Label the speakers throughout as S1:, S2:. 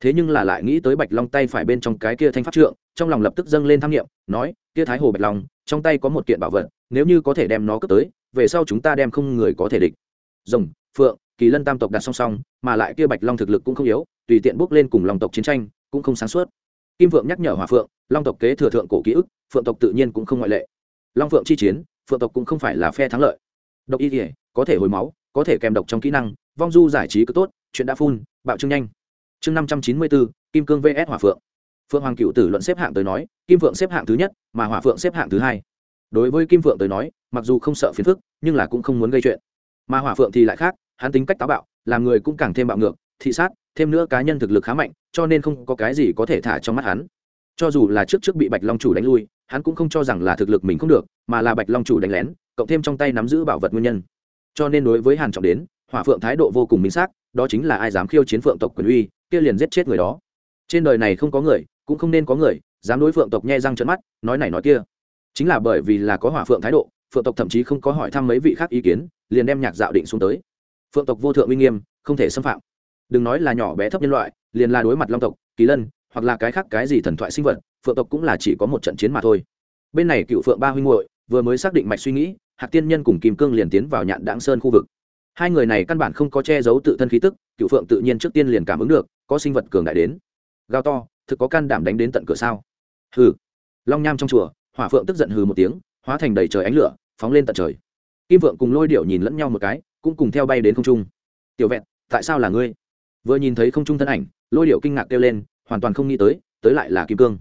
S1: thế nhưng là lại nghĩ tới bạch long tay phải bên trong cái kia thanh pháp trượng, trong lòng lập tức dâng lên tham nghiệm nói, kia thái hồ bạch long, trong tay có một kiện bảo vật, nếu như có thể đem nó cướp tới, về sau chúng ta đem không người có thể địch. Rồng, phượng, kỳ lân tam tộc đặt song song, mà lại kia bạch long thực lực cũng không yếu, tùy tiện bước lên cùng lòng tộc chiến tranh, cũng không sáng suốt. Kim vượng nhắc nhở hỏa phượng, long tộc kế thừa thượng cổ ký ức, phượng tộc tự nhiên cũng không ngoại lệ. Long phượng chi chiến, phượng tộc cũng không phải là phe thắng lợi. Độc y thể có thể hồi máu, có thể kèm độc trong kỹ năng, vong du giải trí cứ tốt, chuyện đã phun, bạo trương nhanh chương năm trăm chín mươi bốn kim cương vs. Hỏa phượng. Phượng hoàng cựu tử luận xếp hạng tới nói, kim phượng xếp hạng thứ nhất, mà hỏa phượng xếp hạng thứ hai. Đối với kim phượng tới nói, mặc dù không sợ phiền phức, nhưng là cũng không muốn gây chuyện. Mà hỏa phượng thì lại khác, hắn tính cách táo bạo, làm người cũng càng thêm bạo ngược, thị sát, thêm nữa cá nhân thực lực khá mạnh, cho nên không có cái gì có thể thả trong mắt hắn. Cho dù là trước trước bị bạch long chủ đánh lui, hắn cũng không cho rằng là thực lực mình không được, mà là bạch long chủ đánh lén, cộng thêm trong tay nắm giữ bảo vật nguyên nhân. Cho nên đối với hàn trọng đến, hỏa phượng thái độ vô cùng minh xác, đó chính là ai dám khiêu chiến phượng tộc quyền uy kia liền giết chết người đó. Trên đời này không có người, cũng không nên có người, dám đối phượng tộc nhe răng trợn mắt, nói này nói kia. Chính là bởi vì là có hỏa phượng thái độ, phượng tộc thậm chí không có hỏi thăm mấy vị khác ý kiến, liền đem nhạc dạo định xuống tới. Phượng tộc vô thượng uy nghiêm, không thể xâm phạm. Đừng nói là nhỏ bé thấp nhân loại, liền là đối mặt long tộc, kỳ lân, hoặc là cái khác cái gì thần thoại sinh vật, phượng tộc cũng là chỉ có một trận chiến mà thôi. Bên này cựu phượng ba huynh hội vừa mới xác định mạch suy nghĩ, hạc tiên nhân cùng kim cương liền tiến vào nhạn đáng sơn khu vực hai người này căn bản không có che giấu tự thân khí tức cựu phượng tự nhiên trước tiên liền cảm ứng được, có sinh vật cường đại đến. Gao to, thực có can đảm đánh đến tận cửa sao? Hừ. Long nham trong chùa, hỏa phượng tức giận hừ một tiếng, hóa thành đầy trời ánh lửa, phóng lên tận trời. Kim vượng cùng lôi điệu nhìn lẫn nhau một cái, cũng cùng theo bay đến không trung. Tiểu vẹn, tại sao là ngươi? Vừa nhìn thấy không trung thân ảnh, lôi điệu kinh ngạc kêu lên, hoàn toàn không nghĩ tới tới lại là kim cương.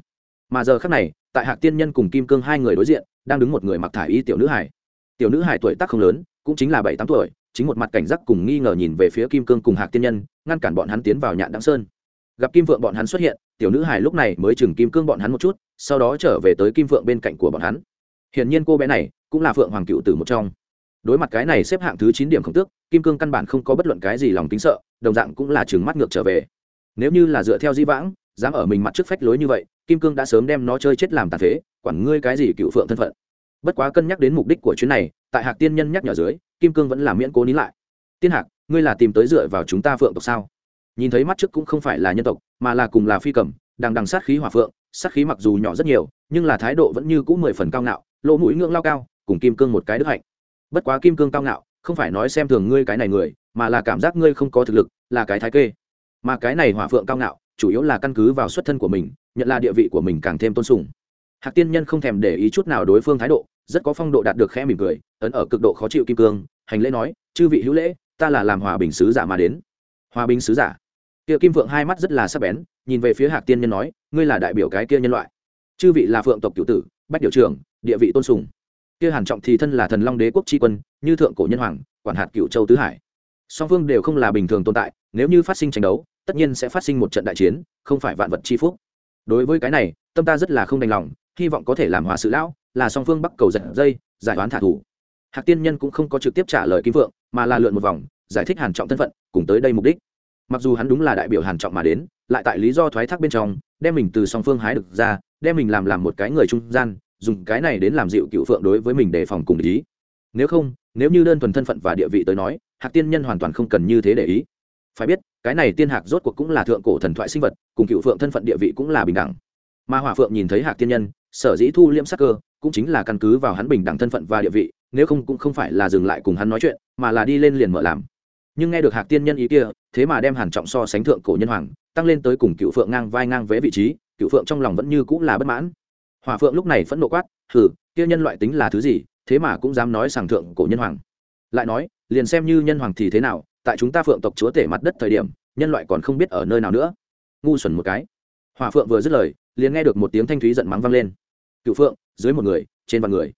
S1: Mà giờ khác này, tại hạc tiên nhân cùng kim cương hai người đối diện, đang đứng một người mặc thả y tiểu nữ hải tiểu nữ hải tuổi tác không lớn, cũng chính là bảy tám tuổi chính một mặt cảnh giác cùng nghi ngờ nhìn về phía kim cương cùng hạc tiên nhân, ngăn cản bọn hắn tiến vào nhạn đặng sơn. Gặp kim vượng bọn hắn xuất hiện, tiểu nữ hải lúc này mới chừng kim cương bọn hắn một chút, sau đó trở về tới kim vượng bên cạnh của bọn hắn. Hiển nhiên cô bé này cũng là phượng hoàng cựu tử một trong. Đối mặt cái này xếp hạng thứ chín điểm không tước, kim cương căn bản không có bất luận cái gì lòng tính sợ, đồng dạng cũng là chừng mắt ngược trở về. Nếu như là dựa theo di vãng, dám ở mình mặt trước phách lối như vậy, kim cương đã sớm đem nó chơi chết làm tàn phế, quản ngươi cái gì cựu phượng thân phận. Bất quá cân nhắc đến mục đích của chuyến này, tại hạc tiên nhân nhắc nhở dưới kim cương vẫn là miễn cố nín lại. Tiên hạc, ngươi là tìm tới dựa vào chúng ta phượng tộc sao? Nhìn thấy mắt trước cũng không phải là nhân tộc, mà là cùng là phi cầm, đằng đằng sát khí hỏa phượng, sát khí mặc dù nhỏ rất nhiều, nhưng là thái độ vẫn như cũ mười phần cao ngạo, lỗ mũi ngưỡng lao cao, cùng kim cương một cái đức hạnh. Bất quá kim cương cao ngạo, không phải nói xem thường ngươi cái này người, mà là cảm giác ngươi không có thực lực, là cái thái kê. Mà cái này hỏa phượng cao ngạo, chủ yếu là căn cứ vào xuất thân của mình, nhận là địa vị của mình càng thêm tôn sùng. Hạc tiên nhân không thèm để ý chút nào đối phương thái độ rất có phong độ đạt được khẽ mỉm cười, ấn ở cực độ khó chịu kim cương, hành lễ nói, chư vị hữu lễ, ta là làm hòa bình sứ giả mà đến. Hòa bình sứ giả. Kia kim phượng hai mắt rất là sắc bén, nhìn về phía hạc tiên nhân nói, ngươi là đại biểu cái kia nhân loại. Chư vị là phượng tộc cửu tử, bách điều trưởng địa vị tôn sùng. Kia hàn trọng thì thân là thần long đế quốc tri quân, như thượng cổ nhân hoàng, quản hạt cửu châu tứ hải. Song phương đều không là bình thường tồn tại, nếu như phát sinh tranh đấu, tất nhiên sẽ phát sinh một trận đại chiến, không phải vạn vật chi phúc. Đối với cái này, tâm ta rất là không đành lòng, hy vọng có thể làm hòa sự lão là song phương bắc cầu giật dây, giải đoán thả thủ. Hạc tiên nhân cũng không có trực tiếp trả lời kim vượng mà là lượn một vòng, giải thích hàn trọng thân phận, cùng tới đây mục đích. Mặc dù hắn đúng là đại biểu hàn trọng mà đến, lại tại lý do thoái thác bên trong, đem mình từ song phương hái được ra, đem mình làm làm một cái người trung gian, dùng cái này đến làm dịu cựu phượng đối với mình đề phòng cùng ý. Nếu không, nếu như đơn thuần thân phận và địa vị tới nói, hạc tiên nhân hoàn toàn không cần như thế để ý. Phải biết, cái này tiên hạc rốt cuộc cũng là thượng cổ thần thoại sinh vật, cùng cựu phượng thân phận địa vị cũng là bình đẳng. Mà hỏa phượng nhìn thấy hạc tiên nhân, sở dĩ thu liễm sắc cơ cũng chính là căn cứ vào hắn bình đẳng thân phận và địa vị, nếu không cũng không phải là dừng lại cùng hắn nói chuyện, mà là đi lên liền mở làm. Nhưng nghe được hạc tiên nhân ý kia, thế mà đem hàn trọng so sánh thượng cổ nhân hoàng, tăng lên tới cùng cựu phượng ngang vai ngang vế vị trí, cựu phượng trong lòng vẫn như cũng là bất mãn. Hỏa phượng lúc này phẫn nộ quát, hừ, kia nhân loại tính là thứ gì, thế mà cũng dám nói sàng thượng cổ nhân hoàng? Lại nói, liền xem như nhân hoàng thì thế nào, tại chúng ta phượng tộc chúa tể mặt đất thời điểm, nhân loại còn không biết ở nơi nào nữa. Ngu xuẩn một cái. Hỏa phượng vừa dứt lời, liền nghe được một tiếng thanh thúy giận mắng vang lên cựu phượng, dưới một người, trên vạn người.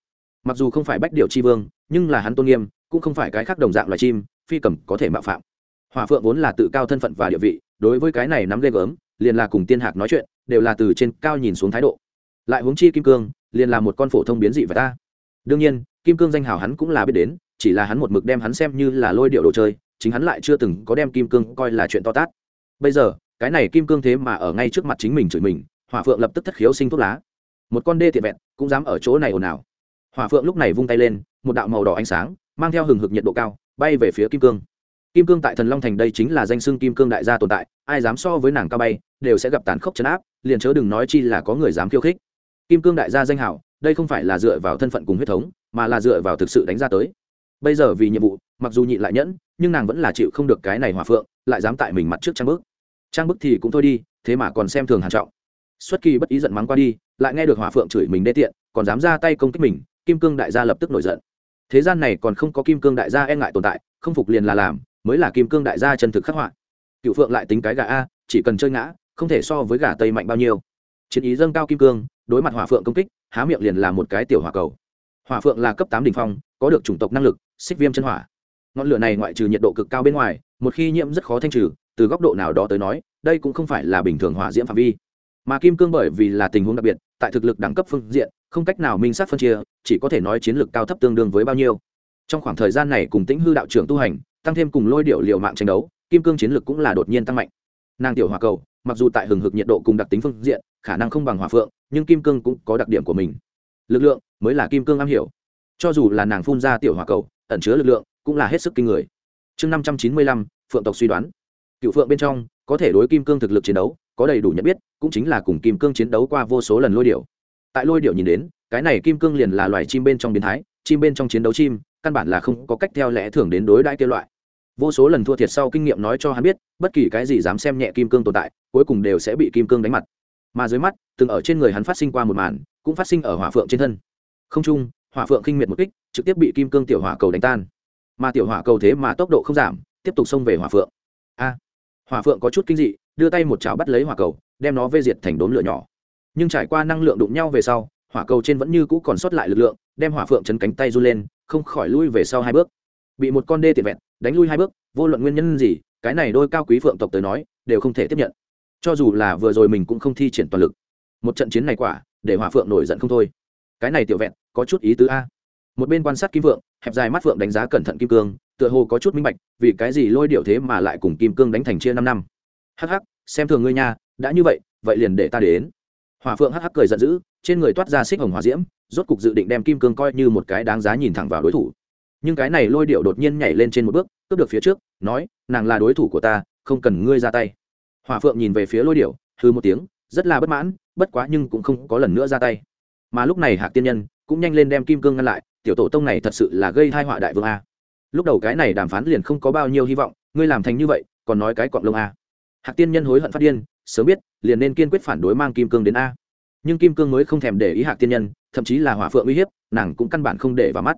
S1: Mặc dù không phải bách điệu chi vương, nhưng là hắn tôn nghiêm, cũng không phải cái khác đồng dạng loài chim, phi cầm có thể mạo phạm. Hòa phượng vốn là tự cao thân phận và địa vị, đối với cái này nắm ghê gớm, liền là cùng tiên hạc nói chuyện, đều là từ trên cao nhìn xuống thái độ. Lại huống chi kim cương, liền là một con phổ thông biến dị và ta. Đương nhiên, kim cương danh hào hắn cũng là biết đến, chỉ là hắn một mực đem hắn xem như là lôi điệu đồ chơi, chính hắn lại chưa từng có đem kim cương coi là chuyện to tát. Bây giờ, cái này kim cương thế mà ở ngay trước mặt chính mình chửi mình, hỏa phượng lập tức thất khiếu sinh thuốc lá một con đê tiện vẹn, cũng dám ở chỗ này ồn ào. Hỏa phượng lúc này vung tay lên, một đạo màu đỏ ánh sáng, mang theo hừng hực nhiệt độ cao, bay về phía kim cương. Kim cương tại thần long thành đây chính là danh xưng kim cương đại gia tồn tại, ai dám so với nàng cao bay, đều sẽ gặp tàn khốc chấn áp, liền chớ đừng nói chi là có người dám khiêu khích. Kim cương đại gia danh hảo, đây không phải là dựa vào thân phận cùng huyết thống, mà là dựa vào thực sự đánh ra tới. Bây giờ vì nhiệm vụ, mặc dù nhịn lại nhẫn, nhưng nàng vẫn là chịu không được cái này hòa phượng, lại dám tại mình mặt trước trang bức. Trang bức thì cũng thôi đi, thế mà còn xem thường hàn trọng xuất kỳ bất ý giận mắng qua đi, lại nghe được hỏa phượng chửi mình đê tiện, còn dám ra tay công kích mình, kim cương đại gia lập tức nổi giận. Thế gian này còn không có kim cương đại gia e ngại tồn tại, không phục liền là làm, mới là kim cương đại gia chân thực khắc họa. Cựu phượng lại tính cái gà a, chỉ cần chơi ngã, không thể so với gà tây mạnh bao nhiêu. Chiến ý dâng cao kim cương, đối mặt hỏa phượng công kích, há miệng liền là một cái tiểu hỏa cầu. Hỏa phượng là cấp tám đỉnh phong, có được chủng tộc năng lực, xích viêm chân hỏa. Ngọn lửa này ngoại trừ nhiệt độ cực cao bên ngoài, một khi nhiễm rất khó thanh trừ, từ góc độ nào đó tới nói, đây cũng không phải là bình thường hỏa diễm phạm vi mà kim cương bởi vì là tình huống đặc biệt, tại thực lực đẳng cấp phương diện, không cách nào minh sát phân chia, chỉ có thể nói chiến lược cao thấp tương đương với bao nhiêu. Trong khoảng thời gian này cùng tĩnh hư đạo trưởng tu hành, tăng thêm cùng lôi điệu liều mạng tranh đấu, kim cương chiến lược cũng là đột nhiên tăng mạnh. Nàng tiểu hòa cầu, mặc dù tại hừng hực nhiệt độ cùng đặc tính phương diện, khả năng không bằng hỏa phượng, nhưng kim cương cũng có đặc điểm của mình. Lực lượng mới là kim cương am hiểu. Cho dù là nàng phun ra tiểu hòa cầu, ẩn chứa lực lượng cũng là hết sức kinh người. Chương năm trăm chín mươi lăm, phượng tộc suy đoán. Cựu phượng bên trong, có thể đối kim cương thực lực chiến đấu có đầy đủ nhận biết, cũng chính là cùng kim cương chiến đấu qua vô số lần lôi điệu tại lôi điệu nhìn đến, cái này kim cương liền là loài chim bên trong biến thái, chim bên trong chiến đấu chim, căn bản là không có cách theo lẽ thường đến đối đãi kia loại. Vô số lần thua thiệt sau kinh nghiệm nói cho hắn biết, bất kỳ cái gì dám xem nhẹ kim cương tồn tại, cuối cùng đều sẽ bị kim cương đánh mặt. Mà dưới mắt, từng ở trên người hắn phát sinh qua một màn, cũng phát sinh ở hỏa phượng trên thân. Không chung, hỏa phượng khinh miệt một kích, trực tiếp bị kim cương tiểu hỏa cầu đánh tan. Mà tiểu hỏa cầu thế mà tốc độ không giảm, tiếp tục xông về hỏa phượng. A, hỏa phượng có chút kinh dị đưa tay một chảo bắt lấy hỏa cầu, đem nó vê diệt thành đốm lửa nhỏ. Nhưng trải qua năng lượng đụng nhau về sau, hỏa cầu trên vẫn như cũ còn sót lại lực lượng, đem hỏa phượng chấn cánh tay run lên, không khỏi lui về sau hai bước. Bị một con đê tiện vẹn, đánh lui hai bước, vô luận nguyên nhân gì, cái này đôi cao quý phượng tộc tới nói, đều không thể tiếp nhận. Cho dù là vừa rồi mình cũng không thi triển toàn lực. Một trận chiến này quả, để hỏa phượng nổi giận không thôi. Cái này tiểu vẹn, có chút ý tứ a. Một bên quan sát kim phượng, hẹp dài mắt phượng đánh giá cẩn thận kim cương, tựa hồ có chút minh bạch, vì cái gì lôi điệu thế mà lại cùng kim cương đánh thành chia năm năm hắc hắc, xem thường ngươi nha, đã như vậy vậy liền để ta đến. Hòa phượng hắc hắc cười giận dữ, trên người toát ra xích hồng hỏa diễm, rốt cục dự định đem kim cương coi như một cái đáng giá nhìn thẳng vào đối thủ. Nhưng cái này lôi điệu đột nhiên nhảy lên trên một bước, cướp được phía trước, nói, nàng là đối thủ của ta, không cần ngươi ra tay. Hòa phượng nhìn về phía lôi điệu hư một tiếng, rất là bất mãn, bất quá nhưng cũng không có lần nữa ra tay. Mà lúc này hạc tiên nhân cũng nhanh lên đem kim cương ngăn lại, tiểu tổ tông này thật sự là gây hai họa đại vương a. Lúc đầu cái này đàm phán liền không có bao nhiêu hy vọng, ngươi làm thành như vậy, còn nói cái cọng lông a hạc tiên nhân hối hận phát điên, sớm biết, liền nên kiên quyết phản đối mang kim cương đến a. Nhưng kim cương mới không thèm để ý hạc tiên nhân, thậm chí là hỏa phượng uy hiếp, nàng cũng căn bản không để vào mắt.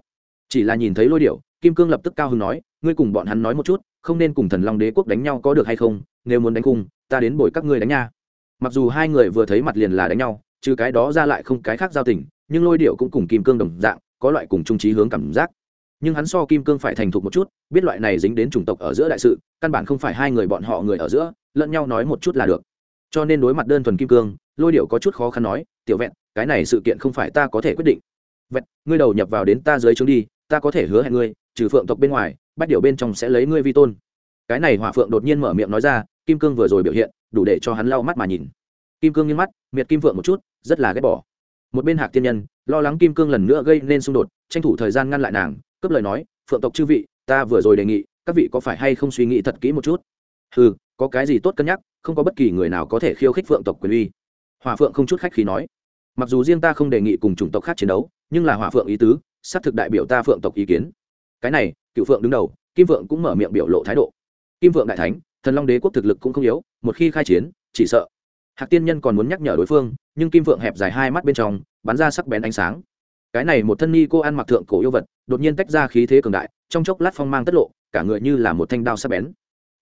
S1: Chỉ là nhìn thấy lôi điệu kim cương lập tức cao hứng nói, ngươi cùng bọn hắn nói một chút, không nên cùng thần long đế quốc đánh nhau có được hay không, nếu muốn đánh cung ta đến bồi các ngươi đánh nha. Mặc dù hai người vừa thấy mặt liền là đánh nhau, trừ cái đó ra lại không cái khác giao tình, nhưng lôi điệu cũng cùng kim cương đồng dạng, có loại cùng trung trí hướng cảm giác. Nhưng hắn so kim cương phải thành thục một chút, biết loại này dính đến chủng tộc ở giữa đại sự, căn bản không phải hai người bọn họ người ở giữa lẫn nhau nói một chút là được. Cho nên đối mặt đơn thuần kim cương, lôi điệu có chút khó khăn nói, tiểu vẹn, cái này sự kiện không phải ta có thể quyết định. Vẹn, ngươi đầu nhập vào đến ta dưới trướng đi, ta có thể hứa hẹn ngươi, trừ phượng tộc bên ngoài, bách điệu bên trong sẽ lấy ngươi vi tôn. Cái này hỏa phượng đột nhiên mở miệng nói ra, kim cương vừa rồi biểu hiện, đủ để cho hắn lau mắt mà nhìn. Kim cương nghiêng mắt, miệt kim phượng một chút, rất là ghét bỏ. Một bên hạc tiên nhân, lo lắng kim cương lần nữa gây nên xung đột, tranh thủ thời gian ngăn lại nàng, cướp lời nói, phượng tộc chư vị, ta vừa rồi đề nghị, các vị có phải hay không suy nghĩ thật kỹ một chút? Ừ có cái gì tốt cân nhắc, không có bất kỳ người nào có thể khiêu khích phượng tộc quyền uy. Hòa phượng không chút khách khí nói. Mặc dù riêng ta không đề nghị cùng chủng tộc khác chiến đấu, nhưng là hòa phượng ý tứ, xác thực đại biểu ta phượng tộc ý kiến. Cái này, cựu phượng đứng đầu, kim phượng cũng mở miệng biểu lộ thái độ. Kim phượng đại thánh, thần long đế quốc thực lực cũng không yếu, một khi khai chiến, chỉ sợ. Hạc tiên nhân còn muốn nhắc nhở đối phương, nhưng kim phượng hẹp dài hai mắt bên trong, bắn ra sắc bén ánh sáng. Cái này một thân ni cô ăn mặc thượng cổ yêu vật, đột nhiên tách ra khí thế cường đại, trong chốc lát phong mang tất lộ, cả người như là một thanh đao sắc bén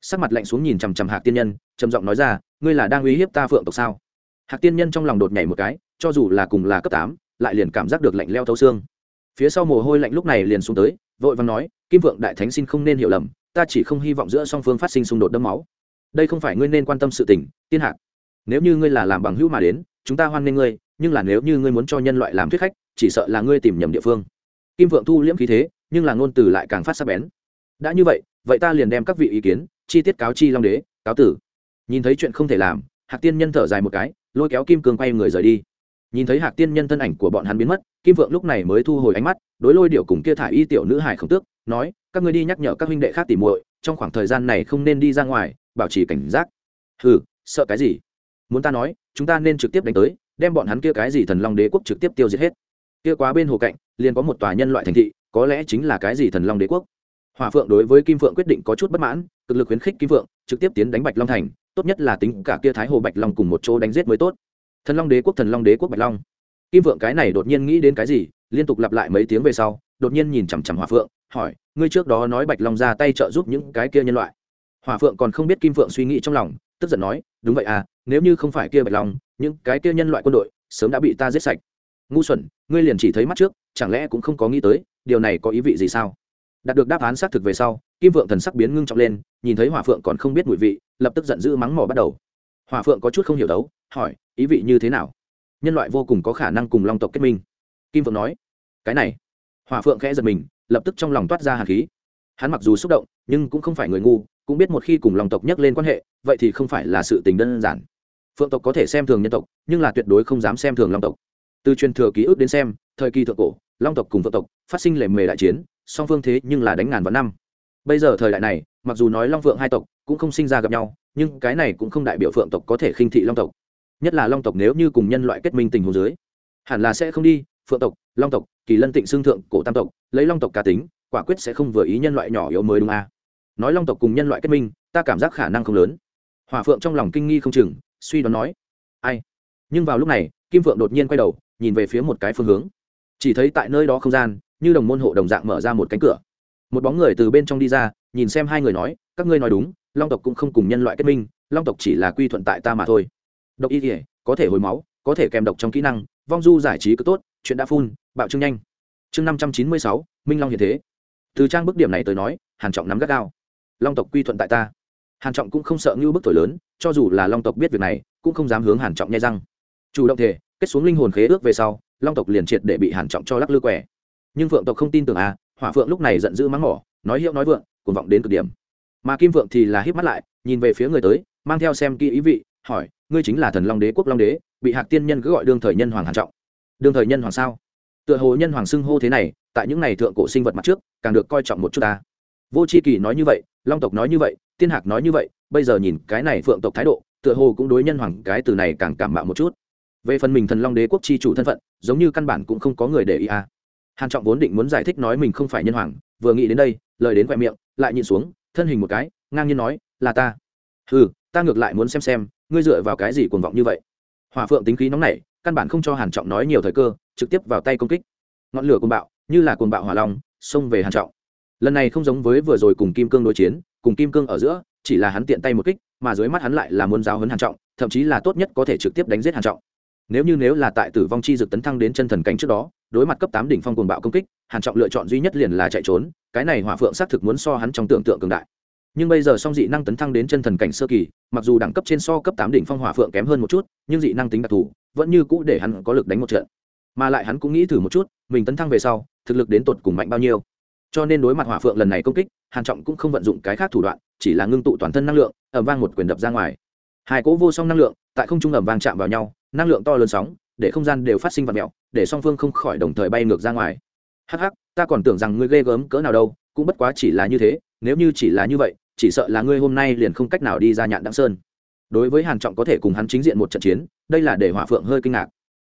S1: sắc mặt lạnh xuống nhìn chằm chằm hạc tiên nhân, trầm giọng nói ra, ngươi là đang uy hiếp ta phượng tộc sao? Hạc tiên nhân trong lòng đột nhảy một cái, cho dù là cùng là cấp tám, lại liền cảm giác được lạnh leo thấu xương. Phía sau mồ hôi lạnh lúc này liền xuống tới, vội vàng nói, kim vượng đại thánh xin không nên hiểu lầm, ta chỉ không hy vọng giữa song phương phát sinh xung đột đẫm máu. Đây không phải ngươi nên quan tâm sự tình, tiên hạc. Nếu như ngươi là làm bằng hữu mà đến, chúng ta hoan nghênh ngươi, nhưng là nếu như ngươi muốn cho nhân loại làm thuyết khách, chỉ sợ là ngươi tìm nhầm địa phương. Kim vượng thu liễm khí thế, nhưng là ngôn từ lại càng phát sắc bén. Đã như vậy vậy ta liền đem các vị ý kiến chi tiết cáo chi long đế, cáo tử. Nhìn thấy chuyện không thể làm, hạc tiên nhân thở dài một cái, lôi kéo kim cương quay người rời đi. Nhìn thấy hạc tiên nhân thân ảnh của bọn hắn biến mất, kim vượng lúc này mới thu hồi ánh mắt, đối lôi điệu cùng kia thả y tiểu nữ hải khổng tước, nói, các ngươi đi nhắc nhở các huynh đệ khác tỉ muội, trong khoảng thời gian này không nên đi ra ngoài, bảo trì cảnh giác. Hừ, sợ cái gì? Muốn ta nói, chúng ta nên trực tiếp đánh tới, đem bọn hắn kia cái gì thần long đế quốc trực tiếp tiêu diệt hết. Kia quá bên hồ cạnh, liền có một tòa nhân loại thành thị, có lẽ chính là cái gì thần long đế quốc? Hòa phượng đối với kim phượng quyết định có chút bất mãn, cực lực khuyến khích kim phượng trực tiếp tiến đánh bạch long thành, tốt nhất là tính cả kia thái hồ bạch long cùng một chỗ đánh giết mới tốt. Thần long đế quốc, thần long đế quốc bạch long. Kim phượng cái này đột nhiên nghĩ đến cái gì, liên tục lặp lại mấy tiếng về sau, đột nhiên nhìn chằm chằm hòa phượng, hỏi, ngươi trước đó nói bạch long ra tay trợ giúp những cái kia nhân loại? Hòa phượng còn không biết kim phượng suy nghĩ trong lòng, tức giận nói, đúng vậy à nếu như không phải kia bạch long, những cái kia nhân loại quân đội sớm đã bị ta giết sạch. Ngu xuẩn, ngươi liền chỉ thấy mắt trước, chẳng lẽ cũng không có nghĩ tới, điều này có ý vị gì sao? Đạt được đáp án xác thực về sau, kim vượng thần sắc biến ngưng trọng lên, nhìn thấy hỏa phượng còn không biết mùi vị, lập tức giận dữ mắng mỏ bắt đầu. Hỏa phượng có chút không hiểu đấu, hỏi, ý vị như thế nào? Nhân loại vô cùng có khả năng cùng long tộc kết minh. Kim vượng nói, cái này. Hỏa phượng khẽ giật mình, lập tức trong lòng toát ra hạt khí. Hắn mặc dù xúc động, nhưng cũng không phải người ngu, cũng biết một khi cùng long tộc nhắc lên quan hệ, vậy thì không phải là sự tình đơn giản. Phượng tộc có thể xem thường nhân tộc, nhưng là tuyệt đối không dám xem thường long tộc. Từ truyền thừa ký ức đến xem, thời kỳ thượng cổ, long tộc cùng phượng tộc phát sinh lề mề đại chiến song phương thế nhưng là đánh ngàn vạn năm. Bây giờ thời đại này, mặc dù nói long phượng hai tộc cũng không sinh ra gặp nhau, nhưng cái này cũng không đại biểu phượng tộc có thể khinh thị long tộc. Nhất là long tộc nếu như cùng nhân loại kết minh tình hồ dưới, hẳn là sẽ không đi, phượng tộc, long tộc, kỳ lân tịnh xương thượng, cổ tam tộc, lấy long tộc cá tính, quả quyết sẽ không vừa ý nhân loại nhỏ yếu mới đúng à. nói long tộc cùng nhân loại kết minh, ta cảm giác khả năng không lớn. Hỏa phượng trong lòng kinh nghi không chừng, suy đoán nói, ai? Nhưng vào lúc này, kim phượng đột nhiên quay đầu, nhìn về phía một cái phương hướng. Chỉ thấy tại nơi đó không gian như đồng môn hộ đồng dạng mở ra một cánh cửa. Một bóng người từ bên trong đi ra, nhìn xem hai người nói, các ngươi nói đúng, long tộc cũng không cùng nhân loại kết minh, long tộc chỉ là quy thuận tại ta mà thôi. Độc y kỉa có thể hồi máu, có thể kèm độc trong kỹ năng, vong du giải trí cứ tốt, chuyện đã phun, bạo trương nhanh. Chương năm trăm chín mươi sáu, minh long hiện thế. Từ trang bức điểm này tới nói, hàn trọng nắm gắt gao. Long tộc quy thuận tại ta. Hàn trọng cũng không sợ như bức thổi lớn, cho dù là long tộc biết việc này, cũng không dám hướng hàn trọng nhai răng. Chủ động thể, kết xuống linh hồn khế ước về sau, long tộc liền triệt để bị hàn trọng cho lắc lư quẻ nhưng phượng tộc không tin tưởng à hỏa phượng lúc này giận dữ mắng mỏ, nói hiệu nói vượng, cuồng vọng đến cực điểm. Mà kim phượng thì là híp mắt lại, nhìn về phía người tới, mang theo xem kỹ ý vị, hỏi, ngươi chính là thần long đế, quốc long đế, bị hạc tiên nhân cứ gọi đương thời nhân hoàng hàn trọng. Đương thời nhân hoàng sao? Tựa hồ nhân hoàng xưng hô thế này, tại những ngày thượng cổ sinh vật mặt trước, càng được coi trọng một chút ta. Vô c h i kỳ nói như vậy, long tộc nói như vậy, tiên hạc nói như vậy, bây giờ nhìn cái này phượng tộc thái độ, tựa hồ cũng đối nhân hoàng cái từ này càng cảm mạo một chút. Về phần mình thần long đế quốc chi chủ thân phận, giống như căn bản cũng không có người để ý à hàn trọng vốn định muốn giải thích nói mình không phải nhân hoàng, vừa nghĩ đến đây, lời đến quẹ miệng, lại nhìn xuống, thân hình một cái, ngang nhiên nói, là ta. Ừ ta ngược lại muốn xem xem, ngươi dựa vào cái gì cuồng vọng như vậy? Hỏa phượng tính khí nóng nảy, căn bản không cho hàn trọng nói nhiều thời cơ, trực tiếp vào tay công kích. Ngọn lửa cuồng bạo, như là cuồng bạo hỏa long, xông về hàn trọng. Lần này không giống với vừa rồi cùng kim cương đối chiến, cùng kim cương ở giữa, chỉ là hắn tiện tay một kích, mà dưới mắt hắn lại là muốn giáo huấn hàn trọng, thậm chí là tốt nhất có thể trực tiếp đánh giết hàn trọng. Nếu như nếu là tại tử vong chi dực tấn thăng đến chân thần cảnh trước đó đối mặt cấp tám đỉnh phong cuồng bạo công kích hàn trọng lựa chọn duy nhất liền là chạy trốn cái này hỏa phượng xác thực muốn so hắn trong tưởng tượng cường đại. Nhưng bây giờ song dị năng tấn thăng đến chân thần cảnh sơ kỳ mặc dù đẳng cấp trên so cấp tám đỉnh phong hỏa phượng kém hơn một chút nhưng dị năng tính đặc thù vẫn như cũ để hắn có lực đánh một trận. Mà lại hắn cũng nghĩ thử một chút mình tấn thăng về sau thực lực đến tột cùng mạnh bao nhiêu. Cho nên đối mặt hỏa phượng lần này công kích hàn trọng cũng không vận dụng cái khác thủ đoạn chỉ là ngưng tụ toàn thân năng lượng ầm vang một quyền đập ra ngoài. Hai cỗ vô song năng lượng tại không trung ầm vang chạm vào nhau năng lượng to lớn sóng để không gian đều phát sinh vật mèo, để song phương không khỏi đồng thời bay ngược ra ngoài. Hắc hắc, ta còn tưởng rằng ngươi ghê gớm cỡ nào đâu, cũng bất quá chỉ là như thế, nếu như chỉ là như vậy, chỉ sợ là ngươi hôm nay liền không cách nào đi ra nhạn đặng sơn. Đối với hàn trọng có thể cùng hắn chính diện một trận chiến, đây là để hỏa phượng hơi kinh ngạc.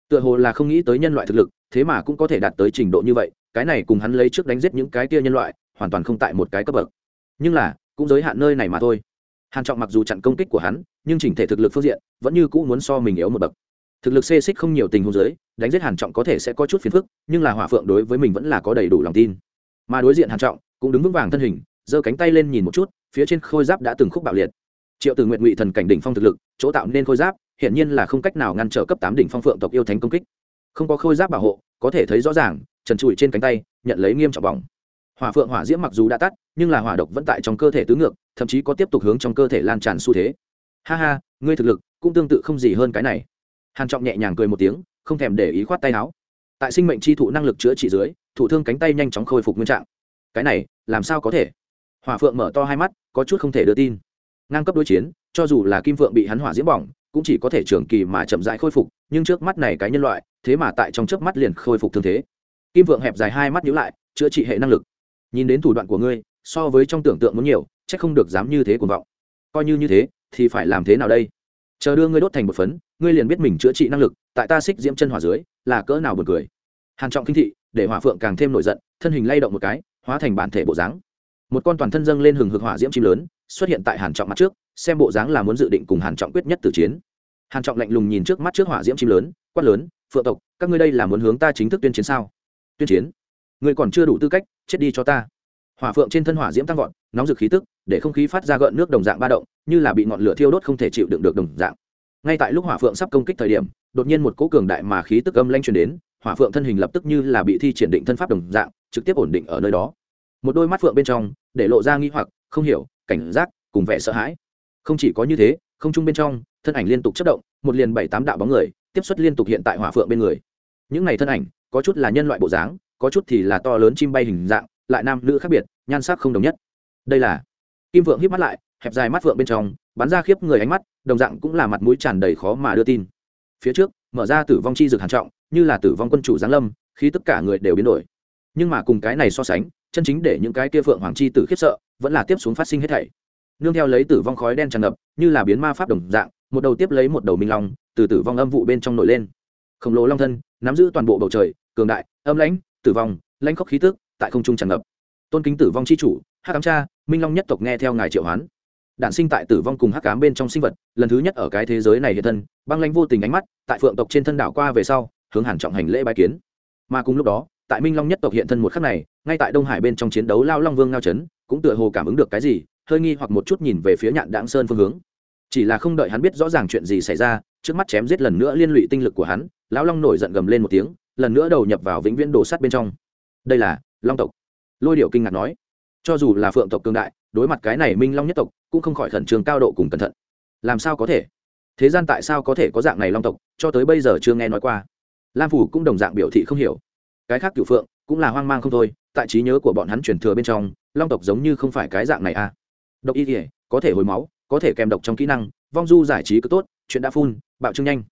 S1: Tựa hồ là không nghĩ tới nhân loại thực lực, thế mà cũng có thể đạt tới trình độ như vậy, cái này cùng hắn lấy trước đánh giết những cái kia nhân loại, hoàn toàn không tại một cái cấp bậc. Nhưng là, cũng giới hạn nơi này mà thôi. Hàn trọng mặc dù chặn công kích của hắn, nhưng chỉnh thể thực lực phương diện, vẫn như cũ muốn so mình yếu một bậc thực lực xê xích không nhiều tình huống giới đánh giết hàn trọng có thể sẽ có chút phiền phức, nhưng là hỏa phượng đối với mình vẫn là có đầy đủ lòng tin. Mà đối diện hàn trọng, cũng đứng vững vàng thân hình, giơ cánh tay lên nhìn một chút, phía trên khôi giáp đã từng khúc bạo liệt. Triệu từ nguyện ngụy thần cảnh đỉnh phong thực lực, chỗ tạo nên khôi giáp hiện nhiên là không cách nào ngăn trở cấp tám đỉnh phong phượng tộc yêu thánh công kích. Không có khôi giáp bảo hộ, có thể thấy rõ ràng, trần trụi trên cánh tay, nhận lấy nghiêm trọng bỏng. Hỏa phượng hỏa diễm mặc dù đã tắt, nhưng là hỏa độc vẫn tại trong cơ thể tứ ngược, thậm chí có tiếp tục hướng trong cơ thể lan tràn xu thế. Ha ha, ngươi thực lực cũng tương tự không gì hơn cái này hàn trọng nhẹ nhàng cười một tiếng không thèm để ý khoát tay áo tại sinh mệnh chi thụ năng lực chữa trị dưới thủ thương cánh tay nhanh chóng khôi phục nguyên trạng cái này làm sao có thể hỏa phượng mở to hai mắt có chút không thể đưa tin ngang cấp đối chiến cho dù là kim phượng bị hắn hỏa diễm bỏng cũng chỉ có thể trường kỳ mà chậm rãi khôi phục nhưng trước mắt này cái nhân loại thế mà tại trong trước mắt liền khôi phục thương thế kim phượng hẹp dài hai mắt nhíu lại chữa trị hệ năng lực nhìn đến thủ đoạn của ngươi so với trong tưởng tượng muốn nhiều chắc không được dám như thế cuồng vọng coi như như thế thì phải làm thế nào đây chờ đưa ngươi đốt thành một phấn, ngươi liền biết mình chữa trị năng lực, tại ta xích diễm chân hỏa dưới, là cỡ nào buồn cười. Hàn trọng kinh thị, để hỏa phượng càng thêm nổi giận, thân hình lay động một cái, hóa thành bản thể bộ dáng. Một con toàn thân dâng lên hừng hực hỏa diễm chim lớn, xuất hiện tại hàn trọng mặt trước, xem bộ dáng là muốn dự định cùng hàn trọng quyết nhất tử chiến. Hàn trọng lạnh lùng nhìn trước mắt trước hỏa diễm chim lớn, quát lớn, phượng tộc, các ngươi đây là muốn hướng ta chính thức tuyên chiến sao? Tuyên chiến? Ngươi còn chưa đủ tư cách, chết đi cho ta hỏa phượng trên thân hỏa diễm tăng vọt, nóng rực khí tức, để không khí phát ra gợn nước đồng dạng ba động, như là bị ngọn lửa thiêu đốt không thể chịu đựng được đồng dạng. Ngay tại lúc hỏa phượng sắp công kích thời điểm, đột nhiên một cỗ cường đại mà khí tức âm lanh truyền đến, hỏa phượng thân hình lập tức như là bị thi triển định thân pháp đồng dạng, trực tiếp ổn định ở nơi đó. Một đôi mắt phượng bên trong, để lộ ra nghi hoặc, không hiểu, cảnh giác, cùng vẻ sợ hãi. Không chỉ có như thế, không trung bên trong, thân ảnh liên tục chất động, một liền bảy tám đạo bóng người, tiếp xuất liên tục hiện tại hỏa phượng bên người. Những này thân ảnh, có chút là nhân loại bộ dáng, có chút thì là to lớn chim bay hình dạng lại nam nữ khác biệt, nhan sắc không đồng nhất. Đây là, kim vượng híp mắt lại, hẹp dài mắt vượng bên trong, bắn ra khiếp người ánh mắt, đồng dạng cũng là mặt mũi tràn đầy khó mà đưa tin. Phía trước, mở ra tử vong chi dược hàn trọng, như là tử vong quân chủ giáng lâm khi tất cả người đều biến đổi. Nhưng mà cùng cái này so sánh, chân chính để những cái kia phượng hoàng chi tử khiếp sợ, vẫn là tiếp xuống phát sinh hết thảy. Nương theo lấy tử vong khói đen tràn ngập, như là biến ma pháp đồng dạng, một đầu tiếp lấy một đầu minh long, từ tử vong âm vụ bên trong nổi lên. Khổng lồ long thân, nắm giữ toàn bộ bầu trời, cường đại, âm lãnh, tử vong, lãnh khốc khí tức tại không trung tràn ngập. Tôn kính tử vong chi chủ, hắc ám cha, minh long nhất tộc nghe theo ngài triệu hoán. Đản sinh tại tử vong cùng hắc ám bên trong sinh vật, lần thứ nhất ở cái thế giới này hiện thân, băng lanh vô tình ánh mắt, tại phượng tộc trên thân đảo qua về sau, hướng hàn trọng hành lễ bái kiến. Mà cùng lúc đó, tại minh long nhất tộc hiện thân một khắc này, ngay tại đông hải bên trong chiến đấu lao long vương ngao chấn, cũng tựa hồ cảm ứng được cái gì, hơi nghi hoặc một chút nhìn về phía nhạn đãng sơn phương hướng. Chỉ là không đợi hắn biết rõ ràng chuyện gì xảy ra, trước mắt chém giết lần nữa liên lụy tinh lực của hắn lão long nổi giận gầm lên một tiếng, lần nữa đầu nhập vào vĩnh viễn đồ sắt bên trong. Đây là long tộc. Lôi điệu kinh ngạc nói, cho dù là phượng tộc cường đại, đối mặt cái này minh long nhất tộc, cũng không khỏi khẩn trương cao độ cùng cẩn thận. Làm sao có thể? Thế gian tại sao có thể có dạng này long tộc, cho tới bây giờ chưa nghe nói qua. Lam phủ cũng đồng dạng biểu thị không hiểu. Cái khác cựu phượng, cũng là hoang mang không thôi, tại trí nhớ của bọn hắn truyền thừa bên trong, long tộc giống như không phải cái dạng này à. Độc y thể có thể hồi máu, có thể kèm độc trong kỹ năng, vong du giải trí cứ tốt, chuyện đã phun, bạo trưng nhanh.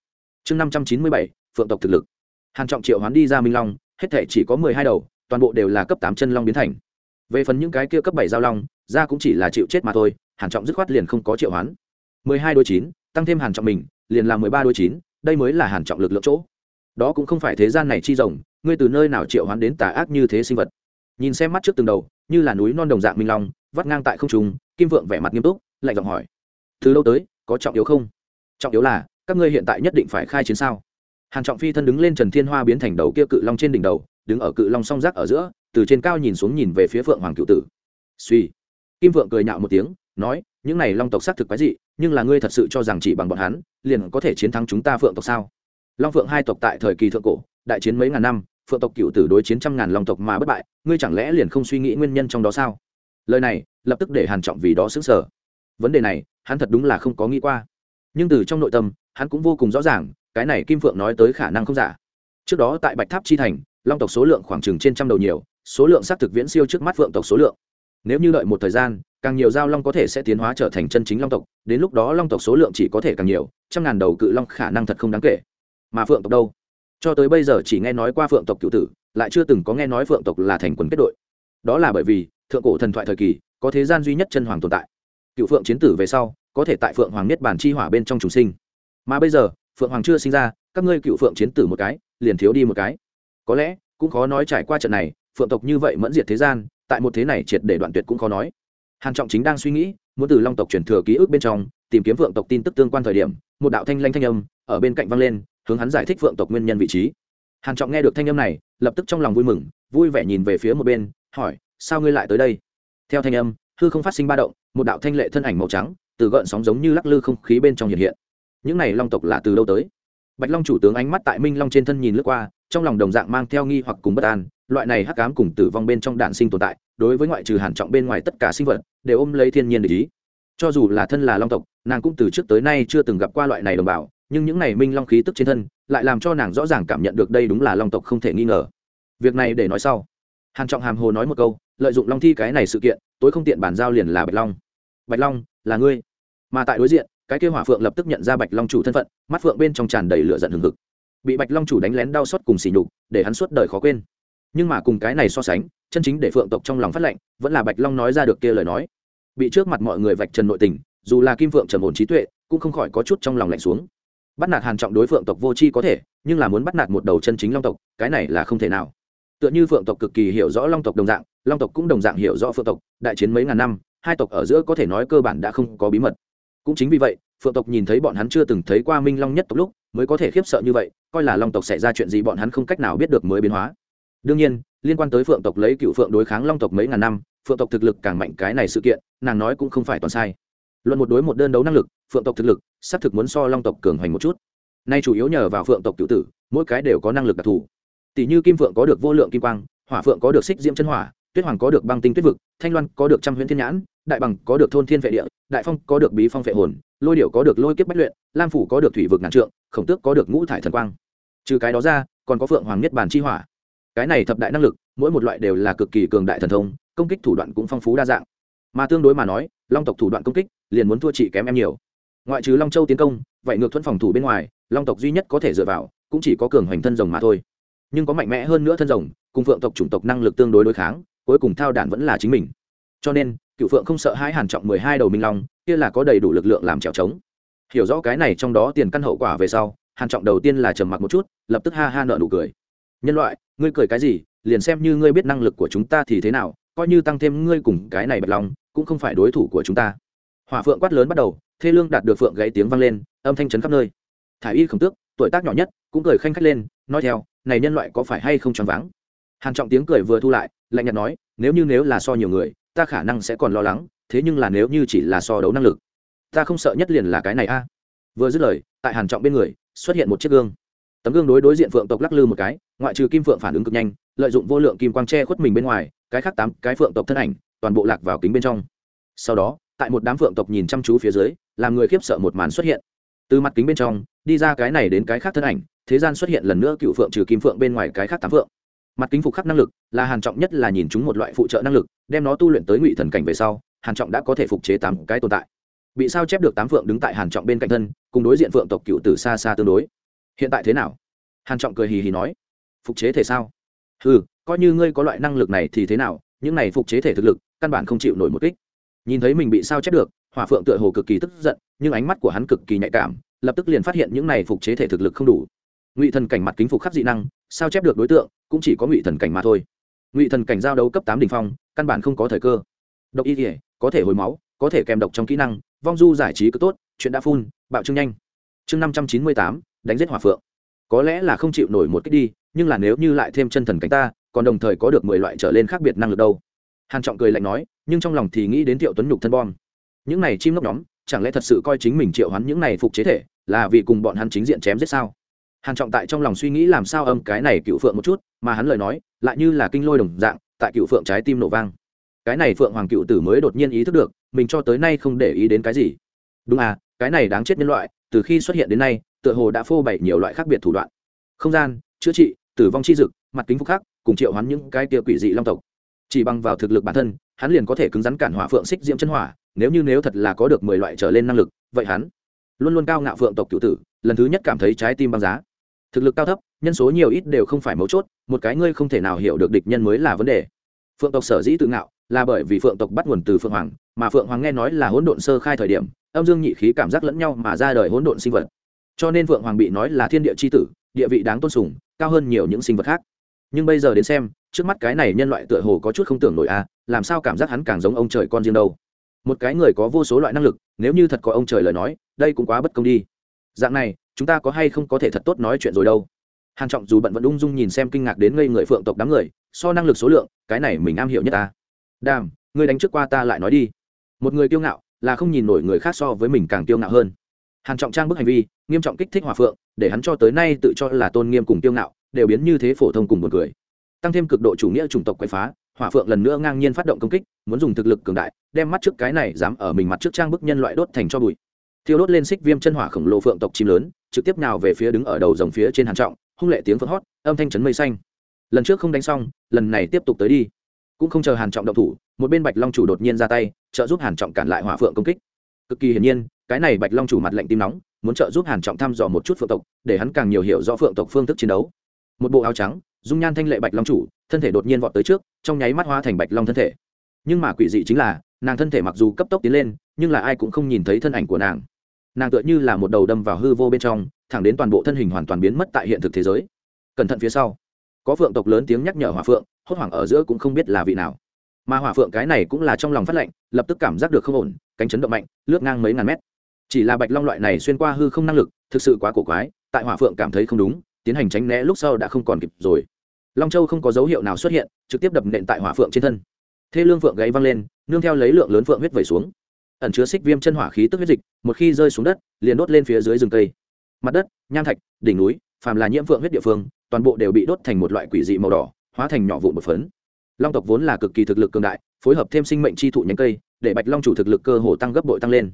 S1: Chương năm trăm chín mươi bảy, phượng tộc thực lực. Hàn trọng triệu hoán đi ra minh long, hết thể chỉ có mười hai đầu toàn bộ đều là cấp tám chân long biến thành. Về phần những cái kia cấp bảy giao long, ra cũng chỉ là chịu chết mà thôi, hàn trọng dứt khoát liền không có triệu hoán. mười hai đôi chín, tăng thêm hàn trọng mình, liền là mười ba đôi chín, đây mới là hàn trọng lực lượng chỗ. Đó cũng không phải thế gian này chi rồng, ngươi từ nơi nào triệu hoán đến tà ác như thế sinh vật? Nhìn xem mắt trước từng đầu, như là núi non đồng dạng minh long, vắt ngang tại không trung, kim vượng vẻ mặt nghiêm túc, lạnh giọng hỏi, từ đâu tới, có trọng yếu không? Trọng yếu là, các ngươi hiện tại nhất định phải khai chiến sao? Hàn trọng phi thân đứng lên trần thiên hoa biến thành đầu kia cự long trên đỉnh đầu đứng ở cự long song giác ở giữa, từ trên cao nhìn xuống nhìn về phía phượng hoàng cựu tử. Suy. Kim vượng cười nhạo một tiếng, nói, những này long tộc xác thực quái dị, nhưng là ngươi thật sự cho rằng chỉ bằng bọn hắn, liền có thể chiến thắng chúng ta phượng tộc sao? Long phượng hai tộc tại thời kỳ thượng cổ, đại chiến mấy ngàn năm, phượng tộc cựu tử đối chiến trăm ngàn long tộc mà bất bại, ngươi chẳng lẽ liền không suy nghĩ nguyên nhân trong đó sao? Lời này, lập tức để hàn trọng vì đó xứng sở vấn đề này, hắn thật đúng là không có nghĩ qua. Nhưng từ trong nội tâm, hắn cũng vô cùng rõ ràng, cái này kim phượng nói tới khả năng không giả. Trước đó tại bạch tháp chi thành long tộc số lượng khoảng chừng trên trăm đầu nhiều, số lượng xác thực viễn siêu trước mắt phượng tộc số lượng. Nếu như đợi một thời gian, càng nhiều giao long có thể sẽ tiến hóa trở thành chân chính long tộc, đến lúc đó long tộc số lượng chỉ có thể càng nhiều, trăm ngàn đầu cự long khả năng thật không đáng kể. Mà phượng tộc đâu? Cho tới bây giờ chỉ nghe nói qua phượng tộc cựu tử, lại chưa từng có nghe nói phượng tộc là thành quần kết đội. Đó là bởi vì, thượng cổ thần thoại thời kỳ, có thế gian duy nhất chân hoàng tồn tại. Cựu phượng chiến tử về sau, có thể tại phượng hoàng niết bàn chi hỏa bên trong trùng sinh. Mà bây giờ, phượng hoàng chưa sinh ra, các ngươi cựu phượng chiến tử một cái, liền thiếu đi một cái có lẽ, cũng khó nói trải qua trận này, phượng tộc như vậy mẫn diệt thế gian, tại một thế này triệt để đoạn tuyệt cũng khó nói. Hàn trọng chính đang suy nghĩ, muốn từ long tộc truyền thừa ký ức bên trong, tìm kiếm phượng tộc tin tức tương quan thời điểm, một đạo thanh lanh thanh âm, ở bên cạnh vang lên, hướng hắn giải thích phượng tộc nguyên nhân vị trí. Hàn trọng nghe được thanh âm này, lập tức trong lòng vui mừng, vui vẻ nhìn về phía một bên, hỏi, sao ngươi lại tới đây? Theo thanh âm, hư không phát sinh ba động, một đạo thanh lệ thân ảnh màu trắng, từ gợn sóng giống như lắc lư không khí bên trong hiện hiện. Những này long tộc là từ đâu tới? Bạch long chủ tướng ánh mắt tại minh long trên thân nhìn lướt qua trong lòng đồng dạng mang theo nghi hoặc cùng bất an, loại này hắc ám cùng tử vong bên trong đạn sinh tồn tại, đối với ngoại trừ hàn trọng bên ngoài tất cả sinh vật, đều ôm lấy thiên nhiên để ý. Cho dù là thân là long tộc, nàng cũng từ trước tới nay chưa từng gặp qua loại này đồng bào, nhưng những này minh long khí tức trên thân, lại làm cho nàng rõ ràng cảm nhận được đây đúng là long tộc không thể nghi ngờ. Việc này để nói sau. Hàn trọng hàm hồ nói một câu, lợi dụng long thi cái này sự kiện, tối không tiện bản giao liền là bạch long. Bạch long, là ngươi. Mà tại đối diện, cái kêu hỏa phượng lập tức nhận ra bạch long chủ thân phận, mắt phượng bên trong tràn đầy lửa giận hừng hực bị bạch long chủ đánh lén đau xót cùng xỉ nhục, để hắn suốt đời khó quên. Nhưng mà cùng cái này so sánh, chân chính để phượng tộc trong lòng phát lệnh, vẫn là bạch long nói ra được kia lời nói. Bị trước mặt mọi người vạch trần nội tình, dù là kim phượng trầm ổn trí tuệ, cũng không khỏi có chút trong lòng lạnh xuống. Bắt nạt hàn trọng đối phượng tộc vô chi có thể, nhưng là muốn bắt nạt một đầu chân chính long tộc, cái này là không thể nào. Tựa như phượng tộc cực kỳ hiểu rõ long tộc đồng dạng, long tộc cũng đồng dạng hiểu rõ phượng tộc, đại chiến mấy ngàn năm, hai tộc ở giữa có thể nói cơ bản đã không có bí mật. Cũng chính vì vậy, phượng tộc nhìn thấy bọn hắn chưa từng thấy qua minh long nhất tộc lúc mới có thể khiếp sợ như vậy, coi là long tộc xảy ra chuyện gì bọn hắn không cách nào biết được mới biến hóa. Đương nhiên, liên quan tới phượng tộc lấy cựu phượng đối kháng long tộc mấy ngàn năm, phượng tộc thực lực càng mạnh cái này sự kiện, nàng nói cũng không phải toàn sai. Luận một đối một đơn đấu năng lực, phượng tộc thực lực, xác thực muốn so long tộc cường hoành một chút. Nay chủ yếu nhờ vào phượng tộc cựu tử, mỗi cái đều có năng lực đặc thù. Tỷ như kim phượng có được vô lượng kim quang, hỏa phượng có được xích diễm chân hỏa, tuyết hoàng có được băng tinh tuyết vực, thanh loan có được trăm huyễn thiên nhãn, đại bằng có được thôn thiên vệ địa, đại phong có được bí phong vệ hồn lôi điệu có được lôi kiếp bách luyện, lam phủ có được thủy vực ngàn trượng, khổng tước có được ngũ thải thần quang. Trừ cái đó ra, còn có phượng hoàng nhất bàn chi hỏa. Cái này thập đại năng lực, mỗi một loại đều là cực kỳ cường đại thần thông, công kích thủ đoạn cũng phong phú đa dạng. Mà tương đối mà nói, long tộc thủ đoạn công kích, liền muốn thua chị kém em nhiều. Ngoại trừ long châu tiến công, vậy ngược thuẫn phòng thủ bên ngoài, long tộc duy nhất có thể dựa vào, cũng chỉ có cường hoành thân rồng mà thôi. Nhưng có mạnh mẽ hơn nữa thân rồng, cùng phượng tộc chủng tộc năng lực tương đối đối kháng, cuối cùng thao đản vẫn là chính mình. Cho nên cựu phượng không sợ hai hàn trọng mười hai đầu minh long, kia là có đầy đủ lực lượng làm trèo trống. Hiểu rõ cái này trong đó tiền căn hậu quả về sau, hàn trọng đầu tiên là trầm mặc một chút, lập tức ha ha nợ nụ cười. Nhân loại, ngươi cười cái gì? Liền xem như ngươi biết năng lực của chúng ta thì thế nào, coi như tăng thêm ngươi cùng cái này bạch long, cũng không phải đối thủ của chúng ta. Hỏa phượng quát lớn bắt đầu, thê lương đạt được phượng gãy tiếng vang lên, âm thanh chấn khắp nơi. Thải y khổng tước, tuổi tác nhỏ nhất, cũng cười khanh khách lên, nói theo, này nhân loại có phải hay không choáng váng? Hàn trọng tiếng cười vừa thu lại, lạnh nhạt nói, nếu như nếu là so nhiều người ta khả năng sẽ còn lo lắng, thế nhưng là nếu như chỉ là so đấu năng lực, ta không sợ nhất liền là cái này a. Vừa dứt lời, tại hàn trọng bên người, xuất hiện một chiếc gương. Tấm gương đối đối diện phượng tộc lắc lư một cái, ngoại trừ kim phượng phản ứng cực nhanh, lợi dụng vô lượng kim quang che khuất mình bên ngoài, cái khác tám cái phượng tộc thân ảnh, toàn bộ lạc vào kính bên trong. Sau đó, tại một đám phượng tộc nhìn chăm chú phía dưới, làm người khiếp sợ một màn xuất hiện. Từ mặt kính bên trong, đi ra cái này đến cái khác thân ảnh, thế gian xuất hiện lần nữa cựu phượng trừ kim phượng bên ngoài cái khác tám phượng mặt kính phục khắc năng lực là hàn trọng nhất là nhìn chúng một loại phụ trợ năng lực, đem nó tu luyện tới ngụy thần cảnh về sau, hàn trọng đã có thể phục chế tám cái tồn tại. Bị sao chép được tám phượng đứng tại hàn trọng bên cạnh thân, cùng đối diện phượng tộc cựu từ xa xa tương đối. Hiện tại thế nào? Hàn trọng cười hì hì nói. Phục chế thể sao? Ừ coi như ngươi có loại năng lực này thì thế nào? Những này phục chế thể thực lực, căn bản không chịu nổi một kích. Nhìn thấy mình bị sao chép được, hỏa phượng tựa hồ cực kỳ tức giận, nhưng ánh mắt của hắn cực kỳ nhạy cảm, lập tức liền phát hiện những này phục chế thể thực lực không đủ. Ngụy thần cảnh mặt kính phục khắc dị năng sao chép được đối tượng cũng chỉ có ngụy thần cảnh mà thôi ngụy thần cảnh giao đấu cấp tám đ ỉ n h phong căn bản không có thời cơ độc y thể có thể hồi máu có thể kèm độc trong kỹ năng vong du giải trí cứ tốt chuyện đã phun bạo trưng nhanh chương năm trăm chín mươi tám đánh giết hỏa phượng có lẽ là không chịu nổi một cách đi nhưng là nếu như lại thêm chân thần cánh ta còn đồng thời có được mười loại trở lên khác biệt năng lực đâu hàn trọng cười lạnh nói nhưng trong lòng thì nghĩ đến thiệu tuấn nhục thân bom những này chim ngốc nhóm chẳng lẽ thật sự coi chính mình triệu hắn những này phục chế thể là vì cùng bọn hắn chính diện chém giết sao hàn trọng tại trong lòng suy nghĩ làm sao âm cái này cựu phượng một chút, mà hắn lời nói lại như là kinh lôi đồng dạng, tại cựu phượng trái tim nổ vang. Cái này phượng hoàng cựu tử mới đột nhiên ý thức được, mình cho tới nay không để ý đến cái gì. Đúng à cái này đáng chết nhân loại, từ khi xuất hiện đến nay, tựa hồ đã phô bày nhiều loại khác biệt thủ đoạn. Không gian, chữa trị, tử vong chi dực, mặt kính phúc khắc, cùng triệu hắn những cái tia quỷ dị long tộc. Chỉ bằng vào thực lực bản thân, hắn liền có thể cứng rắn cản hỏa phượng xích diễm chân hỏa, nếu như nếu thật là có được mười loại trở lên năng lực, vậy hắn luôn luôn cao ngạo phượng tộc cựu tử, lần thứ nhất cảm thấy trái tim băng giá thực lực cao thấp, nhân số nhiều ít đều không phải mấu chốt, một cái ngươi không thể nào hiểu được địch nhân mới là vấn đề. Phượng tộc sở dĩ tự ngạo, là bởi vì phượng tộc bắt nguồn từ phượng hoàng, mà phượng hoàng nghe nói là hỗn độn sơ khai thời điểm, âm dương nhị khí cảm giác lẫn nhau mà ra đời hỗn độn sinh vật. Cho nên phượng hoàng bị nói là thiên địa c h i tử, địa vị đáng tôn sùng, cao hơn nhiều những sinh vật khác. Nhưng bây giờ đến xem, trước mắt cái này nhân loại tựa hồ có chút không tưởng nổi a làm sao cảm giác hắn càng giống ông trời con riêng đâu. Một cái người có vô số loại năng lực, nếu như thật có ông trời lời nói, đây cũng quá bất công đi. Dạng này chúng ta có hay không có thể thật tốt nói chuyện rồi đâu? Hàn trọng dù bận vẫn ung dung nhìn xem kinh ngạc đến ngây người phượng tộc đám người, so năng lực số lượng, cái này mình am hiểu nhất ta. Đàm người đánh trước qua ta lại nói đi. Một người kiêu ngạo, là không nhìn nổi người khác so với mình càng kiêu ngạo hơn. Hàn trọng trang bức hành vi, nghiêm trọng kích thích hòa phượng, để hắn cho tới nay tự cho là tôn nghiêm cùng kiêu ngạo, đều biến như thế phổ thông cùng một người tăng thêm cực độ chủ nghĩa chủng tộc quậy phá hỏa phượng lần nữa ngang nhiên phát động công kích, muốn dùng thực lực cường đại, đem mắt trước cái này dám ở mình mặt trước trang bức nhân loại đốt thành cho bụi. Thiêu đốt lên xích viêm chân hỏa khổng lồ phượng tộc chim lớn trực tiếp nào về phía đứng ở đầu dòng phía trên hàn trọng, hung lệ tiếng phượng hót âm thanh chấn mây xanh. Lần trước không đánh xong, lần này tiếp tục tới đi. Cũng không chờ hàn trọng động thủ, một bên bạch long chủ đột nhiên ra tay, trợ giúp hàn trọng cản lại hỏa phượng công kích. Cực kỳ hiển nhiên, cái này bạch long chủ mặt lạnh tim nóng, muốn trợ giúp hàn trọng thăm dò một chút phượng tộc, để hắn càng nhiều hiểu rõ phượng tộc phương thức chiến đấu. Một bộ áo trắng, dung nhan thanh lệ bạch long chủ, thân thể đột nhiên vọt tới trước, trong nháy mắt hóa thành bạch long thân thể. Nhưng mà quỷ dị chính là, nàng thân thể mặc dù cấp tốc tiến lên, nhưng là ai cũng không nhìn thấy thân ảnh của nàng nàng tựa như là một đầu đâm vào hư vô bên trong, thẳng đến toàn bộ thân hình hoàn toàn biến mất tại hiện thực thế giới. Cẩn thận phía sau, có phượng tộc lớn tiếng nhắc nhở hỏa phượng, hốt hoảng ở giữa cũng không biết là vị nào. Mà hỏa phượng cái này cũng là trong lòng phát lệnh, lập tức cảm giác được không ổn, cánh chấn động mạnh, lướt ngang mấy ngàn mét. Chỉ là bạch long loại này xuyên qua hư không năng lực, thực sự quá cổ quái, tại hỏa phượng cảm thấy không đúng, tiến hành tránh né lúc sau đã không còn kịp rồi. Long châu không có dấu hiệu nào xuất hiện, trực tiếp đập nện tại hỏa phượng trên thân. Thê lương phượng gáy văng lên, nương theo lấy lượng lớn phượng huyết vẩy xuống ẩn chứa xích viêm chân hỏa khí tức huyết dịch, một khi rơi xuống đất, liền đốt lên phía dưới rừng cây. Mặt đất, nham thạch, đỉnh núi, phàm là nhiễm phượng huyết địa phương, toàn bộ đều bị đốt thành một loại quỷ dị màu đỏ, hóa thành nhỏ vụn một phấn. Long tộc vốn là cực kỳ thực lực cường đại, phối hợp thêm sinh mệnh chi thụ nhánh cây, để bạch long chủ thực lực cơ hồ tăng gấp bội tăng lên.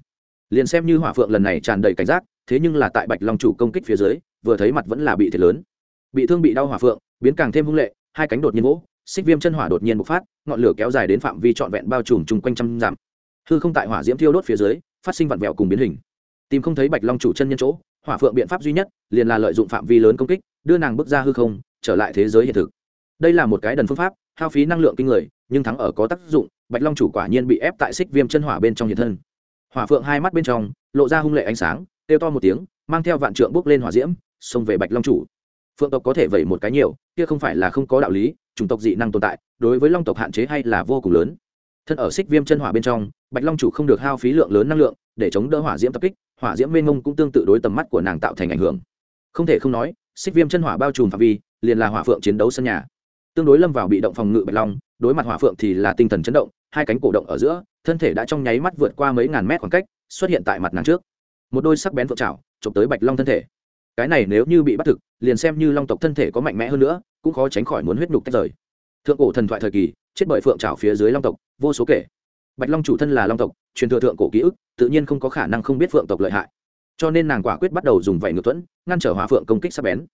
S1: Liền xem như hỏa phượng lần này tràn đầy cảnh giác, thế nhưng là tại bạch long chủ công kích phía dưới, vừa thấy mặt vẫn là bị thiệt lớn. Bị thương bị đau hỏa phượng, biến càng thêm hung lệ, hai cánh đột nhiên vỗ, xích viêm chân hỏa đột nhiên bộc phát, ngọn lửa kéo dài đến phạm vi trọn vẹn bao trùm chung quanh trăm dặm hư không tại hỏa diễm thiêu đốt phía dưới, phát sinh vặn vẹo cùng biến hình. Tìm không thấy bạch long chủ chân nhân chỗ, hỏa phượng biện pháp duy nhất, liền là lợi dụng phạm vi lớn công kích, đưa nàng bước ra hư không, trở lại thế giới hiện thực. Đây là một cái đần phương pháp, hao phí năng lượng kinh người, nhưng thắng ở có tác dụng, bạch long chủ quả nhiên bị ép tại xích viêm chân hỏa bên trong hiện thân. Hỏa phượng hai mắt bên trong, lộ ra hung lệ ánh sáng, kêu to một tiếng, mang theo vạn trượng bước lên hỏa diễm, xông về bạch long chủ. Phượng tộc có thể vẩy một cái nhiều, kia không phải là không có đạo lý, chủng tộc dị năng tồn tại, đối với long tộc hạn chế hay là vô cùng lớn thân ở xích viêm chân hỏa bên trong, bạch long chủ không được hao phí lượng lớn năng lượng, để chống đỡ hỏa diễm tập kích, hỏa diễm mênh mông cũng tương tự đối tầm mắt của nàng tạo thành ảnh hưởng. Không thể không nói, xích viêm chân hỏa bao trùm phạm vi, liền là hỏa phượng chiến đấu sân nhà. Tương đối lâm vào bị động phòng ngự bạch long, đối mặt hỏa phượng thì là tinh thần chấn động, hai cánh cổ động ở giữa, thân thể đã trong nháy mắt vượt qua mấy ngàn mét khoảng cách, xuất hiện tại mặt nàng trước. Một đôi sắc bén vượt trào, chụp tới bạch long thân thể. Cái này nếu như bị bắt thực, liền xem như long tộc thân thể có mạnh mẽ hơn nữa, cũng khó tránh khỏi muốn huyết nhục tách rời. Thượng cổ thần thoại thời kỳ chết bởi phượng trào phía dưới long tộc, vô số kể. Bạch long chủ thân là long tộc, truyền thừa thượng cổ ký ức, tự nhiên không có khả năng không biết phượng tộc lợi hại. Cho nên nàng quả quyết bắt đầu dùng vảy ngược thuẫn, ngăn trở hỏa phượng công kích sắp bén.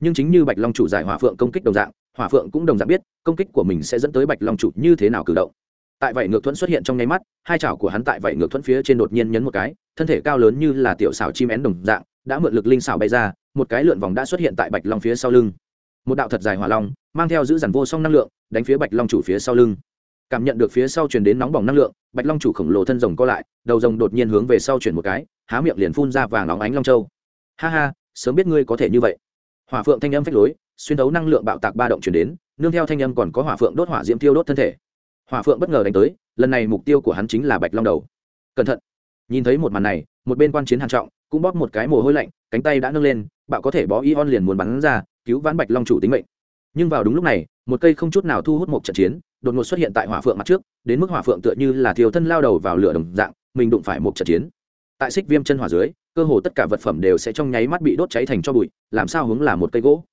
S1: Nhưng chính như bạch long chủ giải hỏa phượng công kích đồng dạng, hỏa phượng cũng đồng dạng biết, công kích của mình sẽ dẫn tới bạch long chủ như thế nào cử động. Tại vảy ngược thuẫn xuất hiện trong nháy mắt, hai chảo của hắn tại vảy ngược thuẫn phía trên đột nhiên nhấn một cái, thân thể cao lớn như là tiểu xảo chim én đồng dạng, đã mượn lực linh xảo bay ra, một cái lượn vòng đã xuất hiện tại bạch long phía sau lưng một đạo thật dài hỏa long, mang theo giữ dằn vô song năng lượng, đánh phía bạch long chủ phía sau lưng. Cảm nhận được phía sau truyền đến nóng bỏng năng lượng, bạch long chủ khổng lồ thân rồng co lại, đầu rồng đột nhiên hướng về sau chuyển một cái, há miệng liền phun ra vàng nóng ánh long châu. Ha ha, sớm biết ngươi có thể như vậy. Hỏa phượng thanh âm phách lối, xuyên đấu năng lượng bạo tạc ba động chuyển đến, nương theo thanh âm còn có hỏa phượng đốt hỏa diễm tiêu đốt thân thể. Hỏa phượng bất ngờ đánh tới, lần này mục tiêu của hắn chính là bạch long đầu. Cẩn thận. Nhìn thấy một màn này, một bên quan chiến hàn trọng, cũng bóp một cái mồ hôi lạnh, cánh tay đã nâng lên, bạo có thể bó ion liền muốn bắn ra cứu vãn bạch long chủ tính mệnh. Nhưng vào đúng lúc này, một cây không chút nào thu hút một trận chiến, đột ngột xuất hiện tại hỏa phượng mặt trước, đến mức hỏa phượng tựa như là thiếu thân lao đầu vào lửa đồng dạng, mình đụng phải một trận chiến. Tại xích viêm chân hỏa dưới, cơ hồ tất cả vật phẩm đều sẽ trong nháy mắt bị đốt cháy thành cho bụi, làm sao hướng là một cây gỗ.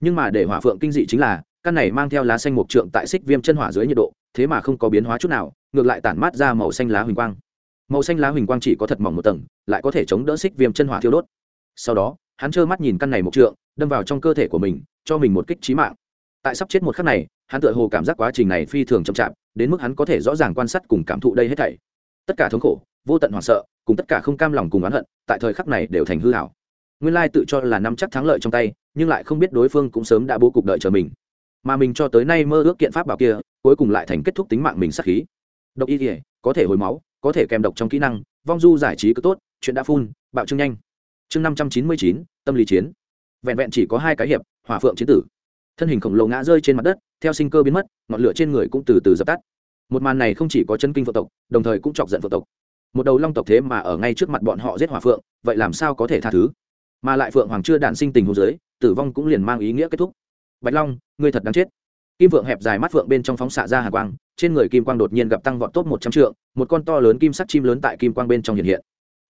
S1: Nhưng mà để hỏa phượng kinh dị chính là, căn này mang theo lá xanh mộc trượng tại xích viêm chân hỏa dưới nhiệt độ, thế mà không có biến hóa chút nào, ngược lại tản mát ra màu xanh lá huỳnh quang. Màu xanh lá huỳnh quang chỉ có thật mỏng một tầng, lại có thể chống đỡ xích viêm chân hỏa thiêu đốt. Sau đó hắn trơ mắt nhìn căn này mộc trượng, đâm vào trong cơ thể của mình, cho mình một kích trí mạng. Tại sắp chết một khắc này, hắn tựa hồ cảm giác quá trình này phi thường chậm chạp, đến mức hắn có thể rõ ràng quan sát cùng cảm thụ đây hết thảy. Tất cả thống khổ, vô tận hoảng sợ, cùng tất cả không cam lòng cùng oán hận, tại thời khắc này đều thành hư hảo nguyên lai tự cho là nắm chắc thắng lợi trong tay, nhưng lại không biết đối phương cũng sớm đã bố cục đợi chờ mình. Mà mình cho tới nay mơ ước kiện pháp bảo kia, cuối cùng lại thành kết thúc tính mạng mình sát khí. Độc y thể có thể hồi máu, có thể kèm độc trong kỹ năng, vong du giải trí cứ tốt, chuyện đã phun, bạo trưng nhanh chương năm trăm chín mươi chín, tâm lý chiến. Vẹn vẹn chỉ có hai cái hiệp, hỏa phượng chiến tử. Thân hình khổng lồ ngã rơi trên mặt đất, theo sinh cơ biến mất, ngọn lửa trên người cũng từ từ dập tắt. Một màn này không chỉ có chân kinh phượng tộc, đồng thời cũng chọc giận phượng tộc. Một đầu long tộc thế mà ở ngay trước mặt bọn họ giết hỏa phượng, vậy làm sao có thể tha thứ? Mà lại phượng hoàng chưa đản sinh tình hồ dưới, tử vong cũng liền mang ý nghĩa kết thúc. Bạch long, ngươi thật đáng chết. Kim phượng hẹp dài mắt phượng bên trong phóng xạ ra hà quang, trên người kim quang đột nhiên gặp tăng vọt tốt một trăm trượng, một con to lớn kim sắc chim lớn tại kim quang bên trong hiện hiện.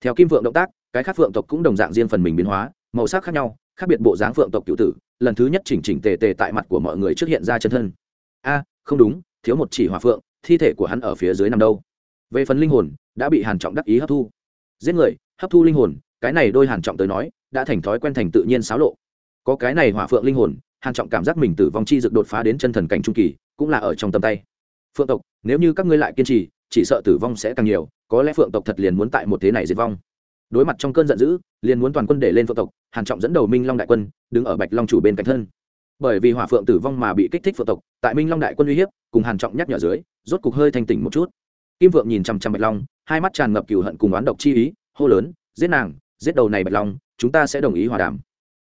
S1: Theo kim phượng động tác cái khác phượng tộc cũng đồng dạng riêng phần mình biến hóa, màu sắc khác nhau, khác biệt bộ dáng phượng tộc cựu tử, lần thứ nhất chỉnh chỉnh tề tề tại mặt của mọi người trước hiện ra chân thân. A, không đúng, thiếu một chỉ hỏa phượng, thi thể của hắn ở phía dưới nằm đâu. Về phần linh hồn, đã bị hàn trọng đắc ý hấp thu. Giết người, hấp thu linh hồn, cái này đôi hàn trọng tới nói, đã thành thói quen thành tự nhiên xáo lộ. Có cái này hỏa phượng linh hồn, hàn trọng cảm giác mình tử vong chi dược đột phá đến chân thần cảnh trung kỳ, cũng là ở trong tầm tay. Phượng tộc, nếu như các ngươi lại kiên trì, chỉ sợ tử vong sẽ càng nhiều, có lẽ phượng tộc thật liền muốn tại một thế này diệt vong đối mặt trong cơn giận dữ, liền muốn toàn quân để lên phượng tộc, hàn trọng dẫn đầu minh long đại quân, đứng ở bạch long chủ bên cạnh thân. Bởi vì hỏa phượng tử vong mà bị kích thích phượng tộc, tại minh long đại quân uy hiếp, cùng hàn trọng nhắc nhở dưới, rốt cục hơi thanh tỉnh một chút. Kim vượng nhìn chằm chằm bạch long, hai mắt tràn ngập cừu hận cùng oán độc chi ý, hô lớn, giết nàng, giết đầu này bạch long, chúng ta sẽ đồng ý hòa đàm.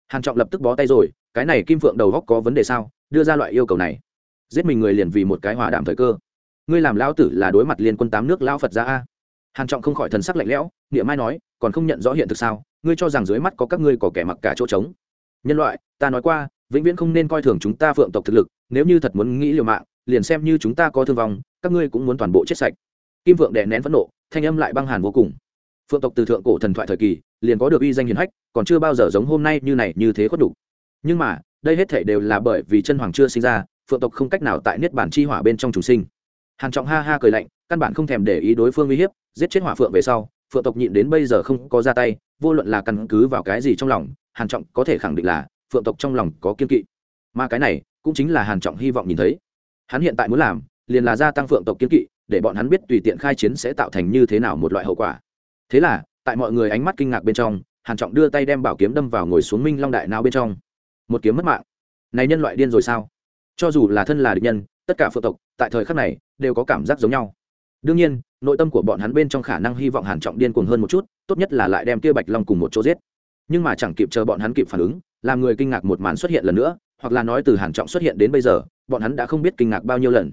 S1: Hàn trọng lập tức bó tay rồi, cái này kim vượng đầu góc có vấn đề sao? Đưa ra loại yêu cầu này, giết mình người liền vì một cái hòa đàm thời cơ. Ngươi làm lão tử là đối mặt liên quân tám nước lão phật ra a hàn trọng không khỏi thần sắc lạnh lẽo, niệm mai nói, còn không nhận rõ hiện thực sao? Ngươi cho rằng dưới mắt có các ngươi có kẻ mặc cả chỗ trống. Nhân loại, ta nói qua, vĩnh viễn không nên coi thường chúng ta phượng tộc thực lực, nếu như thật muốn nghĩ liều mạng, liền xem như chúng ta có thương vong, các ngươi cũng muốn toàn bộ chết sạch. Kim vượng đè nén phẫn nộ, thanh âm lại băng hàn vô cùng. Phượng tộc từ thượng cổ thần thoại thời kỳ, liền có được uy danh hiền hách, còn chưa bao giờ giống hôm nay như này như thế có đủ nhưng mà, đây hết thể đều là bởi vì chân hoàng chưa sinh ra, phượng tộc không cách nào tại niết bản chi hỏa bên trong trùng sinh. Hàn trọng ha ha cười lạnh, căn bản không thèm để ý đối phương uy hiếp giết chết hỏa phượng về sau, phượng tộc nhịn đến bây giờ không có ra tay, vô luận là căn cứ vào cái gì trong lòng, hàn trọng có thể khẳng định là phượng tộc trong lòng có kiên kỵ. Mà cái này cũng chính là hàn trọng hy vọng nhìn thấy. Hắn hiện tại muốn làm, liền là gia tăng phượng tộc kiên kỵ, để bọn hắn biết tùy tiện khai chiến sẽ tạo thành như thế nào một loại hậu quả. Thế là, tại mọi người ánh mắt kinh ngạc bên trong, hàn trọng đưa tay đem bảo kiếm đâm vào ngồi xuống minh long đại não bên trong. Một kiếm mất mạng. Này nhân loại điên rồi sao? Cho dù là thân là địch nhân, tất cả phượng tộc, tại thời khắc này, đều có cảm giác giống nhau đương nhiên, nội tâm của bọn hắn bên trong khả năng hy vọng hàn trọng điên cuồng hơn một chút, tốt nhất là lại đem kia bạch long cùng một chỗ giết. Nhưng mà chẳng kịp chờ bọn hắn kịp phản ứng, làm người kinh ngạc một màn xuất hiện lần nữa, hoặc là nói từ hàn trọng xuất hiện đến bây giờ, bọn hắn đã không biết kinh ngạc bao nhiêu lần.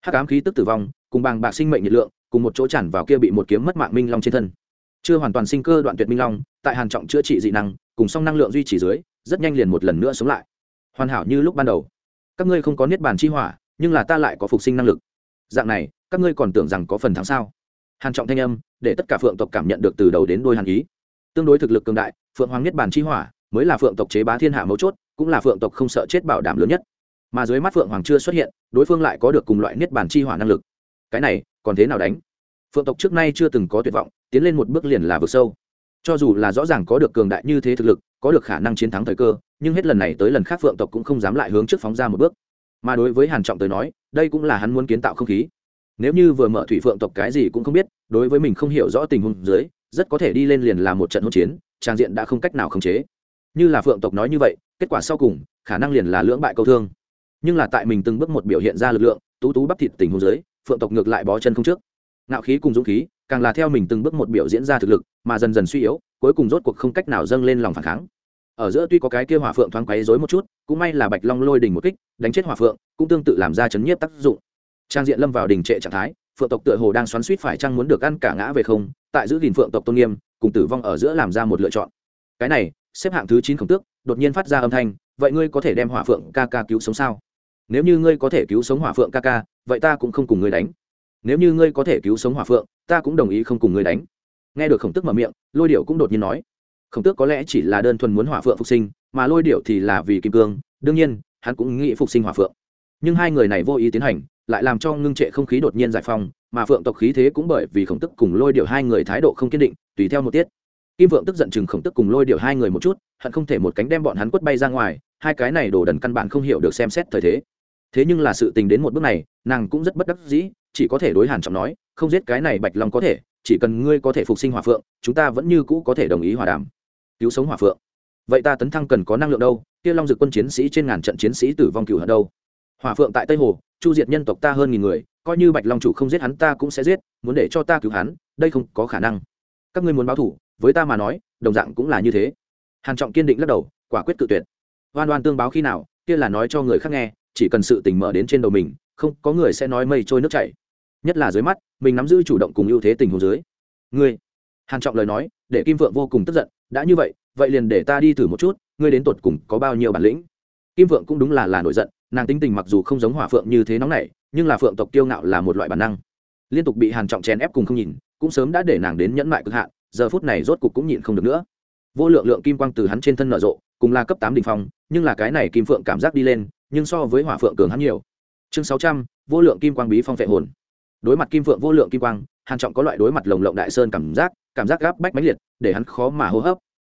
S1: Hắc ám khí tức tử vong, cùng bàng bạc sinh mệnh nhiệt lượng, cùng một chỗ tràn vào kia bị một kiếm mất mạng minh long trên thân. Chưa hoàn toàn sinh cơ đoạn tuyệt minh long, tại hàn trọng chữa trị dị năng, cùng song năng lượng duy trì dưới, rất nhanh liền một lần nữa sống lại. Hoàn hảo như lúc ban đầu. Các ngươi không có niết bàn chi hỏa, nhưng là ta lại có phục sinh năng lực. Dạng này các ngươi còn tưởng rằng có phần thắng sao? Hàn trọng thanh âm, để tất cả phượng tộc cảm nhận được từ đầu đến đôi hàn ý. Tương đối thực lực cường đại, phượng hoàng nhất bản chi hỏa, mới là phượng tộc chế bá thiên hạ mấu chốt, cũng là phượng tộc không sợ chết bảo đảm lớn nhất. Mà dưới mắt phượng hoàng chưa xuất hiện, đối phương lại có được cùng loại niết bản chi hỏa năng lực. Cái này, còn thế nào đánh? Phượng tộc trước nay chưa từng có tuyệt vọng, tiến lên một bước liền là vực sâu. Cho dù là rõ ràng có được cường đại như thế thực lực, có được khả năng chiến thắng thời cơ, nhưng hết lần này tới lần khác phượng tộc cũng không dám lại hướng trước phóng ra một bước. Mà đối với hàn trọng tới nói, đây cũng là hắn muốn kiến tạo không khí nếu như vừa mở thủy phượng tộc cái gì cũng không biết, đối với mình không hiểu rõ tình huống dưới, rất có thể đi lên liền làm một trận hỗn chiến, trang diện đã không cách nào khống chế. Như là phượng tộc nói như vậy, kết quả sau cùng, khả năng liền là lưỡng bại câu thương. Nhưng là tại mình từng bước một biểu hiện ra lực lượng, tú tú bắp thịt tình huống dưới, phượng tộc ngược lại bó chân không trước. Ngạo khí cùng dũng khí, càng là theo mình từng bước một biểu diễn ra thực lực, mà dần dần suy yếu, cuối cùng rốt cuộc không cách nào dâng lên lòng phản kháng. Ở giữa tuy có cái kia hỏa phượng thoáng quấy rối một chút, cũng may là bạch long lôi đỉnh một kích, đánh chết hỏa phượng, cũng tương tự làm ra chấn nhiếp tác dụng trang diện lâm vào đình trệ trạng thái, phượng tộc tựa hồ đang xoắn suýt phải chăng muốn được ăn cả ngã về không, tại giữ gìn phượng tộc tôn nghiêm, cùng tử vong ở giữa làm ra một lựa chọn. Cái này, xếp hạng thứ chín khổng tước, đột nhiên phát ra âm thanh, vậy ngươi có thể đem hỏa phượng ca ca cứu sống sao? Nếu như ngươi có thể cứu sống hỏa phượng ca ca, vậy ta cũng không cùng ngươi đánh. Nếu như ngươi có thể cứu sống hỏa phượng, ta cũng đồng ý không cùng ngươi đánh. Nghe được khổng tước mở miệng, lôi điệu cũng đột nhiên nói, khổng tước có lẽ chỉ là đơn thuần muốn hỏa phượng phục sinh, mà lôi điệu thì là vì kim cương, đương nhiên, hắn cũng nghĩ phục sinh hỏa phượng. Nhưng hai người này vô ý tiến hành lại làm cho ngưng trệ không khí đột nhiên giải phong mà phượng tộc khí thế cũng bởi vì khổng tức cùng lôi điệu hai người thái độ không kiên định, tùy theo một tiết. Kim vượng tức giận chừng khổng tức cùng lôi điệu hai người một chút, hận không thể một cánh đem bọn hắn quất bay ra ngoài, hai cái này đồ đần căn bản không hiểu được xem xét thời thế. Thế nhưng là sự tình đến một bước này, nàng cũng rất bất đắc dĩ, chỉ có thể đối hàn trọng nói, không giết cái này bạch long có thể, chỉ cần ngươi có thể phục sinh hỏa phượng, chúng ta vẫn như cũ có thể đồng ý hòa đàm. Cứu sống hỏa phượng? Vậy ta tấn thăng cần có năng lượng đâu? Kia long dực quân chiến sĩ trên ngàn trận chiến sĩ tử vong cửu hận đâu? Hỏa phượng tại tây hồ chu diệt nhân tộc ta hơn nghìn người, coi như bạch long chủ không giết hắn ta cũng sẽ giết, muốn để cho ta cứu hắn, đây không có khả năng. Các ngươi muốn báo thủ, với ta mà nói, đồng dạng cũng là như thế. Hàn trọng kiên định lắc đầu, quả quyết cự tuyệt. Oan oan tương báo khi nào, kia là nói cho người khác nghe, chỉ cần sự tình mở đến trên đầu mình, không có người sẽ nói mây trôi nước chảy. Nhất là dưới mắt, mình nắm giữ chủ động cùng ưu thế tình huống dưới. Ngươi, hàn trọng lời nói, để kim vượng vô cùng tức giận, đã như vậy vậy liền để ta đi thử một chút, ngươi đến tuột cùng có bao nhiêu bản lĩnh? Kim vượng cũng đúng là là nổi giận nàng tính tình mặc dù không giống hỏa phượng như thế nóng nảy, nhưng là phượng tộc kiêu ngạo là một loại bản năng. Liên tục bị hàn trọng chèn ép cùng không nhìn, cũng sớm đã để nàng đến nhẫn mại cực hạn, giờ phút này rốt cục cũng nhịn không được nữa. Vô lượng lượng kim quang từ hắn trên thân nở rộ, cùng là cấp tám đỉnh phong, nhưng là cái này kim phượng cảm giác đi lên, nhưng so với hỏa phượng cường hắn nhiều. Chương sáu trăm, vô lượng kim quang bí phong vệ hồn. Đối mặt kim phượng vô lượng kim quang, hàn trọng có loại đối mặt lồng lộng đại sơn cảm giác cảm giác gáp bách mãnh liệt, để hắn khó mà hô hấp.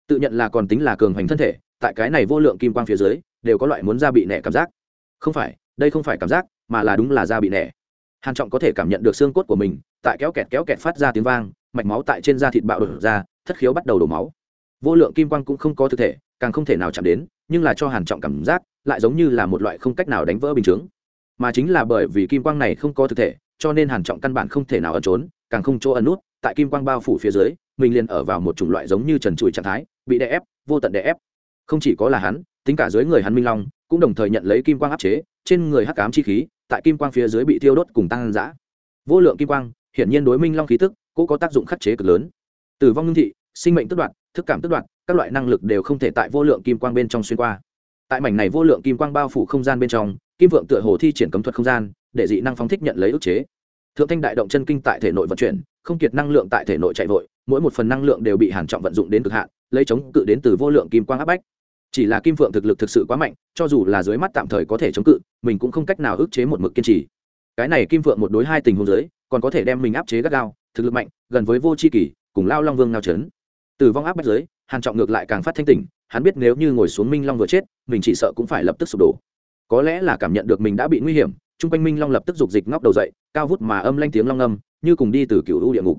S1: Tự nhận là còn tính là cường hoành thân thể, tại cái này vô lượng kim quang phía dưới, đều có loại muốn ra bị nẻ cảm giác không phải, đây không phải cảm giác, mà là đúng là da bị nẻ. Hàn trọng có thể cảm nhận được xương cốt của mình, tại kéo kẹt kéo kẹt phát ra tiếng vang, mạch máu tại trên da thịt bạo đổ ra, thất khiếu bắt đầu đổ máu. Vô lượng kim quang cũng không có thực thể, càng không thể nào chạm đến, nhưng là cho hàn trọng cảm giác, lại giống như là một loại không cách nào đánh vỡ bình thường. mà chính là bởi vì kim quang này không có thực thể, cho nên hàn trọng căn bản không thể nào ẩn trốn, càng không chỗ ẩn nút, tại kim quang bao phủ phía dưới, mình liền ở vào một chủng loại giống như trần trụi trạng thái, bị đè ép, vô tận đè ép. Không chỉ có là hắn, tính cả dưới người hắn minh long cũng đồng thời nhận lấy kim quang áp chế, trên người hắc ám chi khí, tại kim quang phía dưới bị thiêu đốt cùng tăng giã vô lượng kim quang, hiển nhiên đối minh long khí tức, cũng có tác dụng khắc chế cực lớn. Tử vong ngưng thị, sinh mệnh tức đoạn thức cảm tức đoạn các loại năng lực đều không thể tại vô lượng kim quang bên trong xuyên qua. Tại mảnh này vô lượng kim quang bao phủ không gian bên trong, kim vượng tựa hồ thi triển cấm thuật không gian, để dị năng phóng thích nhận lấy ức chế. Thượng thanh đại động chân kinh tại thể nội vận chuyển, không kiệt năng lượng tại thể nội chạy vội, mỗi một phần năng lượng đều bị hàn trọng vận dụng đến cực hạn, lấy chống cự đến từ vô lượng kim quang áp bách chỉ là kim phượng thực lực thực sự quá mạnh cho dù là dưới mắt tạm thời có thể chống cự mình cũng không cách nào ức chế một mực kiên trì. Cái này kim phượng một đối hai tình huống giới, còn có thể đem mình áp chế gắt gao thực lực mạnh gần với vô c h i kỷ cùng lao long vương ngao trấn từ vong áp bách giới hàn trọng ngược lại càng phát thanh tỉnh hắn biết nếu như ngồi xuống minh long vừa chết mình chỉ sợ cũng phải lập tức sụp đổ. Có lẽ là cảm nhận được mình đã bị nguy hiểm chung quanh minh long lập tức giục dịch ngóc đầu dậy cao vút mà âm lanh tiếng long âm như cùng đi từ cựu u địa ngục.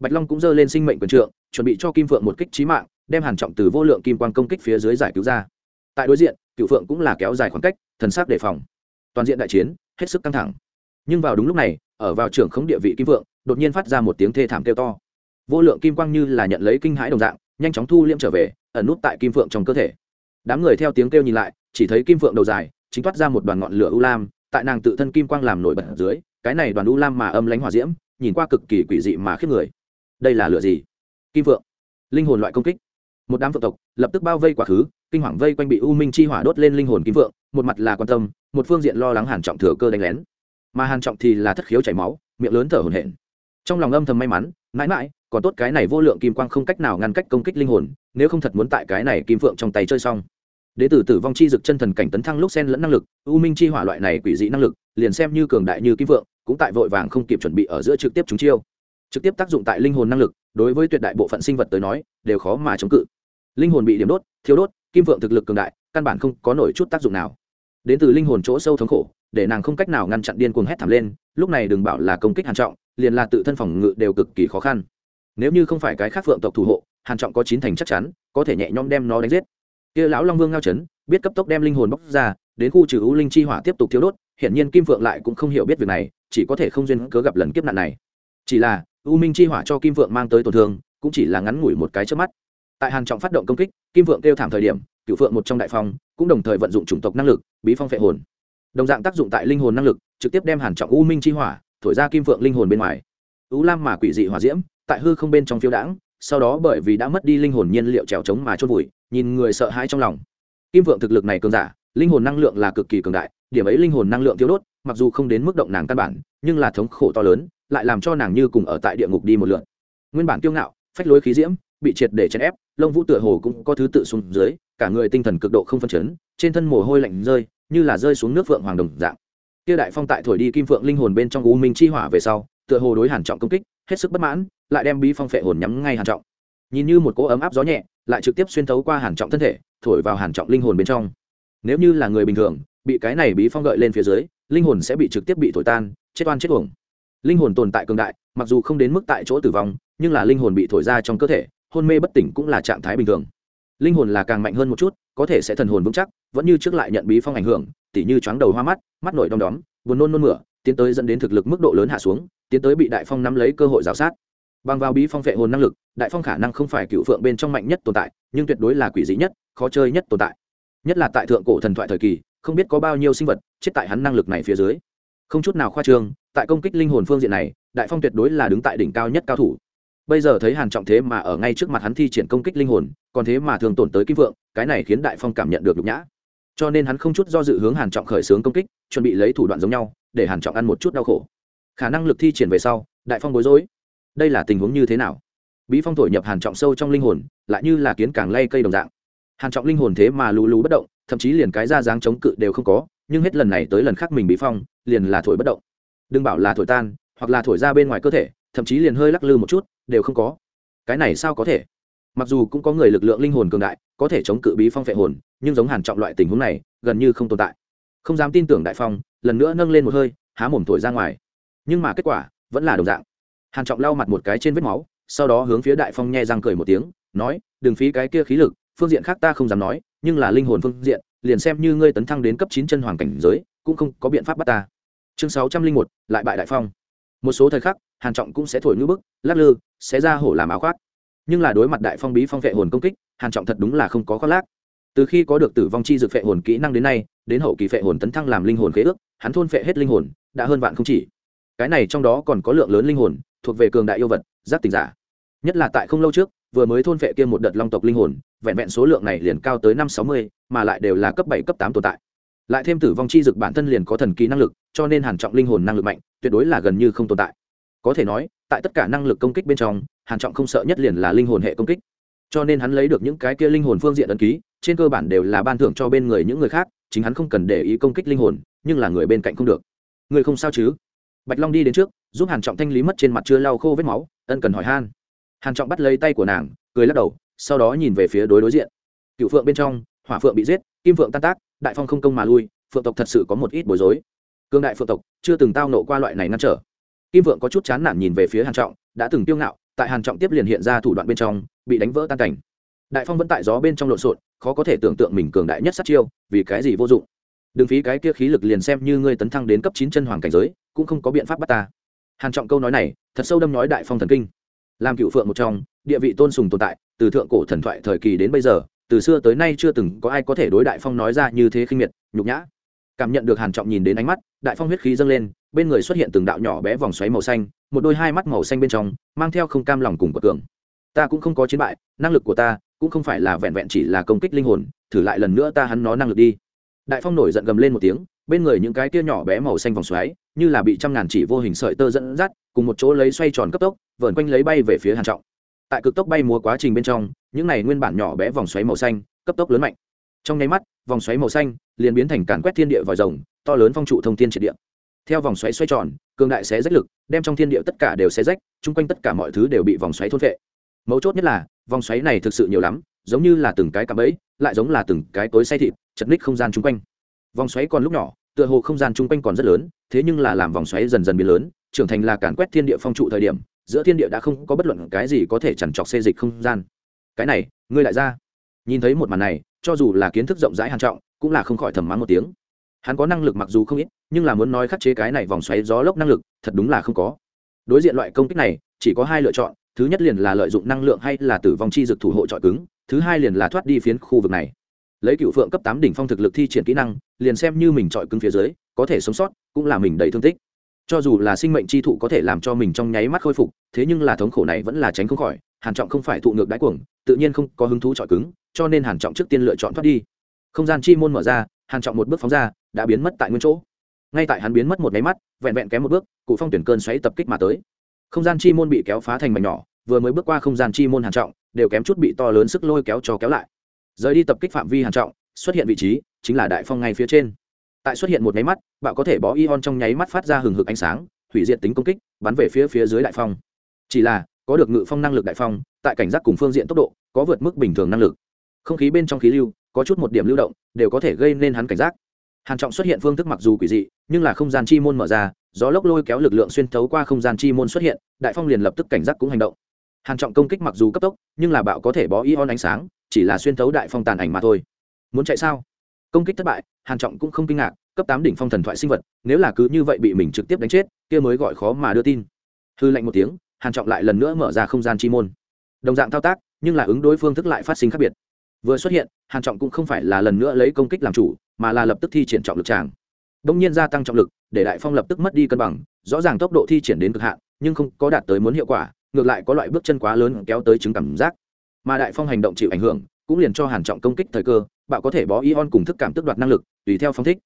S1: Bạch long cũng giơ lên sinh mệnh quyền trượng chuẩn bị cho kim phượng một kích trí mạng đem hàn trọng từ vô lượng kim quang công kích phía dưới giải cứu ra. Tại đối diện cựu phượng cũng là kéo dài khoảng cách, thần sắc đề phòng. Toàn diện đại chiến, hết sức căng thẳng. Nhưng vào đúng lúc này, ở vào trưởng khống địa vị kim phượng, đột nhiên phát ra một tiếng thê thảm kêu to. Vô lượng kim quang như là nhận lấy kinh hãi đồng dạng, nhanh chóng thu liễm trở về, ẩn nút tại kim phượng trong cơ thể. Đám người theo tiếng kêu nhìn lại, chỉ thấy kim phượng đầu dài, chính toát ra một đoàn ngọn lửa u lam, tại nàng tự thân kim quang làm nổi bật ở dưới, cái này đoàn u lam mà âm lánh hỏa diễm, nhìn qua cực kỳ quỷ dị mà khiếp người. Đây là lửa gì? Kim phượng. Linh hồn loại công kích một đám phượng tộc lập tức bao vây quá khứ, kinh hoàng vây quanh bị u minh chi hỏa đốt lên linh hồn kim Vượng một mặt là quan tâm, một phương diện lo lắng hàn trọng thừa cơ đánh lén. Mà hàn trọng thì là thất khiếu chảy máu, miệng lớn thở hổn hển. Trong lòng âm thầm may mắn, mãi mãi, còn tốt cái này vô lượng kim quang không cách nào ngăn cách công kích linh hồn, nếu không thật muốn tại cái này kim Vượng trong tay chơi xong. Đế tử tử vong chi dực chân thần cảnh tấn thăng lúc sen lẫn năng lực, u minh chi hỏa loại này quỷ dị năng lực, liền xem như cường đại như kim Vượng cũng tại vội vàng không kịp chuẩn bị ở giữa trực tiếp chúng chiêu. Trực tiếp tác dụng tại linh hồn năng lực, đối với tuyệt đại bộ phận sinh vật tới nói, đều khó mà chống cự linh hồn bị điểm đốt thiếu đốt, kim vượng thực lực cường đại, căn bản không có nổi chút tác dụng nào. Đến từ linh hồn chỗ sâu thống khổ, để nàng không cách nào ngăn chặn điên cuồng hét thảm lên, lúc này đừng bảo là công kích hàn trọng, liền là tự thân phòng ngự đều cực kỳ khó khăn. Nếu như không phải cái khác phượng tộc thủ hộ, hàn trọng có chín thành chắc chắn, có thể nhẹ nhõm đem nó đánh giết. Kia lão long vương ngao chấn, biết cấp tốc đem linh hồn bóc ra, đến khu trừ u linh chi hỏa tiếp tục thiếu đốt hiện nhiên kim phượng lại cũng không hiểu biết việc này, chỉ có thể không duyên cớ gặp lần kiếp nạn này. Chỉ là, u minh chi hỏa cho kim phượng mang tới tổn thương, cũng chỉ là ngắn ngủi một cái trước mắt tại hàn trọng phát động công kích, kim vượng kêu thảm thời điểm cựu phượng một trong đại phong cũng đồng thời vận dụng chủng tộc năng lực, bí phong phệ hồn. Đồng dạng tác dụng tại linh hồn năng lực, trực tiếp đem hàn trọng u minh chi hỏa thổi ra kim vượng linh hồn bên ngoài. U lam mà quỷ dị hỏa diễm, tại hư không bên trong phiêu đãng, sau đó bởi vì đã mất đi linh hồn nhiên liệu trèo trống mà chôn vùi, nhìn người sợ hãi trong lòng. Kim vượng thực lực này cường giả, linh hồn năng lượng là cực kỳ cường đại, điểm ấy linh hồn năng lượng thiếu đốt, mặc dù không đến mức động nàng căn bản, nhưng là thống khổ to lớn, lại làm cho nàng như cùng ở tại địa ngục đi một lượt. Nguyên bản kiêu ngạo, phách lối khí diễm bị triệt để chèn ép, lông vũ tựa hồ cũng có thứ tự xuống dưới, cả người tinh thần cực độ không phân chấn, trên thân mồ hôi lạnh rơi, như là rơi xuống nước phượng hoàng đồng dạng. Kia đại phong tại thổi đi kim phượng linh hồn bên trong u minh chi hỏa về sau, tựa hồ đối hàn trọng công kích, hết sức bất mãn, lại đem bí phong phệ hồn nhắm ngay hàn trọng. Nhìn như một cỗ ấm áp gió nhẹ, lại trực tiếp xuyên thấu qua hàn trọng thân thể, thổi vào hàn trọng linh hồn bên trong. Nếu như là người bình thường, bị cái này bí phong gợi lên phía dưới, linh hồn sẽ bị trực tiếp bị thổi tan, chết oan chết uổng. Linh hồn tồn tại cường đại, mặc dù không đến mức tại chỗ tử vong, nhưng là linh hồn bị thổi ra trong cơ thể hôn mê bất tỉnh cũng là trạng thái bình thường. Linh hồn là càng mạnh hơn một chút, có thể sẽ thần hồn vững chắc, vẫn như trước lại nhận bí phong ảnh hưởng, tỉ như chóng đầu hoa mắt mắt nổi đom đóm, buồn nôn nôn mửa, tiến tới dẫn đến thực lực mức độ lớn hạ xuống, tiến tới bị đại phong nắm lấy cơ hội rào sát. Bằng vào bí phong vệ hồn năng lực, đại phong khả năng không phải cựu phượng bên trong mạnh nhất tồn tại, nhưng tuyệt đối là quỷ dị nhất, khó chơi nhất tồn tại. Nhất là tại thượng cổ thần thoại thời kỳ, không biết có bao nhiêu sinh vật chết tại hắn năng lực này phía dưới. Không chút nào khoa trương, tại công kích linh hồn phương diện này, đại phong tuyệt đối là đứng tại đỉnh cao nhất cao thủ bây giờ thấy hàn trọng thế mà ở ngay trước mặt hắn thi triển công kích linh hồn, còn thế mà thường tổn tới kim vượng, cái này khiến đại phong cảm nhận được nhục nhã. Cho nên hắn không chút do dự hướng hàn trọng khởi xướng công kích, chuẩn bị lấy thủ đoạn giống nhau, để hàn trọng ăn một chút đau khổ. Khả năng lực thi triển về sau, đại phong bối rối. Đây là tình huống như thế nào? Bí phong thổi nhập hàn trọng sâu trong linh hồn, lại như là kiến càng lay cây đồng dạng. Hàn trọng linh hồn thế mà lù lù bất động, thậm chí liền cái ra dáng chống cự đều không có, nhưng hết lần này tới lần khác mình bí phong, liền là thổi bất động. Đừng bảo là thổi tan, hoặc là thổi ra bên ngoài cơ thể thậm chí liền hơi lắc lư một chút, đều không có. Cái này sao có thể? Mặc dù cũng có người lực lượng linh hồn cường đại, có thể chống cự bí phong phệ hồn, nhưng giống hàn trọng loại tình huống này, gần như không tồn tại. Không dám tin tưởng đại phong, lần nữa nâng lên một hơi, há mồm thổi ra ngoài. Nhưng mà kết quả, vẫn là đồng dạng. Hàn trọng lau mặt một cái trên vết máu, sau đó hướng phía đại phong nhe răng cười một tiếng, nói, đừng phí cái kia khí lực, phương diện khác ta không dám nói, nhưng là linh hồn phương diện, liền xem như ngươi tấn thăng đến cấp chín chân hoàng cảnh giới, cũng không có biện pháp bắt ta. Chương sáu trăm linh một, lại bại đại phong một số thời khắc, hàn trọng cũng sẽ thổi ngữ bức, lắc lư sẽ ra hổ làm áo khoác. Nhưng là đối mặt đại phong bí phong vệ hồn công kích, hàn trọng thật đúng là không có khoác lác. Từ khi có được tử vong chi dược phệ hồn kỹ năng đến nay, đến hậu kỳ phệ hồn tấn thăng làm linh hồn khế ước, hắn thôn phệ hết linh hồn, đã hơn vạn không chỉ. Cái này trong đó còn có lượng lớn linh hồn, thuộc về cường đại yêu vật, giáp tình giả. Nhất là tại không lâu trước, vừa mới thôn phệ kia một đợt long tộc linh hồn, vẹn vẹn số lượng này liền cao tới năm sáu mươi, mà lại đều là cấp bảy, cấp tám tồn tại. Lại thêm tử vong chi dực bản thân liền có thần kỳ năng lực cho nên hàn trọng linh hồn năng lực mạnh, tuyệt đối là gần như không tồn tại. Có thể nói, tại tất cả năng lực công kích bên trong, hàn trọng không sợ nhất liền là linh hồn hệ công kích. Cho nên hắn lấy được những cái kia linh hồn phương diện ấn ký, trên cơ bản đều là ban thưởng cho bên người những người khác, chính hắn không cần để ý công kích linh hồn, nhưng là người bên cạnh không được. Người không sao chứ? Bạch long đi đến trước, giúp hàn trọng thanh lý mất trên mặt chưa lau khô vết máu, ân cần hỏi han. Hàn trọng bắt lấy tay của nàng, cười lắc đầu, sau đó nhìn về phía đối đối diện. Cựu phượng bên trong, hỏa phượng bị giết, kim phượng tan tác, đại phong không công mà lui, phượng tộc thật sự có một ít bối rối cương đại phượng tộc chưa từng tao nộ qua loại này ngăn trở. Kim vượng có chút chán nản nhìn về phía hàn trọng, đã từng tiêu ngạo, tại hàn trọng tiếp liền hiện ra thủ đoạn bên trong, bị đánh vỡ tan cảnh. Đại phong vẫn tại gió bên trong lộn xộn, khó có thể tưởng tượng mình cường đại nhất sát chiêu, vì cái gì vô dụng. Đừng phí cái kia khí lực liền xem như ngươi tấn thăng đến cấp chín chân hoàng cảnh giới, cũng không có biện pháp bắt ta. Hàn trọng câu nói này, thật sâu đâm nói đại phong thần kinh. Làm cựu phượng một trong, địa vị tôn sùng tồn tại, từ thượng cổ thần thoại thời kỳ đến bây giờ, từ xưa tới nay chưa từng có ai có thể đối đại phong nói ra như thế khinh miệt, nhục nhã. Cảm nhận được hàn trọng nhìn đến ánh mắt đại phong huyết khí dâng lên, bên người xuất hiện từng đạo nhỏ bé vòng xoáy màu xanh, một đôi hai mắt màu xanh bên trong, mang theo không cam lòng cùng của cường. Ta cũng không có chiến bại, năng lực của ta cũng không phải là vẹn vẹn chỉ là công kích linh hồn, thử lại lần nữa ta hắn nó năng lực đi. Đại phong nổi giận gầm lên một tiếng, bên người những cái tia nhỏ bé màu xanh vòng xoáy, như là bị trăm ngàn chỉ vô hình sợi tơ dẫn dắt, cùng một chỗ lấy xoay tròn cấp tốc, vờn quanh lấy bay về phía hàn trọng. Tại cực tốc bay múa quá trình bên trong, những này nguyên bản nhỏ bé vòng xoáy màu xanh, cấp tốc lớn mạnh trong nháy mắt, vòng xoáy màu xanh liền biến thành càn quét thiên địa vòi rồng, to lớn phong trụ thông thiên triệt địa. Theo vòng xoáy xoay tròn, cường đại xé rách lực, đem trong thiên địa tất cả đều xé rách, chung quanh tất cả mọi thứ đều bị vòng xoáy thôn vệ mấu chốt nhất là, vòng xoáy này thực sự nhiều lắm, giống như là từng cái cạm bẫy, lại giống là từng cái tối say thịt, chật ních không gian chung quanh. Vòng xoáy còn lúc nhỏ, tựa hồ không gian chung quanh còn rất lớn, thế nhưng là làm vòng xoáy dần dần biến lớn, trưởng thành là càn quét thiên địa phong trụ thời điểm, giữa thiên địa đã không có bất luận cái gì có thể chằn trọc xê dịch không gian. Cái này, ngươi lại ra. Nhìn thấy một màn này cho dù là kiến thức rộng rãi hàn trọng, cũng là không khỏi thầm mắng một tiếng. Hắn có năng lực mặc dù không ít, nhưng là muốn nói khắc chế cái này vòng xoáy gió lốc năng lực, thật đúng là không có. Đối diện loại công kích này, chỉ có hai lựa chọn, thứ nhất liền là lợi dụng năng lượng hay là tử vong chi dược thủ hộ trọi cứng, thứ hai liền là thoát đi phiến khu vực này. Lấy cựu phượng cấp tám đỉnh phong thực lực thi triển kỹ năng, liền xem như mình trọi cứng phía dưới, có thể sống sót, cũng là mình đầy thương tích. Cho dù là sinh mệnh chi thụ có thể làm cho mình trong nháy mắt khôi phục, thế nhưng là thống khổ này vẫn là tránh không khỏi, hàn trọng không phải thụ ngược đáy cuồng, tự nhiên không có hứng thú trọi cứng cho nên hàn trọng trước tiên lựa chọn thoát đi. Không gian chi môn mở ra, hàn trọng một bước phóng ra, đã biến mất tại nguyên chỗ. Ngay tại hắn biến mất một máy mắt, vẹn vẹn kém một bước, cụ phong tuyển cơn xoáy tập kích mà tới. Không gian chi môn bị kéo phá thành mảnh nhỏ, vừa mới bước qua không gian chi môn hàn trọng, đều kém chút bị to lớn sức lôi kéo cho kéo lại. Rời đi tập kích phạm vi hàn trọng, xuất hiện vị trí, chính là đại phong ngay phía trên. Tại xuất hiện một máy mắt bạo có thể bó ion trong nháy mắt phát ra hừng hực ánh sáng, hủy diệt tính công kích, bắn về phía phía dưới đại phong. Chỉ là, có được ngự phong năng lực đại phong, tại cảnh giác cùng phương diện tốc độ, có vượt mức bình thường năng lực không khí bên trong khí lưu, có chút một điểm lưu động, đều có thể gây nên hắn cảnh giác. Hàn trọng xuất hiện phương thức mặc dù quỷ dị, nhưng là không gian chi môn mở ra, gió lốc lôi kéo lực lượng xuyên thấu qua không gian chi môn xuất hiện, đại phong liền lập tức cảnh giác cũng hành động. Hàn trọng công kích mặc dù cấp tốc, nhưng là bạo có thể bó ion ánh sáng, chỉ là xuyên thấu đại phong tàn ảnh mà thôi. Muốn chạy sao? Công kích thất bại, hàn trọng cũng không kinh ngạc, cấp tám đỉnh phong thần thoại sinh vật, nếu là cứ như vậy bị mình trực tiếp đánh chết, kia mới gọi khó mà đưa tin. Hư lệnh một tiếng, hàn trọng lại lần nữa mở ra không gian chi môn. Đồng dạng thao tác, nhưng là ứng đối phương thức lại phát sinh khác biệt vừa xuất hiện, hàn trọng cũng không phải là lần nữa lấy công kích làm chủ, mà là lập tức thi triển trọng lực tràng. Đông nhiên gia tăng trọng lực, để đại phong lập tức mất đi cân bằng, rõ ràng tốc độ thi triển đến cực hạn, nhưng không có đạt tới muốn hiệu quả, ngược lại có loại bước chân quá lớn kéo tới chứng cảm giác. Mà đại phong hành động chịu ảnh hưởng, cũng liền cho hàn trọng công kích thời cơ, bạo có thể bó ion cùng thức cảm tức đoạt năng lực, tùy theo phong thích.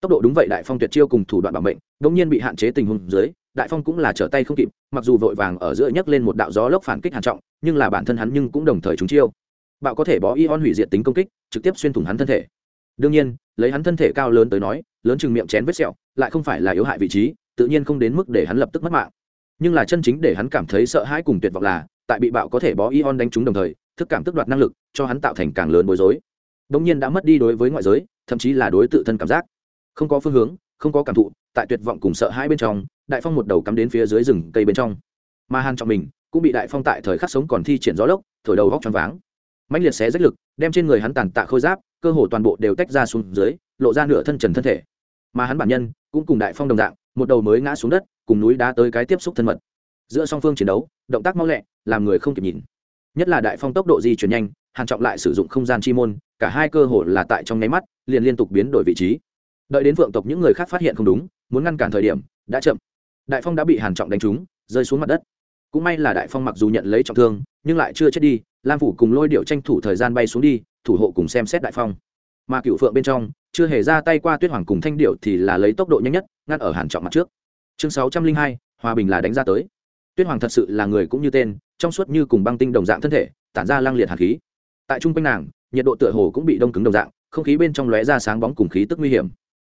S1: Tốc độ đúng vậy, đại phong tuyệt chiêu cùng thủ đoạn bảo mệnh đống nhiên bị hạn chế tình huống dưới, đại phong cũng là trở tay không kịp, mặc dù vội vàng ở giữa nhấc lên một đạo gió lốc phản kích hàn trọng, nhưng là bản thân hắn nhưng cũng đồng thời trúng chiêu bạo có thể bó ion hủy diệt tính công kích, trực tiếp xuyên thủng hắn thân thể. Đương nhiên, lấy hắn thân thể cao lớn tới nói, lớn chừng miệng chén vết sẹo, lại không phải là yếu hại vị trí, tự nhiên không đến mức để hắn lập tức mất mạng. Nhưng là chân chính để hắn cảm thấy sợ hãi cùng tuyệt vọng là, tại bị bạo có thể bó ion đánh trúng đồng thời, thức cảm tức đoạt năng lực, cho hắn tạo thành càng lớn bối rối. Đống nhiên đã mất đi đối với ngoại giới, thậm chí là đối tự thân cảm giác. Không có phương hướng, không có cảm thụ, tại tuyệt vọng cùng sợ hãi bên trong, đại phong một đầu cắm đến phía dưới rừng cây bên trong. Mà hàn trọng mình cũng bị đại phong tại thời khắc sống còn thi triển gió lốc, thổi đầu góc choáng váng mãnh liệt xé rách lực, đem trên người hắn tàn tạ khôi giáp, cơ hồ toàn bộ đều tách ra xuống dưới, lộ ra nửa thân trần thân thể. Mà hắn bản nhân cũng cùng đại phong đồng dạng, một đầu mới ngã xuống đất, cùng núi đá tới cái tiếp xúc thân mật. Giữa song phương chiến đấu, động tác mau lẹ, làm người không kịp nhìn. Nhất là đại phong tốc độ di chuyển nhanh, hàn trọng lại sử dụng không gian chi môn, cả hai cơ hồ là tại trong nháy mắt, liền liên tục biến đổi vị trí. Đợi đến vượng tộc những người khác phát hiện không đúng, muốn ngăn cản thời điểm, đã chậm. Đại phong đã bị hàn trọng đánh trúng, rơi xuống mặt đất. Cũng may là đại phong mặc dù nhận lấy trọng thương, nhưng lại chưa chết đi lam phủ cùng lôi điệu tranh thủ thời gian bay xuống đi, thủ hộ cùng xem xét đại phong. Mà cựu phượng bên trong, chưa hề ra tay qua tuyết hoàng cùng thanh điệu thì là lấy tốc độ nhanh nhất, ngăn ở hàn trọng mặt trước. Chương sáu trăm linh hai, hòa bình là đánh ra tới. Tuyết hoàng thật sự là người cũng như tên, trong suốt như cùng băng tinh đồng dạng thân thể, tản ra lang liệt hạt khí. Tại trung quanh nàng, nhiệt độ tựa hồ cũng bị đông cứng đồng dạng, không khí bên trong lóe ra sáng bóng cùng khí tức nguy hiểm.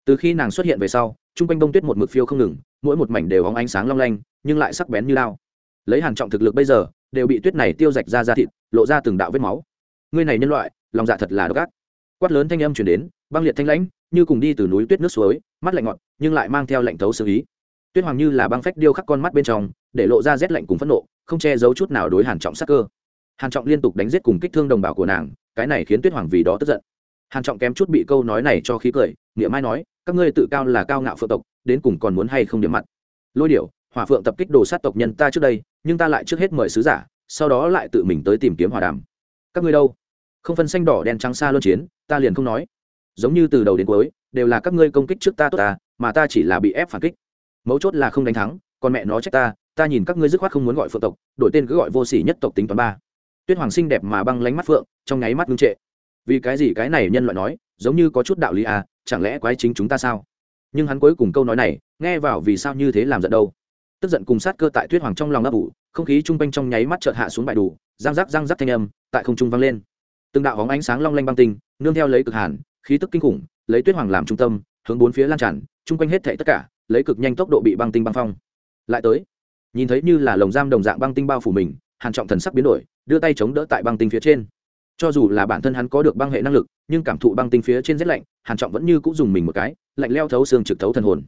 S1: Từ khi nàng xuất hiện về sau, trung quanh đông tuyết một mực phiêu không ngừng, mỗi một mảnh đều hóng ánh sáng long lanh, nhưng lại sắc bén như lao. Lấy hàn trọng thực lực bây giờ, đều bị tuyết này tiêu rạch ra da thịt lộ ra từng đạo vết máu. Ngươi này nhân loại, lòng dạ thật là độc ác. Quát lớn thanh âm truyền đến, băng liệt thanh lãnh, như cùng đi từ núi tuyết nước suối, mắt lạnh ngọt, nhưng lại mang theo lạnh thấu xử ý. Tuyết hoàng như là băng phách điêu khắc con mắt bên trong, để lộ ra rét lạnh cùng phẫn nộ, không che giấu chút nào đối hàn trọng sắc cơ. Hàn trọng liên tục đánh giết cùng kích thương đồng bào của nàng, cái này khiến tuyết hoàng vì đó tức giận. Hàn trọng kém chút bị câu nói này cho khí cười, nghĩa mai nói, các ngươi tự cao là cao ngạo phượng tộc, đến cùng còn muốn hay không điểm mặt? Lôi điểu, hỏa phượng tập kích đồ sát tộc nhân ta trước đây, nhưng ta lại trước hết mời sứ giả sau đó lại tự mình tới tìm kiếm hòa đàm. Các ngươi đâu? Không phân xanh đỏ, đen trắng xa luân chiến, ta liền không nói. Giống như từ đầu đến cuối, đều là các ngươi công kích trước ta tốt ta, mà ta chỉ là bị ép phản kích. Mấu chốt là không đánh thắng, còn mẹ nó trách ta ta nhìn các ngươi dứt khoát không muốn gọi phượng tộc, đổi tên cứ gọi vô sỉ nhất tộc tính toán ba. Tuyết hoàng sinh đẹp mà băng lánh mắt phượng, trong nháy mắt ngưng trệ. Vì cái gì cái này nhân loại nói, giống như có chút đạo lý à chẳng lẽ quái chính chúng ta sao? Nhưng hắn cuối cùng câu nói này, nghe vào vì sao như thế làm giận đâu. Tức giận cùng sát cơ tại tuyết hoàng trong lòng ấp ủ không khí chung quanh trong nháy mắt chợt hạ xuống bãi đủ, răng rắc răng rắc thanh âm tại không trung vang lên. Từng đạo hóng ánh sáng long lanh băng tinh, nương theo lấy cực hàn, khí tức kinh khủng, lấy tuyết hoàng làm trung tâm, hướng bốn phía lan tràn, chung quanh hết thảy tất cả, lấy cực nhanh tốc độ bị băng tinh băng phong. Lại tới, nhìn thấy như là lồng giam đồng dạng băng tinh bao phủ mình, hàn trọng thần sắc biến đổi, đưa tay chống đỡ tại băng tinh phía trên. Cho dù là bản thân hắn có được băng hệ năng lực, nhưng cảm thụ băng tinh phía trên rét lạnh, hàn trọng vẫn như cũ dùng mình một cái, lạnh leo thấu xương trực thấu thần hồn.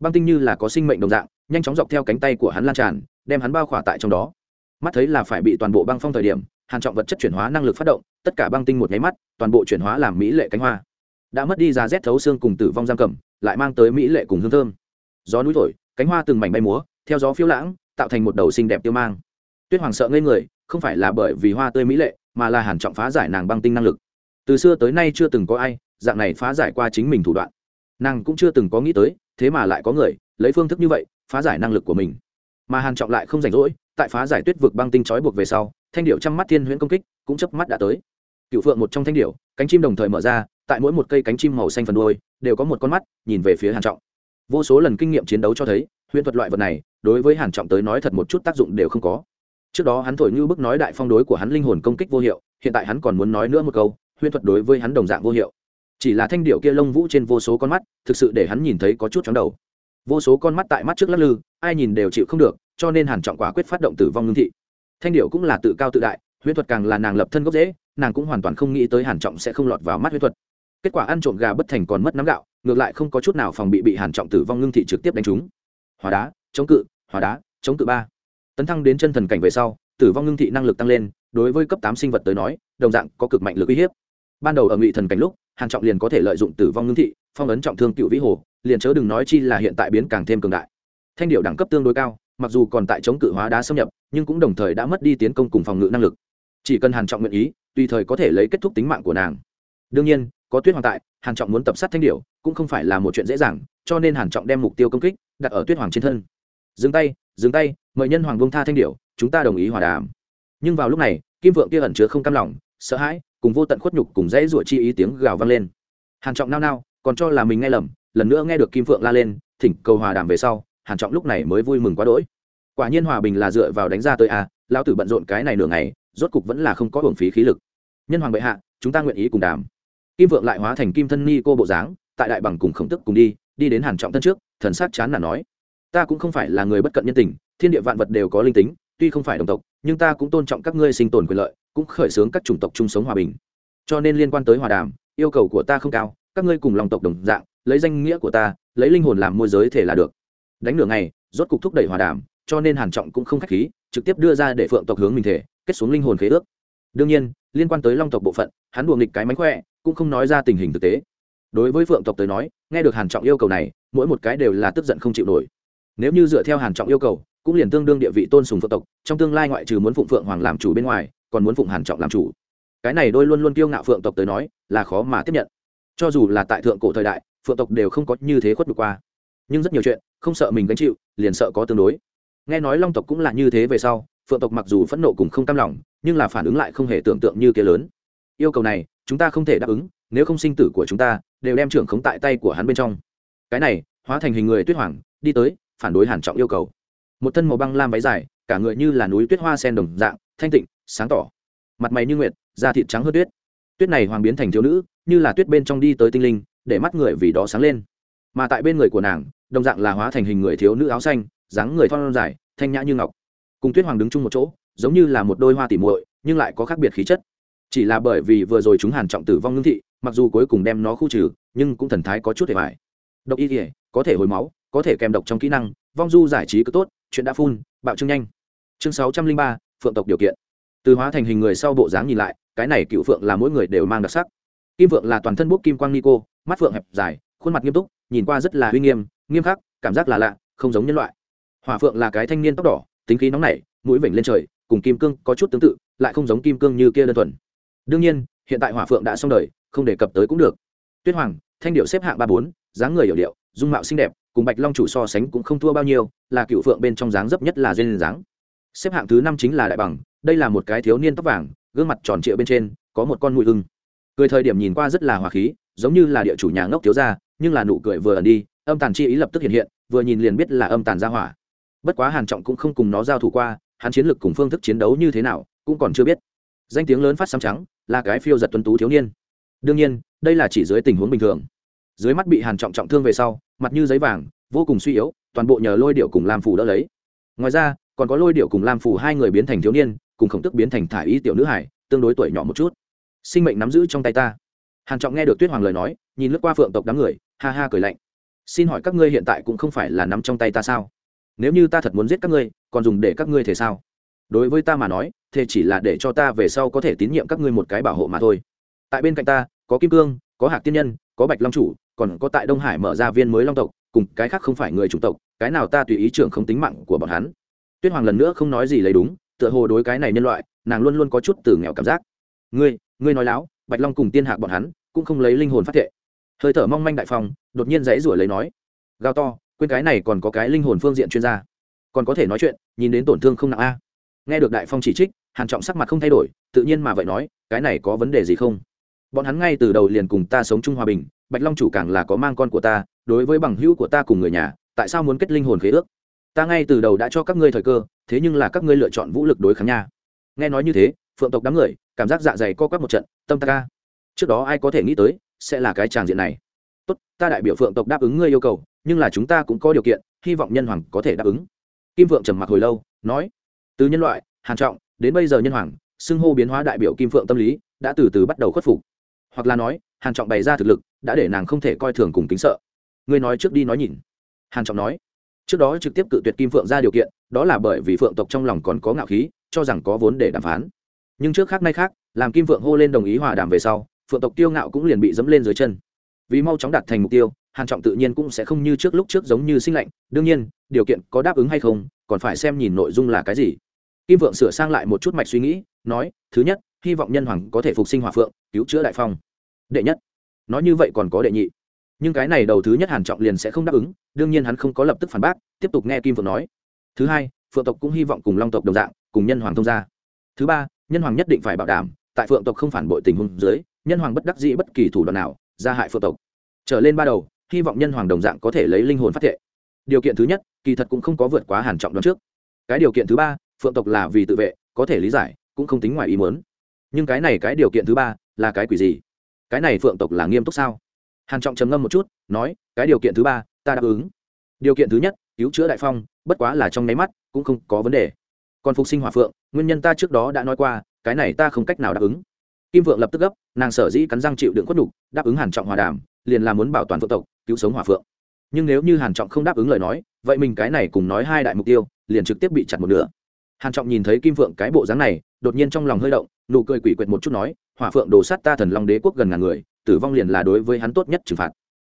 S1: Băng tinh như là có sinh mệnh đồng dạng, nhanh chóng dọc theo cánh tay của hắn lan tràn đem hắn bao khỏa tại trong đó. Mắt thấy là phải bị toàn bộ băng phong thời điểm, hàn trọng vật chất chuyển hóa năng lực phát động, tất cả băng tinh một nháy mắt, toàn bộ chuyển hóa làm mỹ lệ cánh hoa. Đã mất đi giá rét thấu xương cùng tử vong giam cầm, lại mang tới mỹ lệ cùng hương thơm. Gió núi thổi, cánh hoa từng mảnh bay múa, theo gió phiêu lãng, tạo thành một đầu xinh đẹp tiêu mang. Tuyết hoàng sợ ngây người, không phải là bởi vì hoa tươi mỹ lệ, mà là hàn trọng phá giải nàng băng tinh năng lực. Từ xưa tới nay chưa từng có ai, dạng này phá giải qua chính mình thủ đoạn. Nàng cũng chưa từng có nghĩ tới, thế mà lại có người, lấy phương thức như vậy, phá giải năng lực của mình mà hàn trọng lại không rảnh rỗi, tại phá giải tuyết vực băng tinh trói buộc về sau, thanh điệu trăm mắt thiên huyễn công kích cũng chớp mắt đã tới. Cựu phượng một trong thanh điệu cánh chim đồng thời mở ra, tại mỗi một cây cánh chim màu xanh phần đuôi, đều có một con mắt nhìn về phía hàn trọng. Vô số lần kinh nghiệm chiến đấu cho thấy, huyễn thuật loại vật này, đối với hàn trọng tới nói thật một chút tác dụng đều không có. Trước đó hắn thổi như bức nói đại phong đối của hắn linh hồn công kích vô hiệu, hiện tại hắn còn muốn nói nữa một câu, huyễn thuật đối với hắn đồng dạng vô hiệu. Chỉ là thanh điệu kia lông vũ trên vô số con mắt, thực sự để hắn nhìn thấy có chút chóng đầu. Vô số con mắt tại mắt trước lắc lư ai nhìn đều chịu không được, cho nên hàn trọng quả quyết phát động tử vong ngưng thị. Thanh điệu cũng là tự cao tự đại, huyễn thuật càng là nàng lập thân gốc dễ nàng cũng hoàn toàn không nghĩ tới hàn trọng sẽ không lọt vào mắt huyễn thuật. Kết quả ăn trộm gà bất thành còn mất nắm gạo, ngược lại không có chút nào phòng bị bị hàn trọng tử vong ngưng thị trực tiếp đánh trúng. Hóa đá, chống cự hóa đá, chống cự ba. Tấn thăng đến chân thần cảnh về sau, tử vong ngưng thị năng lực tăng lên, đối với cấp tám sinh vật tới nói, đồng dạng có cực mạnh lực uy hiếp. Ban đầu ở ngụy thần cảnh lúc, hàn trọng liền có thể lợi dụng tử vong ngưng thị, phong ấn trọng thương cựu vĩ hồ, liền chớ đừng nói chi là hiện tại biến càng thêm cường đại thanh điệu đẳng cấp tương đối cao, mặc dù còn tại chống cự hóa đá xâm nhập, nhưng cũng đồng thời đã mất đi tiến công cùng phòng ngự năng lực. Chỉ cần hàn trọng nguyện ý, tùy thời có thể lấy kết thúc tính mạng của nàng. Đương nhiên, có tuyết hoàng tại, hàn trọng muốn tập sát thanh điệu cũng không phải là một chuyện dễ dàng, cho nên hàn trọng đem mục tiêu công kích đặt ở tuyết hoàng trên thân. Dừng tay dừng tay, mời nhân hoàng Vương tha thanh điệu chúng ta đồng ý hòa đàm. Nhưng vào lúc này, kim vượng kia ẩn chứa không cam lòng, sợ hãi, cùng vô tận khuất nhục cùng dãy rủa chi ý tiếng gào vang lên. Hàn trọng nao nao, còn cho là mình nghe lầm, lần nữa nghe được kim Vượng la lên, thỉnh cầu hòa đàm về sau hàn trọng lúc này mới vui mừng quá đỗi. Quả nhiên hòa bình là dựa vào đánh ra tới a à, lão tử bận rộn cái này nửa ngày rốt cục vẫn là không có hưởng phí khí lực. Nhân hoàng bệ hạ chúng ta nguyện ý cùng đàm. Kim vượng lại hóa thành kim thân ni cô bộ dáng tại đại bằng cùng khổng tức cùng đi đi đến hàn trọng thân trước thần sát chán là nói ta cũng không phải là người bất cận nhân tình thiên địa vạn vật đều có linh tính tuy không phải đồng tộc nhưng ta cũng tôn trọng các ngươi sinh tồn quyền lợi cũng khởi xướng các chủng tộc chung sống hòa bình. Cho nên liên quan tới hòa đàm yêu cầu của ta không cao các ngươi cùng lòng tộc đồng dạng lấy danh nghĩa của ta lấy linh hồn làm môi giới thể là được đánh nửa ngày, rốt cục thúc đẩy hòa đàm, cho nên hàn trọng cũng không khách khí, trực tiếp đưa ra để phượng tộc hướng mình thể, kết xuống linh hồn khế ước. Đương nhiên, liên quan tới long tộc bộ phận, hắn buồng nghịch cái mánh khỏe, cũng không nói ra tình hình thực tế. Đối với phượng tộc tới nói, nghe được hàn trọng yêu cầu này, mỗi một cái đều là tức giận không chịu nổi. Nếu như dựa theo hàn trọng yêu cầu, cũng liền tương đương địa vị tôn sùng phượng tộc, trong tương lai ngoại trừ muốn phụng phượng hoàng làm chủ bên ngoài, còn muốn phụng hàn trọng làm chủ. Cái này đôi luôn luôn kiêu ngạo phượng tộc tới nói, là khó mà tiếp nhận. Cho dù là tại thượng cổ thời đại, phượng tộc đều không có như thế khuất được qua nhưng rất nhiều chuyện, không sợ mình gánh chịu, liền sợ có tương đối. Nghe nói long tộc cũng là như thế về sau, phượng tộc mặc dù phẫn nộ cùng không cam lòng, nhưng là phản ứng lại không hề tưởng tượng như kia lớn. Yêu cầu này, chúng ta không thể đáp ứng, nếu không sinh tử của chúng ta, đều đem trưởng khống tại tay của hắn bên trong. Cái này, hóa thành hình người tuyết hoàng, đi tới, phản đối hàn trọng yêu cầu. Một thân màu băng lam váy dài, cả người như là núi tuyết hoa sen đồng dạng, thanh tịnh, sáng tỏ. Mặt mày như nguyệt, da thịt trắng hơn tuyết. Tuyết này hoàng biến thành thiếu nữ, như là tuyết bên trong đi tới tinh linh, để mắt người vì đó sáng lên. Mà tại bên người của nàng đồng dạng là hóa thành hình người thiếu nữ áo xanh, dáng người thon dài, thanh nhã như ngọc. Cùng tuyết hoàng đứng chung một chỗ, giống như là một đôi hoa tỉ muội, nhưng lại có khác biệt khí chất. Chỉ là bởi vì vừa rồi chúng hàn trọng tử vong ngưng thị, mặc dù cuối cùng đem nó khu trừ, nhưng cũng thần thái có chút thể bại. độc y thể có thể hồi máu, có thể kèm độc trong kỹ năng, vong du giải trí cứ tốt, chuyện đã phun, bạo trương nhanh. Chương sáu trăm linh ba, phượng tộc điều kiện. Từ hóa thành hình người sau bộ dáng nhìn lại, cái này cựu phượng là mỗi người đều mang đặc sắc. Kim phượng là toàn thân bút kim quang nico, mắt phượng hẹp dài, khuôn mặt nghiêm túc, nhìn qua rất là uy nghiêm nghiêm khắc, cảm giác là lạ, không giống nhân loại. Hỏa phượng là cái thanh niên tóc đỏ, tính khí nóng nảy, mũi vểnh lên trời, cùng kim cương có chút tương tự, lại không giống kim cương như kia đơn thuần. Đương nhiên, hiện tại hỏa phượng đã xong đời, không đề cập tới cũng được. Tuyết hoàng, thanh điệu xếp hạng ba bốn, dáng người hiểu điệu, dung mạo xinh đẹp, cùng bạch long chủ so sánh cũng không thua bao nhiêu, là cựu phượng bên trong dáng dấp nhất là duyên dáng. Xếp hạng thứ năm chính là đại bằng, đây là một cái thiếu niên tóc vàng, gương mặt tròn trịa bên trên, có một con mùi hưng. Cười thời điểm nhìn qua rất là hòa khí, giống như là địa chủ nhà ngốc thiếu gia, nhưng là nụ cười vừa ẩn đi âm tàn chi ý lập tức hiện hiện, vừa nhìn liền biết là âm tàn ra hỏa. Bất quá hàn trọng cũng không cùng nó giao thủ qua, hắn chiến lược cùng phương thức chiến đấu như thế nào, cũng còn chưa biết. Danh tiếng lớn phát sám trắng, là cái phiêu giật tuấn tú thiếu niên. Đương nhiên, đây là chỉ dưới tình huống bình thường. Dưới mắt bị hàn trọng trọng thương về sau, mặt như giấy vàng, vô cùng suy yếu, toàn bộ nhờ lôi điệu cùng lam phủ đỡ lấy. Ngoài ra, còn có lôi điệu cùng lam phủ hai người biến thành thiếu niên, cùng khổng tức biến thành thả Y tiểu nữ hải, tương đối tuổi nhỏ một chút. Sinh mệnh nắm giữ trong tay ta. Hàn trọng nghe được tuyết hoàng lời nói, nhìn lướt qua phượng tộc đám người, ha ha cười lạnh xin hỏi các ngươi hiện tại cũng không phải là nắm trong tay ta sao? Nếu như ta thật muốn giết các ngươi, còn dùng để các ngươi thể sao? Đối với ta mà nói thế chỉ là để cho ta về sau có thể tín nhiệm các ngươi một cái bảo hộ mà thôi. Tại bên cạnh ta, có kim cương, có hạc tiên nhân, có bạch long chủ, còn có tại đông hải mở ra viên mới long tộc, cùng cái khác không phải người chủng tộc, cái nào ta tùy ý trưởng không tính mạng của bọn hắn. Tuyết hoàng lần nữa không nói gì lấy đúng, tựa hồ đối cái này nhân loại, nàng luôn luôn có chút từ nghèo cảm giác. Ngươi ngươi nói láo, bạch long cùng tiên hạc bọn hắn, cũng không lấy linh hồn phát thệ hơi thở mong manh đại phong, đột nhiên dãy rủi lấy nói, gao to, quên cái này còn có cái linh hồn phương diện chuyên gia. Còn có thể nói chuyện, nhìn đến tổn thương không nặng a. Nghe được đại phong chỉ trích, hàn trọng sắc mặt không thay đổi, tự nhiên mà vậy nói, cái này có vấn đề gì không? Bọn hắn ngay từ đầu liền cùng ta sống chung hòa bình, bạch long chủ càng là có mang con của ta, đối với bằng hữu của ta cùng người nhà, tại sao muốn kết linh hồn khế ước? Ta ngay từ đầu đã cho các ngươi thời cơ, thế nhưng là các ngươi lựa chọn vũ lực đối kháng nha. Nghe nói như thế, phượng tộc đám người, cảm giác dạ dày co quắp một trận, tâm ta ca trước đó ai có thể nghĩ tới sẽ là cái tràng diện này. Tốt, ta đại biểu phượng tộc đáp ứng ngươi yêu cầu, nhưng là chúng ta cũng có điều kiện, hy vọng nhân hoàng có thể đáp ứng. Kim phượng trầm mặc hồi lâu, nói, từ nhân loại, hàn trọng, đến bây giờ nhân hoàng, xưng hô biến hóa đại biểu kim phượng tâm lý, đã từ từ bắt đầu khuất phục. Hoặc là nói, hàn trọng bày ra thực lực, đã để nàng không thể coi thường cùng kính sợ. Ngươi nói trước đi nói nhìn. Hàn trọng nói, trước đó trực tiếp cự tuyệt kim phượng ra điều kiện, đó là bởi vì phượng tộc trong lòng còn có ngạo khí, cho rằng có vốn để đàm phán. Nhưng trước khác nay khác, làm kim phượng hô lên đồng ý hòa đàm về sau phượng tộc tiêu ngạo cũng liền bị dẫm lên dưới chân. Vì mau chóng đạt thành mục tiêu, hàn trọng tự nhiên cũng sẽ không như trước lúc trước giống như sinh lệnh đương nhiên, điều kiện có đáp ứng hay không, còn phải xem nhìn nội dung là cái gì. Kim vượng sửa sang lại một chút mạch suy nghĩ, nói, thứ nhất, hy vọng nhân hoàng có thể phục sinh hòa phượng, cứu chữa đại phong. Đệ nhất, nói như vậy còn có đệ nhị. Nhưng cái này đầu thứ nhất hàn trọng liền sẽ không đáp ứng, đương nhiên hắn không có lập tức phản bác, tiếp tục nghe kim vượng nói. Thứ hai, phượng tộc cũng hy vọng cùng long tộc đồng dạng, cùng nhân hoàng thông gia. Thứ ba, nhân hoàng nhất định phải bảo đảm, tại phượng tộc không phản bội tình huống dưới nhân hoàng bất đắc dĩ bất kỳ thủ đoạn nào ra hại phượng tộc. Trở lên ba đầu, hy vọng nhân hoàng đồng dạng có thể lấy linh hồn phát thệ. Điều kiện thứ nhất, kỳ thật cũng không có vượt quá hàn trọng đoạn trước. Cái điều kiện thứ ba, phượng tộc là vì tự vệ, có thể lý giải, cũng không tính ngoài ý muốn. Nhưng cái này cái điều kiện thứ ba, là cái quỷ gì? Cái này phượng tộc là nghiêm túc sao? Hàn trọng trầm ngâm một chút, nói, cái điều kiện thứ ba, ta đáp ứng. Điều kiện thứ nhất, cứu chữa đại phong, bất quá là trong nháy mắt, cũng không có vấn đề. Còn phục sinh hỏa phượng, nguyên nhân ta trước đó đã nói qua, cái này ta không cách nào đáp ứng kim vượng lập tức gấp, nàng sở dĩ cắn răng chịu đựng khuất đục đáp ứng hàn trọng hòa đàm, liền là muốn bảo toàn phượng tộc, cứu sống Hòa phượng. Nhưng nếu như hàn trọng không đáp ứng lời nói, vậy mình cái này cùng nói hai đại mục tiêu, liền trực tiếp bị chặt một nửa. Hàn trọng nhìn thấy kim Vượng cái bộ dáng này, đột nhiên trong lòng hơi động, nụ cười quỷ quyệt một chút nói, hỏa phượng đồ sát ta thần long đế quốc gần ngàn người, tử vong liền là đối với hắn tốt nhất trừng phạt.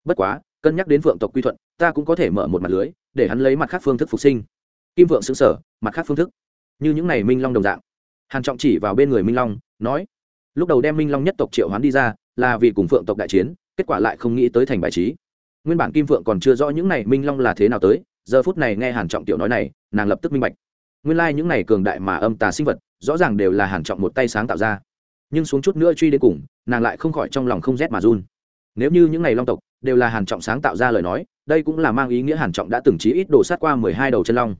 S1: Bất quá, cân nhắc đến phượng tộc quy thuận, ta cũng có thể mở một mặt lưới, để hắn lấy mặt khác phương thức phục sinh. Kim Vượng xứng sở mặt khác phương thức. Như những này minh long đồng dạng. Hàn trọng chỉ vào bên người minh long, nói lúc đầu đem minh long nhất tộc triệu hoán đi ra, là vì cùng phượng tộc đại chiến, kết quả lại không nghĩ tới thành bài trí. Nguyên bản kim phượng còn chưa rõ những này minh long là thế nào tới, giờ phút này nghe hàn trọng tiểu nói này, nàng lập tức minh bạch. Nguyên lai like những này cường đại mà âm tà sinh vật, rõ ràng đều là hàn trọng một tay sáng tạo ra. Nhưng xuống chút nữa truy đến cùng, nàng lại không khỏi trong lòng không rét mà run. Nếu như những này long tộc đều là hàn trọng sáng tạo ra lời nói, đây cũng là mang ý nghĩa hàn trọng đã từng chí ít đổ sát qua mười hai đầu chân long.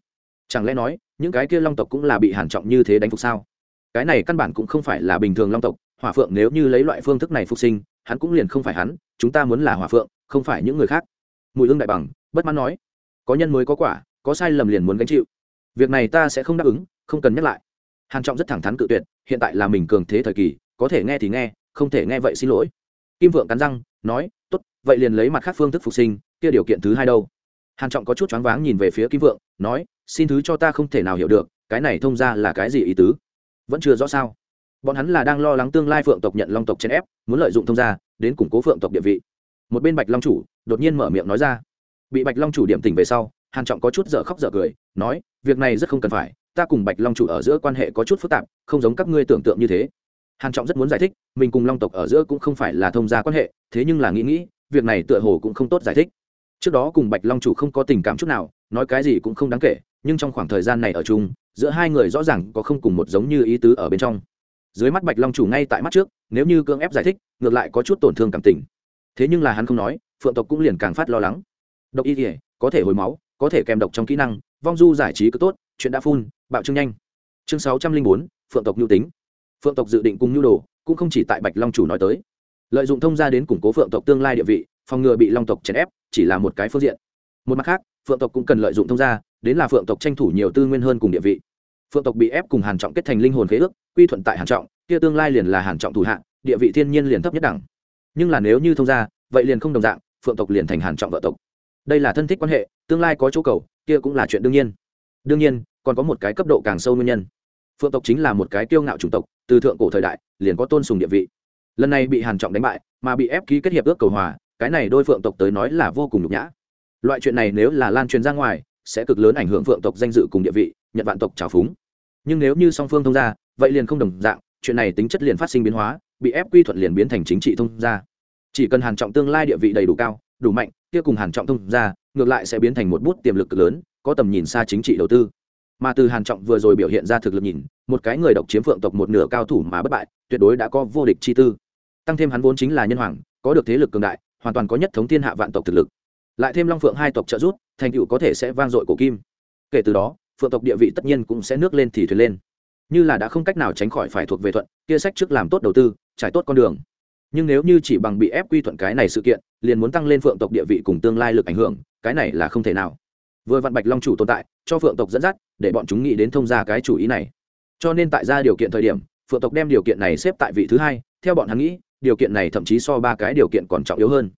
S1: Chẳng lẽ nói, những cái kia long tộc cũng là bị hàn trọng như thế đánh phục sao? Cái này căn bản cũng không phải là bình thường long tộc, hỏa phượng nếu như lấy loại phương thức này phục sinh, hắn cũng liền không phải hắn, chúng ta muốn là hỏa phượng, không phải những người khác. Mùi hương đại bằng, bất mãn nói, có nhân mới có quả, có sai lầm liền muốn gánh chịu. Việc này ta sẽ không đáp ứng, không cần nhắc lại. Hàn trọng rất thẳng thắn cự tuyệt, hiện tại là mình cường thế thời kỳ, có thể nghe thì nghe, không thể nghe vậy xin lỗi. Kim vượng cắn răng, nói, tốt, vậy liền lấy mặt khác phương thức phục sinh, kia điều kiện thứ hai đâu? Hàn trọng có chút choáng váng nhìn về phía kim vượng, nói, xin thứ cho ta không thể nào hiểu được, cái này thông ra là cái gì ý tứ? Vẫn chưa rõ sao. Bọn hắn là đang lo lắng tương lai phượng tộc nhận long tộc chèn ép, muốn lợi dụng thông gia, đến củng cố phượng tộc địa vị. Một bên bạch long chủ đột nhiên mở miệng nói ra. Bị bạch long chủ điểm tỉnh về sau, hàn trọng có chút dở khóc dở cười, nói, việc này rất không cần phải, ta cùng bạch long chủ ở giữa quan hệ có chút phức tạp, không giống các ngươi tưởng tượng như thế. Hàn trọng rất muốn giải thích, mình cùng long tộc ở giữa cũng không phải là thông gia quan hệ, thế nhưng là nghĩ nghĩ, việc này tựa hồ cũng không tốt giải thích. Trước đó cùng bạch long chủ không có tình cảm chút nào, nói cái gì cũng không đáng kể, nhưng trong khoảng thời gian này ở chung giữa hai người rõ ràng có không cùng một giống như ý tứ ở bên trong. Dưới mắt bạch long chủ ngay tại mắt trước, nếu như cưỡng ép giải thích, ngược lại có chút tổn thương cảm tình. Thế nhưng là hắn không nói, phượng tộc cũng liền càng phát lo lắng. Độc y thể có thể hồi máu, có thể kèm độc trong kỹ năng, vong du giải trí cứ tốt, chuyện đã phun, bạo trương nhanh. Chương sáu trăm linh bốn, phượng tộc nhu tính. Phượng tộc dự định cùng nhu đồ, cũng không chỉ tại bạch long chủ nói tới. Lợi dụng thông gia đến củng cố phượng tộc tương lai địa vị, phòng ngừa bị long tộc chèn ép, chỉ là một cái phương diện một mặt khác, phượng tộc cũng cần lợi dụng thông gia, đến là phượng tộc tranh thủ nhiều tư nguyên hơn cùng địa vị. Phượng tộc bị ép cùng hàn trọng kết thành linh hồn khế ước, quy thuận tại hàn trọng, kia tương lai liền là hàn trọng thủ hạ, địa vị thiên nhiên liền thấp nhất đẳng. Nhưng là nếu như thông gia, vậy liền không đồng dạng, phượng tộc liền thành hàn trọng vợ tộc. Đây là thân thích quan hệ, tương lai có chỗ cầu, kia cũng là chuyện đương nhiên. Đương nhiên, còn có một cái cấp độ càng sâu nguyên nhân. Phượng tộc chính là một cái kiêu ngạo chủng tộc, từ thượng cổ thời đại, liền có tôn sùng địa vị. Lần này bị hàn trọng đánh bại, mà bị ép ký kết hiệp ước cầu hòa, cái này đôi phượng tộc tới nói là vô cùng nhục nhã loại chuyện này nếu là lan truyền ra ngoài, sẽ cực lớn ảnh hưởng phượng tộc danh dự cùng địa vị, nhận vạn tộc trào phúng. Nhưng nếu như song phương thông gia, vậy liền không đồng dạng, chuyện này tính chất liền phát sinh biến hóa, bị ép quy thuận liền biến thành chính trị thông gia. Chỉ cần hàn trọng tương lai địa vị đầy đủ cao, đủ mạnh, kia cùng hàn trọng thông gia, ngược lại sẽ biến thành một bút tiềm lực cực lớn, có tầm nhìn xa chính trị đầu tư. Mà từ hàn trọng vừa rồi biểu hiện ra thực lực nhìn, một cái người độc chiếm phượng tộc một nửa cao thủ mà bất bại, tuyệt đối đã có vô địch chi tư. Tăng thêm hắn vốn chính là nhân hoàng, có được thế lực cường đại, hoàn toàn có nhất thống thiên hạ vạn tộc thực lực lại thêm long phượng hai tộc trợ giúp, thành tựu có thể sẽ vang dội cổ kim. Kể từ đó, phượng tộc địa vị tất nhiên cũng sẽ nước lên thì thuyền lên. Như là đã không cách nào tránh khỏi phải thuộc về thuận, kia sách trước làm tốt đầu tư, trải tốt con đường. Nhưng nếu như chỉ bằng bị ép quy thuận cái này sự kiện, liền muốn tăng lên phượng tộc địa vị cùng tương lai lực ảnh hưởng, cái này là không thể nào. Vừa vạn bạch long chủ tồn tại, cho phượng tộc dẫn dắt, để bọn chúng nghĩ đến thông ra cái chủ ý này. Cho nên tại ra điều kiện thời điểm, phượng tộc đem điều kiện này xếp tại vị thứ hai, theo bọn hắn nghĩ, điều kiện này thậm chí so ba cái điều kiện còn trọng yếu hơn.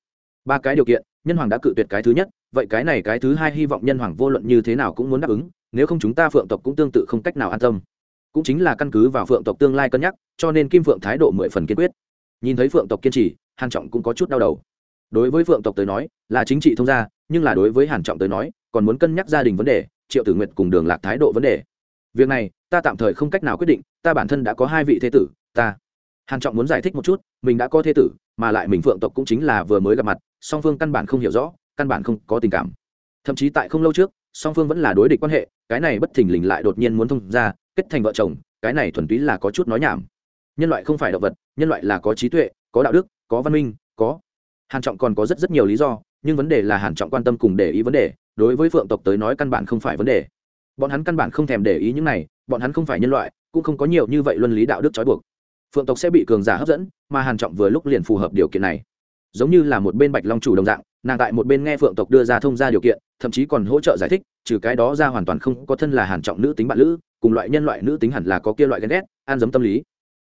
S1: Ba cái điều kiện nhân hoàng đã cự tuyệt cái thứ nhất, vậy cái này cái thứ hai hy vọng nhân hoàng vô luận như thế nào cũng muốn đáp ứng, nếu không chúng ta phượng tộc cũng tương tự không cách nào an tâm. Cũng chính là căn cứ vào phượng tộc tương lai cân nhắc, cho nên kim phượng thái độ mười phần kiên quyết. Nhìn thấy phượng tộc kiên trì, hàn trọng cũng có chút đau đầu. Đối với phượng tộc tới nói, là chính trị thông gia, nhưng là đối với hàn trọng tới nói, còn muốn cân nhắc gia đình vấn đề, triệu tử nguyệt cùng đường lạc thái độ vấn đề. Việc này, ta tạm thời không cách nào quyết định, ta bản thân đã có hai vị thế tử, ta. Hàn trọng muốn giải thích một chút, mình đã có thế tử, mà lại mình phượng tộc cũng chính là vừa mới gặp mặt song phương căn bản không hiểu rõ, căn bản không có tình cảm. Thậm chí tại không lâu trước, song phương vẫn là đối địch quan hệ, cái này bất thình lình lại đột nhiên muốn thông ra, kết thành vợ chồng, cái này thuần túy là có chút nói nhảm. Nhân loại không phải động vật, nhân loại là có trí tuệ, có đạo đức, có văn minh, có. Hàn trọng còn có rất rất nhiều lý do, nhưng vấn đề là hàn trọng quan tâm cùng để ý vấn đề, đối với phượng tộc tới nói căn bản không phải vấn đề. Bọn hắn căn bản không thèm để ý những này, bọn hắn không phải nhân loại, cũng không có nhiều như vậy luân lý đạo đức trói buộc. Phượng tộc sẽ bị cường giả hấp dẫn, mà hàn trọng vừa lúc liền phù hợp điều kiện này giống như là một bên bạch long chủ đồng dạng nàng tại một bên nghe phượng tộc đưa ra thông ra điều kiện thậm chí còn hỗ trợ giải thích trừ cái đó ra hoàn toàn không có thân là hàn trọng nữ tính bạn nữ, cùng loại nhân loại nữ tính hẳn là có kia loại ghen ghét an giống tâm lý.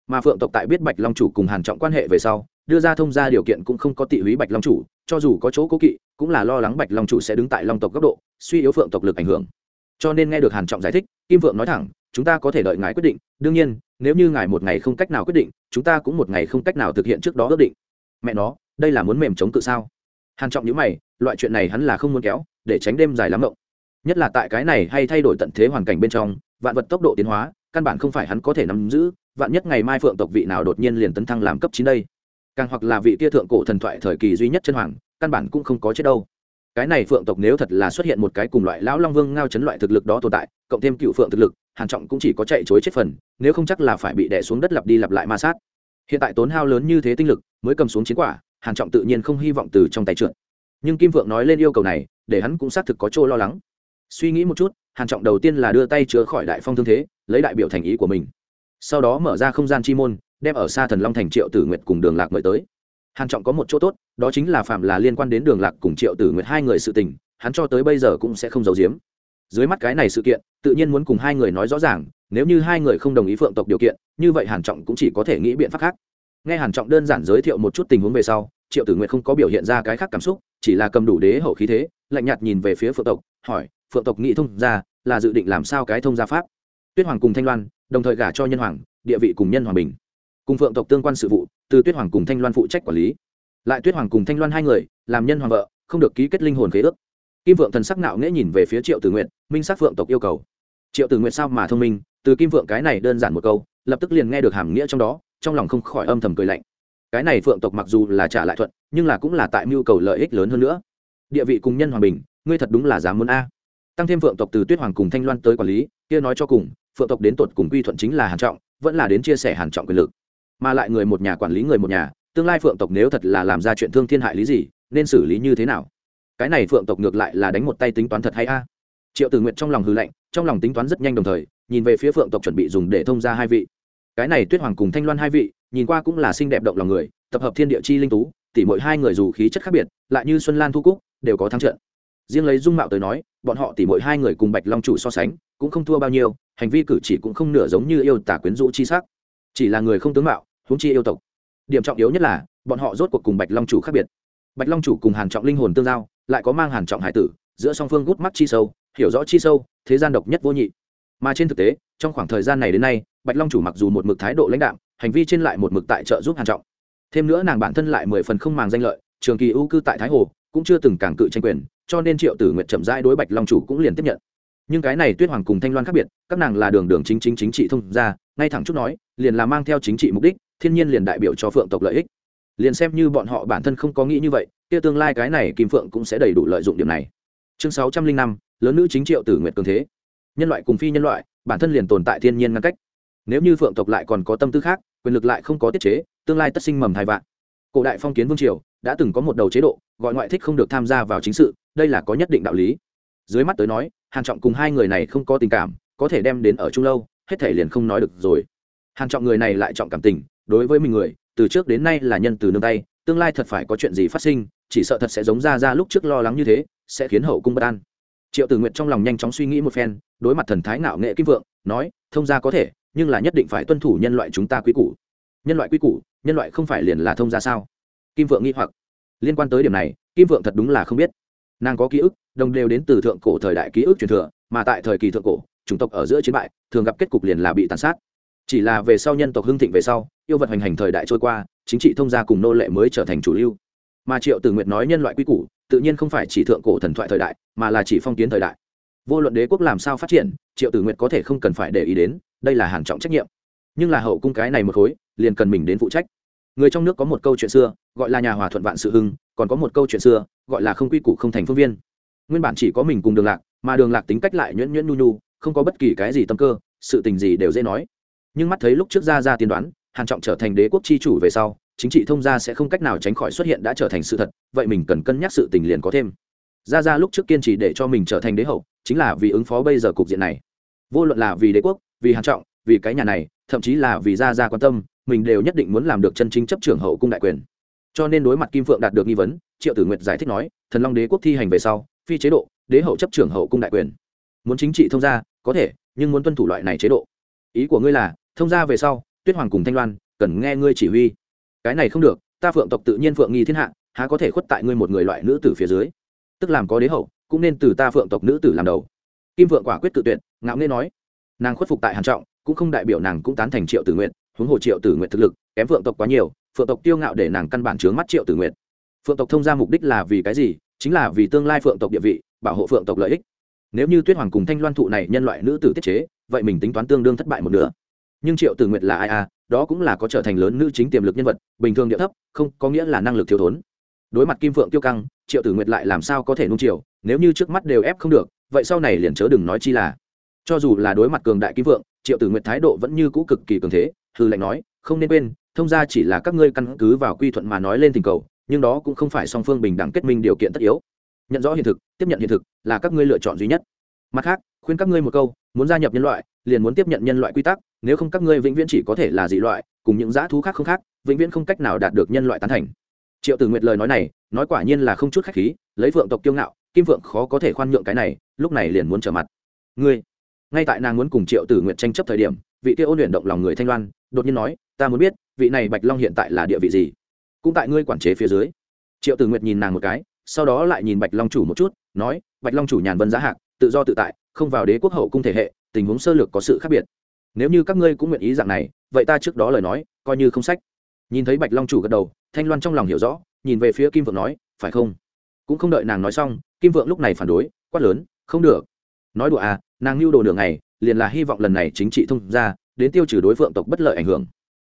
S1: Mà phượng tộc tại biết bạch long chủ cùng hàn trọng quan hệ về sau đưa ra thông ra điều kiện cũng không có tị húy bạch long chủ cho dù có chỗ cố kỵ cũng là lo lắng bạch long chủ sẽ đứng tại long tộc góc độ suy yếu phượng tộc lực ảnh hưởng. Cho nên nghe được hàn trọng giải thích kim vượng nói thẳng chúng ta có thể đợi ngài quyết định đương nhiên nếu như ngài một ngày không cách nào quyết định chúng ta cũng một ngày không cách nào thực hiện trước đó ước định. Mẹ nó đây là muốn mềm chống cự sao? Hàn trọng nhíu mày, loại chuyện này hắn là không muốn kéo, để tránh đêm dài lắm mộng. Nhất là tại cái này hay thay đổi tận thế hoàn cảnh bên trong, vạn vật tốc độ tiến hóa, căn bản không phải hắn có thể nắm giữ, vạn nhất ngày mai phượng tộc vị nào đột nhiên liền tấn thăng làm cấp chín đây. Càng hoặc là vị tia thượng cổ thần thoại thời kỳ duy nhất chân hoàng, căn bản cũng không có chết đâu. Cái này phượng tộc nếu thật là xuất hiện một cái cùng loại lão long vương ngao chấn loại thực lực đó tồn tại, cộng thêm cựu phượng thực lực, hàn trọng cũng chỉ có chạy chối chết phần, nếu không chắc là phải bị đè xuống đất lặp đi lặp lại ma sát. Hiện tại tốn hao lớn như thế tinh lực, mới cầm xuống chiến quả hàn trọng tự nhiên không hy vọng từ trong tay trượt. Nhưng kim vượng nói lên yêu cầu này, để hắn cũng xác thực có chỗ lo lắng. Suy nghĩ một chút, hàn trọng đầu tiên là đưa tay chữa khỏi đại phong thương thế, lấy đại biểu thành ý của mình. Sau đó mở ra không gian chi môn, đem ở xa thần long thành triệu tử nguyệt cùng đường lạc mời tới. Hàn trọng có một chỗ tốt, đó chính là phạm là liên quan đến đường lạc cùng triệu tử nguyệt hai người sự tình, hắn cho tới bây giờ cũng sẽ không giấu giếm. Dưới mắt cái này sự kiện, tự nhiên muốn cùng hai người nói rõ ràng, nếu như hai người không đồng ý phượng tộc điều kiện, như vậy hàn trọng cũng chỉ có thể nghĩ biện pháp khác nghe hàn trọng đơn giản giới thiệu một chút tình huống về sau, triệu tử nguyệt không có biểu hiện ra cái khác cảm xúc, chỉ là cầm đủ đế hậu khí thế, lạnh nhạt nhìn về phía phượng tộc, hỏi, phượng tộc nghị thông ra là dự định làm sao cái thông gia pháp? Tuyết hoàng cùng thanh loan, đồng thời gả cho nhân hoàng, địa vị cùng nhân hoàng bình. Cùng phượng tộc tương quan sự vụ, từ tuyết hoàng cùng thanh loan phụ trách quản lý. Lại tuyết hoàng cùng thanh loan hai người, làm nhân hoàng vợ, không được ký kết linh hồn khế ước. Kim vượng thần sắc nạo nghễ nhìn về phía triệu tử nguyện minh sắc phượng tộc yêu cầu. Triệu tử nguyện sao mà thông minh, từ kim vượng cái này đơn giản một câu, lập tức liền nghe được hàm nghĩa trong đó trong lòng không khỏi âm thầm cười lạnh. Cái này phượng tộc mặc dù là trả lại thuận, nhưng là cũng là tại mưu cầu lợi ích lớn hơn nữa. Địa vị cùng nhân hòa bình, ngươi thật đúng là dám muốn a. Tăng thêm phượng tộc từ tuyết hoàng cùng thanh loan tới quản lý, kia nói cho cùng, phượng tộc đến tột cùng quy thuận chính là hàn trọng, vẫn là đến chia sẻ hàn trọng quyền lực. Mà lại người một nhà quản lý người một nhà, tương lai phượng tộc nếu thật là làm ra chuyện thương thiên hại lý gì, nên xử lý như thế nào? Cái này phượng tộc ngược lại là đánh một tay tính toán thật hay a. Triệu tử nguyện trong lòng hư lạnh, trong lòng tính toán rất nhanh đồng thời, nhìn về phía phượng tộc chuẩn bị dùng để thông ra hai vị cái này tuyết hoàng cùng thanh loan hai vị, nhìn qua cũng là xinh đẹp động lòng người, tập hợp thiên địa chi linh tú, tỉ mỗi hai người dù khí chất khác biệt, lại như xuân lan thu cúc, đều có thắng trận. Riêng lấy dung mạo tới nói, bọn họ tỉ mỗi hai người cùng bạch long chủ so sánh, cũng không thua bao nhiêu, hành vi cử chỉ cũng không nửa giống như yêu tả quyến rũ chi sắc. Chỉ là người không tướng mạo, huống chi yêu tộc. Điểm trọng yếu nhất là, bọn họ rốt cuộc cùng bạch long chủ khác biệt. Bạch long chủ cùng hàn trọng linh hồn tương giao, lại có mang hàn trọng hải tử, giữa song phương gút mắt chi sâu, hiểu rõ chi sâu, thế gian độc nhất vô nhị. Mà trên thực tế, trong khoảng thời gian này đến nay bạch long chủ mặc dù một mực thái độ lãnh đạm, hành vi trên lại một mực tại trợ giúp hàn trọng. Thêm nữa nàng bản thân lại mười phần không màng danh lợi, trường kỳ ưu cư tại thái hồ, cũng chưa từng càng cự tranh quyền, cho nên triệu tử nguyệt chậm rãi đối bạch long chủ cũng liền tiếp nhận. Nhưng cái này tuyết hoàng cùng thanh loan khác biệt, các nàng là đường đường chính chính chính trị thông ra ngay thẳng chút nói, liền là mang theo chính trị mục đích, thiên nhiên liền đại biểu cho phượng tộc lợi ích. Liền xem như bọn họ bản thân không có nghĩ như vậy, kia tương lai cái này kim phượng cũng sẽ đầy đủ lợi dụng điểm này. Chương sáu trăm linh năm, lớn nữ chính triệu tử nguyệt cường thế. Nhân loại cùng phi nhân loại, bản thân liền tồn tại thiên nhiên ngăn cách nếu như phượng tộc lại còn có tâm tư khác, quyền lực lại không có tiết chế, tương lai tất sinh mầm thai vạn. Cổ đại phong kiến vương triều đã từng có một đầu chế độ, gọi ngoại thích không được tham gia vào chính sự, đây là có nhất định đạo lý. Dưới mắt tới nói, hàn trọng cùng hai người này không có tình cảm, có thể đem đến ở chung lâu, hết thể liền không nói được rồi. Hàn trọng người này lại trọng cảm tình, đối với mình người, từ trước đến nay là nhân từ nương tay, tương lai thật phải có chuyện gì phát sinh, chỉ sợ thật sẽ giống ra ra lúc trước lo lắng như thế, sẽ khiến hậu cung bất an. Triệu tử nguyện trong lòng nhanh chóng suy nghĩ một phen, đối mặt thần thái ngạo nghệ kim vượng, nói, thông gia có thể nhưng là nhất định phải tuân thủ nhân loại chúng ta quý củ. Nhân loại quý củ, nhân loại không phải liền là thông gia sao? Kim vượng nghi hoặc. Liên quan tới điểm này, kim vượng thật đúng là không biết. Nàng có ký ức, đồng đều đến từ thượng cổ thời đại ký ức truyền thừa, mà tại thời kỳ thượng cổ, chủng tộc ở giữa chiến bại, thường gặp kết cục liền là bị tàn sát. Chỉ là về sau nhân tộc hưng thịnh về sau, yêu vật hoành hành thời đại trôi qua, chính trị thông gia cùng nô lệ mới trở thành chủ lưu. Mà triệu tử nguyệt nói nhân loại quy củ, tự nhiên không phải chỉ thượng cổ thần thoại thời đại, mà là chỉ phong kiến thời đại. Vô luận đế quốc làm sao phát triển, triệu tử nguyệt có thể không cần phải để ý đến đây là hàng trọng trách nhiệm. Nhưng là hậu cung cái này một khối, liền cần mình đến phụ trách. Người trong nước có một câu chuyện xưa, gọi là nhà hòa thuận vạn sự hưng, còn có một câu chuyện xưa, gọi là không quy củ không thành phương viên. Nguyên bản chỉ có mình cùng đường lạc, mà đường lạc tính cách lại nhuyễn nhuyễn nu nu không có bất kỳ cái gì tâm cơ, sự tình gì đều dễ nói. Nhưng mắt thấy lúc trước ra ra tiên đoán, hàn trọng trở thành đế quốc chi chủ về sau, chính trị thông gia sẽ không cách nào tránh khỏi xuất hiện đã trở thành sự thật, vậy mình cần cân nhắc sự tình liền có thêm. Ra ra lúc trước kiên trì để cho mình trở thành đế hậu, chính là vì ứng phó bây giờ cục diện này. Vô luận là vì đế quốc vì hàn trọng, vì cái nhà này, thậm chí là vì gia gia quan tâm, mình đều nhất định muốn làm được chân chính chấp trưởng hậu cung đại quyền. Cho nên đối mặt kim phượng đạt được nghi vấn, triệu tử nguyệt giải thích nói, thần long đế quốc thi hành về sau, phi chế độ, đế hậu chấp trưởng hậu cung đại quyền. Muốn chính trị thông gia, có thể, nhưng muốn tuân thủ loại này chế độ. Ý của ngươi là, thông gia về sau, tuyết hoàng cùng thanh loan, cần nghe ngươi chỉ huy. Cái này không được, ta phượng tộc tự nhiên phượng nghi thiên hạ, há có thể khuất tại ngươi một người loại nữ tử phía dưới? Tức làm có đế hậu, cũng nên từ ta phượng tộc nữ tử làm đầu. Kim phượng quả quyết tự tuyệt, ngạo nghễ nói nàng khuất phục tại hàn trọng, cũng không đại biểu nàng cũng tán thành triệu tử nguyện huống hồ triệu tử nguyện thực lực, kém phượng tộc quá nhiều, phượng tộc tiêu ngạo để nàng căn bản chướng mắt triệu tử nguyện phượng tộc thông ra mục đích là vì cái gì? Chính là vì tương lai phượng tộc địa vị, bảo hộ phượng tộc lợi ích. Nếu như tuyết hoàng cùng thanh loan thụ này nhân loại nữ tử tiết chế, vậy mình tính toán tương đương thất bại một nửa. Nhưng triệu tử nguyệt là ai à? Đó cũng là có trở thành lớn nữ chính tiềm lực nhân vật, bình thường địa thấp, không có nghĩa là năng lực thiếu thốn. Đối mặt kim phượng tiêu căng, triệu tử nguyệt lại làm sao có thể nung chiều? Nếu như trước mắt đều ép không được, vậy sau này liền chớ đừng nói chi là cho dù là đối mặt cường đại kim vượng, triệu tử nguyệt thái độ vẫn như cũ cực kỳ cường thế hư lệnh nói không nên quên thông ra chỉ là các ngươi căn cứ vào quy thuận mà nói lên tình cầu nhưng đó cũng không phải song phương bình đẳng kết minh điều kiện tất yếu. Nhận rõ hiện thực tiếp nhận hiện thực là các ngươi lựa chọn duy nhất. Mặt khác khuyên các ngươi một câu muốn gia nhập nhân loại liền muốn tiếp nhận nhân loại quy tắc nếu không các ngươi vĩnh viễn chỉ có thể là dị loại cùng những dã thú khác không khác vĩnh viễn không cách nào đạt được nhân loại tán thành. Triệu tử nguyệt lời nói này nói quả nhiên là không chút khách khí lấy phượng tộc kiêu ngạo kim phượng khó có thể khoan nhượng cái này lúc này liền muốn trở mặt. Ngươi ngay tại nàng muốn cùng triệu tử nguyệt tranh chấp thời điểm, vị kia ôn luyện động lòng người thanh loan đột nhiên nói, ta muốn biết, vị này bạch long hiện tại là địa vị gì? Cũng tại ngươi quản chế phía dưới. Triệu tử nguyệt nhìn nàng một cái, sau đó lại nhìn bạch long chủ một chút, nói, bạch long chủ nhàn vân giá hạc, tự do tự tại, không vào đế quốc hậu cung thể hệ, tình huống sơ lược có sự khác biệt. Nếu như các ngươi cũng nguyện ý dạng này, vậy ta trước đó lời nói, coi như không sách. Nhìn thấy bạch long chủ gật đầu, thanh loan trong lòng hiểu rõ, nhìn về phía kim vượng nói, phải không? Cũng không đợi nàng nói xong, kim vượng lúc này phản đối, quát lớn, không được. Nói đùa à nàng lưu đồ nửa ngày, liền là hy vọng lần này chính trị thông ra đến tiêu trừ đối phượng tộc bất lợi ảnh hưởng.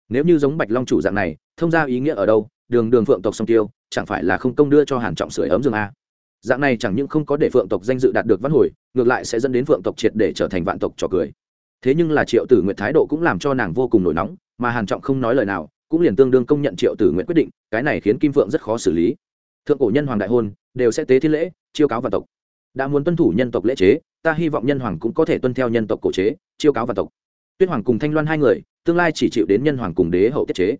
S1: Nếu như giống bạch long chủ dạng này, thông ra ý nghĩa ở đâu? Đường đường phượng tộc song tiêu, chẳng phải là không công đưa cho hàn trọng sưởi ấm dương a? Dạng này chẳng những không có để phượng tộc danh dự đạt được văn hồi, ngược lại sẽ dẫn đến phượng tộc triệt để trở thành vạn tộc trò cười. Thế nhưng là triệu tử nguyện thái độ cũng làm cho nàng vô cùng nổi nóng, mà hàn trọng không nói lời nào, cũng liền tương đương công nhận triệu tử nguyện quyết định, cái này khiến kim phượng rất khó xử lý. Thượng cổ nhân hoàng đại hôn, đều sẽ tế thiên lễ, chiêu cáo vạn tộc. Đã muốn tuân thủ nhân tộc lễ chế ta hy vọng nhân hoàng cũng có thể tuân theo nhân tộc cổ chế, chiêu cáo và tộc. Tuyết hoàng cùng thanh loan hai người, tương lai chỉ chịu đến nhân hoàng cùng đế hậu tiết chế.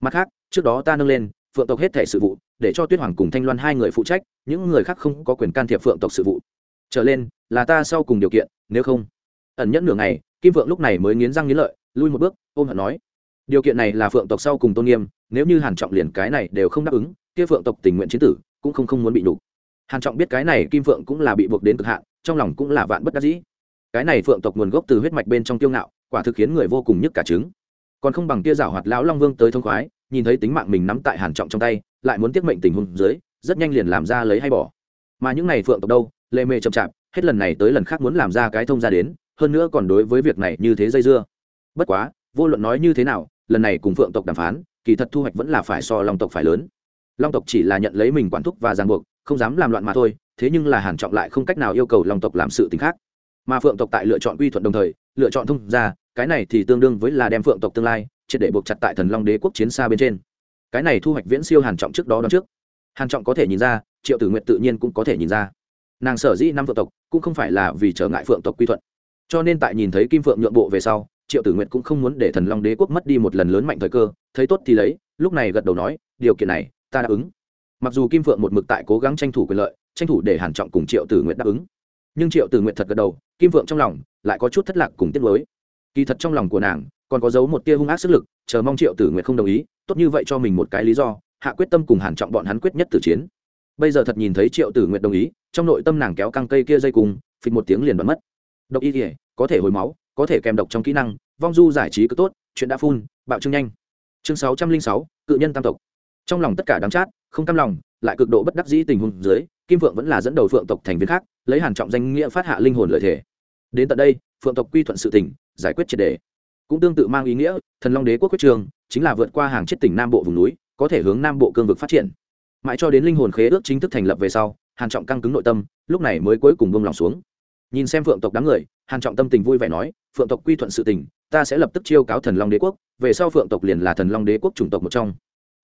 S1: Mặt khác, trước đó ta nâng lên, phượng tộc hết thể sự vụ, để cho tuyết hoàng cùng thanh loan hai người phụ trách, những người khác không có quyền can thiệp phượng tộc sự vụ. Trở lên, là ta sau cùng điều kiện, nếu không. Ẩn nhẫn nửa ngày, kim phượng lúc này mới nghiến răng nghiến lợi, lui một bước, ôm hận nói. Điều kiện này là phượng tộc sau cùng tôn nghiêm, nếu như hàn trọng liền cái này đều không đáp ứng, kia phượng tộc tình nguyện chiến tử, cũng không không muốn bị nhục. Hàn trọng biết cái này kim phượng cũng là bị buộc đến cực hạn trong lòng cũng là vạn bất đắc dĩ. Cái này phượng tộc nguồn gốc từ huyết mạch bên trong tiêu ngạo, quả thực khiến người vô cùng nhức cả trứng. Còn không bằng kia giảo hoạt lão long vương tới thông khoái, nhìn thấy tính mạng mình nắm tại hàn trọng trong tay, lại muốn tiết mệnh tình huống dưới, rất nhanh liền làm ra lấy hay bỏ. Mà những này phượng tộc đâu lê mê chậm chạp, hết lần này tới lần khác muốn làm ra cái thông ra đến, hơn nữa còn đối với việc này như thế dây dưa. Bất quá, vô luận nói như thế nào, lần này cùng phượng tộc đàm phán, kỳ thật thu hoạch vẫn là phải so long tộc phải lớn. Long tộc chỉ là nhận lấy mình quản thúc và ràng buộc, không dám làm loạn mà thôi thế nhưng là hàn trọng lại không cách nào yêu cầu long tộc làm sự tình khác mà phượng tộc tại lựa chọn quy thuận đồng thời lựa chọn thông ra cái này thì tương đương với là đem phượng tộc tương lai triệt để buộc chặt tại thần long đế quốc chiến xa bên trên cái này thu hoạch viễn siêu hàn trọng trước đó đón trước hàn trọng có thể nhìn ra triệu tử nguyện tự nhiên cũng có thể nhìn ra nàng sở dĩ năm phượng tộc cũng không phải là vì trở ngại phượng tộc quy thuận cho nên tại nhìn thấy kim phượng nhượng bộ về sau triệu tử nguyện cũng không muốn để thần long đế quốc mất đi một lần lớn mạnh thời cơ thấy tốt thì lấy lúc này gật đầu nói điều kiện này ta đáp ứng mặc dù kim phượng một mực tại cố gắng tranh thủ quyền lợi, tranh thủ để hàn trọng cùng triệu tử nguyện đáp ứng. Nhưng triệu tử nguyện thật gật đầu, kim phượng trong lòng lại có chút thất lạc cùng tiếc nuối. Kỳ thật trong lòng của nàng còn có giấu một tia hung ác sức lực, chờ mong triệu tử nguyện không đồng ý, tốt như vậy cho mình một cái lý do, hạ quyết tâm cùng hàn trọng bọn hắn quyết nhất tử chiến. Bây giờ thật nhìn thấy triệu tử nguyện đồng ý, trong nội tâm nàng kéo căng cây kia dây cùng, phịch một tiếng liền bắn mất. Độc y thể có thể hồi máu, có thể kèm độc trong kỹ năng, vong du giải trí cứ tốt, chuyện đã phun, bạo trương nhanh. Chương sáu trăm linh sáu, cự nhân tam tộc. Trong lòng tất cả đáng chát không cam lòng, lại cực độ bất đắc dĩ tình huống dưới, kim phượng vẫn là dẫn đầu phượng tộc thành viên khác, lấy hàn trọng danh nghĩa phát hạ linh hồn lợi thể. Đến tận đây, phượng tộc quy thuận sự tỉnh giải quyết triệt đề. Cũng tương tự mang ý nghĩa, thần long đế quốc quyết trường, chính là vượt qua hàng chết tỉnh nam bộ vùng núi, có thể hướng nam bộ cương vực phát triển. Mãi cho đến linh hồn khế ước chính thức thành lập về sau, hàn trọng căng cứng nội tâm, lúc này mới cuối cùng buông lòng xuống. Nhìn xem phượng tộc đám người, hàn trọng tâm tình vui vẻ nói, phượng tộc quy thuận sự tình, ta sẽ lập tức chiêu cáo thần long đế quốc, về sau phượng tộc liền là thần long đế quốc chủng tộc một trong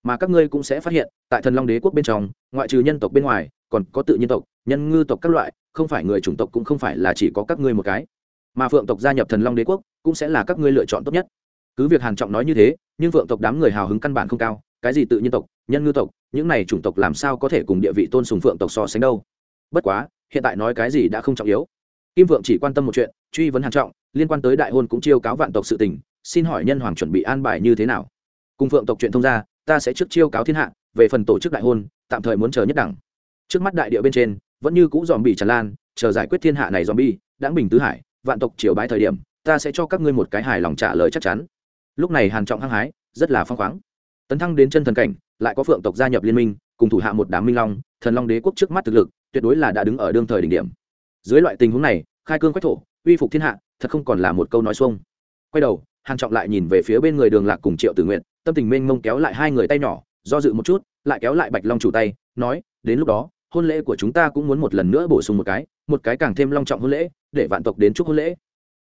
S1: mà các ngươi cũng sẽ phát hiện, tại thần long đế quốc bên trong, ngoại trừ nhân tộc bên ngoài, còn có tự nhiên tộc, nhân ngư tộc các loại, không phải người chủng tộc cũng không phải là chỉ có các ngươi một cái. Mà phượng tộc gia nhập thần long đế quốc, cũng sẽ là các ngươi lựa chọn tốt nhất. Cứ việc hàn trọng nói như thế, nhưng phượng tộc đám người hào hứng căn bản không cao, cái gì tự nhiên tộc, nhân ngư tộc, những này chủng tộc làm sao có thể cùng địa vị tôn sùng phượng tộc so sánh đâu. Bất quá, hiện tại nói cái gì đã không trọng yếu. Kim vượng chỉ quan tâm một chuyện, truy vấn hàn trọng, liên quan tới đại hôn cũng chiêu cáo vạn tộc sự tình, xin hỏi nhân hoàng chuẩn bị an bài như thế nào? Cùng phượng tộc chuyện thông ra ta sẽ trước chiêu cáo thiên hạ, về phần tổ chức đại hôn, tạm thời muốn chờ nhất đẳng. Trước mắt đại địa bên trên, vẫn như cũ dòm bị tràn lan, chờ giải quyết thiên hạ này dòm bi đáng bình tứ hải, vạn tộc triều bái thời điểm, ta sẽ cho các ngươi một cái hài lòng trả lời chắc chắn. Lúc này hàn trọng hăng hái, rất là phong khoáng. Tấn thăng đến chân thần cảnh, lại có phượng tộc gia nhập liên minh, cùng thủ hạ một đám minh long, thần long đế quốc trước mắt thực lực, tuyệt đối là đã đứng ở đương thời đỉnh điểm. Dưới loại tình huống này, khai cương quách thổ, uy phục thiên hạ, thật không còn là một câu nói xuông. Quay đầu, hàn trọng lại nhìn về phía bên người đường lạc cùng triệu tử nguyện tâm tình mênh mông kéo lại hai người tay nhỏ, do dự một chút, lại kéo lại bạch long chủ tay, nói, đến lúc đó, hôn lễ của chúng ta cũng muốn một lần nữa bổ sung một cái một cái càng thêm long trọng hôn lễ, để vạn tộc đến chúc hôn lễ.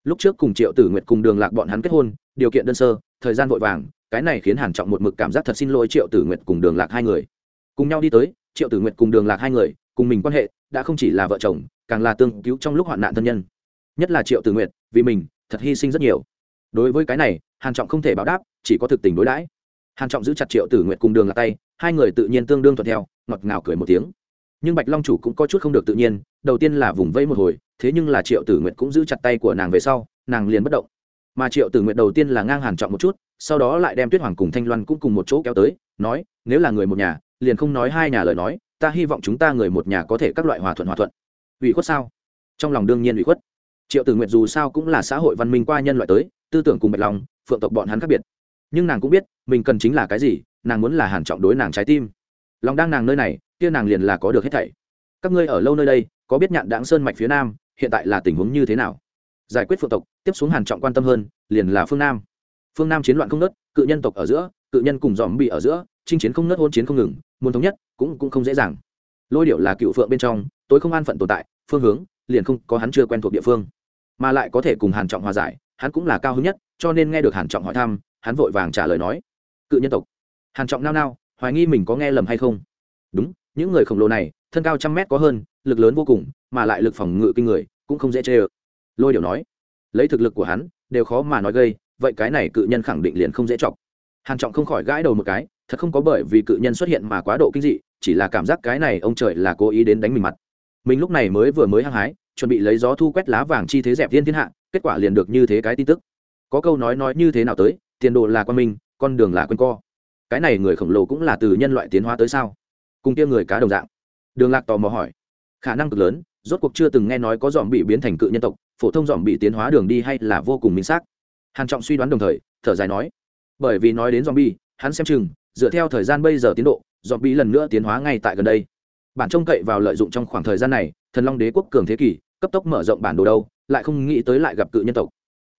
S1: Lúc trước cùng triệu tử nguyệt cùng đường lạc bọn hắn kết hôn, điều kiện đơn sơ, thời gian vội vàng, cái này khiến hàn trọng một mực cảm giác thật xin lỗi triệu tử nguyệt cùng đường lạc hai người. Cùng nhau đi tới, triệu tử nguyệt cùng đường lạc hai người, cùng mình quan hệ, đã không chỉ là vợ chồng, càng là tương cứu trong lúc hoạn nạn thân nhân. Nhất là triệu tử nguyệt, vì mình, thật hy sinh rất nhiều đối với cái này, hàn trọng không thể báo đáp, chỉ có thực tình đối đãi. Hàn trọng giữ chặt triệu tử nguyệt cùng đường là tay, hai người tự nhiên tương đương thuận theo, ngọt ngào cười một tiếng. Nhưng bạch long chủ cũng có chút không được tự nhiên, đầu tiên là vùng vây một hồi, thế nhưng là triệu tử nguyệt cũng giữ chặt tay của nàng về sau, nàng liền bất động. Mà triệu tử nguyệt đầu tiên là ngang hàn trọng một chút, sau đó lại đem tuyết hoàng cùng thanh loan cũng cùng một chỗ kéo tới, nói, nếu là người một nhà, liền không nói hai nhà lời nói, ta hy vọng chúng ta người một nhà có thể các loại hòa thuận hòa thuận. Ủy khuất sao? Trong lòng đương nhiên ủy khuất. Triệu tử nguyệt dù sao cũng là xã hội văn minh qua nhân loại tới tư tưởng cùng bạch lòng, phượng tộc bọn hắn khác biệt. Nhưng nàng cũng biết, mình cần chính là cái gì, nàng muốn là hàn trọng đối nàng trái tim. Lòng đang nàng nơi này, kia nàng liền là có được hết thảy. Các ngươi ở lâu nơi đây, có biết nhạn đãng sơn mạch phía nam, hiện tại là tình huống như thế nào? Giải quyết phượng tộc, tiếp xuống hàn trọng quan tâm hơn, liền là phương nam. Phương nam chiến loạn không nớt cự nhân tộc ở giữa, cự nhân cùng dòm bị ở giữa, chinh chiến không nớt hôn chiến không ngừng, muốn thống nhất, cũng cũng không dễ dàng. Lôi điệu là cựu phượng bên trong, tối không an phận tồn tại, phương hướng, liền không có hắn chưa quen thuộc địa phương. Mà lại có thể cùng hàn trọng hòa giải hắn cũng là cao hứng nhất, cho nên nghe được hàn trọng hỏi thăm, hắn vội vàng trả lời nói, cự nhân tộc. Hàn trọng nao nao, hoài nghi mình có nghe lầm hay không. Đúng, những người khổng lồ này, thân cao trăm mét có hơn, lực lớn vô cùng, mà lại lực phòng ngự kinh người, cũng không dễ chê ơ. Lôi điều nói, lấy thực lực của hắn, đều khó mà nói gây, vậy cái này cự nhân khẳng định liền không dễ chọc. Hàn trọng không khỏi gãi đầu một cái, thật không có bởi vì cự nhân xuất hiện mà quá độ kinh dị, chỉ là cảm giác cái này ông trời là cố ý đến đánh mình mặt. Mình lúc này mới vừa mới hăng hái, chuẩn bị lấy gió thu quét lá vàng chi thế dẹp thiên thiên hạ kết quả liền được như thế cái tin tức. Có câu nói nói như thế nào tới, tiền đồ là quan minh con đường là quên co. Cái này người khổng lồ cũng là từ nhân loại tiến hóa tới sao? Cùng kia người cá đồng dạng. Đường lạc tò mò hỏi. Khả năng cực lớn, rốt cuộc chưa từng nghe nói có dòm bị biến thành cự nhân tộc, phổ thông dòm bị tiến hóa đường đi hay là vô cùng minh xác. Hàn trọng suy đoán đồng thời, thở dài nói. Bởi vì nói đến dòm bi hắn xem chừng, dựa theo thời gian bây giờ tiến độ dòm bị lần nữa tiến hóa ngay tại gần đây. Bản trông cậy vào lợi dụng trong khoảng thời gian này, thần long đế quốc cường thế kỷ, cấp tốc mở rộng bản đồ đâu lại không nghĩ tới lại gặp cự nhân tộc.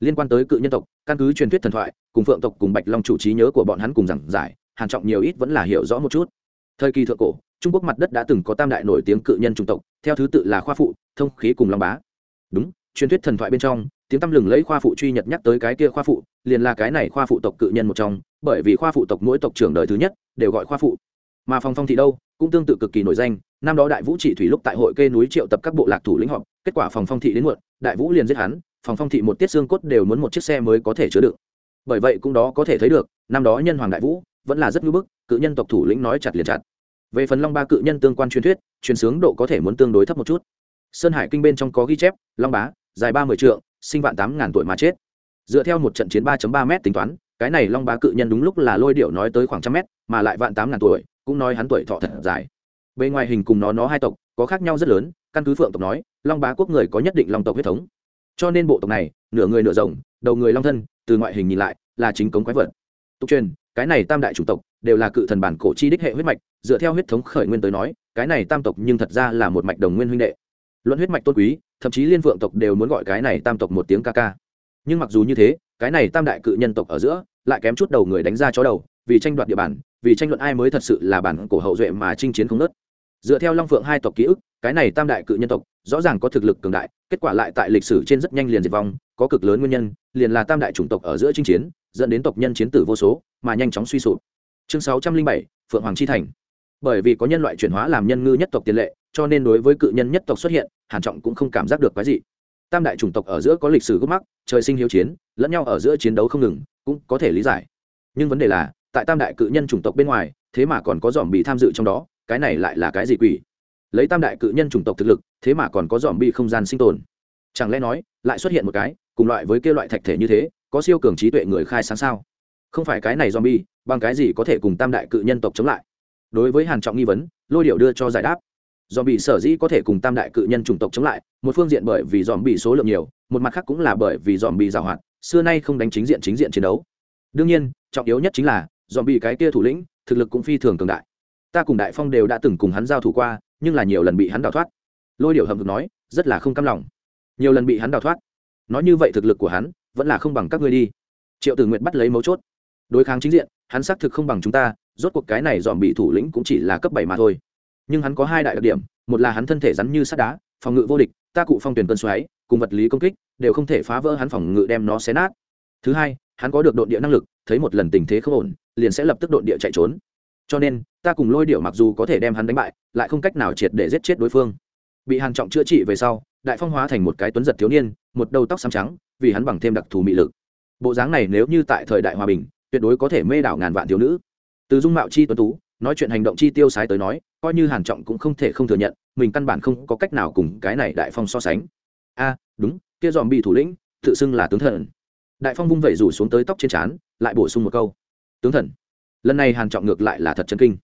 S1: Liên quan tới cự nhân tộc, căn cứ truyền thuyết thần thoại, cùng phượng tộc cùng bạch long chủ trí nhớ của bọn hắn cùng giảng giải, hàn trọng nhiều ít vẫn là hiểu rõ một chút. Thời kỳ thượng cổ, trung quốc mặt đất đã từng có tam đại nổi tiếng cự nhân chủng tộc, theo thứ tự là khoa phụ, thông khí cùng long bá. Đúng, truyền thuyết thần thoại bên trong, tiếng tăm lừng lấy khoa phụ truy nhật nhắc tới cái kia khoa phụ, liền là cái này khoa phụ tộc cự nhân một trong, bởi vì khoa phụ tộc mỗi tộc trưởng đời thứ nhất, đều gọi khoa phụ. Mà phong phong thị đâu? Cũng tương tự cực kỳ nổi danh. Năm đó đại vũ trị thủy lúc tại hội kê núi triệu tập các bộ lạc thủ lĩnh họp, kết quả phòng phong thị đến muộn, đại vũ liền giết hắn, phòng phong thị một tiết xương cốt đều muốn một chiếc xe mới có thể chứa đựng. Bởi vậy cũng đó có thể thấy được, năm đó nhân hoàng đại vũ vẫn là rất ngưỡng bức, cự nhân tộc thủ lĩnh nói chặt liền chặt. Về phần long ba cự nhân tương quan truyền thuyết, truyền sướng độ có thể muốn tương đối thấp một chút. Sơn hải kinh bên trong có ghi chép, long bá, dài ba mươi trượng, sinh vạn tám ngàn tuổi mà chết. Dựa theo một trận chiến ba ba m tính toán, cái này long bá cự nhân đúng lúc là lôi điệu nói tới khoảng trăm mét, mà lại vạn tám ngàn tuổi cũng nói hắn tuổi thọ thật dài. Bề ngoài hình cùng nó nó hai tộc, có khác nhau rất lớn, căn cứ phượng tộc nói, long bá quốc người có nhất định long tộc huyết thống. Cho nên bộ tộc này, nửa người nửa rồng, đầu người long thân, từ ngoại hình nhìn lại, là chính cống quái vật. Tục truyền, cái này tam đại chủng tộc, đều là cự thần bản cổ chi đích hệ huyết mạch, dựa theo huyết thống khởi nguyên tới nói, cái này tam tộc nhưng thật ra là một mạch đồng nguyên huynh đệ. Luận huyết mạch tôn quý, thậm chí liên phượng tộc đều muốn gọi cái này tam tộc một tiếng ca ca. Nhưng mặc dù như thế, cái này tam đại cự nhân tộc ở giữa, lại kém chút đầu người đánh ra chó đầu vì tranh đoạt địa bàn, vì tranh luận ai mới thật sự là bản cổ hậu duệ mà chinh chiến không nớt. Dựa theo long phượng hai tộc ký ức, cái này tam đại cự nhân tộc, rõ ràng có thực lực cường đại, kết quả lại tại lịch sử trên rất nhanh liền diệt vong, có cực lớn nguyên nhân, liền là tam đại chủng tộc ở giữa chinh chiến, dẫn đến tộc nhân chiến tử vô số, mà nhanh chóng suy sụp. Chương sáu trăm linh bảy, phượng hoàng chi thành. Bởi vì có nhân loại chuyển hóa làm nhân ngư nhất tộc tiền lệ, cho nên đối với cự nhân nhất tộc xuất hiện, hàn trọng cũng không cảm giác được cái gì tam đại chủng tộc ở giữa có lịch sử gốc mắc, trời sinh hiếu chiến, lẫn nhau ở giữa chiến đấu không ngừng, cũng có thể lý giải. Nhưng vấn đề là tại tam đại cự nhân chủng tộc bên ngoài, thế mà còn có dòm bị tham dự trong đó, cái này lại là cái gì quỷ? Lấy tam đại cự nhân chủng tộc thực lực, thế mà còn có dòm bị không gian sinh tồn. Chẳng lẽ nói, lại xuất hiện một cái, cùng loại với kia loại thạch thể như thế, có siêu cường trí tuệ người khai sáng sao? Không phải cái này zombie, bằng cái gì có thể cùng tam đại cự nhân tộc chống lại? Đối với hàn trọng nghi vấn, lôi điệu đưa cho giải đáp. Dòm bị sở dĩ có thể cùng tam đại cự nhân chủng tộc chống lại, một phương diện bởi vì dòm bị số lượng nhiều, một mặt khác cũng là bởi vì dòm bị giàu hoạt xưa nay không đánh chính diện chính diện chiến đấu. Đương nhiên, trọng yếu nhất chính là dòm bị cái kia thủ lĩnh, thực lực cũng phi thường cường đại. Ta cùng đại phong đều đã từng cùng hắn giao thủ qua, nhưng là nhiều lần bị hắn đào thoát. Lôi điệu hầm thực nói, rất là không cam lòng. Nhiều lần bị hắn đào thoát. Nói như vậy thực lực của hắn, vẫn là không bằng các ngươi đi. Triệu tử nguyện bắt lấy mấu chốt. Đối kháng chính diện, hắn xác thực không bằng chúng ta, rốt cuộc cái này dòm bị thủ lĩnh cũng chỉ là cấp bảy mà thôi. Nhưng hắn có hai đại đặc điểm, một là hắn thân thể rắn như sắt đá, phòng ngự vô địch, ta cụ phong tuyển cơn xoáy, cùng vật lý công kích, đều không thể phá vỡ hắn phòng ngự đem nó xé nát. Thứ hai, hắn có được đội địa năng lực, thấy một lần tình thế không ổn liền sẽ lập tức độn địa chạy trốn. Cho nên, ta cùng lôi điệu mặc dù có thể đem hắn đánh bại, lại không cách nào triệt để giết chết đối phương. Bị hàn trọng chữa trị về sau, đại phong hóa thành một cái tuấn giật thiếu niên, một đầu tóc xám trắng, vì hắn bằng thêm đặc thù mị lực. Bộ dáng này nếu như tại thời đại hòa bình, tuyệt đối có thể mê đảo ngàn vạn thiếu nữ. Từ dung mạo chi tuấn tú, nói chuyện hành động chi tiêu sái tới nói, coi như hàn trọng cũng không thể không thừa nhận, mình căn bản không có cách nào cùng cái này đại phong so sánh. A, đúng, kia dòm bị thủ lĩnh, tự xưng là tướng thần. Đại phong vung vẩy rủ xuống tới tóc trên trán, lại bổ sung một câu tướng thần. Lần này hàn trọng ngược lại là thật chân kinh.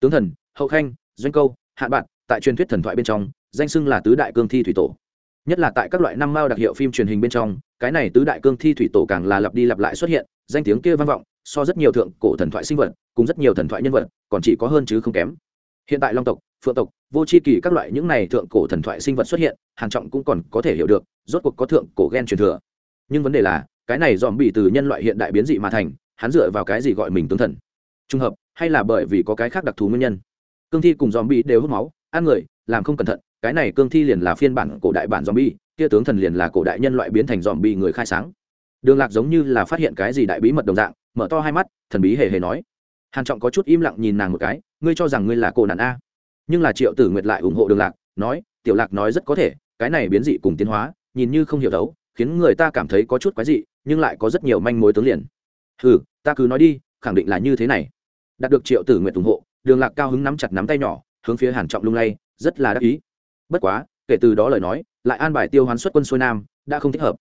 S1: Tướng thần, hậu khanh, doanh câu hạn bạn tại truyền thuyết thần thoại bên trong, danh xưng là tứ đại cương thi thủy tổ. Nhất là tại các loại năm mao đặc hiệu phim truyền hình bên trong, cái này tứ đại cương thi thủy tổ càng là lặp đi lặp lại xuất hiện, danh tiếng kia vang vọng, so rất nhiều thượng cổ thần thoại sinh vật, cùng rất nhiều thần thoại nhân vật, còn chỉ có hơn chứ không kém. Hiện tại long tộc, phượng tộc, vô c h i kỳ các loại những này thượng cổ thần thoại sinh vật xuất hiện, hàn trọng cũng còn có thể hiểu được, rốt cuộc có thượng cổ gen truyền thừa. Nhưng vấn đề là, cái này dòm bị từ nhân loại hiện đại biến dị mà thành hắn dựa vào cái gì gọi mình tướng thần? Trùng hợp, hay là bởi vì có cái khác đặc thù nguyên nhân? Cương thi cùng dòm bi đều hút máu, ăn người, làm không cẩn thận, cái này cương thi liền là phiên bản cổ đại bản dòm bi kia tướng thần liền là cổ đại nhân loại biến thành dòm bi người khai sáng. Đường lạc giống như là phát hiện cái gì đại bí mật đồng dạng, mở to hai mắt, thần bí hề hề nói. Hàn trọng có chút im lặng nhìn nàng một cái, ngươi cho rằng ngươi là cổ nạn a. Nhưng là triệu tử nguyệt lại ủng hộ đường lạc, nói, tiểu lạc nói rất có thể, cái này biến dị cùng tiến hóa, nhìn như không hiểu đấu khiến người ta cảm thấy có chút quái dị, nhưng lại có rất nhiều manh mối tướng liền. Hừ ta cứ nói đi, khẳng định là như thế này. Đạt được triệu tử nguyện ủng hộ, đường lạc cao hứng nắm chặt nắm tay nhỏ, hướng phía hàn trọng lung lay, rất là đắc ý. Bất quá, kể từ đó lời nói, lại an bài tiêu hoán xuất quân xuôi nam, đã không thích hợp.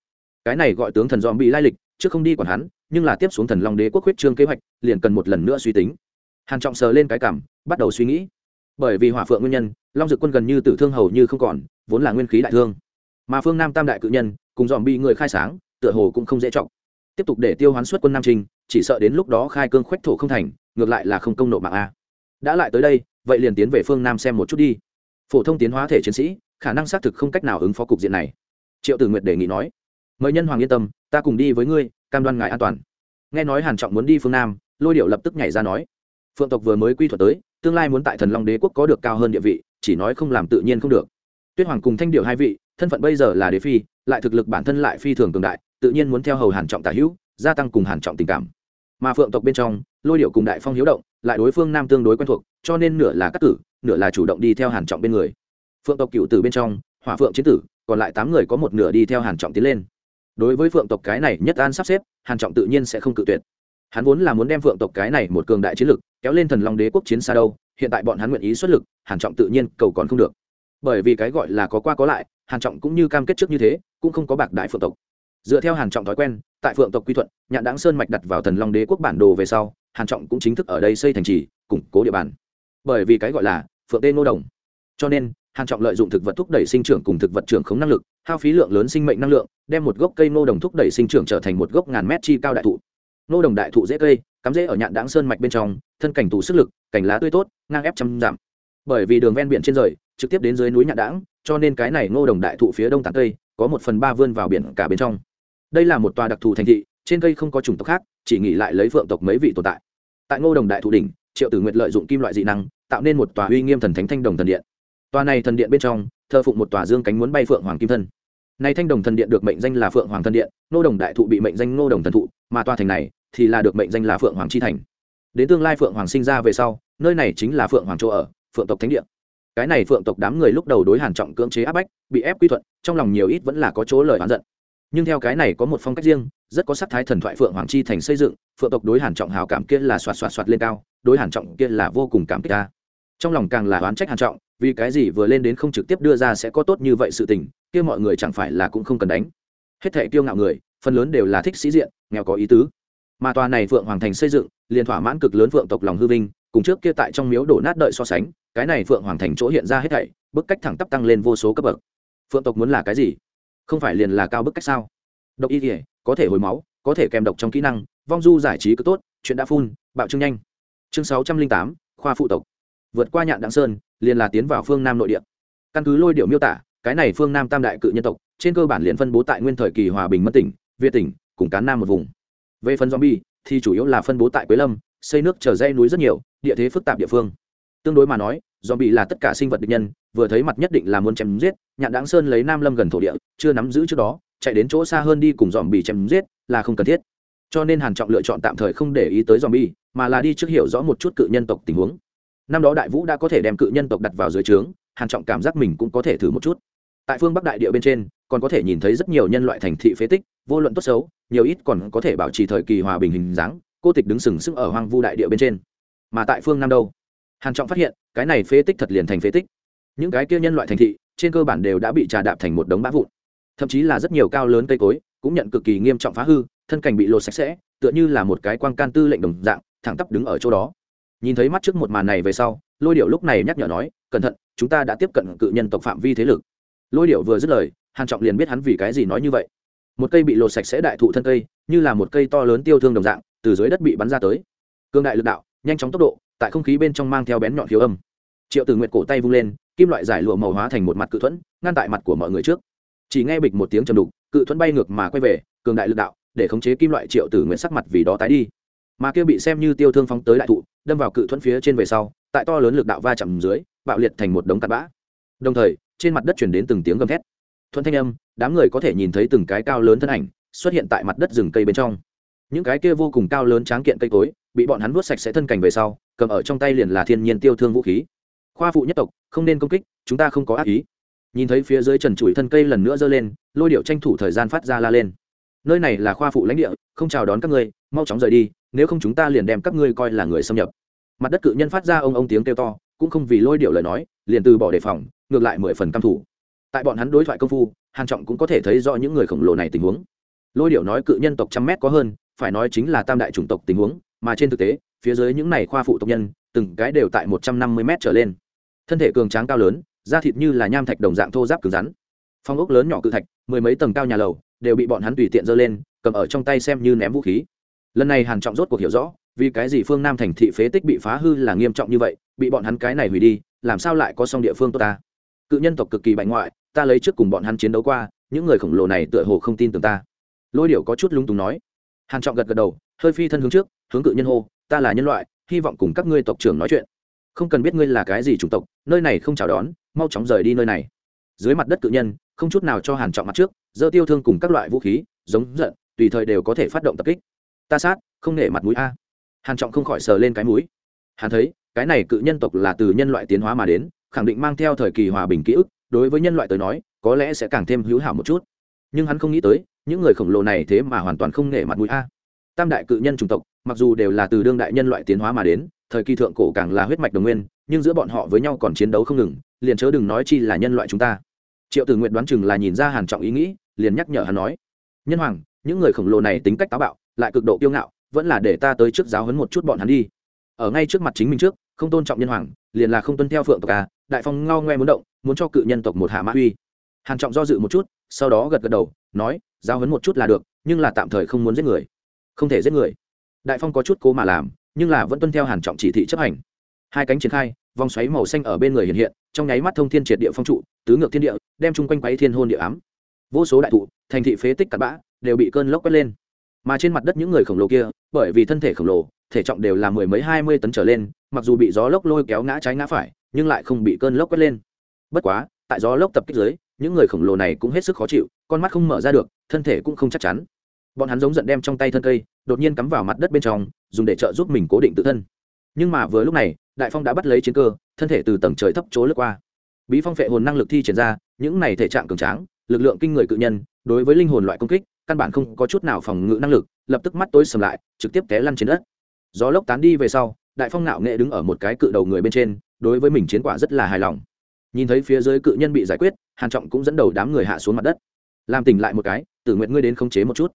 S1: Cái này gọi tướng thần dòm bị lai lịch, chứ không đi còn hắn, nhưng là tiếp xuống thần long đế quốc huyết trương kế hoạch, liền cần một lần nữa suy tính. Hàn trọng sờ lên cái cảm, bắt đầu suy nghĩ. Bởi vì hỏa phượng nguyên nhân, long dực quân gần như tử thương hầu như không còn, vốn là nguyên khí đại thương. Mà phương nam tam đại cự nhân, cùng dòm bị người khai sáng, tựa hồ cũng không dễ trọng tiếp tục để tiêu hoán xuất quân nam trinh, chỉ sợ đến lúc đó khai cương khoách thổ không thành, ngược lại là không công nộp mạng a. Đã lại tới đây, vậy liền tiến về phương nam xem một chút đi. Phổ thông tiến hóa thể chiến sĩ, khả năng xác thực không cách nào ứng phó cục diện này. Triệu tử nguyệt đề nghị nói, mời nhân hoàng yên tâm, ta cùng đi với ngươi, cam đoan ngài an toàn. Nghe nói hàn trọng muốn đi phương nam, lôi điệu lập tức nhảy ra nói, phượng tộc vừa mới quy thuật tới, tương lai muốn tại thần long đế quốc có được cao hơn địa vị, chỉ nói không làm tự nhiên không được. Tuyết hoàng cùng thanh điệu hai vị, thân phận bây giờ là đế phi, lại thực lực bản thân lại phi thường cường đại tự nhiên muốn theo hầu hàn trọng tả hữu, gia tăng cùng hàn trọng tình cảm. Mà phượng tộc bên trong, lôi điệu cùng đại phong hiếu động, lại đối phương nam tương đối quen thuộc, cho nên nửa là cắt cử nửa là chủ động đi theo hàn trọng bên người. Phượng tộc cựu tử bên trong, hỏa phượng chiến tử, còn lại tám người có một nửa đi theo hàn trọng tiến lên. Đối với phượng tộc cái này nhất an sắp xếp, hàn trọng tự nhiên sẽ không cự tuyệt. Hắn vốn là muốn đem phượng tộc cái này một cường đại chiến lực, kéo lên thần long đế quốc chiến xa đâu, hiện tại bọn hắn nguyện ý xuất lực, hàn trọng tự nhiên cầu còn không được. Bởi vì cái gọi là có qua có lại, hàn trọng cũng như cam kết trước như thế, cũng không có bạc đại phượng tộc dựa theo hàn trọng thói quen, tại phượng tộc quy thuận, nhạn đáng sơn mạch đặt vào thần long đế quốc bản đồ về sau, hàn trọng cũng chính thức ở đây xây thành trì, củng cố địa bàn. Bởi vì cái gọi là phượng tên nô đồng. Cho nên, hàn trọng lợi dụng thực vật thúc đẩy sinh trưởng cùng thực vật trưởng khống năng lực, hao phí lượng lớn sinh mệnh năng lượng, đem một gốc cây nô đồng thúc đẩy sinh trưởng trở thành một gốc ngàn mét chi cao đại thụ. Nô đồng đại thụ dễ cây, cắm dễ ở nhạn đáng sơn mạch bên trong, thân cảnh tủ sức lực cảnh lá tươi tốt, ngang ép trăm giảm. bởi vì đường ven biển trên rời, trực tiếp đến dưới núi nhạn đãng, cho nên cái này nô đồng đại thụ phía đông tảng cây, có một phần ba vươn vào biển cả bên trong đây là một tòa đặc thù thành thị, trên cây không có chủng tộc khác, chỉ nghỉ lại lấy phượng tộc mấy vị tồn tại. Tại ngô đồng đại thụ đỉnh, triệu tử nguyệt lợi dụng kim loại dị năng, tạo nên một tòa uy nghiêm thần thánh thanh đồng thần điện. Tòa này thần điện bên trong, thờ phụng một tòa dương cánh muốn bay phượng hoàng kim thân. Nay thanh đồng thần điện được mệnh danh là phượng hoàng thần điện, ngô đồng đại thụ bị mệnh danh ngô đồng thần thụ, mà tòa thành này thì là được mệnh danh là phượng hoàng chi thành. Đến tương lai phượng hoàng sinh ra về sau, nơi này chính là phượng hoàng chỗ ở, phượng tộc thánh điện. cái này phượng tộc đám người lúc đầu đối hàn trọng cưỡng chế áp bách, bị ép quy thuận, trong lòng nhiều ít vẫn là có chỗ lời oán giận nhưng theo cái này có một phong cách riêng, rất có sắc thái thần thoại phượng hoàng chi thành xây dựng, phượng tộc đối hàn trọng hào cảm kia là xoạt xoạt xoạt lên cao, đối hàn trọng kia là vô cùng cảm kích ta. Trong lòng càng là oán trách hàn trọng, vì cái gì vừa lên đến không trực tiếp đưa ra sẽ có tốt như vậy sự tình, kia mọi người chẳng phải là cũng không cần đánh. Hết thảy kiêu ngạo người, phần lớn đều là thích sĩ diện, nghèo có ý tứ. Mà tòa này phượng hoàng thành xây dựng, liền thỏa mãn cực lớn phượng tộc lòng hư vinh, cùng trước kia tại trong miếu đổ nát đợi so sánh, cái này phượng hoàng thành chỗ hiện ra hết thảy, bức cách thẳng tắp tăng lên vô số cấp bậc. Phượng tộc muốn là cái gì? Không phải liền là cao bức cách sao? Độc y thể có thể hồi máu, có thể kèm độc trong kỹ năng, vong du giải trí cứ tốt, chuyện đã phun bạo trương nhanh. Chương sáu trăm linh tám, khoa phụ tộc. Vượt qua nhạn đặng sơn, liền là tiến vào phương nam nội địa. Căn cứ lôi điệu miêu tả, cái này phương nam tam đại cự nhân tộc, trên cơ bản liền phân bố tại nguyên thời kỳ hòa bình mất tỉnh, việt tỉnh, cùng cán nam một vùng. Về phần zombie, thì chủ yếu là phân bố tại quế lâm, xây nước trở dây núi rất nhiều, địa thế phức tạp địa phương. Tương đối mà nói Do bị là tất cả sinh vật địch nhân, vừa thấy mặt nhất định là muốn chém giết, nhạn đáng sơn lấy nam lâm gần thổ địa, chưa nắm giữ trước đó, chạy đến chỗ xa hơn đi cùng dòm bị chém giết, là không cần thiết. Cho nên hàn trọng lựa chọn tạm thời không để ý tới dòm bị, mà là đi trước hiểu rõ một chút cự nhân tộc tình huống. Năm đó đại vũ đã có thể đem cự nhân tộc đặt vào dưới trướng, hàn trọng cảm giác mình cũng có thể thử một chút. Tại phương bắc đại địa bên trên, còn có thể nhìn thấy rất nhiều nhân loại thành thị phế tích, vô luận tốt xấu, nhiều ít còn có thể bảo trì thời kỳ hòa bình hình dáng, cô tịch đứng sừng sững ở hoang vu đại địa bên trên. Mà tại phương nam đâu? Hàn trọng phát hiện cái này phế tích thật liền thành phế tích. Những cái kia nhân loại thành thị, trên cơ bản đều đã bị trà đạp thành một đống bã vụn. Thậm chí là rất nhiều cao lớn cây cối, cũng nhận cực kỳ nghiêm trọng phá hư, thân cảnh bị lột sạch sẽ, tựa như là một cái quang can tư lệnh đồng dạng, thẳng tắp đứng ở chỗ đó. Nhìn thấy mắt trước một màn này về sau, lôi điệu lúc này nhắc nhở nói, cẩn thận, chúng ta đã tiếp cận cự nhân tộc phạm vi thế lực. Lôi điệu vừa dứt lời, hàn trọng liền biết hắn vì cái gì nói như vậy. Một cây bị lột sạch sẽ đại thụ thân cây, như là một cây to lớn tiêu thương đồng dạng, từ dưới đất bị bắn ra tới. Cương đại lực đạo, nhanh chóng tốc độ tại không khí bên trong mang theo bén nhọn khiếu âm. Triệu tử nguyệt cổ tay vung lên, kim loại giải lụa màu hóa thành một mặt cự thuẫn, ngăn tại mặt của mọi người trước. Chỉ nghe bịch một tiếng trầm đục, cự thuẫn bay ngược mà quay về, cường đại lực đạo, để khống chế kim loại triệu tử nguyện sắc mặt vì đó tái đi. Mà kia bị xem như tiêu thương phóng tới đại thụ, đâm vào cự thuẫn phía trên về sau, tại to lớn lực đạo va chạm dưới, bạo liệt thành một đống tạt bã. Đồng thời, trên mặt đất chuyển đến từng tiếng gầm thét. Thuận thanh âm, đám người có thể nhìn thấy từng cái cao lớn thân ảnh xuất hiện tại mặt đất rừng cây bên trong những cái kia vô cùng cao lớn tráng kiện cây cối, bị bọn hắn vuốt sạch sẽ thân cành về sau, cầm ở trong tay liền là thiên nhiên tiêu thương vũ khí. Khoa phụ nhất tộc, không nên công kích, chúng ta không có ác ý. Nhìn thấy phía dưới trần trụi thân cây lần nữa giơ lên, lôi điệu tranh thủ thời gian phát ra la lên. Nơi này là khoa phụ lãnh địa, không chào đón các ngươi, mau chóng rời đi, nếu không chúng ta liền đem các ngươi coi là người xâm nhập. Mặt đất cự nhân phát ra ông ông tiếng kêu to, cũng không vì lôi điệu lời nói, liền từ bỏ đề phòng, ngược lại mười phần căm thủ tại bọn hắn đối thoại công phu, hàn trọng cũng có thể thấy rõ những người khổng lồ này tình huống. Lôi điệu nói cự nhân tộc trăm mét có hơn phải nói chính là tam đại chủng tộc tình huống, mà trên thực tế, phía dưới những này khoa phụ tộc nhân, từng cái đều tại một trăm năm mươi mét trở lên. Thân thể cường tráng cao lớn, da thịt như là nham thạch đồng dạng thô giáp cứng rắn. Phong ốc lớn nhỏ cự thạch, mười mấy tầng cao nhà lầu, đều bị bọn hắn tùy tiện giơ lên, cầm ở trong tay xem như ném vũ khí. Lần này hàn trọng rốt cuộc hiểu rõ, vì cái gì phương nam thành thị phế tích bị phá hư là nghiêm trọng như vậy, bị bọn hắn cái này hủy đi, làm sao lại có xong địa phương tốt ta? Cự nhân tộc cực kỳ bại ngoại, ta lấy trước cùng bọn hắn chiến đấu qua, những người khổng lồ này tựa hồ không tin tưởng ta. Lôi điệu có chút lung túng nói hàn trọng gật gật đầu, hơi phi thân hướng trước, hướng cự nhân hô, ta là nhân loại, hy vọng cùng các ngươi tộc trưởng nói chuyện. Không cần biết ngươi là cái gì chủng tộc, nơi này không chào đón, mau chóng rời đi nơi này. Dưới mặt đất cự nhân, không chút nào cho hàn trọng mặt trước, giơ tiêu thương cùng các loại vũ khí, giống giận, tùy thời đều có thể phát động tập kích. Ta sát, không nể mặt mũi a. Hàn trọng không khỏi sờ lên cái mũi. Hắn thấy, cái này cự nhân tộc là từ nhân loại tiến hóa mà đến, khẳng định mang theo thời kỳ hòa bình ký ức, đối với nhân loại tới nói, có lẽ sẽ càng thêm hữu hảo một chút. Nhưng hắn không nghĩ tới những người khổng lồ này thế mà hoàn toàn không nể mặt mũi a. Tam đại cự nhân chủng tộc, mặc dù đều là từ đương đại nhân loại tiến hóa mà đến, thời kỳ thượng cổ càng là huyết mạch đồng nguyên, nhưng giữa bọn họ với nhau còn chiến đấu không ngừng, liền chớ đừng nói chi là nhân loại chúng ta. Triệu tử nguyện đoán chừng là nhìn ra hàn trọng ý nghĩ, liền nhắc nhở hắn nói, nhân hoàng, những người khổng lồ này tính cách táo bạo, lại cực độ kiêu ngạo, vẫn là để ta tới trước giáo huấn một chút bọn hắn đi. Ở ngay trước mặt chính mình trước, không tôn trọng nhân hoàng, liền là không tuân theo phượng tộc à đại phong ngao ngoe muốn động, muốn cho cự nhân tộc một hạ mã uy. Hàn trọng do dự một chút, sau đó gật gật đầu nói, giao huấn một chút là được, nhưng là tạm thời không muốn giết người. Không thể giết người. Đại phong có chút cố mà làm, nhưng là vẫn tuân theo hàn trọng chỉ thị chấp hành. Hai cánh triển khai, vòng xoáy màu xanh ở bên người hiện hiện, trong nháy mắt thông thiên triệt địa phong trụ, tứ ngược thiên địa, đem chung quanh quấy thiên hôn địa ám. Vô số đại thụ, thành thị phế tích cặn bã, đều bị cơn lốc quét lên. Mà trên mặt đất những người khổng lồ kia, bởi vì thân thể khổng lồ, thể trọng đều là mười mấy hai mươi tấn trở lên, mặc dù bị gió lốc lôi kéo ngã trái ngã phải, nhưng lại không bị cơn lốc quét lên. Bất quá, tại gió lốc tập kích dưới những người khổng lồ này cũng hết sức khó chịu, con mắt không mở ra được, thân thể cũng không chắc chắn. Bọn hắn giống giận đem trong tay thân cây, đột nhiên cắm vào mặt đất bên trong, dùng để trợ giúp mình cố định tự thân. Nhưng mà vừa lúc này, đại phong đã bắt lấy chiến cơ, thân thể từ tầng trời thấp chỗ lướt qua. Bí phong phệ hồn năng lực thi triển ra, những này thể trạng cường tráng, lực lượng kinh người cự nhân, đối với linh hồn loại công kích, căn bản không có chút nào phòng ngự năng lực, lập tức mắt tối sầm lại, trực tiếp té lăn trên đất. Gió lốc tán đi về sau, đại phong nạo nghệ đứng ở một cái cự đầu người bên trên, đối với mình chiến quả rất là hài lòng. Nhìn thấy phía dưới cự nhân bị giải quyết hàn trọng cũng dẫn đầu đám người hạ xuống mặt đất. Làm tỉnh lại một cái, tử nguyện ngươi đến khống chế một chút.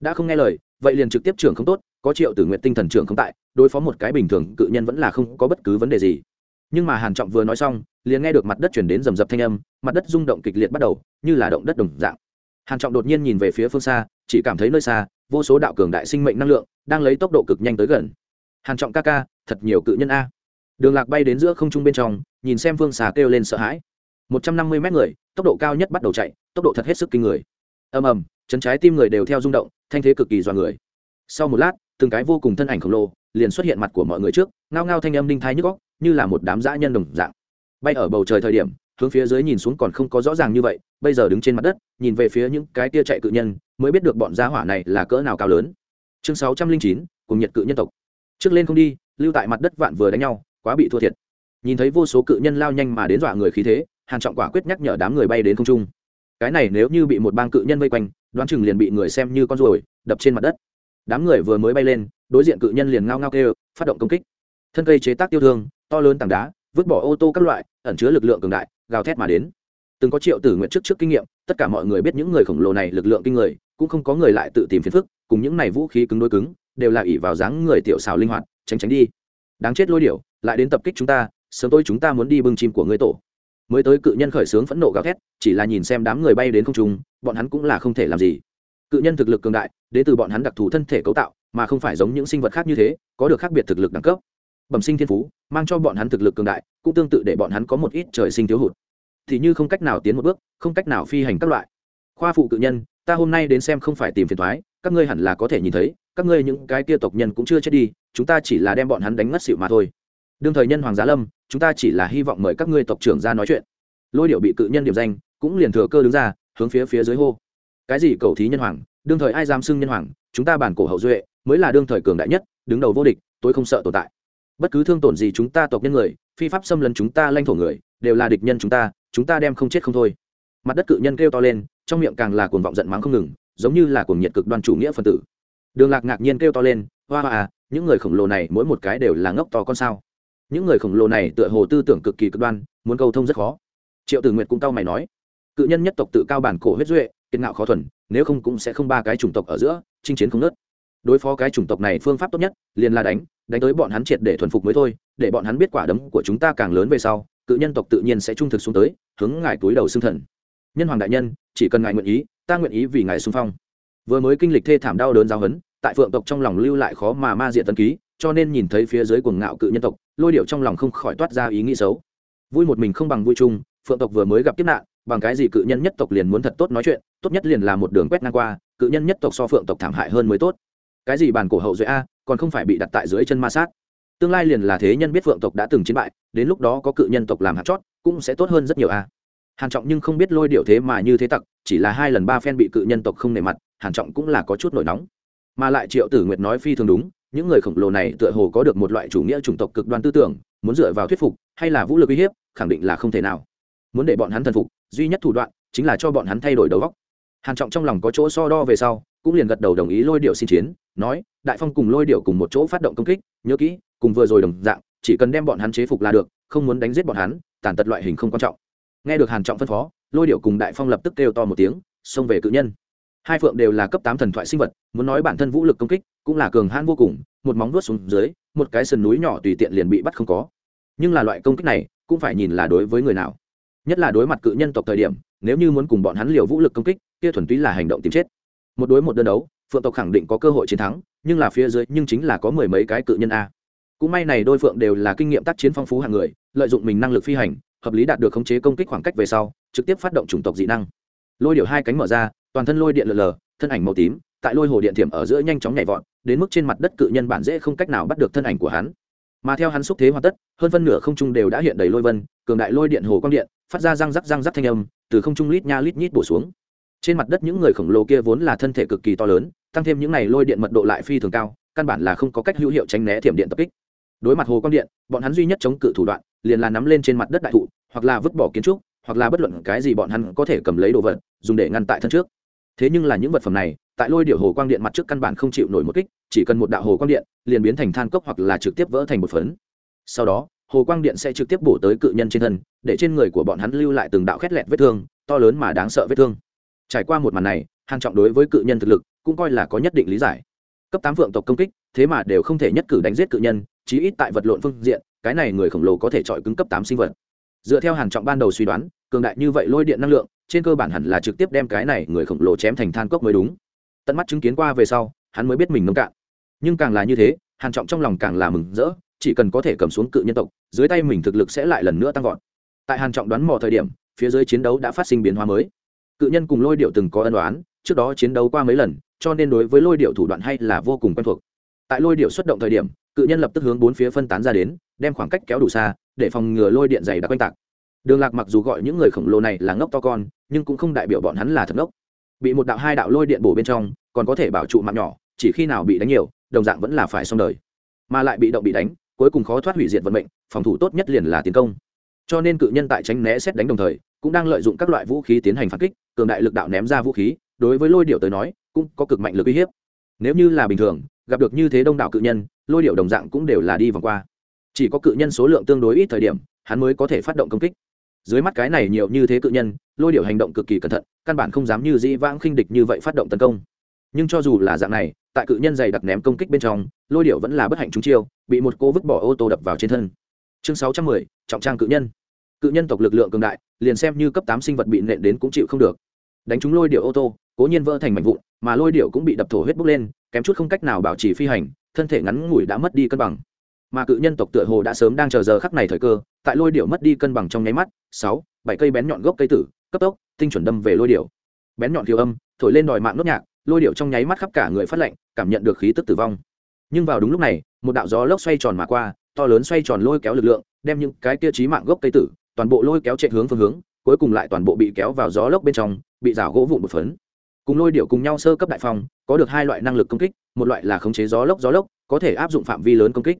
S1: Đã không nghe lời, vậy liền trực tiếp trưởng không tốt, có triệu tử nguyện tinh thần trưởng không tại, đối phó một cái bình thường cự nhân vẫn là không có bất cứ vấn đề gì. Nhưng mà hàn trọng vừa nói xong, liền nghe được mặt đất chuyển đến rầm rập thanh âm, mặt đất rung động kịch liệt bắt đầu, như là động đất đồng dạng. Hàn trọng đột nhiên nhìn về phía phương xa, chỉ cảm thấy nơi xa, vô số đạo cường đại sinh mệnh năng lượng đang lấy tốc độ cực nhanh tới gần. Hàn trọng ca ca, thật nhiều cự nhân a. Đường lạc bay đến giữa không trung bên trong, nhìn xem phương xa kêu lên sợ hãi một trăm năm mươi mét người, tốc độ cao nhất bắt đầu chạy, tốc độ thật hết sức kinh người. Ầm ầm, chấn trái tim người đều theo rung động, thanh thế cực kỳ dọa người. Sau một lát, từng cái vô cùng thân ảnh khổng lồ liền xuất hiện mặt của mọi người trước, ngao ngao thanh âm đinh thai nhức góc như là một đám dã nhân đồng dạng. Bay ở bầu trời thời điểm, hướng phía dưới nhìn xuống còn không có rõ ràng như vậy, bây giờ đứng trên mặt đất, nhìn về phía những cái tia chạy cự nhân, mới biết được bọn gia hỏa này là cỡ nào cao lớn. Chương sáu trăm linh chín, cùng nhật cự nhân tộc. Trước lên không đi, lưu tại mặt đất vạn vừa đánh nhau, quá bị thua thiệt. Nhìn thấy vô số cự nhân lao nhanh mà đến dọa người khí thế hàn trọng quả quyết nhắc nhở đám người bay đến không trung. Cái này nếu như bị một bang cự nhân vây quanh, đoán chừng liền bị người xem như con ruồi, đập trên mặt đất. Đám người vừa mới bay lên, đối diện cự nhân liền ngao ngao kêu, phát động công kích. Thân cây chế tác tiêu thương, to lớn tảng đá, vứt bỏ ô tô các loại, ẩn chứa lực lượng cường đại, gào thét mà đến. Từng có triệu tử nguyện trước trước kinh nghiệm, tất cả mọi người biết những người khổng lồ này lực lượng kinh người, cũng không có người lại tự tìm phiền phức, cùng những này vũ khí cứng đối cứng, đều là ỉ vào dáng người tiểu xào linh hoạt, tránh tránh đi. Đáng chết lôi điểu, lại đến tập kích chúng ta, sớm tôi chúng ta muốn đi bưng chim của ngươi tổ mới tới cự nhân khởi sướng phẫn nộ gào thét, chỉ là nhìn xem đám người bay đến không trung, bọn hắn cũng là không thể làm gì. Cự nhân thực lực cường đại, đến từ bọn hắn đặc thù thân thể cấu tạo, mà không phải giống những sinh vật khác như thế, có được khác biệt thực lực đẳng cấp. Bẩm sinh thiên phú, mang cho bọn hắn thực lực cường đại, cũng tương tự để bọn hắn có một ít trời sinh thiếu hụt. Thì như không cách nào tiến một bước, không cách nào phi hành các loại. Khoa phụ cự nhân, ta hôm nay đến xem không phải tìm phiền thoái các ngươi hẳn là có thể nhìn thấy, các ngươi những cái kia tộc nhân cũng chưa chết đi, chúng ta chỉ là đem bọn hắn đánh ngất xịu mà thôi. Đương thời nhân hoàng giá lâm chúng ta chỉ là hy vọng mời các ngươi tộc trưởng ra nói chuyện. Lôi điệu bị cự nhân điểm danh, cũng liền thừa cơ đứng ra, hướng phía phía dưới hô. Cái gì cầu thí nhân hoàng, đương thời ai dám xưng nhân hoàng, chúng ta bản cổ hậu duệ, mới là đương thời cường đại nhất, đứng đầu vô địch, tôi không sợ tồn tại. Bất cứ thương tổn gì chúng ta tộc nhân người, phi pháp xâm lấn chúng ta lanh thổ người, đều là địch nhân chúng ta chúng ta đem không chết không thôi. Mặt đất cự nhân kêu to lên, trong miệng càng là cuồng vọng giận mắng không ngừng, giống như là cuồng nhiệt cực đoan chủ nghĩa phân tử. Đường lạc ngạc nhiên kêu to lên, hoa hoa à những người khổng lồ này mỗi một cái đều là ngốc to con sao? Những người khổng lồ này tựa hồ tư tưởng cực kỳ cực đoan, muốn câu thông rất khó. Triệu tử nguyệt cũng tao mày nói, cự nhân nhất tộc tự cao bản cổ huyết duệ kiên ngạo khó thuần, nếu không cũng sẽ không ba cái chủng tộc ở giữa, chinh chiến không nớt đối phó cái chủng tộc này phương pháp tốt nhất, liền là đánh đánh tới bọn hắn triệt để thuần phục mới thôi, để bọn hắn biết quả đấm của chúng ta càng lớn về sau, cự nhân tộc tự nhiên sẽ trung thực xuống tới, hướng ngài túi đầu xương thần. Nhân hoàng đại nhân, chỉ cần ngài nguyện ý, ta nguyện ý vì ngài xung phong. Vừa mới kinh lịch thê thảm đau đớn giáo hấn tại phượng tộc trong lòng lưu lại khó mà ma diện tân ký, cho nên nhìn thấy phía dưới cuồng ngạo cự nhân tộc lôi điệu trong lòng không khỏi toát ra ý nghĩ xấu. Vui một mình không bằng vui chung, phượng tộc vừa mới gặp kiếp nạn, bằng cái gì cự nhân nhất tộc liền muốn thật tốt nói chuyện, tốt nhất liền là một đường quét ngang qua, cự nhân nhất tộc so phượng tộc thảm hại hơn mới tốt. Cái gì bàn cổ hậu duệ a, còn không phải bị đặt tại dưới chân ma sát. Tương lai liền là thế nhân biết phượng tộc đã từng chiến bại, đến lúc đó có cự nhân tộc làm hạt chót, cũng sẽ tốt hơn rất nhiều a. Hàn trọng nhưng không biết lôi điệu thế mà như thế tặc, chỉ là hai lần ba phen bị cự nhân tộc không nề mặt, hàn trọng cũng là có chút nổi nóng. Mà lại triệu tử nguyệt nói phi thường đúng những người khổng lồ này tựa hồ có được một loại chủ nghĩa chủng tộc cực đoan tư tưởng, muốn dựa vào thuyết phục hay là vũ lực uy hiếp, khẳng định là không thể nào. Muốn để bọn hắn thần phục, duy nhất thủ đoạn chính là cho bọn hắn thay đổi đầu góc hàn trọng trong lòng có chỗ so đo về sau, cũng liền gật đầu đồng ý lôi điệu xin chiến, nói, đại phong cùng lôi điệu cùng một chỗ phát động công kích, nhớ kỹ, cùng vừa rồi đồng dạng, chỉ cần đem bọn hắn chế phục là được, không muốn đánh giết bọn hắn, tàn tật loại hình không quan trọng. Nghe được hàn trọng phân phó, lôi điệu cùng đại phong lập tức kêu to một tiếng, xông về cự nhân hai phượng đều là cấp tám thần thoại sinh vật, muốn nói bản thân vũ lực công kích cũng là cường hãn vô cùng, một móng vuốt xuống dưới, một cái sườn núi nhỏ tùy tiện liền bị bắt không có. Nhưng là loại công kích này cũng phải nhìn là đối với người nào. Nhất là đối mặt cự nhân tộc thời điểm, nếu như muốn cùng bọn hắn liều vũ lực công kích, kia thuần túy là hành động tìm chết. Một đối một đơn đấu, phượng tộc khẳng định có cơ hội chiến thắng, nhưng là phía dưới nhưng chính là có mười mấy cái cự nhân a. Cũng may này đôi phượng đều là kinh nghiệm tác chiến phong phú hàng người, lợi dụng mình năng lực phi hành, hợp lý đạt được khống chế công kích khoảng cách về sau, trực tiếp phát động chủng tộc dị năng. Lôi điệu hai cánh mở ra toàn thân lôi điện lờ lờ, thân ảnh màu tím, tại lôi hồ điện thiểm ở giữa nhanh chóng nhảy vọt, đến mức trên mặt đất cự nhân bản dễ không cách nào bắt được thân ảnh của hắn. Mà theo hắn xúc thế hoàn tất, hơn phân nửa không trung đều đã hiện đầy lôi vân, cường đại lôi điện hồ quang điện, phát ra răng rắc răng rắc thanh âm, từ không trung lít nha lít nhít bổ xuống. Trên mặt đất những người khổng lồ kia vốn là thân thể cực kỳ to lớn, tăng thêm những này lôi điện mật độ lại phi thường cao, căn bản là không có cách hữu hiệu tránh né thiểm điện tập kích. Đối mặt hồ quang điện, bọn hắn duy nhất chống cự thủ đoạn, liền là nắm lên trên mặt đất đại thụ, hoặc là vứt bỏ kiến trúc, hoặc là bất luận cái gì bọn hắn có thể cầm lấy đồ vật, dùng để ngăn tại thân trước thế nhưng là những vật phẩm này, tại lôi điệu hồ quang điện mặt trước căn bản không chịu nổi một kích, chỉ cần một đạo hồ quang điện, liền biến thành than cốc hoặc là trực tiếp vỡ thành một phấn. Sau đó, hồ quang điện sẽ trực tiếp bổ tới cự nhân trên thân, để trên người của bọn hắn lưu lại từng đạo khét lẹt vết thương, to lớn mà đáng sợ vết thương. Trải qua một màn này hàng trọng đối với cự nhân thực lực cũng coi là có nhất định lý giải. Cấp tám phượng tộc công kích, thế mà đều không thể nhất cử đánh giết cự nhân, chí ít tại vật lộn phương diện, cái này người khổng lồ có thể chọi cứng cấp tám sinh vật. Dựa theo hàng trọng ban đầu suy đoán, cường đại như vậy lôi điện năng lượng trên cơ bản hẳn là trực tiếp đem cái này người khổng lồ chém thành than cốc mới đúng. Tận mắt chứng kiến qua về sau, hắn mới biết mình nông cạn. Nhưng càng là như thế, hàn trọng trong lòng càng là mừng rỡ, chỉ cần có thể cầm xuống cự nhân tộc, dưới tay mình thực lực sẽ lại lần nữa tăng vọt. Tại hàn trọng đoán mò thời điểm, phía dưới chiến đấu đã phát sinh biến hóa mới. Cự nhân cùng lôi điệu từng có ân đoán trước đó chiến đấu qua mấy lần, cho nên đối với lôi điệu thủ đoạn hay là vô cùng quen thuộc. Tại lôi điệu xuất động thời điểm, cự nhân lập tức hướng bốn phía phân tán ra đến, đem khoảng cách kéo đủ xa, để phòng ngừa lôi điện dày đặc quanh tạc đường lạc mặc dù gọi những người khổng lồ này là ngốc to con, nhưng cũng không đại biểu bọn hắn là thật ngốc. Bị một đạo hai đạo lôi điện bổ bên trong, còn có thể bảo trụ mạng nhỏ, chỉ khi nào bị đánh nhiều, đồng dạng vẫn là phải xong đời. Mà lại bị động bị đánh, cuối cùng khó thoát hủy diệt vận mệnh, phòng thủ tốt nhất liền là tiến công. Cho nên cự nhân tại tránh né xét đánh đồng thời, cũng đang lợi dụng các loại vũ khí tiến hành phản kích, cường đại lực đạo ném ra vũ khí, đối với lôi điệu tới nói, cũng có cực mạnh lực uy hiếp. Nếu như là bình thường, gặp được như thế đông đảo cự nhân, lôi điệu đồng dạng cũng đều là đi vòng qua. Chỉ có cự nhân số lượng tương đối ít thời điểm, hắn mới có thể phát động công kích dưới mắt cái này nhiều như thế cự nhân, lôi điệu hành động cực kỳ cẩn thận, căn bản không dám như dĩ vãng khinh địch như vậy phát động tấn công. Nhưng cho dù là dạng này, tại cự nhân dày đặc ném công kích bên trong, lôi điệu vẫn là bất hạnh trúng chiêu, bị một cô vứt bỏ ô tô đập vào trên thân. Chương sáu trăm mười, trọng trang cự nhân. Cự nhân tộc lực lượng cường đại, liền xem như cấp tám sinh vật bị nện đến cũng chịu không được. Đánh trúng lôi điệu ô tô, cố nhiên vỡ thành mảnh vụn, mà lôi điệu cũng bị đập thổ huyết bốc lên, kém chút không cách nào bảo trì phi hành, thân thể ngắn ngủi đã mất đi cân bằng mà cự nhân tộc tựa hồ đã sớm đang chờ giờ khắc này thời cơ, tại lôi điệu mất đi cân bằng trong nháy mắt, sáu, bảy cây bén nhọn gốc cây tử, cấp tốc, tinh chuẩn đâm về lôi điệu bén nhọn thiếu âm, thổi lên đòi mạng nốt nhạc, lôi điệu trong nháy mắt khắp cả người phát lạnh, cảm nhận được khí tức tử vong. Nhưng vào đúng lúc này, một đạo gió lốc xoay tròn mà qua, to lớn xoay tròn lôi kéo lực lượng, đem những cái tiêu chí mạng gốc cây tử, toàn bộ lôi kéo chạy hướng phương hướng, cuối cùng lại toàn bộ bị kéo vào gió lốc bên trong, bị rào gỗ vụn một phấn. Cùng lôi điệu cùng nhau sơ cấp đại phong, có được hai loại năng lực công kích, một loại là khống chế gió lốc gió lốc, có thể áp dụng phạm vi lớn công kích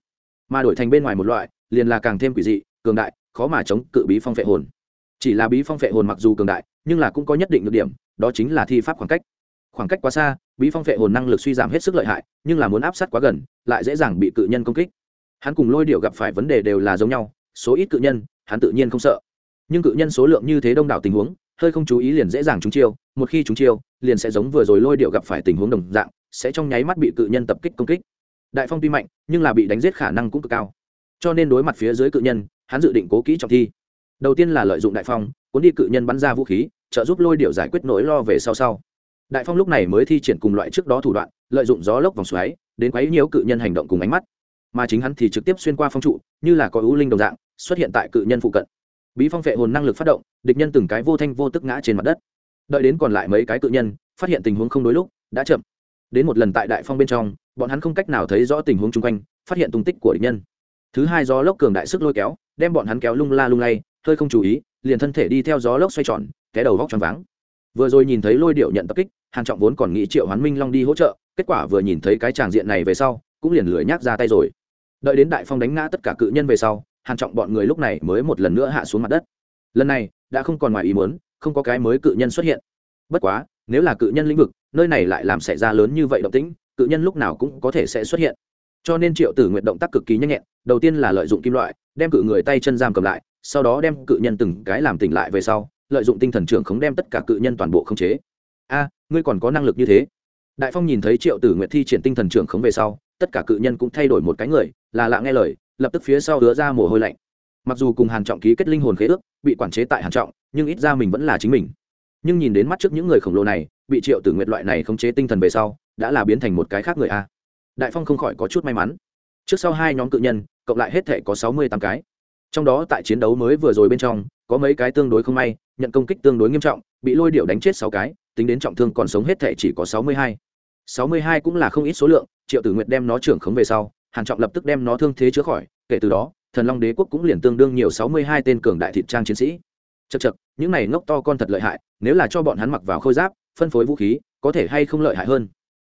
S1: mà đổi thành bên ngoài một loại, liền là càng thêm quỷ dị, cường đại, khó mà chống cự bí phong phệ hồn. Chỉ là bí phong phệ hồn mặc dù cường đại, nhưng là cũng có nhất định được điểm, đó chính là thi pháp khoảng cách. Khoảng cách quá xa, bí phong phệ hồn năng lực suy giảm hết sức lợi hại, nhưng là muốn áp sát quá gần, lại dễ dàng bị cự nhân công kích. Hắn cùng lôi điệu gặp phải vấn đề đều là giống nhau, số ít cự nhân, hắn tự nhiên không sợ. Nhưng cự nhân số lượng như thế đông đảo tình huống, hơi không chú ý liền dễ dàng trúng chiêu, một khi trúng chiêu, liền sẽ giống vừa rồi lôi điệu gặp phải tình huống đồng dạng, sẽ trong nháy mắt bị cự nhân tập kích công kích đại phong tuy mạnh, nhưng là bị đánh giết khả năng cũng cực cao. Cho nên đối mặt phía dưới cự nhân, hắn dự định cố kỹ trọng thi. Đầu tiên là lợi dụng đại phong, cuốn đi cự nhân bắn ra vũ khí, trợ giúp lôi điệu giải quyết nỗi lo về sau sau. Đại phong lúc này mới thi triển cùng loại trước đó thủ đoạn, lợi dụng gió lốc vòng xoáy, đến quấy nhiễu cự nhân hành động cùng ánh mắt. Mà chính hắn thì trực tiếp xuyên qua phong trụ, như là có ưu linh đồng dạng, xuất hiện tại cự nhân phụ cận. Bí phong vệ hồn năng lực phát động, địch nhân từng cái vô thanh vô tức ngã trên mặt đất. Đợi đến còn lại mấy cái cự nhân, phát hiện tình huống không đối lúc, đã chậm. Đến một lần tại đại phong bên trong bọn hắn không cách nào thấy rõ tình huống chung quanh, phát hiện tung tích của địch nhân. Thứ hai gió lốc cường đại sức lôi kéo, đem bọn hắn kéo lung la lung lay, hơi không chú ý, liền thân thể đi theo gió lốc xoay tròn té đầu vóc tròn váng. Vừa rồi nhìn thấy lôi điệu nhận tập kích, hàn trọng vốn còn nghĩ triệu hoán minh long đi hỗ trợ, kết quả vừa nhìn thấy cái tràng diện này về sau, cũng liền lười nhác ra tay rồi. Đợi đến đại phong đánh ngã tất cả cự nhân về sau, hàn trọng bọn người lúc này mới một lần nữa hạ xuống mặt đất. Lần này, đã không còn ngoài ý muốn, không có cái mới cự nhân xuất hiện. Bất quá, nếu là cự nhân lĩnh vực, nơi này lại làm xảy ra lớn như vậy động tĩnh cự nhân lúc nào cũng có thể sẽ xuất hiện. Cho nên triệu tử nguyện động tác cực kỳ nhanh nhẹn, đầu tiên là lợi dụng kim loại, đem cự người tay chân giam cầm lại, sau đó đem cự nhân từng cái làm tỉnh lại về sau, lợi dụng tinh thần trưởng khống đem tất cả cự nhân toàn bộ khống chế. A, ngươi còn có năng lực như thế. Đại phong nhìn thấy triệu tử nguyện thi triển tinh thần trưởng khống về sau, tất cả cự nhân cũng thay đổi một cái người, là lạ nghe lời, lập tức phía sau đứa ra mồ hôi lạnh. Mặc dù cùng hàn trọng ký kết linh hồn khế ước, bị quản chế tại hàn trọng, nhưng ít ra mình vẫn là chính mình. Nhưng nhìn đến mắt trước những người khổng lồ này, bị triệu tử nguyện loại này khống chế tinh thần về sau đã là biến thành một cái khác người a. Đại phong không khỏi có chút may mắn. Trước sau hai nhóm cự nhân, cộng lại hết thể có sáu mươi tám cái. Trong đó tại chiến đấu mới vừa rồi bên trong, có mấy cái tương đối không may, nhận công kích tương đối nghiêm trọng, bị lôi điệu đánh chết sáu cái, tính đến trọng thương còn sống hết thể chỉ có sáu mươi hai. Sáu mươi hai cũng là không ít số lượng, triệu tử nguyệt đem nó trưởng khống về sau, hàn trọng lập tức đem nó thương thế chữa khỏi, kể từ đó, thần long đế quốc cũng liền tương đương nhiều sáu mươi hai tên cường đại thịt trang chiến sĩ. Chật chật những này ngốc to con thật lợi hại, nếu là cho bọn hắn mặc vào khôi giáp, phân phối vũ khí, có thể hay không lợi hại hơn?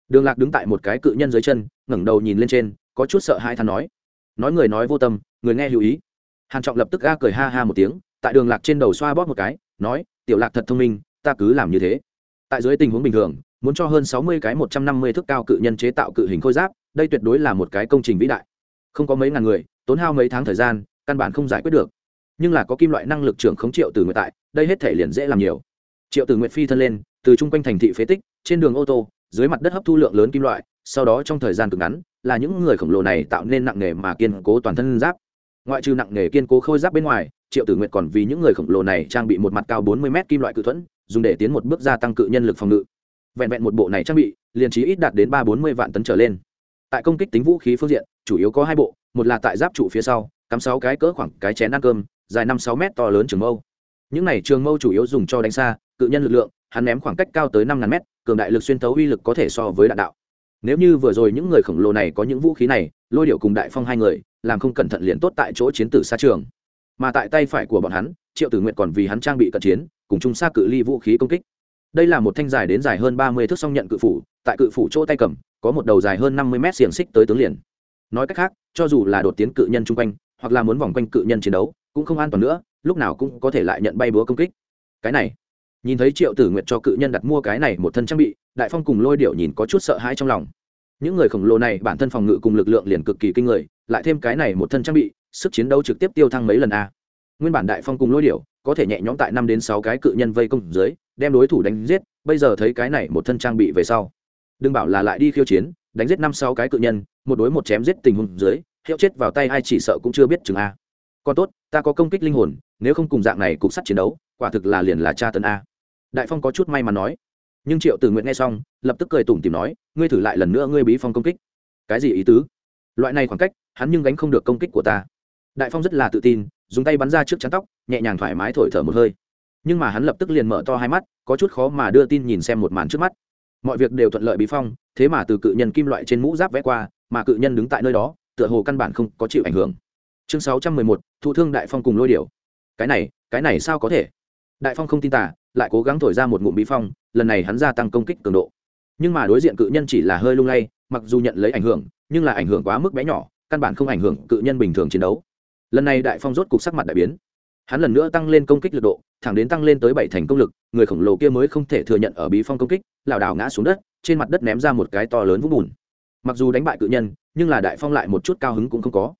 S1: Đường lạc đứng tại một cái cự nhân dưới chân, ngẩng đầu nhìn lên trên, có chút sợ hai than nói. Nói người nói vô tâm, người nghe lưu ý. Hàn trọng lập tức ga cười ha ha một tiếng, tại đường lạc trên đầu xoa bóp một cái, nói, tiểu lạc thật thông minh, ta cứ làm như thế. Tại dưới tình huống bình thường, muốn cho hơn sáu mươi cái một trăm năm mươi thước cao cự nhân chế tạo cự hình khôi giáp, đây tuyệt đối là một cái công trình vĩ đại. Không có mấy ngàn người, tốn hao mấy tháng thời gian, căn bản không giải quyết được. Nhưng là có kim loại năng lực trưởng khống triệu từ nguyện tại, đây hết thể liền dễ làm nhiều. Triệu từ nguyện phi thân lên, từ chung quanh thành thị phế tích, trên đường ô tô dưới mặt đất hấp thu lượng lớn kim loại, sau đó trong thời gian cực ngắn, là những người khổng lồ này tạo nên nặng nghề mà kiên cố toàn thân giáp. Ngoại trừ nặng nghề kiên cố khôi giáp bên ngoài, triệu tử nguyện còn vì những người khổng lồ này trang bị một mặt cao bốn mươi mét kim loại cự thuẫn, dùng để tiến một bước gia tăng cự nhân lực phòng ngự. Vẹn vẹn một bộ này trang bị, liền trí ít đạt đến ba bốn mươi vạn tấn trở lên. Tại công kích tính vũ khí phương diện, chủ yếu có hai bộ, một là tại giáp trụ phía sau, cắm sáu cái cỡ khoảng cái chén ăn cơm, dài năm sáu mét to lớn trường mâu. Những này trường mâu chủ yếu dùng cho đánh xa, cự nhân lực lượng, hắn ném khoảng cách cao tới năm ngàn mét cường đại lực xuyên tấu uy lực có thể so với đạn đạo. Nếu như vừa rồi những người khổng lồ này có những vũ khí này, lôi điệu cùng đại phong hai người, làm không cẩn thận liền tốt tại chỗ chiến tử xa trường. Mà tại tay phải của bọn hắn, triệu tử nguyện còn vì hắn trang bị cận chiến, cùng chung xa cự ly vũ khí công kích. Đây là một thanh dài đến dài hơn ba mươi thước song nhận cự phủ, tại cự phủ chỗ tay cầm, có một đầu dài hơn năm mươi mét xiềng xích tới tướng liền. Nói cách khác, cho dù là đột tiến cự nhân chung quanh, hoặc là muốn vòng quanh cự nhân chiến đấu, cũng không an toàn nữa, lúc nào cũng có thể lại nhận bay búa công kích. Cái này nhìn thấy triệu tử nguyện cho cự nhân đặt mua cái này một thân trang bị, đại phong cùng lôi điệu nhìn có chút sợ hãi trong lòng. Những người khổng lồ này bản thân phòng ngự cùng lực lượng liền cực kỳ kinh người, lại thêm cái này một thân trang bị, sức chiến đấu trực tiếp tiêu thăng mấy lần a. Nguyên bản đại phong cùng lôi điệu có thể nhẹ nhõm tại năm đến sáu cái cự nhân vây công dưới, đem đối thủ đánh giết, bây giờ thấy cái này một thân trang bị về sau. Đừng bảo là lại đi khiêu chiến, đánh giết năm sáu cái cự nhân, một đối một chém giết tình huống dưới, hiệu chết vào tay ai chỉ sợ cũng chưa biết chừng a. Còn tốt, ta có công kích linh hồn, nếu không cùng dạng này cục sắt chiến đấu quả thực là liền là cha tân a. Đại phong có chút may mắn nói. Nhưng triệu tử nguyện nghe xong, lập tức cười tủm tìm nói, ngươi thử lại lần nữa ngươi bí phong công kích. Cái gì ý tứ? Loại này khoảng cách, hắn nhưng gánh không được công kích của ta. Đại phong rất là tự tin, dùng tay bắn ra trước chắn tóc, nhẹ nhàng thoải mái thổi thở một hơi. Nhưng mà hắn lập tức liền mở to hai mắt, có chút khó mà đưa tin nhìn xem một màn trước mắt. Mọi việc đều thuận lợi bí phong, thế mà từ cự nhân kim loại trên mũ giáp vẽ qua, mà cự nhân đứng tại nơi đó, tựa hồ căn bản không có chịu ảnh hưởng. Chương sáu trăm mười một, thụ thương đại phong cùng lôi điều cái này cái này sao có thể? Đại phong không tin tả lại cố gắng thổi ra một ngụm bí phong, lần này hắn gia tăng công kích cường độ. Nhưng mà đối diện cự nhân chỉ là hơi lung lay, mặc dù nhận lấy ảnh hưởng, nhưng là ảnh hưởng quá mức bé nhỏ, căn bản không ảnh hưởng cự nhân bình thường chiến đấu. Lần này đại phong rốt cục sắc mặt đại biến. Hắn lần nữa tăng lên công kích lực độ, thẳng đến tăng lên tới bảy thành công lực, người khổng lồ kia mới không thể thừa nhận ở bí phong công kích, lảo đảo ngã xuống đất, trên mặt đất ném ra một cái to lớn vũng bùn. Mặc dù đánh bại cự nhân, nhưng là đại phong lại một chút cao hứng cũng không có.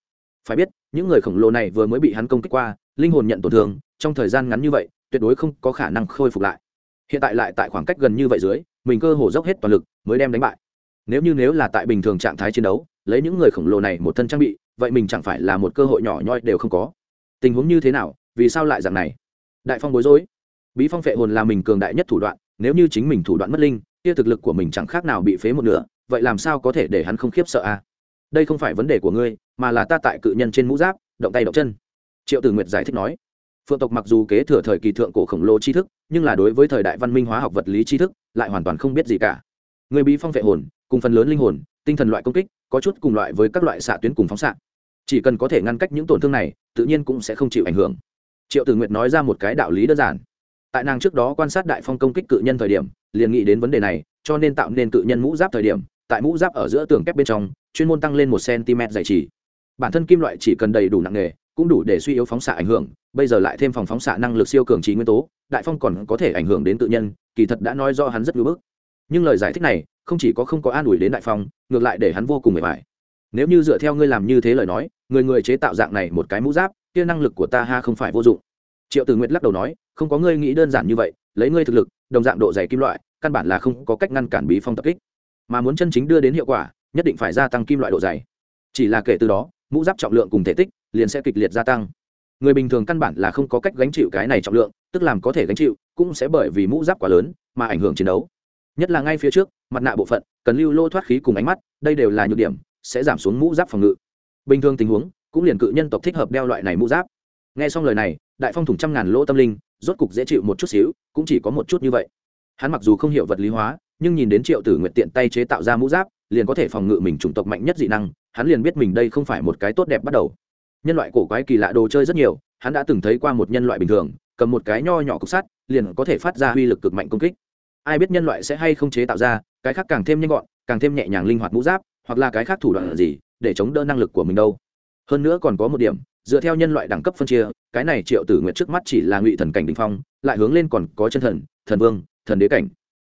S1: Phải biết, những người khổng lồ này vừa mới bị hắn công kích qua, linh hồn nhận tổn thương, trong thời gian ngắn như vậy tuyệt đối không có khả năng khôi phục lại. Hiện tại lại tại khoảng cách gần như vậy dưới, mình cơ hồ dốc hết toàn lực mới đem đánh bại. Nếu như nếu là tại bình thường trạng thái chiến đấu, lấy những người khổng lồ này một thân trang bị, vậy mình chẳng phải là một cơ hội nhỏ nhoi đều không có. Tình huống như thế nào, vì sao lại dạng này? Đại phong bối rối. Bí phong phệ hồn là mình cường đại nhất thủ đoạn, nếu như chính mình thủ đoạn mất linh, kia thực lực của mình chẳng khác nào bị phế một nửa, vậy làm sao có thể để hắn không khiếp sợ a à? đây không phải vấn đề của ngươi, mà là ta tại cự nhân trên mũ giáp, động tay động chân. Triệu tử nguyệt giải thích nói phượng tộc mặc dù kế thừa thời kỳ thượng cổ khổng lồ tri thức, nhưng là đối với thời đại văn minh hóa học vật lý tri thức, lại hoàn toàn không biết gì cả. Người bí phong vệ hồn, cùng phần lớn linh hồn, tinh thần loại công kích, có chút cùng loại với các loại xạ tuyến cùng phóng xạ. Chỉ cần có thể ngăn cách những tổn thương này, tự nhiên cũng sẽ không chịu ảnh hưởng. Triệu tử nguyệt nói ra một cái đạo lý đơn giản. Tại nàng trước đó quan sát đại phong công kích cự nhân thời điểm, liền nghĩ đến vấn đề này, cho nên tạo nên cự nhân mũ giáp thời điểm, tại mũ giáp ở giữa tường kép bên trong, chuyên môn tăng lên một cm dày chỉ. Bản thân kim loại chỉ cần đầy đủ nặng nghề cũng đủ để suy yếu phóng xạ ảnh hưởng, bây giờ lại thêm phòng phóng xạ năng lực siêu cường trí nguyên tố, đại phong còn có thể ảnh hưởng đến tự nhân, kỳ thật đã nói do hắn rất ngưỡng bức. Nhưng lời giải thích này, không chỉ có không có an ủi đến đại phong, ngược lại để hắn vô cùng mệt mỏi. Nếu như dựa theo ngươi làm như thế lời nói, người người chế tạo dạng này một cái mũ giáp, kia năng lực của ta ha không phải vô dụng. Triệu tử nguyệt lắc đầu nói, không có ngươi nghĩ đơn giản như vậy, lấy ngươi thực lực, đồng dạng độ dày kim loại, căn bản là không có cách ngăn cản bí phong tập kích. Mà muốn chân chính đưa đến hiệu quả, nhất định phải gia tăng kim loại độ dày. Chỉ là kể từ đó, mũ giáp trọng lượng cùng thể tích liền sẽ kịch liệt gia tăng. Người bình thường căn bản là không có cách gánh chịu cái này trọng lượng, tức làm có thể gánh chịu, cũng sẽ bởi vì mũ giáp quá lớn mà ảnh hưởng chiến đấu. Nhất là ngay phía trước, mặt nạ bộ phận, cần lưu lô thoát khí cùng ánh mắt, đây đều là nhược điểm, sẽ giảm xuống mũ giáp phòng ngự. Bình thường tình huống, cũng liền cự nhân tộc thích hợp đeo loại này mũ giáp. Nghe xong lời này, đại phong thủng trăm ngàn lỗ tâm linh, rốt cục dễ chịu một chút xíu, cũng chỉ có một chút như vậy. Hắn mặc dù không hiểu vật lý hóa, nhưng nhìn đến triệu tử nguyện tiện tay chế tạo ra mũ giáp, liền có thể phòng ngự mình chủng tộc mạnh nhất dị năng, hắn liền biết mình đây không phải một cái tốt đẹp bắt đầu nhân loại cổ quái kỳ lạ đồ chơi rất nhiều, hắn đã từng thấy qua một nhân loại bình thường, cầm một cái nho nhỏ cục sắt, liền có thể phát ra uy lực cực mạnh công kích. Ai biết nhân loại sẽ hay không chế tạo ra, cái khác càng thêm nhanh gọn, càng thêm nhẹ nhàng linh hoạt mũ giáp, hoặc là cái khác thủ đoạn gì, để chống đỡ năng lực của mình đâu. Hơn nữa còn có một điểm, dựa theo nhân loại đẳng cấp phân chia, cái này triệu tử nguyện trước mắt chỉ là ngụy thần cảnh đình phong, lại hướng lên còn có chân thần thần vương, thần đế cảnh.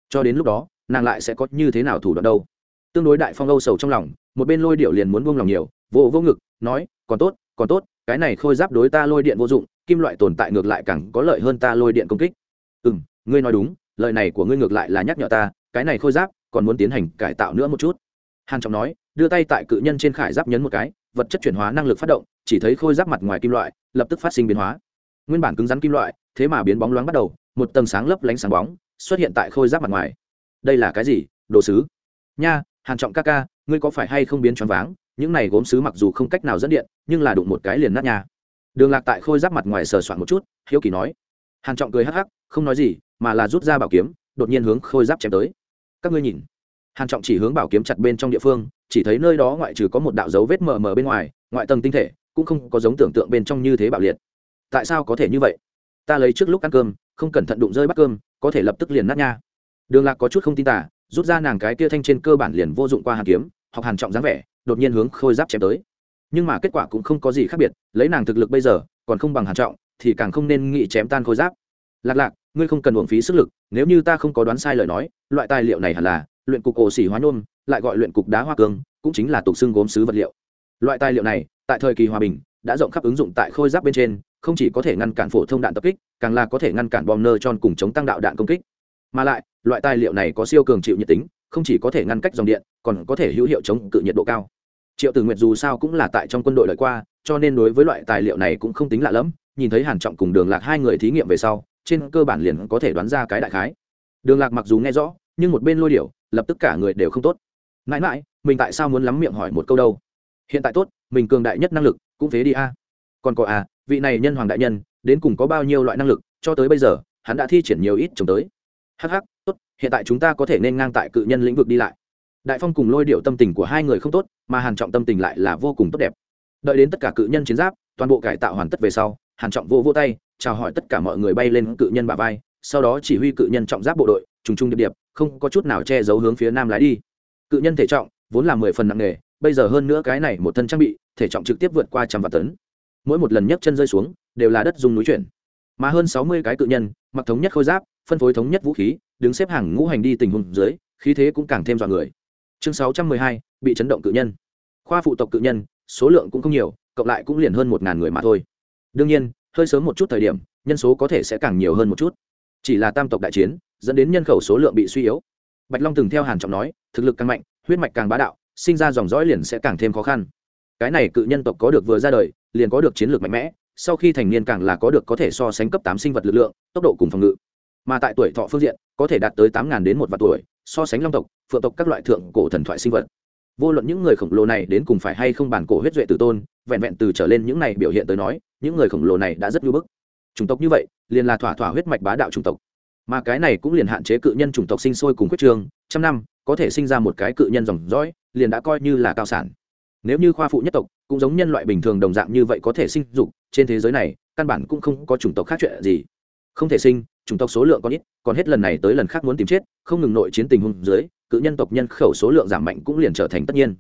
S1: Cho đến lúc đó, nàng lại sẽ có như thế nào thủ đoạn đâu? Tương đối đại phong âu sầu trong lòng, một bên lôi điệu liền muốn buông lòng nhiều vô vô ngực, nói, còn tốt còn tốt, cái này khôi giáp đối ta lôi điện vô dụng, kim loại tồn tại ngược lại càng có lợi hơn ta lôi điện công kích. Ừ m ngươi nói đúng, lời này của ngươi ngược lại là nhắc nhở ta, cái này khôi giáp còn muốn tiến hành cải tạo nữa một chút. Hàn trọng nói, đưa tay tại cự nhân trên khải giáp nhấn một cái, vật chất chuyển hóa năng lực phát động, chỉ thấy khôi giáp mặt ngoài kim loại lập tức phát sinh biến hóa. Nguyên bản cứng rắn kim loại, thế mà biến bóng loáng bắt đầu, một tầng sáng lấp lánh sáng bóng xuất hiện tại khôi giáp mặt ngoài. Đây là cái gì, đồ sứ? Nha, hàn trọng ca ca, ngươi có phải hay không biến choáng váng? Những này gốm sứ mặc dù không cách nào dẫn điện, nhưng là đụng một cái liền nát nha. Đường lạc tại khôi giáp mặt ngoài sờ soạn một chút, hiếu kỳ nói. Hàn trọng cười hắc hắc, không nói gì, mà là rút ra bảo kiếm, đột nhiên hướng khôi giáp chém tới. Các ngươi nhìn. Hàn trọng chỉ hướng bảo kiếm chặt bên trong địa phương, chỉ thấy nơi đó ngoại trừ có một đạo dấu vết mờ mờ bên ngoài, ngoại tầng tinh thể, cũng không có giống tưởng tượng bên trong như thế bạo liệt. Tại sao có thể như vậy? Ta lấy trước lúc ăn cơm, không cẩn thận đụng rơi bát cơm, có thể lập tức liền nát nha. Đường lạc có chút không tin tả rút ra nàng cái kia thanh trên cơ bản liền vô dụng qua hàn kiếm, học hàn trọng dáng vẻ đột nhiên hướng khôi giáp chém tới. Nhưng mà kết quả cũng không có gì khác biệt, lấy nàng thực lực bây giờ, còn không bằng hàn trọng, thì càng không nên nghĩ chém tan khôi giáp. Lạc lạc, ngươi không cần uổng phí sức lực, nếu như ta không có đoán sai lời nói, loại tài liệu này hẳn là luyện cục ổ xỉ hóa nhôm, lại gọi luyện cục đá hoa cương, cũng chính là tục xương gốm sứ vật liệu. Loại tài liệu này, tại thời kỳ hòa bình, đã rộng khắp ứng dụng tại khôi giáp bên trên, không chỉ có thể ngăn cản phổ thông đạn tập kích, càng là có thể ngăn cản bom nơ tròn cùng chống tăng đạo đạn công kích. Mà lại, loại tài liệu này có siêu cường chịu nhiệt tính không chỉ có thể ngăn cách dòng điện, còn có thể hữu hiệu chống cự nhiệt độ cao. Triệu tử nguyệt dù sao cũng là tại trong quân đội lợi qua, cho nên đối với loại tài liệu này cũng không tính lạ lẫm, nhìn thấy hàn trọng cùng đường lạc hai người thí nghiệm về sau, trên cơ bản liền có thể đoán ra cái đại khái. Đường lạc mặc dù nghe rõ, nhưng một bên lôi điểu, lập tức cả người đều không tốt. Mãi mãi, mình tại sao muốn lắm miệng hỏi một câu đâu? Hiện tại tốt, mình cường đại nhất năng lực cũng phế đi a. Còn có à vị này nhân hoàng đại nhân, đến cùng có bao nhiêu loại năng lực, cho tới bây giờ, hắn đã thi triển nhiều ít trồng tới. Hh tốt hiện tại chúng ta có thể nên ngang tại cự nhân lĩnh vực đi lại. Đại phong cùng lôi điệu tâm tình của hai người không tốt, mà hàn trọng tâm tình lại là vô cùng tốt đẹp. Đợi đến tất cả cự nhân chiến giáp, toàn bộ cải tạo hoàn tất về sau, hàn trọng vô vô tay, chào hỏi tất cả mọi người bay lên cự nhân bả vai, sau đó chỉ huy cự nhân trọng giáp bộ đội, trùng trùng điệp điệp, không có chút nào che giấu hướng phía nam lái đi. Cự nhân thể trọng, vốn là mười phần nặng nghề bây giờ hơn nữa cái này một thân trang bị, thể trọng trực tiếp vượt qua trăm vạn tấn. Mỗi một lần nhấc chân rơi xuống, đều là đất dùng núi chuyển. Mà hơn sáu mươi cái cự nhân, mặc thống nhất khôi giáp, phân phối thống nhất vũ khí đứng xếp hàng ngũ hành đi tình huống dưới, khí thế cũng càng thêm dọa người. Chương sáu trăm mười hai, bị chấn động cự nhân. Khoa phụ tộc cự nhân, số lượng cũng không nhiều, cộng lại cũng liền hơn một ngàn người mà thôi. Đương nhiên, hơi sớm một chút thời điểm, nhân số có thể sẽ càng nhiều hơn một chút. Chỉ là tam tộc đại chiến, dẫn đến nhân khẩu số lượng bị suy yếu. Bạch long từng theo hàn trọng nói, thực lực càng mạnh, huyết mạch càng bá đạo, sinh ra dòng dõi liền sẽ càng thêm khó khăn. Cái này cự nhân tộc có được vừa ra đời, liền có được chiến lược mạnh mẽ, sau khi thành niên càng là có được có thể so sánh cấp tám sinh vật lực lượng, tốc độ cùng phòng ngự mà tại tuổi thọ phương diện, có thể đạt tới tám ngàn đến một vạn tuổi, so sánh long tộc, phượng tộc các loại thượng cổ thần thoại sinh vật. Vô luận những người khổng lồ này đến cùng phải hay không bản cổ huyết duệ tử tôn, vẹn vẹn từ trở lên những này biểu hiện tới nói, những người khổng lồ này đã rất nhu bức. Chủng tộc như vậy, liền là thỏa thỏa huyết mạch bá đạo chủng tộc. Mà cái này cũng liền hạn chế cự nhân chủng tộc sinh sôi cùng quyết trường, trăm năm, có thể sinh ra một cái cự nhân dòng dõi, liền đã coi như là cao sản. Nếu như khoa phụ nhất tộc, cũng giống nhân loại bình thường đồng dạng như vậy có thể sinh dục, trên thế giới này, căn bản cũng không có chủng tộc khác chuyện gì không thể sinh, chủng tộc số lượng còn ít, còn hết lần này tới lần khác muốn tìm chết, không ngừng nội chiến tình huống dưới, cự nhân tộc nhân khẩu số lượng giảm mạnh cũng liền trở thành tất nhiên.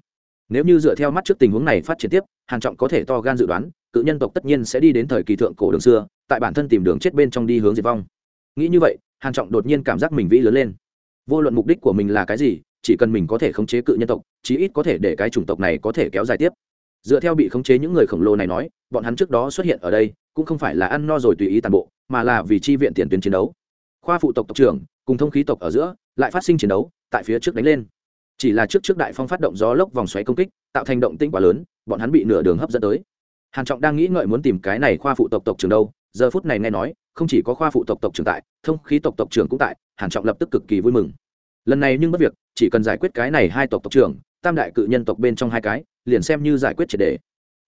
S1: Nếu như dựa theo mắt trước tình huống này phát triển tiếp, hàn trọng có thể to gan dự đoán, cự nhân tộc tất nhiên sẽ đi đến thời kỳ thượng cổ đường xưa, tại bản thân tìm đường chết bên trong đi hướng diệt vong. Nghĩ như vậy, hàn trọng đột nhiên cảm giác mình vĩ lớn lên. Vô luận mục đích của mình là cái gì, chỉ cần mình có thể khống chế cự nhân tộc, chí ít có thể để cái chủng tộc này có thể kéo dài tiếp. Dựa theo bị khống chế những người khổng lồ này nói, bọn hắn trước đó xuất hiện ở đây, cũng không phải là ăn no rồi tùy ý toàn bộ mà là vì chi viện tiền tuyến chiến đấu. Khoa phụ tộc tộc trưởng, cùng thông khí tộc ở giữa, lại phát sinh chiến đấu, tại phía trước đánh lên. Chỉ là trước trước đại phong phát động gió lốc vòng xoáy công kích, tạo thành động tĩnh quá lớn, bọn hắn bị nửa đường hấp dẫn tới. Hàn trọng đang nghĩ ngợi muốn tìm cái này khoa phụ tộc tộc trưởng đâu, giờ phút này nghe nói, không chỉ có khoa phụ tộc tộc trưởng tại, thông khí tộc tộc trưởng cũng tại, hàn trọng lập tức cực kỳ vui mừng. Lần này nhưng bất việc, chỉ cần giải quyết cái này hai tộc tộc trưởng, tam đại cự nhân tộc bên trong hai cái, liền xem như giải quyết triệt đề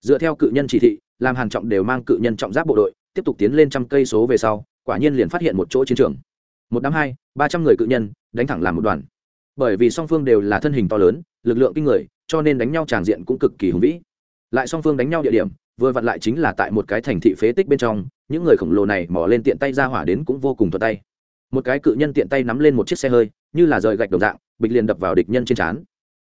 S1: dựa theo cự nhân chỉ thị, làm hàn trọng đều mang cự nhân trọng giáp bộ đội tiếp tục tiến lên trăm cây số về sau, quả nhiên liền phát hiện một chỗ chiến trường. Một đám hai, ba trăm người cự nhân, đánh thẳng làm một đoàn. Bởi vì song phương đều là thân hình to lớn, lực lượng kinh người, cho nên đánh nhau tràng diện cũng cực kỳ hùng vĩ. Lại song phương đánh nhau địa điểm, vừa vặn lại chính là tại một cái thành thị phế tích bên trong, những người khổng lồ này mò lên tiện tay ra hỏa đến cũng vô cùng thuận tay. Một cái cự nhân tiện tay nắm lên một chiếc xe hơi, như là rời gạch đồng dạng, bịch liền đập vào địch nhân trên trán.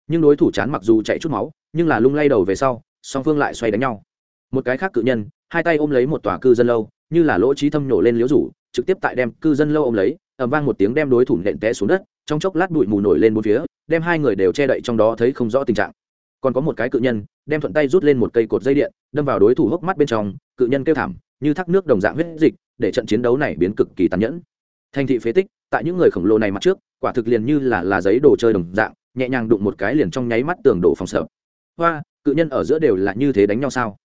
S1: Nhưng đối thủ chán mặc dù chạy chút máu, nhưng là lung lay đầu về sau, song phương lại xoay đánh nhau. Một cái khác cự nhân hai tay ôm lấy một tòa cư dân lâu, như là lỗ trí thâm nhổ lên liếu rủ, trực tiếp tại đem cư dân lâu ôm lấy ẩm vang một tiếng đem đối thủ nện té xuống đất, trong chốc lát bụi mù nổi lên bốn phía, đem hai người đều che đậy trong đó thấy không rõ tình trạng. Còn có một cái cự nhân, đem thuận tay rút lên một cây cột dây điện, đâm vào đối thủ hốc mắt bên trong, cự nhân kêu thảm, như thác nước đồng dạng huyết dịch, để trận chiến đấu này biến cực kỳ tàn nhẫn. Thành thị phế tích, tại những người khổng lồ này mặt trước, quả thực liền như là là giấy đồ chơi đồng dạng, nhẹ nhàng đụng một cái liền trong nháy mắt tường đổ phòng sợ. Hoa, cự nhân ở giữa đều là như thế đánh nhau sao?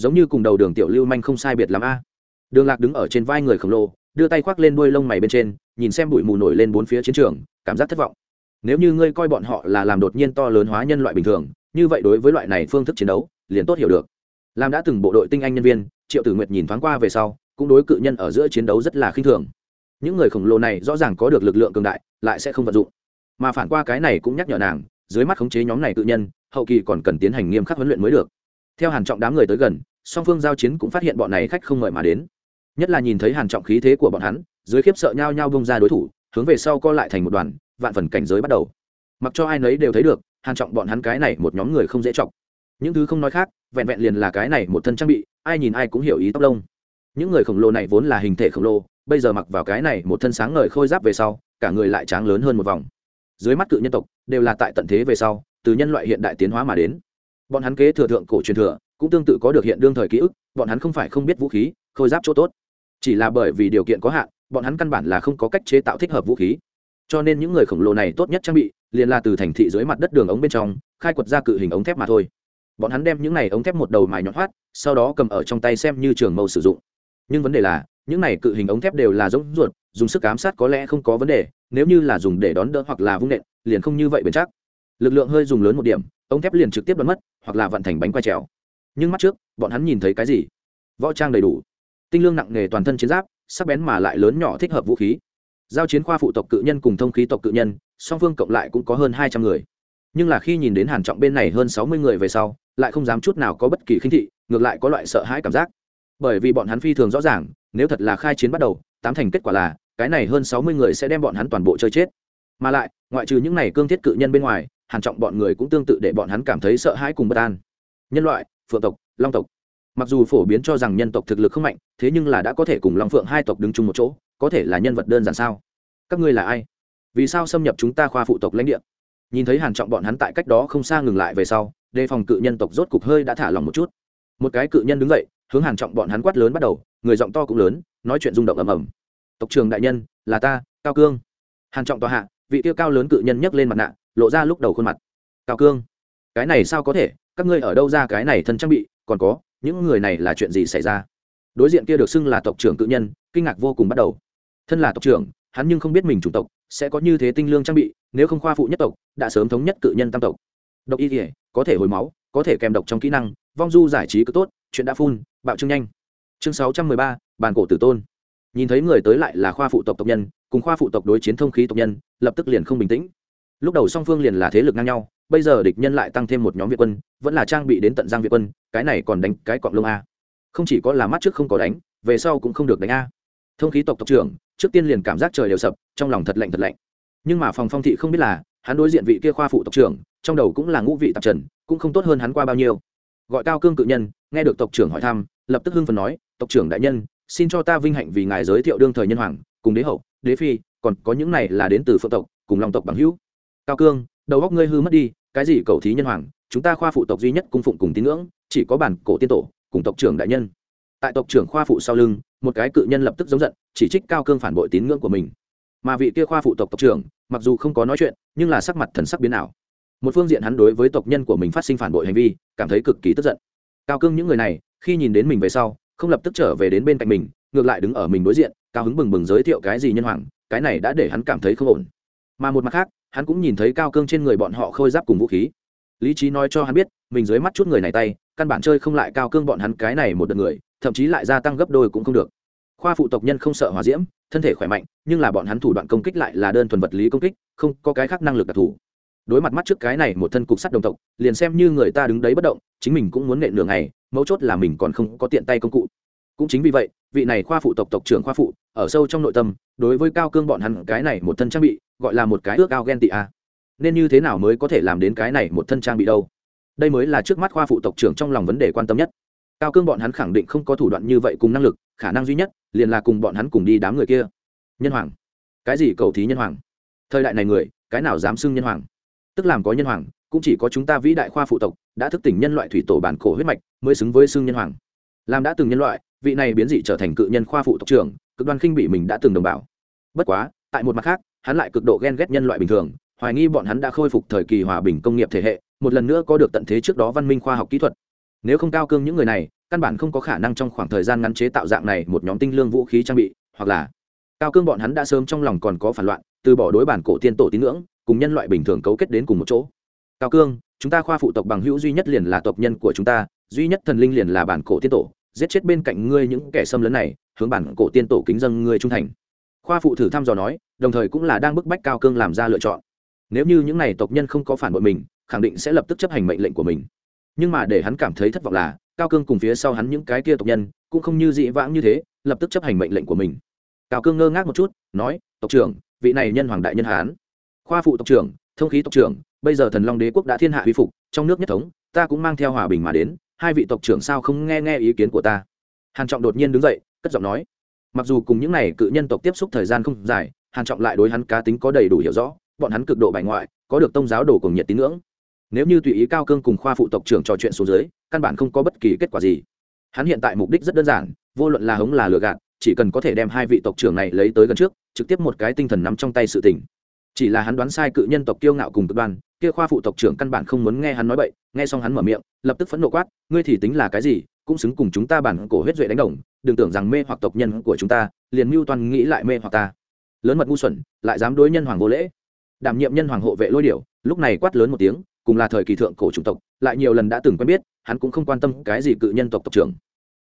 S1: Giống như cùng đầu đường tiểu lưu manh không sai biệt lắm a. Đường lạc đứng ở trên vai người khổng lồ, đưa tay khoác lên đuôi lông mày bên trên, nhìn xem bụi mù nổi lên bốn phía chiến trường, cảm giác thất vọng. Nếu như ngươi coi bọn họ là làm đột nhiên to lớn hóa nhân loại bình thường, như vậy đối với loại này phương thức chiến đấu, liền tốt hiểu được. Làm đã từng bộ đội tinh anh nhân viên, triệu tử nguyệt nhìn thoáng qua về sau, cũng đối cự nhân ở giữa chiến đấu rất là khinh thường. Những người khổng lồ này rõ ràng có được lực lượng cường đại, lại sẽ không vận dụng. Mà phản qua cái này cũng nhắc nhở nàng, dưới mắt khống chế nhóm này cự nhân, hậu kỳ còn cần tiến hành nghiêm khắc huấn luyện mới được. Theo hàn trọng đám người tới gần song phương giao chiến cũng phát hiện bọn này khách không mời mà đến. Nhất là nhìn thấy hàn trọng khí thế của bọn hắn, dưới khiếp sợ nhau nhau bông ra đối thủ, hướng về sau co lại thành một đoàn, vạn phần cảnh giới bắt đầu. Mặc cho ai nấy đều thấy được, hàn trọng bọn hắn cái này một nhóm người không dễ chọc. những thứ không nói khác, vẹn vẹn liền là cái này một thân trang bị, ai nhìn ai cũng hiểu ý tóc lông. Những người khổng lồ này vốn là hình thể khổng lồ, bây giờ mặc vào cái này một thân sáng ngời khôi giáp về sau, cả người lại tráng lớn hơn một vòng. Dưới mắt cự nhân tộc, đều là tại tận thế về sau, từ nhân loại hiện đại tiến hóa mà đến. Bọn hắn kế thừa thượng cổ truyền thừa cũng tương tự có được hiện đương thời ký ức, bọn hắn không phải không biết vũ khí, khôi giáp chỗ tốt. Chỉ là bởi vì điều kiện có hạn, bọn hắn căn bản là không có cách chế tạo thích hợp vũ khí. Cho nên những người khổng lồ này tốt nhất trang bị, liền là từ thành thị dưới mặt đất đường ống bên trong, khai quật ra cự hình ống thép mà thôi. Bọn hắn đem những này ống thép một đầu mài nhọn hoắt sau đó cầm ở trong tay xem như trường mâu sử dụng. Nhưng vấn đề là, những này cự hình ống thép đều là giống ruột, dùng sức ám sát có lẽ không có vấn đề, nếu như là dùng để đón đỡ hoặc là vung nện, liền không như vậy bền chắc. Lực lượng hơi dùng lớn một điểm, ống thép liền trực tiếp bắn mất, hoặc là vận thành bánh quay trèo nhưng mắt trước, bọn hắn nhìn thấy cái gì? Võ trang đầy đủ. Tinh lương nặng nghề toàn thân chiến giáp, sắc bén mà lại lớn nhỏ thích hợp vũ khí. Giao chiến khoa phụ tộc cự nhân cùng thông khí tộc cự nhân, song phương cộng lại cũng có hơn hai trăm người. Nhưng là khi nhìn đến hàn trọng bên này hơn sáu mươi người về sau, lại không dám chút nào có bất kỳ khinh thị, ngược lại có loại sợ hãi cảm giác. Bởi vì bọn hắn phi thường rõ ràng, nếu thật là khai chiến bắt đầu, tám thành kết quả là, cái này hơn sáu mươi người sẽ đem bọn hắn toàn bộ chơi chết. Mà lại, ngoại trừ những này cương thiết cự nhân bên ngoài, hàn trọng bọn người cũng tương tự để bọn hắn cảm thấy sợ hãi cùng bất an. Nhân loại phượng tộc, long tộc. Mặc dù phổ biến cho rằng nhân tộc thực lực không mạnh, thế nhưng là đã có thể cùng long phượng hai tộc đứng chung một chỗ, có thể là nhân vật đơn giản sao? Các ngươi là ai? Vì sao xâm nhập chúng ta khoa phụ tộc lãnh địa? Nhìn thấy hàn trọng bọn hắn tại cách đó không xa ngừng lại về sau, đề phòng cự nhân tộc rốt cục hơi đã thả lòng một chút. Một cái cự nhân đứng dậy, hướng hàn trọng bọn hắn quát lớn bắt đầu, người giọng to cũng lớn, nói chuyện rung động ầm ầm. Tộc trưởng đại nhân, là ta, cao cương. Hàn trọng tòa hạ, vị tiêu cao lớn cự nhân nhấc lên mặt nạ, lộ ra lúc đầu khuôn mặt. Cao cương, cái này sao có thể? Các ngươi ở đâu ra cái này thân trang bị, còn có, những người này là chuyện gì xảy ra? Đối diện kia được xưng là tộc trưởng cự nhân, kinh ngạc vô cùng bắt đầu. Thân là tộc trưởng, hắn nhưng không biết mình chủng tộc, sẽ có như thế tinh lương trang bị, nếu không khoa phụ nhất tộc, đã sớm thống nhất cự nhân tam tộc. Độc y thể có thể hồi máu, có thể kèm độc trong kỹ năng, vong du giải trí cứ tốt, chuyện đã phun, bạo trưng nhanh. Chương sáu trăm mười ba bàn cổ tử tôn. Nhìn thấy người tới lại là khoa phụ tộc tộc nhân, cùng khoa phụ tộc đối chiến thông khí tộc nhân, lập tức liền không bình tĩnh. Lúc đầu song phương liền là thế lực ngang nhau bây giờ địch nhân lại tăng thêm một nhóm việt quân, vẫn là trang bị đến tận giang việt quân, cái này còn đánh cái cọng lông a. Không chỉ có là mắt trước không có đánh, về sau cũng không được đánh a. Thông khí tộc tộc trưởng, trước tiên liền cảm giác trời đều sập, trong lòng thật lạnh thật lạnh. Nhưng mà phòng phong thị không biết là, hắn đối diện vị kia khoa phụ tộc trưởng, trong đầu cũng là ngũ vị tạp trần, cũng không tốt hơn hắn qua bao nhiêu. Gọi cao cương cự nhân, nghe được tộc trưởng hỏi thăm, lập tức hưng phần nói, tộc trưởng đại nhân, xin cho ta vinh hạnh vì ngài giới thiệu đương thời nhân hoàng, cùng đế hậu, đế phi, còn có những này là đến từ phượng tộc, cùng lòng tộc bằng hữu. Cao cương, đầu góc ngươi hư mất đi cái gì cầu thí nhân hoàng, chúng ta khoa phụ tộc duy nhất cung phụng cùng tín ngưỡng, chỉ có bản cổ tiên tổ, cùng tộc trưởng đại nhân. Tại tộc trưởng khoa phụ sau lưng, một cái cự nhân lập tức giống giận, chỉ trích cao cương phản bội tín ngưỡng của mình. Mà vị kia khoa phụ tộc tộc trưởng, mặc dù không có nói chuyện, nhưng là sắc mặt thần sắc biến ảo. Một phương diện hắn đối với tộc nhân của mình phát sinh phản bội hành vi, cảm thấy cực kỳ tức giận. Cao cương những người này, khi nhìn đến mình về sau, không lập tức trở về đến bên cạnh mình, ngược lại đứng ở mình đối diện, cao hứng bừng bừng giới thiệu cái gì nhân hoàng, cái này đã để hắn cảm thấy không ổn mà một mặt khác, hắn cũng nhìn thấy cao cương trên người bọn họ khôi giáp cùng vũ khí. Lý trí nói cho hắn biết, mình dưới mắt chút người này tay, căn bản chơi không lại cao cương bọn hắn cái này một đợt người, thậm chí lại gia tăng gấp đôi cũng không được. Khoa phụ tộc nhân không sợ hòa diễm, thân thể khỏe mạnh, nhưng là bọn hắn thủ đoạn công kích lại là đơn thuần vật lý công kích, không có cái khác năng lực đặc thù. Đối mặt mắt trước cái này một thân cục sắt đồng tộc, liền xem như người ta đứng đấy bất động, chính mình cũng muốn nện nửa ngày, mấu chốt là mình còn không có tiện tay công cụ cũng chính vì vậy, vị này khoa phụ tộc tộc trưởng khoa phụ, ở sâu trong nội tâm, đối với cao cương bọn hắn cái này một thân trang bị, gọi là một cái ước ao ghen tị a. Nên như thế nào mới có thể làm đến cái này một thân trang bị đâu? Đây mới là trước mắt khoa phụ tộc trưởng trong lòng vấn đề quan tâm nhất. Cao cương bọn hắn khẳng định không có thủ đoạn như vậy cùng năng lực, khả năng duy nhất, liền là cùng bọn hắn cùng đi đám người kia. Nhân hoàng. Cái gì cầu thí nhân hoàng? Thời đại này người, cái nào dám xưng nhân hoàng? Tức làm có nhân hoàng, cũng chỉ có chúng ta vĩ đại khoa phụ tộc, đã thức tỉnh nhân loại thủy tổ bản cổ huyết mạch, mới xứng với xưng nhân hoàng. Làm đã từng nhân loại vị này biến dị trở thành cự nhân khoa phụ tộc trưởng, cực đoan khinh bị mình đã từng đồng bào. Bất quá, tại một mặt khác, hắn lại cực độ ghen ghét nhân loại bình thường, hoài nghi bọn hắn đã khôi phục thời kỳ hòa bình công nghiệp thể hệ, một lần nữa có được tận thế trước đó văn minh khoa học kỹ thuật. Nếu không cao cương những người này, căn bản không có khả năng trong khoảng thời gian ngắn chế tạo dạng này một nhóm tinh lương vũ khí trang bị, hoặc là cao cương bọn hắn đã sớm trong lòng còn có phản loạn, từ bỏ đối bản cổ tiên tổ tín ngưỡng, cùng nhân loại bình thường cấu kết đến cùng một chỗ. Cao cương, chúng ta khoa phụ tộc bằng hữu duy nhất liền là tộc nhân của chúng ta, duy nhất thần linh liền là bản cổ tiên tổ giết chết bên cạnh ngươi những kẻ xâm lấn này, hướng bản cổ tiên tổ kính dân ngươi trung thành. Khoa phụ thử thăm dò nói, đồng thời cũng là đang bức bách cao cương làm ra lựa chọn. Nếu như những n à y tộc nhân không có phản bội mình, khẳng định sẽ lập tức chấp hành mệnh lệnh của mình. Nhưng mà để hắn cảm thấy thất vọng là, cao cương cùng phía sau hắn những cái kia tộc nhân, cũng không như dị vãng như thế, lập tức chấp hành mệnh lệnh của mình. Cao cương ngơ ngác một chút, nói, tộc trưởng, vị này nhân hoàng đại nhân hán. Khoa phụ tộc trưởng, thông khí tộc trưởng, bây giờ thần long đế quốc đã thiên hạ huy phục, trong nước nhất thống, ta cũng mang theo hòa bình mà đến hai vị tộc trưởng sao không nghe nghe ý kiến của ta? Hàn trọng đột nhiên đứng dậy, cất giọng nói. Mặc dù cùng những này cự nhân tộc tiếp xúc thời gian không dài, hàn trọng lại đối hắn cá tính có đầy đủ hiểu rõ, bọn hắn cực độ bài ngoại, có được tông giáo đồ cùng nhiệt tín ngưỡng. Nếu như tùy ý cao cương cùng khoa phụ tộc trưởng trò chuyện xuống dưới, căn bản không có bất kỳ kết quả gì. Hắn hiện tại mục đích rất đơn giản, vô luận là hống là lừa gạt, chỉ cần có thể đem hai vị tộc trưởng này lấy tới gần trước, trực tiếp một cái tinh thần nắm trong tay sự tình. Chỉ là hắn đoán sai cự nhân tộc kiêu ngạo cùng cực đoan kia khoa phụ tộc trưởng căn bản không muốn nghe hắn nói bậy, nghe xong hắn mở miệng, lập tức phẫn nộ quát, ngươi thì tính là cái gì, cũng xứng cùng chúng ta bản cổ huyết duệ đánh đồng, đừng tưởng rằng mê hoặc tộc nhân của chúng ta, liền mưu toàn nghĩ lại mê hoặc ta. Lớn mật ngu xuẩn, lại dám đối nhân hoàng vô lễ. Đảm nhiệm nhân hoàng hộ vệ lôi điểu, lúc này quát lớn một tiếng, cùng là thời kỳ thượng cổ chủng tộc, lại nhiều lần đã từng quen biết, hắn cũng không quan tâm cái gì cự nhân tộc tộc trưởng.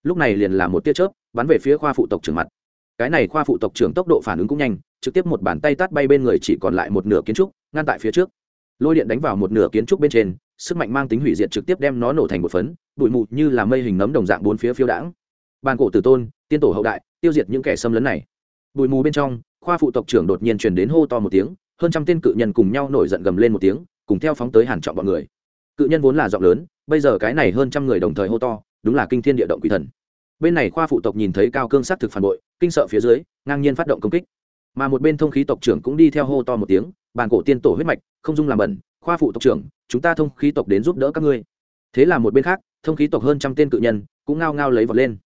S1: Lúc này liền là một tia chớp, bắn về phía khoa phụ tộc trưởng mặt. Cái này khoa phụ tộc trưởng tốc độ phản ứng cũng nhanh, trực tiếp một bàn tay tát bay bên người chỉ còn lại một nửa kiến trúc, ngăn tại phía trước lôi điện đánh vào một nửa kiến trúc bên trên, sức mạnh mang tính hủy diệt trực tiếp đem nó nổ thành một phấn, bụi mù như là mây hình nấm đồng dạng bốn phía phiêu đãng. Bàn cổ tử tôn, tiên tổ hậu đại, tiêu diệt những kẻ xâm lấn này. Bụi mù bên trong, khoa phụ tộc trưởng đột nhiên truyền đến hô to một tiếng, hơn trăm tên cự nhân cùng nhau nổi giận gầm lên một tiếng, cùng theo phóng tới hàn trọng bọn người. Cự nhân vốn là giọng lớn, bây giờ cái này hơn trăm người đồng thời hô to, đúng là kinh thiên địa động quỷ thần. Bên này khoa phụ tộc nhìn thấy cao cương sát thực phản bội, kinh sợ phía dưới, ngang nhiên phát động công kích. Mà một bên thông khí tộc trưởng cũng đi theo hô to một tiếng bàn cổ tiên tổ huyết mạch, không dung làm bẩn, khoa phụ tộc trưởng, chúng ta thông khí tộc đến giúp đỡ các ngươi. Thế là một bên khác, thông khí tộc hơn trăm tên cự nhân cũng ngao ngao lấy vật lên.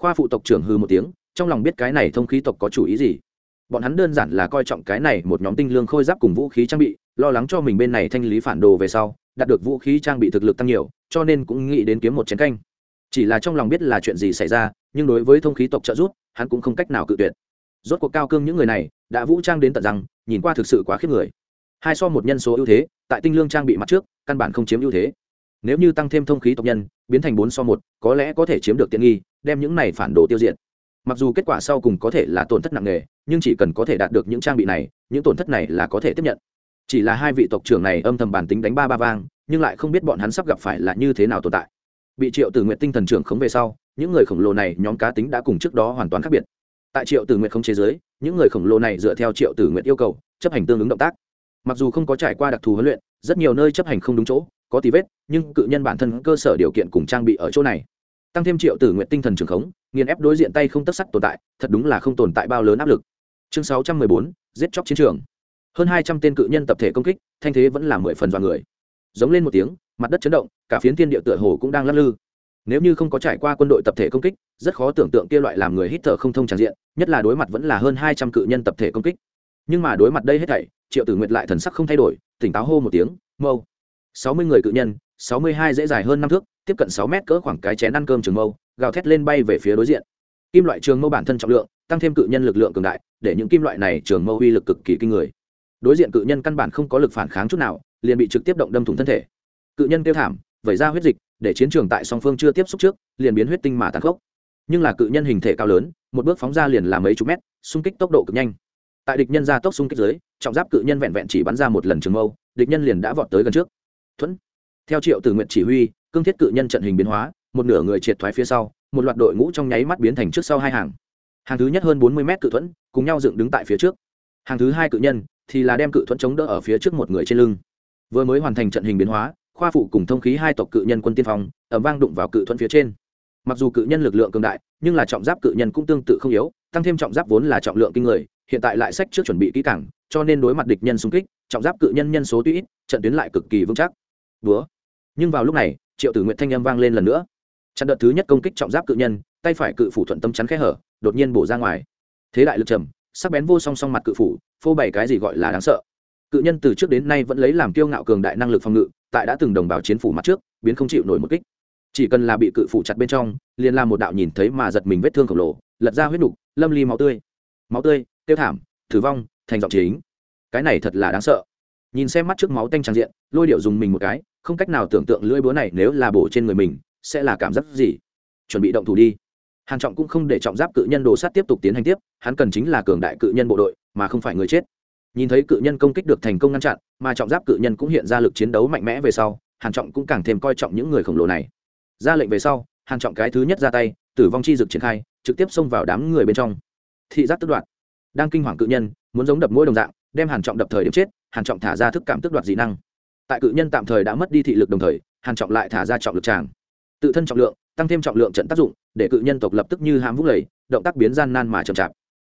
S1: Khoa phụ tộc trưởng hư một tiếng, trong lòng biết cái này thông khí tộc có chủ ý gì. Bọn hắn đơn giản là coi trọng cái này một nhóm tinh lương khôi giáp cùng vũ khí trang bị, lo lắng cho mình bên này thanh lý phản đồ về sau, đạt được vũ khí trang bị thực lực tăng nhiều, cho nên cũng nghĩ đến kiếm một chiến canh. Chỉ là trong lòng biết là chuyện gì xảy ra, nhưng đối với thông khí tộc trợ giúp, hắn cũng không cách nào cự tuyệt. Rốt cuộc cao cương những người này đã vũ trang đến tận rằng nhìn qua thực sự quá khiếp người. Hai so một nhân số ưu thế, tại tinh lương trang bị mặt trước, căn bản không chiếm ưu thế. Nếu như tăng thêm thông khí tộc nhân, biến thành bốn so một, có lẽ có thể chiếm được tiện nghi, đem những này phản đồ tiêu diệt. Mặc dù kết quả sau cùng có thể là tổn thất nặng nề, nhưng chỉ cần có thể đạt được những trang bị này, những tổn thất này là có thể tiếp nhận. Chỉ là hai vị tộc trưởng này âm thầm bản tính đánh ba ba vang, nhưng lại không biết bọn hắn sắp gặp phải là như thế nào tồn tại. Bị triệu từ nguyện tinh thần trưởng khống về sau, những người khổng lồ này, nhóm cá tính đã cùng trước đó hoàn toàn khác biệt tại triệu tử nguyện không chế giới, những người khổng lồ này dựa theo triệu tử nguyện yêu cầu, chấp hành tương ứng động tác. Mặc dù không có trải qua đặc thù huấn luyện, rất nhiều nơi chấp hành không đúng chỗ, có tí vết, nhưng cự nhân bản thân cơ sở điều kiện cùng trang bị ở chỗ này. Tăng thêm triệu tử nguyện tinh thần trường khống, nghiền ép đối diện tay không tất sắt tồn tại, thật đúng là không tồn tại bao lớn áp lực. Chương sáu trăm mười bốn, giết chóc chiến trường. Hơn hai trăm tên cự nhân tập thể công kích, thanh thế vẫn là mười phần dọa người. Giống lên một tiếng, mặt đất chấn động, cả phiến thiên địa tựa hồ cũng đang lắc lư nếu như không có trải qua quân đội tập thể công kích, rất khó tưởng tượng kia loại làm người hít thở không thông tràn diện, nhất là đối mặt vẫn là hơn hai trăm cự nhân tập thể công kích. Nhưng mà đối mặt đây hết thảy, triệu tử nguyệt lại thần sắc không thay đổi, tỉnh táo hô một tiếng, mâu. Sáu mươi người cự nhân, sáu mươi hai dễ dài hơn năm thước, tiếp cận sáu mét cỡ khoảng cái chén ăn cơm trường mâu, gào thét lên bay về phía đối diện. Kim loại trường mâu bản thân trọng lượng, tăng thêm cự nhân lực lượng cường đại, để những kim loại này trường mâu uy lực cực kỳ kinh người. Đối diện cự nhân căn bản không có lực phản kháng chút nào, liền bị trực tiếp động đâm thủng thân thể. Cự nhân kêu thảm vẩy ra huyết dịch, để chiến trường tại song phương chưa tiếp xúc trước, liền biến huyết tinh mà tàn khốc. Nhưng là cự nhân hình thể cao lớn, một bước phóng ra liền là mấy chục mét, xung kích tốc độ cực nhanh. Tại địch nhân ra tốc xung kích dưới, trọng giáp cự nhân vẹn vẹn chỉ bắn ra một lần trường mâu, địch nhân liền đã vọt tới gần trước. Thuẫn. Theo triệu từ nguyện chỉ huy, cương thiết cự nhân trận hình biến hóa, một nửa người triệt thoái phía sau, một loạt đội ngũ trong nháy mắt biến thành trước sau hai hàng. Hàng thứ nhất hơn bốn mươi mét cự thuẫn, cùng nhau dựng đứng tại phía trước. Hàng thứ hai cự nhân thì là đem cự thuẫn chống đỡ ở phía trước một người trên lưng. Vừa mới hoàn thành trận hình biến hóa khoa phụ cùng thông khí hai tộc cự nhân quân tiên phong ẩm vang đụng vào cự thuẫn phía trên. Mặc dù cự nhân lực lượng cường đại, nhưng là trọng giáp cự nhân cũng tương tự không yếu, tăng thêm trọng giáp vốn là trọng lượng kinh người, hiện tại lại sách trước chuẩn bị kỹ cảng cho nên đối mặt địch nhân xung kích, trọng giáp cự nhân nhân số tuy ít, trận tuyến lại cực kỳ vững chắc. Búa. Nhưng vào lúc này, triệu tử nguyện thanh â m vang lên lần nữa. Trận đợt thứ nhất công kích trọng giáp cự nhân, tay phải cự phủ thuận tâm chắn khẽ hở, đột nhiên bổ ra ngoài. Thế đại lực trầm, sắc bén vô song song mặt cự phủ, phô bày cái gì gọi là đáng sợ. Cự nhân từ trước đến nay vẫn lấy làm kiêu ngạo cường đại năng lực phòng ngự tại đã từng đồng bào chiến phủ mặt trước, biến không chịu nổi một kích. Chỉ cần là bị cự phủ chặt bên trong, liền làm một đạo nhìn thấy mà giật mình vết thương khổng lồ, lật ra huyết nục, lâm ly máu tươi. Máu tươi, tiêu thảm thử vong, thành giọng chính. Cái này thật là đáng sợ. Nhìn xem mắt trước máu tanh tràn diện, lôi điệu dùng mình một cái, không cách nào tưởng tượng lưỡi búa này nếu là bổ trên người mình, sẽ là cảm giác gì. Chuẩn bị động thủ đi. Hàn trọng cũng không để trọng giáp cự nhân đồ sát tiếp tục tiến hành tiếp, hắn cần chính là cường đại cự nhân bộ đội, mà không phải người chết nhìn thấy cự nhân công kích được thành công ngăn chặn, mà trọng giáp cự nhân cũng hiện ra lực chiến đấu mạnh mẽ về sau, hàn trọng cũng càng thêm coi trọng những người khổng lồ này. Ra lệnh về sau, hàn trọng cái thứ nhất ra tay, tử vong chi dực triển khai, trực tiếp xông vào đám người bên trong. Thị giác tức đoạn đang kinh hoàng cự nhân, muốn giống đập mũi đồng dạng, đem hàn trọng đập thời điểm chết, hàn trọng thả ra thức cảm tức đoạt dị năng. Tại cự nhân tạm thời đã mất đi thị lực đồng thời, hàn trọng lại thả ra trọng lực tràng. Tự thân trọng lượng, tăng thêm trọng lượng trận tác dụng, để cự nhân tộc lập tức như hãm vũng lầy, động tác biến gian nan mà chậm chạp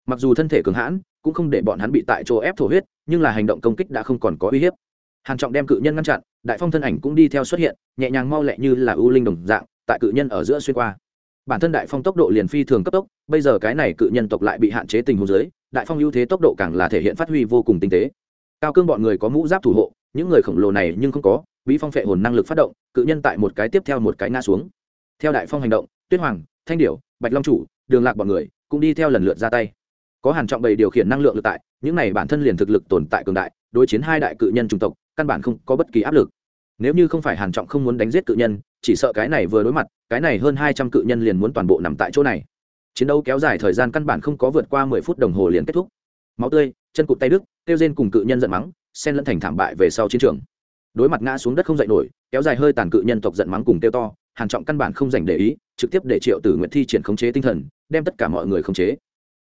S1: mặc dù thân thể cường hãn, cũng không để bọn hắn bị tại chỗ ép thổ huyết, nhưng là hành động công kích đã không còn có uy hiếp. Hàn trọng đem cự nhân ngăn chặn, đại phong thân ảnh cũng đi theo xuất hiện, nhẹ nhàng mau lẹ như là ưu linh đồng dạng, tại cự nhân ở giữa xuyên qua. Bản thân đại phong tốc độ liền phi thường cấp tốc, bây giờ cái này cự nhân tộc lại bị hạn chế tình huống dưới, đại phong ưu thế tốc độ càng là thể hiện phát huy vô cùng tinh tế. Cao cương bọn người có mũ giáp thủ hộ, những người khổng lồ này nhưng không có, bí phong phệ hồn năng lực phát động, cự nhân tại một cái tiếp theo một cái ngã xuống. Theo đại phong hành động, tuyết hoàng, thanh điểu, bạch long chủ, đường lạc bọn người cũng đi theo lần lượt ra tay có hàn trọng bầy điều khiển năng lượng lực tại, những này bản thân liền thực lực tồn tại cường đại, đối chiến hai đại cự nhân trung tộc, căn bản không có bất kỳ áp lực. Nếu như không phải hàn trọng không muốn đánh giết cự nhân, chỉ sợ cái này vừa đối mặt, cái này hơn hai trăm cự nhân liền muốn toàn bộ nằm tại chỗ này. Chiến đấu kéo dài thời gian căn bản không có vượt qua mười phút đồng hồ liền kết thúc. Máu tươi, chân cụt tay đức tiêu diên cùng cự nhân giận mắng, xen lẫn thành thảm bại về sau chiến trường. Đối mặt ngã xuống đất không dậy nổi, kéo dài hơi tàn cự nhân tộc giận mắng cùng tiêu to, hàn trọng căn bản không dành để ý, trực tiếp để triệu tử nguyệt thi triển khống chế tinh thần, đem tất cả mọi người khống chế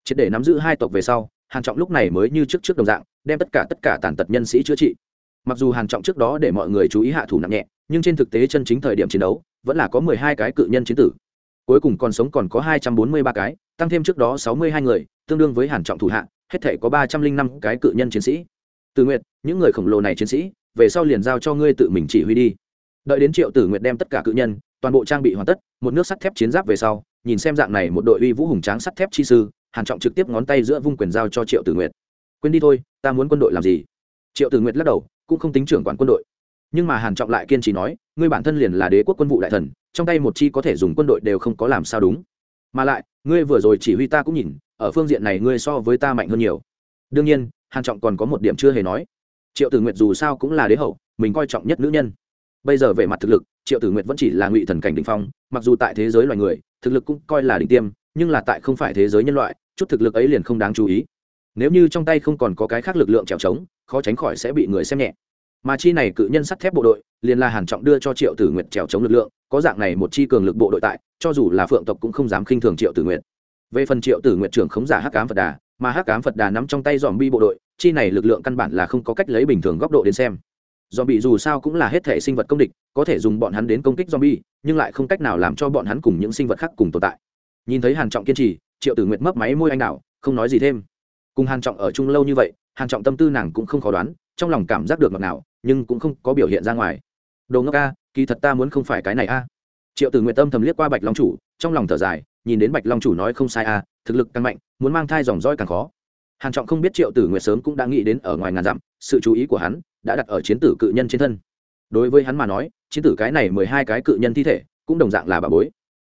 S1: triệt để nắm giữ hai tộc về sau, hàn trọng lúc này mới như trước trước đồng dạng, đem tất cả tất cả tàn tật nhân sĩ chữa trị. Mặc dù hàn trọng trước đó để mọi người chú ý hạ thủ nặng nhẹ, nhưng trên thực tế chân chính thời điểm chiến đấu, vẫn là có mười hai cái cự nhân chiến tử. Cuối cùng còn sống còn có hai trăm bốn mươi ba cái, tăng thêm trước đó sáu mươi hai người, tương đương với hàn trọng thủ hạ, hết thể có ba trăm linh năm cái cự nhân chiến sĩ. Từ nguyệt, những người khổng lồ này chiến sĩ, về sau liền giao cho ngươi tự mình chỉ huy đi. Đợi đến triệu tử nguyệt đem tất cả cự nhân, toàn bộ trang bị hoàn tất, một nước sắt thép chiến giáp về sau, nhìn xem dạng này một đội uy vũ hùng tráng sắt thép chi sư hàn trọng trực tiếp ngón tay giữa vung quyền giao cho triệu tử nguyệt. Quên đi thôi, ta muốn quân đội làm gì? Triệu tử nguyệt lắc đầu, cũng không tính trưởng quản quân đội. Nhưng mà hàn trọng lại kiên trì nói, ngươi bản thân liền là đế quốc quân vụ đại thần, trong tay một chi có thể dùng quân đội đều không có làm sao đúng. Mà lại, ngươi vừa rồi chỉ huy ta cũng nhìn, ở phương diện này ngươi so với ta mạnh hơn nhiều. Đương nhiên, hàn trọng còn có một điểm chưa hề nói. Triệu tử nguyệt dù sao cũng là đế hậu, mình coi trọng nhất nữ nhân. Bây giờ về mặt thực lực, triệu tử nguyệt vẫn chỉ là ngụy thần cảnh đỉnh phong, mặc dù tại thế giới loài người, thực lực cũng coi là đỉnh tiêm, nhưng là tại không phải thế giới nhân loại chút thực lực ấy liền không đáng chú ý. Nếu như trong tay không còn có cái khác lực lượng trèo trống, khó tránh khỏi sẽ bị người xem nhẹ. Mà chi này cự nhân sắt thép bộ đội, liền là hàn trọng đưa cho triệu tử nguyệt trèo chống lực lượng, có dạng này một chi cường lực bộ đội tại, cho dù là phượng tộc cũng không dám khinh thường triệu tử nguyệt. Về phần triệu tử nguyệt trưởng khống giả hắc ám phật đà, mà hắc ám phật đà nắm trong tay dòm bi bộ đội, chi này lực lượng căn bản là không có cách lấy bình thường góc độ đến xem. Dòm bị dù sao cũng là hết thể sinh vật công địch, có thể dùng bọn hắn đến công kích dòm bi nhưng lại không cách nào làm cho bọn hắn cùng những sinh vật khác cùng tồn tại. Nhìn thấy hàn trọng kiên trì triệu tử nguyệt mấp máy môi anh đào, không nói gì thêm. Cùng hàn trọng ở chung lâu như vậy, hàn trọng tâm tư nàng cũng không khó đoán, trong lòng cảm giác được ngọt nào nhưng cũng không có biểu hiện ra ngoài. Đồ ngốc a, kỳ thật ta muốn không phải cái này a. Triệu tử Nguyệt tâm thầm liếc qua bạch long chủ, trong lòng thở dài, nhìn đến bạch long chủ nói không sai a, thực lực càng mạnh, muốn mang thai dòng roi càng khó. Hàn trọng không biết triệu tử Nguyệt sớm cũng đã nghĩ đến ở ngoài ngàn dặm, sự chú ý của hắn đã đặt ở chiến tử cự nhân trên thân. Đối với hắn mà nói, chiến tử cái này mười hai cái cự nhân thi thể cũng đồng dạng là bà bối.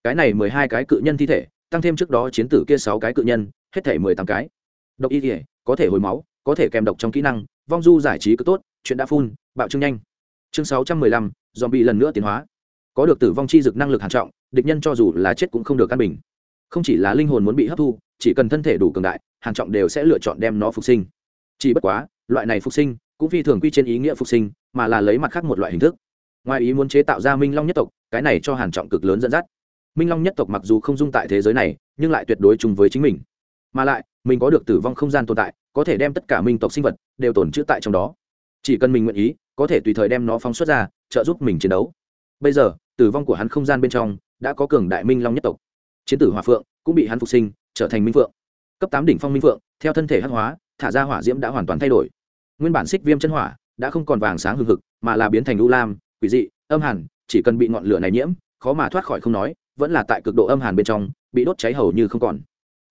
S1: Cái này mười hai cái cự nhân thi thể tăng thêm trước đó chiến tử kia sáu cái cự nhân, hết thể mười tám cái. Độc y kỉa có thể hồi máu, có thể kèm độc trong kỹ năng, vong du giải trí cứ tốt, chuyện đã phun, bạo trương nhanh. Chương sáu trăm mười lăm dòm bị lần nữa tiến hóa. Có được tử vong chi dực năng lực hàn trọng, địch nhân cho dù là chết cũng không được căn bình. Không chỉ là linh hồn muốn bị hấp thu, chỉ cần thân thể đủ cường đại, hàn trọng đều sẽ lựa chọn đem nó phục sinh. Chỉ bất quá, loại này phục sinh cũng phi thường quy trên ý nghĩa phục sinh, mà là lấy mặt khác một loại hình thức. Ngoài ý muốn chế tạo ra minh long nhất tộc, cái này cho hàn trọng cực lớn dẫn dắt minh long nhất tộc mặc dù không dung tại thế giới này, nhưng lại tuyệt đối chung với chính mình. Mà lại, mình có được tử vong không gian tồn tại, có thể đem tất cả minh tộc sinh vật đều tồn trữ tại trong đó. Chỉ cần mình nguyện ý, có thể tùy thời đem nó phóng xuất ra, trợ giúp mình chiến đấu. Bây giờ, tử vong của hắn không gian bên trong đã có cường đại minh long nhất tộc. Chiến tử hòa phượng cũng bị hắn phục sinh, trở thành minh phượng. Cấp tám đỉnh phong minh phượng, theo thân thể hắc hóa, thả ra hỏa diễm đã hoàn toàn thay đổi. Nguyên bản xích viêm chân hỏa đã không còn vàng sáng hừng hực, mà là biến thành u lam, quỷ dị, âm hẳn. chỉ cần bị ngọn lửa này nhiễm, khó mà thoát khỏi không nói vẫn là tại cực độ âm hàn bên trong, bị đốt cháy hầu như không còn.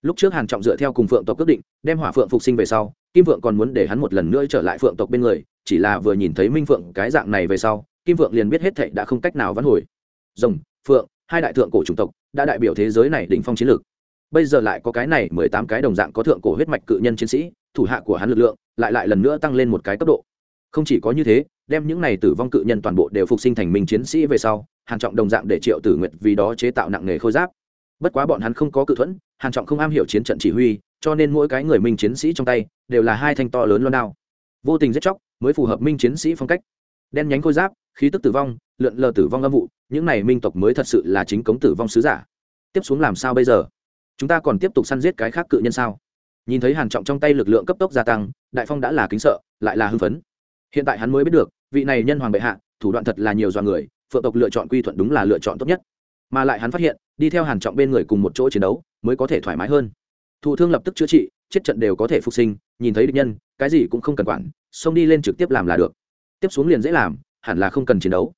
S1: Lúc trước hàn trọng dựa theo cùng phượng tộc quyết định, đem hỏa phượng phục sinh về sau, kim phượng còn muốn để hắn một lần nữa trở lại phượng tộc bên người, chỉ là vừa nhìn thấy minh phượng cái dạng này về sau, kim phượng liền biết hết thảy đã không cách nào vãn hồi. Rồng, phượng, hai đại thượng cổ chủng tộc, đã đại biểu thế giới này đỉnh phong chiến lược. Bây giờ lại có cái này mười tám cái đồng dạng có thượng cổ huyết mạch cự nhân chiến sĩ, thủ hạ của hắn lực lượng, lại lại lần nữa tăng lên một cái cấp độ. Không chỉ có như thế, đem những này tử vong cự nhân toàn bộ đều phục sinh thành minh chiến sĩ về sau hàn trọng đồng dạng để triệu tử nguyệt vì đó chế tạo nặng nghề khôi giáp. Bất quá bọn hắn không có cự thuẫn, hàn trọng không am hiểu chiến trận chỉ huy, cho nên mỗi cái người minh chiến sĩ trong tay đều là hai thanh to lớn loan đao. Vô tình giết chóc, mới phù hợp minh chiến sĩ phong cách. Đen nhánh khôi giáp, khí tức tử vong, lượn lờ tử vong âm vụ, những này minh tộc mới thật sự là chính cống tử vong sứ giả. Tiếp xuống làm sao bây giờ? Chúng ta còn tiếp tục săn giết cái khác cự nhân sao? Nhìn thấy hàn trọng trong tay lực lượng cấp tốc gia tăng, đại phong đã là kính sợ, lại là hưng phấn. Hiện tại hắn mới biết được, vị này nhân hoàng bệ hạ, thủ đoạn thật là nhiều doanh người phượng tộc lựa chọn quy thuận đúng là lựa chọn tốt nhất. Mà lại hắn phát hiện, đi theo hàn trọng bên người cùng một chỗ chiến đấu, mới có thể thoải mái hơn. Thụ thương lập tức chữa trị, chết trận đều có thể phục sinh, nhìn thấy địch nhân, cái gì cũng không cần quản, xông đi lên trực tiếp làm là được. Tiếp xuống liền dễ làm, hẳn là không cần chiến đấu.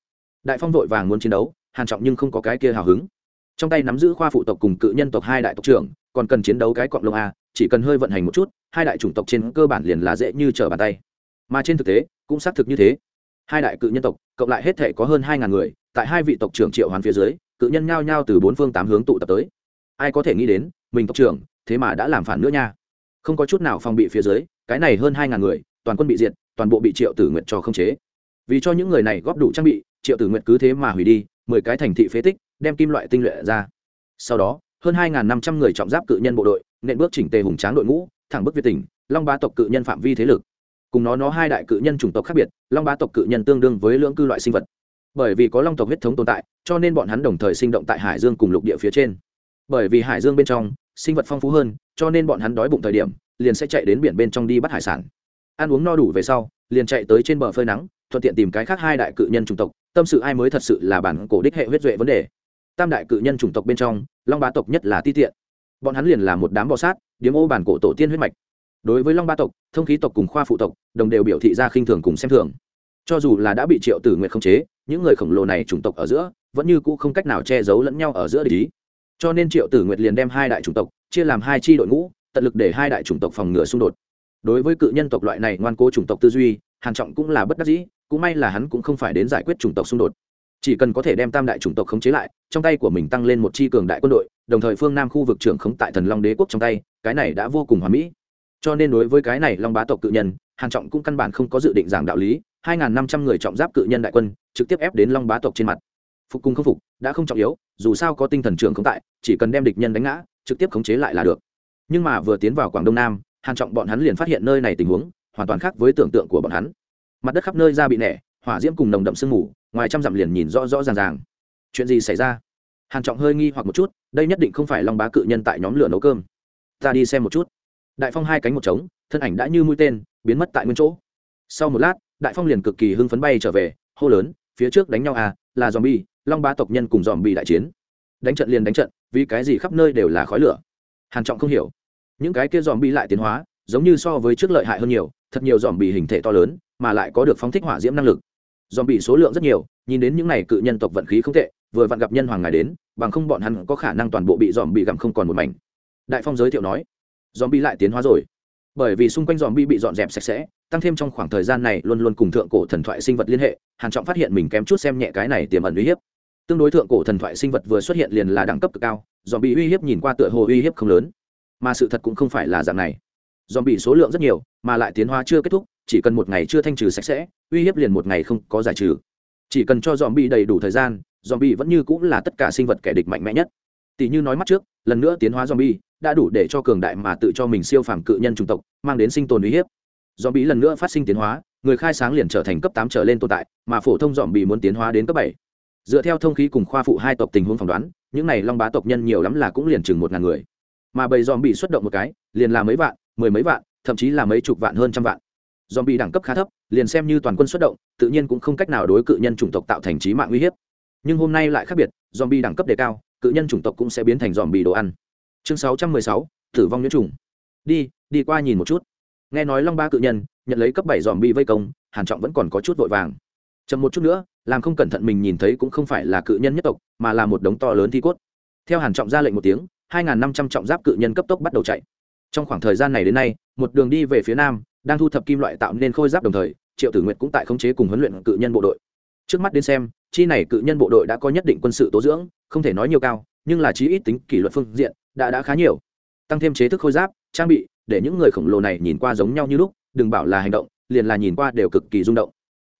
S1: Đại phong vội vàng muốn chiến đấu, hàn trọng nhưng không có cái kia hào hứng. Trong tay nắm giữ khoa phụ tộc cùng cự nhân tộc hai đại tộc trưởng, còn cần chiến đấu cái cọng lông a, chỉ cần hơi vận hành một chút, hai đại chủng tộc trên cơ bản liền là dễ như trở bàn tay. Mà trên thực tế, cũng xác thực như thế hai đại cự nhân tộc, cộng lại hết thể có hơn hai ngàn người, tại hai vị tộc trưởng triệu hoàn phía dưới, cự nhân nhao nhao từ bốn phương tám hướng tụ tập tới. Ai có thể nghĩ đến, mình tộc trưởng, thế mà đã làm phản nữa nha. Không có chút nào phòng bị phía dưới, cái này hơn hai ngàn người, toàn quân bị diệt, toàn bộ bị triệu tử nguyện cho không chế. Vì cho những người này góp đủ trang bị, triệu tử nguyện cứ thế mà hủy đi, mười cái thành thị phế tích, đem kim loại tinh luyện ra. Sau đó, hơn hai năm trăm người trọng giáp cự nhân bộ đội, nện bước chỉnh tề hùng tráng đội ngũ, thẳng bức việt tỉnh, long ba tộc cự nhân phạm vi thế lực cùng nó nó hai đại cự nhân chủng tộc khác biệt, long ba tộc cự nhân tương đương với lưỡng cư loại sinh vật. Bởi vì có long tộc huyết thống tồn tại, cho nên bọn hắn đồng thời sinh động tại hải dương cùng lục địa phía trên. Bởi vì hải dương bên trong, sinh vật phong phú hơn, cho nên bọn hắn đói bụng thời điểm, liền sẽ chạy đến biển bên trong đi bắt hải sản. Ăn uống no đủ về sau, liền chạy tới trên bờ phơi nắng, thuận tiện tìm cái khác hai đại cự nhân chủng tộc, tâm sự ai mới thật sự là bản cổ đích hệ huyết duệ vấn đề. Tam đại cự nhân chủng tộc bên trong, long bá tộc nhất là ti tiện. Bọn hắn liền là một đám bò sát, điếm ô bản cổ tổ tiên huyết mạch đối với long ba tộc, thông khí tộc cùng khoa phụ tộc, đồng đều biểu thị ra khinh thường cùng xem thường. Cho dù là đã bị triệu tử nguyện khống chế, những người khổng lồ này chủng tộc ở giữa, vẫn như cũ không cách nào che giấu lẫn nhau ở giữa lý cho nên triệu tử nguyệt liền đem hai đại chủng tộc chia làm hai chi đội ngũ, tận lực để hai đại chủng tộc phòng ngừa xung đột. Đối với cự nhân tộc loại này ngoan cố chủng tộc tư duy, hàn trọng cũng là bất đắc dĩ, cũng may là hắn cũng không phải đến giải quyết chủng tộc xung đột. Chỉ cần có thể đem tam đại chủng tộc khống chế lại, trong tay của mình tăng lên một chi cường đại quân đội, đồng thời phương nam khu vực trưởng khống tại thần long đế quốc trong tay, cái này đã vô cùng hoàn mỹ cho nên đối với cái này long bá tộc cự nhân, hàn trọng cũng căn bản không có dự định giảng đạo lý, hai năm trăm người trọng giáp cự nhân đại quân, trực tiếp ép đến long bá tộc trên mặt. Phục cung không phục, đã không trọng yếu, dù sao có tinh thần trưởng không tại, chỉ cần đem địch nhân đánh ngã, trực tiếp khống chế lại là được. Nhưng mà vừa tiến vào quảng đông nam, hàn trọng bọn hắn liền phát hiện nơi này tình huống, hoàn toàn khác với tưởng tượng của bọn hắn. Mặt đất khắp nơi ra bị nẻ, hỏa diễm cùng nồng đậm sương mù, ngoài trăm dặm liền nhìn rõ rõ ràng ràng. Chuyện gì xảy ra? Hàn trọng hơi nghi hoặc một chút, đây nhất định không phải long bá cự nhân tại nhóm lửa nấu cơm. Ta đi xem một chút đại phong hai cánh một trống, thân ảnh đã như mũi tên, biến mất tại nguyên chỗ. Sau một lát, đại phong liền cực kỳ hưng phấn bay trở về, hô lớn, phía trước đánh nhau à là zombie, long bá tộc nhân cùng zombie đại chiến. Đánh trận liền đánh trận, vì cái gì khắp nơi đều là khói lửa? Hàn trọng không hiểu. Những cái kia zombie lại tiến hóa, giống như so với trước lợi hại hơn nhiều, thật nhiều zombie hình thể to lớn, mà lại có được phóng thích hỏa diễm năng lực. Zombie số lượng rất nhiều, nhìn đến những này cự nhân tộc vận khí không tệ, vừa vặn gặp nhân hoàng ngài đến, bằng không bọn hắn có khả năng toàn bộ bị zombie gặm không còn một mảnh. Đại phong giới thiệu nói zombie lại tiến hóa rồi. Bởi vì xung quanh zombie bị dọn dẹp sạch sẽ, tăng thêm trong khoảng thời gian này luôn luôn cùng thượng cổ thần thoại sinh vật liên hệ, hàn trọng phát hiện mình kém chút xem nhẹ cái này tiềm ẩn uy hiếp. Tương đối thượng cổ thần thoại sinh vật vừa xuất hiện liền là đẳng cấp cực cao dòm bị uy hiếp nhìn qua tựa hồ uy hiếp không lớn. Mà sự thật cũng không phải là dạng này. Dòm bị số lượng rất nhiều, mà lại tiến hóa chưa kết thúc, chỉ cần một ngày chưa thanh trừ sạch sẽ, uy hiếp liền một ngày không có giải trừ. Chỉ cần cho dòm bị đầy đủ thời gian dòm bị vẫn như cũng là tất cả sinh vật kẻ địch mạnh mẽ nhất. Tỷ như nói mắt trước, lần nữa tiến hóa dòm bị đã đủ để cho cường đại mà tự cho mình siêu phàm cự nhân chủng tộc, mang đến sinh tồn uy hiếp. Dòm bị lần nữa phát sinh tiến hóa, người khai sáng liền trở thành cấp tám trở lên tồn tại, mà phổ thông dòm bị muốn tiến hóa đến cấp bảy. Dựa theo thông khí cùng khoa phụ hai tộc tình huống phỏng đoán, những này long bá tộc nhân nhiều lắm là cũng liền chừng một ngàn người. Mà bầy dòm bị xuất động một cái, liền là mấy vạn, mười mấy vạn, thậm chí là mấy chục vạn hơn trăm vạn. Dòm bị đẳng cấp khá thấp, liền xem như toàn quân xuất động, tự nhiên cũng không cách nào đối cự nhân chủng tộc tạo thành trí mạng uy hiếp. Nhưng hôm nay lại khác biệt dòm bị đẳng cấp đề cao, cự nhân chủng tộc cũng sẽ biến thành dòm bị đồ ăn chương sáu trăm mười sáu, tử vong nhiễm trùng. Đi đi qua nhìn một chút. Nghe nói long ba cự nhân, nhận lấy cấp bảy dòm bị vây công, hàn trọng vẫn còn có chút vội vàng. Chậm một chút nữa, làm không cẩn thận mình nhìn thấy cũng không phải là cự nhân nhất tộc, mà là một đống to lớn thi cốt. Theo hàn trọng ra lệnh một tiếng, hai năm trăm trọng giáp cự nhân cấp tốc bắt đầu chạy. Trong khoảng thời gian này đến nay, một đường đi về phía nam, đang thu thập kim loại tạo nên khôi giáp đồng thời, triệu tử nguyệt cũng tại khống chế cùng huấn luyện cự nhân bộ đội. Trước mắt đến xem, chi này cự nhân bộ đội đã có nhất định quân sự tố dưỡng, không thể nói nhiều cao, nhưng là chí ít tính kỷ luật phương diện đã đã khá nhiều. Tăng thêm chế thức khôi giáp, trang bị, để những người khổng lồ này nhìn qua giống nhau như lúc, đừng bảo là hành động, liền là nhìn qua đều cực kỳ rung động.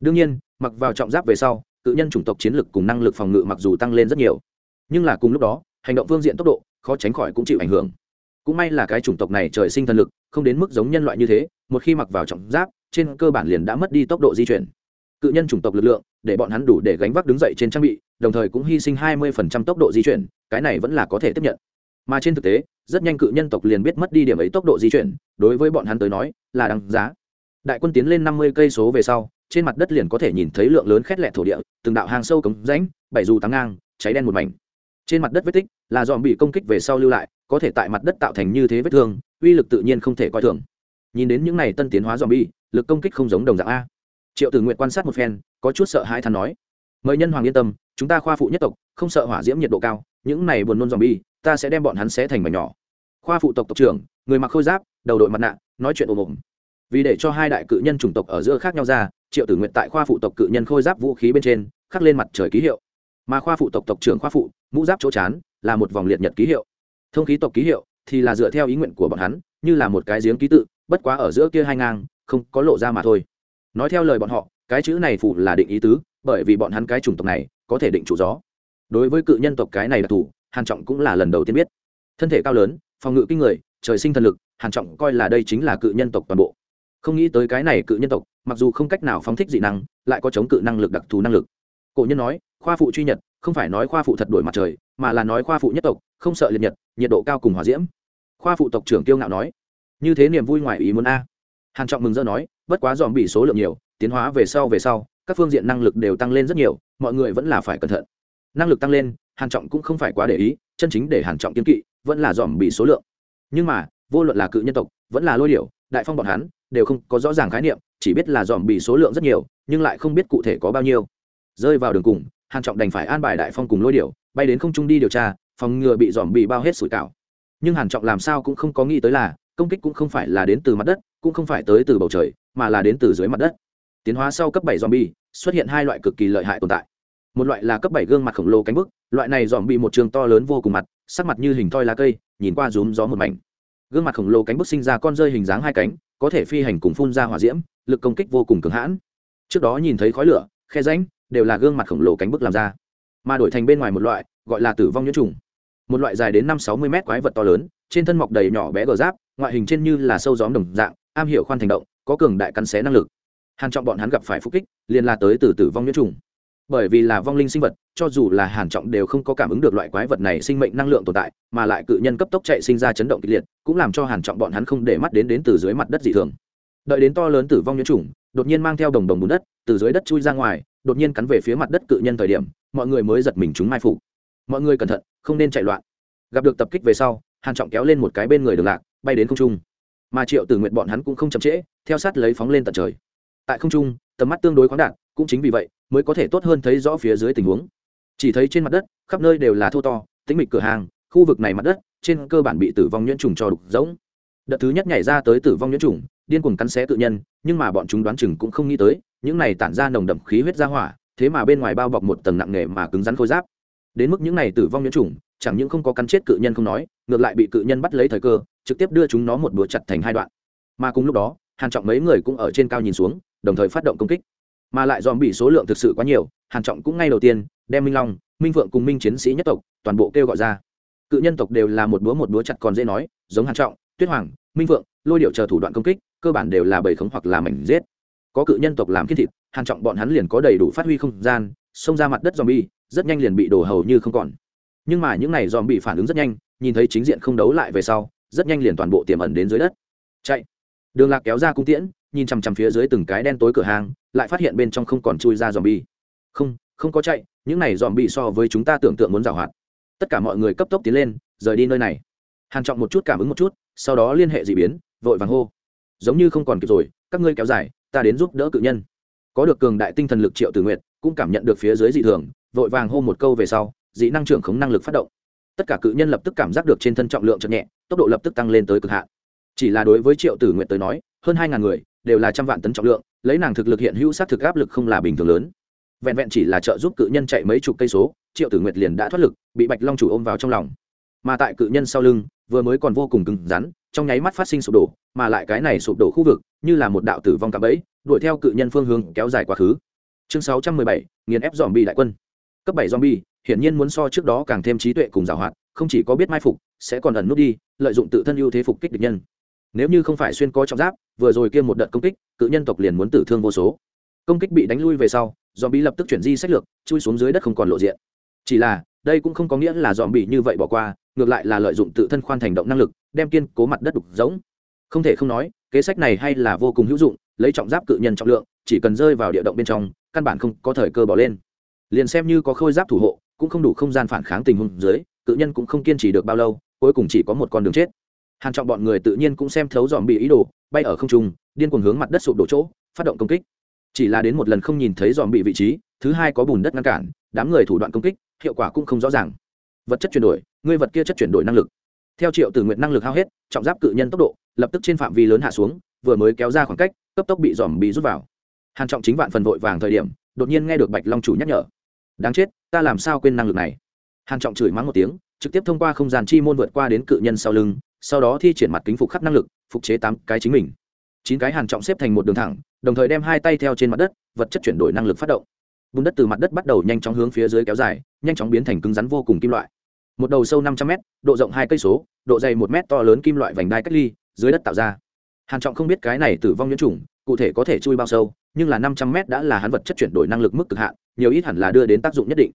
S1: Đương nhiên, mặc vào trọng giáp về sau, cự nhân chủng tộc chiến lực cùng năng lực phòng ngự mặc dù tăng lên rất nhiều, nhưng là cùng lúc đó, hành động phương diện tốc độ, khó tránh khỏi cũng chịu ảnh hưởng. Cũng may là cái chủng tộc này trời sinh thần lực, không đến mức giống nhân loại như thế, một khi mặc vào trọng giáp, trên cơ bản liền đã mất đi tốc độ di chuyển. Cự nhân chủng tộc lực lượng, để bọn hắn đủ để gánh vác đứng dậy trên trang bị, đồng thời cũng hy sinh 20% tốc độ di chuyển, cái này vẫn là có thể tiếp nhận mà trên thực tế, rất nhanh cự nhân tộc liền biết mất đi điểm ấy tốc độ di chuyển, đối với bọn hắn tới nói, là đáng giá. Đại quân tiến lên 50 cây số về sau, trên mặt đất liền có thể nhìn thấy lượng lớn khét lẹt thổ địa, từng đạo hàng sâu cống rãnh, bảy dù tăng ngang, cháy đen một mảnh. Trên mặt đất vết tích là dòm bị công kích về sau lưu lại, có thể tại mặt đất tạo thành như thế vết thương, uy lực tự nhiên không thể coi thường. Nhìn đến những này tân tiến hóa dòm bi lực công kích không giống đồng dạng a. Triệu tử nguyện quan sát một phen, có chút sợ hãi thắn nói, mời nhân hoàng yên tâm, chúng ta khoa phụ nhất tộc, không sợ hỏa diễm nhiệt độ cao, những này buồn nôn dòm bi ta sẽ đem bọn hắn xé thành mảnh nhỏ. Khoa phụ tộc tộc trưởng, người mặc khôi giáp, đầu đội mặt nạ, nói chuyện ồm ồm. Vì để cho hai đại cự nhân chủng tộc ở giữa khác nhau ra, triệu tử nguyện tại khoa phụ tộc cự nhân khôi giáp vũ khí bên trên, khắc lên mặt trời ký hiệu. Mà khoa phụ tộc tộc trưởng khoa phụ, mũ giáp chỗ chán, là một vòng liệt nhật ký hiệu. Thông khí tộc ký hiệu thì là dựa theo ý nguyện của bọn hắn, như là một cái giếng ký tự, bất quá ở giữa kia hai ngang, không có lộ ra mà thôi. Nói theo lời bọn họ, cái chữ này phụ là định ý tứ, bởi vì bọn hắn cái chủng tộc này có thể định chủ gió. Đối với cự nhân tộc cái này đặc thù hàn trọng cũng là lần đầu tiên biết. Thân thể cao lớn, phòng ngự kinh người, trời sinh thần lực, hàn trọng coi là đây chính là cự nhân tộc toàn bộ. Không nghĩ tới cái này cự nhân tộc, mặc dù không cách nào phóng thích dị năng, lại có chống cự năng lực đặc thù năng lực. Cổ nhân nói, khoa phụ truy nhật, không phải nói khoa phụ thật đổi mặt trời, mà là nói khoa phụ nhất tộc, không sợ liệt nhật, nhiệt độ cao cùng hỏa diễm. Khoa phụ tộc trưởng kiêu ngạo nói, như thế niềm vui ngoài ý muốn a. Hàn trọng mừng rỡ nói, bất quá dòm bị số lượng nhiều, tiến hóa về sau về sau, các phương diện năng lực đều tăng lên rất nhiều, mọi người vẫn là phải cẩn thận. Năng lực tăng lên hàn trọng cũng không phải quá để ý, chân chính để hàn trọng kiên kỵ vẫn là dòm bị số lượng. Nhưng mà, vô luận là cự nhân tộc, vẫn là lôi điểu, đại phong bọn hắn, đều không có rõ ràng khái niệm, chỉ biết là dòm bị số lượng rất nhiều, nhưng lại không biết cụ thể có bao nhiêu. Rơi vào đường cùng, hàn trọng đành phải an bài đại phong cùng lôi điểu, bay đến không trung đi điều tra, phòng ngừa bị dòm bị bao hết sủi cảo. Nhưng hàn trọng làm sao cũng không có nghĩ tới là, công kích cũng không phải là đến từ mặt đất, cũng không phải tới từ bầu trời, mà là đến từ dưới mặt đất. Tiến hóa sau cấp bảy zombie, xuất hiện hai loại cực kỳ lợi hại tồn tại. Một loại là cấp bảy gương mặt khổng lồ cánh bức loại này dòm bị một trường to lớn vô cùng mặt, sắc mặt như hình thoi lá cây, nhìn qua rúm gió một mảnh. Gương mặt khổng lồ cánh bức sinh ra con rơi hình dáng hai cánh, có thể phi hành cùng phun ra hỏa diễm, lực công kích vô cùng cường hãn. Trước đó nhìn thấy khói lửa, khe ránh đều là gương mặt khổng lồ cánh bức làm ra. Mà đổi thành bên ngoài một loại, gọi là tử vong nhiễm trùng. Một loại dài đến năm sáu mươi mét quái vật to lớn, trên thân mọc đầy nhỏ bé gờ giáp, ngoại hình trên như là sâu gióm đồng dạng, am hiểu khoan thành động, có cường đại cắn xé năng lực. Hàn trọng bọn hắn gặp phải phúc kích, liền là tới từ tử vong nhiễm trùng bởi vì là vong linh sinh vật, cho dù là hàn trọng đều không có cảm ứng được loại quái vật này sinh mệnh năng lượng tồn tại, mà lại cự nhân cấp tốc chạy sinh ra chấn động kịch liệt, cũng làm cho hàn trọng bọn hắn không để mắt đến đến từ dưới mặt đất dị thường. Đợi đến to lớn tử vong nhiễm trùng, đột nhiên mang theo đồng đồng bùn đất, từ dưới đất chui ra ngoài, đột nhiên cắn về phía mặt đất cự nhân thời điểm, mọi người mới giật mình chúng mai phục. Mọi người cẩn thận, không nên chạy loạn. Gặp được tập kích về sau, hàn trọng kéo lên một cái bên người đường lạc, bay đến không trung. Mà triệu tử nguyện bọn hắn cũng không chậm trễ, theo sát lấy phóng lên tận trời. Tại không trung, tầm mắt tương đối khoáng đạt cũng chính vì vậy mới có thể tốt hơn thấy rõ phía dưới tình huống. Chỉ thấy trên mặt đất, khắp nơi đều là thô to, tĩnh mịch cửa hàng, khu vực này mặt đất, trên cơ bản bị tử vong nhuyễn trùng cho đục rỗng. Đợt thứ nhất nhảy ra tới tử vong nhuyễn trùng, điên cuồng cắn xé tự nhân, nhưng mà bọn chúng đoán chừng cũng không nghĩ tới, những này tản ra nồng đậm khí huyết ra hỏa, thế mà bên ngoài bao bọc một tầng nặng nề mà cứng rắn khôi giáp. Đến mức những này tử vong nhuyễn trùng, chẳng những không có cắn chết cự nhân không nói, ngược lại bị cự nhân bắt lấy thời cơ, trực tiếp đưa chúng nó một búa chặt thành hai đoạn. Mà cùng lúc đó, hàn trọng mấy người cũng ở trên cao nhìn xuống, đồng thời phát động công kích mà lại dòm bị số lượng thực sự quá nhiều, hàn trọng cũng ngay đầu tiên, đem minh long, minh vượng cùng minh chiến sĩ nhất tộc toàn bộ kêu gọi ra. Cự nhân tộc đều là một búa một búa chặt còn dễ nói, giống hàn trọng, tuyết hoàng, minh vượng lôi điệu chờ thủ đoạn công kích, cơ bản đều là bầy khống hoặc là mảnh giết. Có cự nhân tộc làm kiên thịt, hàn trọng bọn hắn liền có đầy đủ phát huy không gian, xông ra mặt đất zombie rất nhanh liền bị đổ hầu như không còn. Nhưng mà những này dòm bị phản ứng rất nhanh, nhìn thấy chính diện không đấu lại về sau, rất nhanh liền toàn bộ tiềm ẩn đến dưới đất. Chạy. Đường lạc kéo ra cung tiễn, nhìn chằm chằm phía dưới từng cái đen tối cửa hàng lại phát hiện bên trong không còn chui ra dòm bi không không có chạy, những này dòm bị so với chúng ta tưởng tượng muốn giảo hoạt tất cả mọi người cấp tốc tiến lên, rời đi nơi này. Hàn trọng một chút cảm ứng một chút, sau đó liên hệ dị biến, vội vàng hô. Giống như không còn kịp rồi, các ngươi kéo dài, ta đến giúp đỡ cự nhân. Có được cường đại tinh thần lực triệu tử nguyện cũng cảm nhận được phía dưới dị thường, vội vàng hô một câu về sau, dị năng trưởng khống năng lực phát động. Tất cả cự nhân lập tức cảm giác được trên thân trọng lượng chậm nhẹ, tốc độ lập tức tăng lên tới cực hạn. Chỉ là đối với triệu tử nguyện tới nói, hơn hai ngàn người, đều là trăm vạn tấn trọng lượng lấy nàng thực lực hiện hữu sát thực áp lực không là bình thường lớn. Vẹn vẹn chỉ là trợ giúp cự nhân chạy mấy chục cây số, triệu tử nguyệt liền đã thoát lực, bị bạch long chủ ôm vào trong lòng. Mà tại cự nhân sau lưng, vừa mới còn vô cùng cứng rắn, trong nháy mắt phát sinh sụp đổ, mà lại cái này sụp đổ khu vực, như là một đạo tử vong cạm bẫy, đuổi theo cự nhân phương hướng kéo dài quá khứ. Chương sáu trăm mười bảy, nghiền ép dòm bi đại quân. Cấp bảy zombie, hiển nhiên muốn so trước đó càng thêm trí tuệ cùng giàu hoạt, không chỉ có biết mai phục, sẽ còn ẩn nút đi, lợi dụng tự thân ưu thế phục kích địch nhân nếu như không phải xuyên có trọng giáp, vừa rồi kia một đợt công kích, cự nhân tộc liền muốn tử thương vô số. Công kích bị đánh lui về sau dòm bị lập tức chuyển di sách lược, chui xuống dưới đất không còn lộ diện. Chỉ là, đây cũng không có nghĩa là dòm bị như vậy bỏ qua, ngược lại là lợi dụng tự thân khoan thành động năng lực, đem kiên cố mặt đất đục giống không thể không nói, kế sách này hay là vô cùng hữu dụng, lấy trọng giáp cự nhân trọng lượng, chỉ cần rơi vào địa động bên trong, căn bản không có thời cơ bỏ lên. Liền xem như có khôi giáp thủ hộ, cũng không đủ không gian phản kháng tình huống dưới, cự nhân cũng không kiên trì được bao lâu, cuối cùng chỉ có một con đường chết hàn trọng bọn người tự nhiên cũng xem thấu dòm bị ý đồ, bay ở không trung, điên cuồng hướng mặt đất sụp đổ chỗ, phát động công kích. Chỉ là đến một lần không nhìn thấy dòm bị vị trí, thứ hai có bùn đất ngăn cản, đám người thủ đoạn công kích, hiệu quả cũng không rõ ràng. Vật chất chuyển đổi, ngươi vật kia chất chuyển đổi năng lực. Theo triệu tử nguyện năng lực hao hết, trọng giáp cự nhân tốc độ, lập tức trên phạm vi lớn hạ xuống, vừa mới kéo ra khoảng cách, cấp tốc bị dòm bị rút vào. Hàn trọng chính vạn phần vội vàng thời điểm, đột nhiên nghe được bạch long chủ nhắc nhở. Đáng chết, ta làm sao quên năng lực này? Hàn trọng chửi mắng một tiếng, trực tiếp thông qua không gian chi môn vượt qua đến cự nhân sau lưng sau đó thi triển mặt kính phục khắc năng lực, phục chế tám cái chính mình. Chín cái hàn trọng xếp thành một đường thẳng, đồng thời đem hai tay theo trên mặt đất, vật chất chuyển đổi năng lực phát động. Bùn đất từ mặt đất bắt đầu nhanh chóng hướng phía dưới kéo dài, nhanh chóng biến thành cứng rắn vô cùng kim loại. Một đầu sâu năm trăm m độ rộng hai cây số, độ dày một m to lớn kim loại vành đai cách ly, dưới đất tạo ra. Hàn trọng không biết cái này tử vong nhiễm trùng, cụ thể có thể chui bao sâu, nhưng là năm trăm m đã là hắn vật chất chuyển đổi năng lực mức cực hạn, nhiều ít hẳn là đưa đến tác dụng nhất định.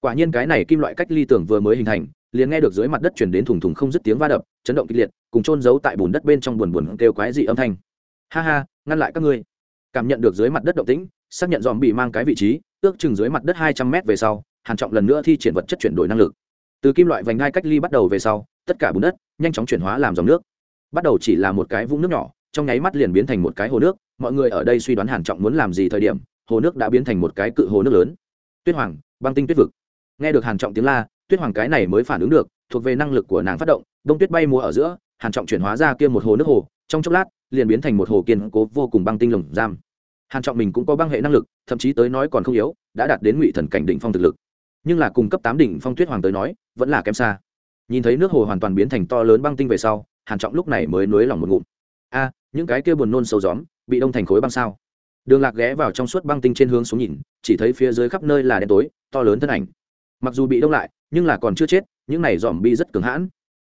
S1: Quả nhiên cái này kim loại cách ly tưởng vừa mới hình thành liền nghe được dưới mặt đất chuyển đến thùng thùng không dứt tiếng va đập, chấn động kịch liệt, cùng trôn giấu tại bùn đất bên trong buồn buồn kêu quái dị âm thanh. Ha ha, ngăn lại các ngươi. Cảm nhận được dưới mặt đất động tĩnh, xác nhận dòm bị mang cái vị trí, ước chừng dưới mặt đất hai trăm mét về sau, hàn trọng lần nữa thi triển vật chất chuyển đổi năng lực. Từ kim loại vành ngai cách ly bắt đầu về sau, tất cả bùn đất nhanh chóng chuyển hóa làm dòng nước. Bắt đầu chỉ là một cái vũng nước nhỏ, trong nháy mắt liền biến thành một cái hồ nước, mọi người ở đây suy đoán hàn trọng muốn làm gì thời điểm, hồ nước đã biến thành một cái cự hồ nước lớn. Tuyết hoàng, băng tinh tuyết vực. Nghe được hàn trọng tiếng la tuyết hoàng cái này mới phản ứng được, thuộc về năng lực của nàng phát động, đông tuyết bay múa ở giữa, hàn trọng chuyển hóa ra kia một hồ nước hồ, trong chốc lát, liền biến thành một hồ kiên cố vô cùng băng tinh lồng giam. Hàn trọng mình cũng có băng hệ năng lực, thậm chí tới nói còn không yếu, đã đạt đến ngụy thần cảnh đỉnh phong thực lực. Nhưng là cùng cấp tám đỉnh phong tuyết hoàng tới nói, vẫn là kém xa. Nhìn thấy nước hồ hoàn toàn biến thành to lớn băng tinh về sau, hàn trọng lúc này mới nuối lòng một ngụm. A, những cái kia buồn nôn sâu gióm, bị đông thành khối băng sao? Đường lạc ghé vào trong suốt băng tinh trên hướng xuống nhìn, chỉ thấy phía dưới khắp nơi là đen tối, to lớn thân ảnh. Mặc dù bị đông lại nhưng là còn chưa chết, những này dòm bi rất cường hãn.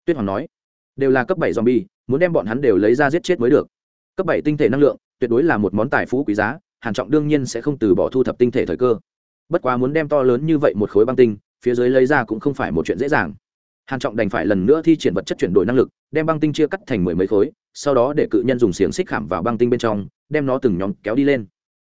S1: Tuyết hoàng nói, đều là cấp bảy dòm bi muốn đem bọn hắn đều lấy ra giết chết mới được. Cấp bảy tinh thể năng lượng, tuyệt đối là một món tài phú quý giá, hàn trọng đương nhiên sẽ không từ bỏ thu thập tinh thể thời cơ. Bất quá muốn đem to lớn như vậy một khối băng tinh, phía dưới lấy ra cũng không phải một chuyện dễ dàng. Hàn trọng đành phải lần nữa thi triển vật chất chuyển đổi năng lực, đem băng tinh chia cắt thành mười mấy khối, sau đó để cự nhân dùng xiềng xích khảm vào băng tinh bên trong, đem nó từng nhóm kéo đi lên.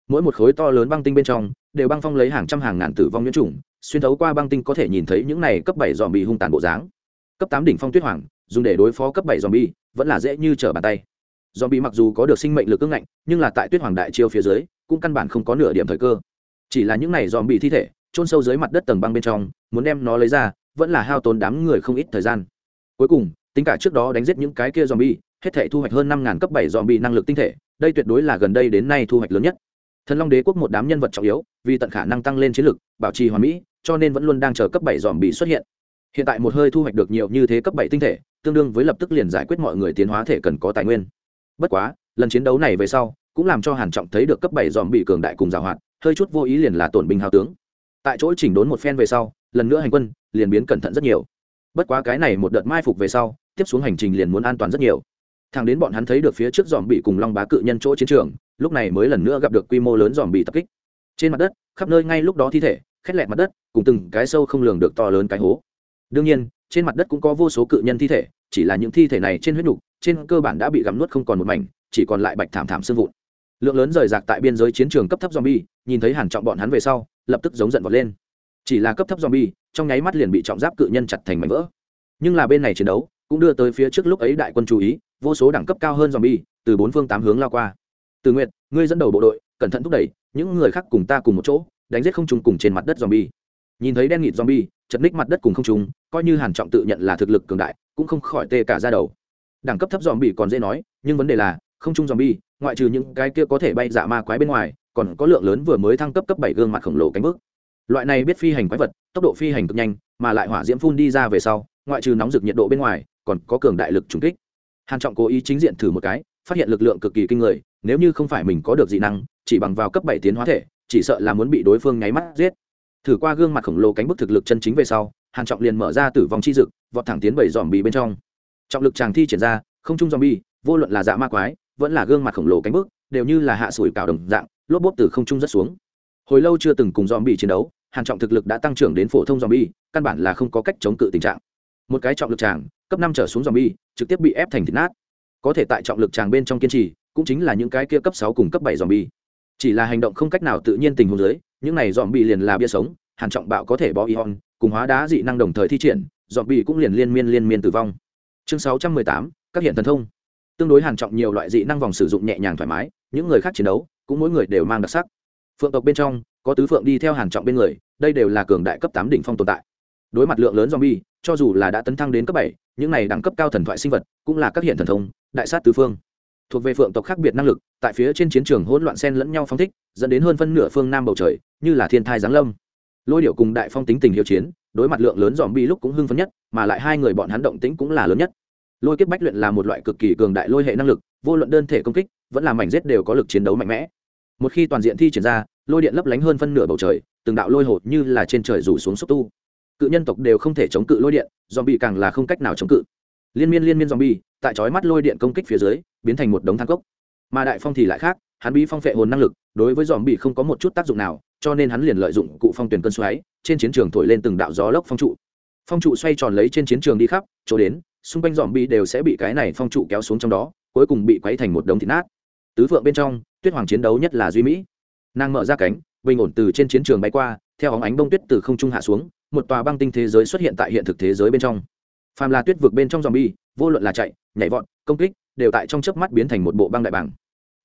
S1: Mỗi một khối to lớn băng tinh bên trong, đều băng phong lấy hàng trăm hàng ngàn tử vong nhiễm trùng xuyên thấu qua băng tinh có thể nhìn thấy những này cấp bảy dòm bị hung tàn bộ dáng. Cấp tám đỉnh phong tuyết hoàng, dùng để đối phó cấp bảy dòm bi vẫn là dễ như trở bàn tay. Dòm bi mặc dù có được sinh mệnh lực ưng ngạnh, nhưng là tại tuyết hoàng đại chiêu phía dưới, cũng căn bản không có nửa điểm thời cơ. Chỉ là những này dòm bị thi thể trôn sâu dưới mặt đất tầng băng bên trong, muốn đem nó lấy ra, vẫn là hao tốn đám người không ít thời gian. Cuối cùng, tính cả trước đó đánh giết những cái kia dòm bi hết thể thu hoạch hơn năm ngàn cấp bảy dòm bị năng lực tinh thể, đây tuyệt đối là gần đây đến nay thu hoạch lớn nhất. Thần long đế quốc một đám nhân vật trọng yếu vì tận khả năng tăng lên chiến lực, bảo trì hoàn mỹ, cho nên vẫn luôn đang chờ cấp bảy dòm bị xuất hiện. Hiện tại một hơi thu hoạch được nhiều như thế cấp bảy tinh thể, tương đương với lập tức liền giải quyết mọi người tiến hóa thể cần có tài nguyên. Bất quá, lần chiến đấu này về sau, cũng làm cho hàn trọng thấy được cấp bảy dòm bị cường đại cùng giàu hoạt, hơi chút vô ý liền là tổn binh hào tướng. Tại chỗ chỉnh đốn một phen về sau, lần nữa hành quân, liền biến cẩn thận rất nhiều. Bất quá cái này một đợt mai phục về sau, tiếp xuống hành trình liền muốn an toàn rất nhiều. Thằng đến bọn hắn thấy được phía trước dòm bị cùng long bá cự nhân chỗ chiến trường, lúc này mới lần nữa gặp được quy mô lớn dòm bị tập kích trên mặt đất, khắp nơi ngay lúc đó thi thể, khét lẹt mặt đất, cùng từng cái sâu không lường được to lớn cái hố. Đương nhiên, trên mặt đất cũng có vô số cự nhân thi thể, chỉ là những thi thể này trên huyết nhục, trên cơ bản đã bị gặm nuốt không còn một mảnh, chỉ còn lại bạch thảm thảm xương vụn. Lượng lớn rời rạc tại biên giới chiến trường cấp thấp zombie, nhìn thấy hàn trọng bọn hắn về sau, lập tức giống giận vọt lên. Chỉ là cấp thấp zombie, trong nháy mắt liền bị trọng giáp cự nhân chặt thành mảnh vỡ. Nhưng là bên này chiến đấu, cũng đưa tới phía trước lúc ấy đại quân chú ý, vô số đẳng cấp cao hơn zombie, từ bốn phương tám hướng lao qua. Từ nguyện ngươi dẫn đầu bộ đội cẩn thận thúc đẩy, những người khác cùng ta cùng một chỗ, đánh giết không trùng cùng trên mặt đất zombie. Nhìn thấy đen nghịt zombie, chật ních mặt đất cùng không trùng coi như hàn trọng tự nhận là thực lực cường đại, cũng không khỏi tê cả ra đầu. Đẳng cấp thấp zombie còn dễ nói, nhưng vấn đề là, không trung zombie, ngoại trừ những cái kia có thể bay dạ ma quái bên ngoài, còn có lượng lớn vừa mới thăng cấp cấp bảy gương mặt khổng lồ cánh bước. Loại này biết phi hành quái vật, tốc độ phi hành cực nhanh, mà lại hỏa diễm phun đi ra về sau, ngoại trừ nóng rực nhiệt độ bên ngoài, còn có cường đại lực trùng kích. Hàn trọng cố ý chính diện thử một cái phát hiện lực lượng cực kỳ kinh người nếu như không phải mình có được dị năng chỉ bằng vào cấp bảy tiến hóa thể chỉ sợ là muốn bị đối phương nháy mắt giết. Thử qua gương mặt khổng lồ cánh bức thực lực chân chính về sau hàn trọng liền mở ra tử vong chi dực vọt thẳng tiến bảy dòm bì bên trong. Trọng lực chàng thi triển ra không trung dòm bì, vô luận là dạ ma quái vẫn là gương mặt khổng lồ cánh bức đều như là hạ sủi cào đồng dạng lốp bốp từ không trung rất xuống. Hồi lâu chưa từng cùng dòm bì chiến đấu hàn trọng thực lực đã tăng trưởng đến phổ thông dòm bì, căn bản là không có cách chống cự tình trạng. Một cái trọng lực chàng, cấp năm trở xuống dòm bì, trực tiếp bị ép thành thịt nát có thể tại trọng lực tràng bên trong kiên trì, cũng chính là những cái kia cấp sáu cùng cấp bảy dòm bi chỉ là hành động không cách nào tự nhiên tình huống dưới, những này dòm bi liền là bia sống, hàn trọng bạo có thể bó ion, cùng hóa đá dị năng đồng thời thi triển dòm bi cũng liền liên miên liên miên tử vong. Chương sáu trăm mười tám, các hiện thần thông. Tương đối hàn trọng nhiều loại dị năng vòng sử dụng nhẹ nhàng thoải mái, những người khác chiến đấu, cũng mỗi người đều mang đặc sắc. Phượng tộc bên trong, có tứ phượng đi theo hàn trọng bên người, đây đều là cường đại cấp tám đỉnh phong tồn tại. Đối mặt lượng lớn zombie, cho dù là đã tấn thăng đến cấp bảy, những này đẳng cấp cao thần thoại sinh vật, cũng là các hiện thần thông đại sát tứ phương. Thuộc về phượng tộc khác biệt năng lực, tại phía trên chiến trường hỗn loạn xen lẫn nhau phong thích, dẫn đến hơn phân nửa phương nam bầu trời, như là thiên thai giáng lâm. Lôi điệu cùng đại phong tính tình hiệu chiến, đối mặt lượng lớn dòm bi lúc cũng hưng phấn nhất, mà lại hai người bọn hắn động tĩnh cũng là lớn nhất. Lôi kiếp bách luyện là một loại cực kỳ cường đại lôi hệ năng lực, vô luận đơn thể công kích, vẫn là mảnh rết đều có lực chiến đấu mạnh mẽ. Một khi toàn diện thi triển ra, lôi điện lấp lánh hơn phân nửa bầu trời, từng đạo lôi hột như là trên trời rủ xuống xúc tu. Cự nhân tộc đều không thể chống cự lôi điện dòm bị càng là không cách nào chống cự. Liên miên liên miên dòm bi tại chói mắt lôi điện công kích phía dưới, biến thành một đống thang cốc. Mà đại phong thì lại khác, hắn bí phong phệ hồn năng lực, đối với dòm bị không có một chút tác dụng nào, cho nên hắn liền lợi dụng cụ phong tuyển cơn xoáy, trên chiến trường thổi lên từng đạo gió lốc phong trụ. Phong trụ xoay tròn lấy trên chiến trường đi khắp, chỗ đến, xung quanh dòm bi đều sẽ bị cái này phong trụ kéo xuống trong đó, cuối cùng bị quấy thành một đống thịt nát. Tứ phượng bên trong, tuyết hoàng chiến đấu nhất là duy mỹ. Nàng mở ra cánh, bình ổn từ trên chiến trường bay qua, theo óng ánh bông tuyết từ không trung hạ xuống, một tòa băng tinh thế giới xuất hiện tại hiện thực thế giới bên trong. Phàm là tuyết vực bên trong dòm bi vô luận là chạy, nhảy vọt, công kích, đều tại trong chớp mắt biến thành một bộ băng đại bảng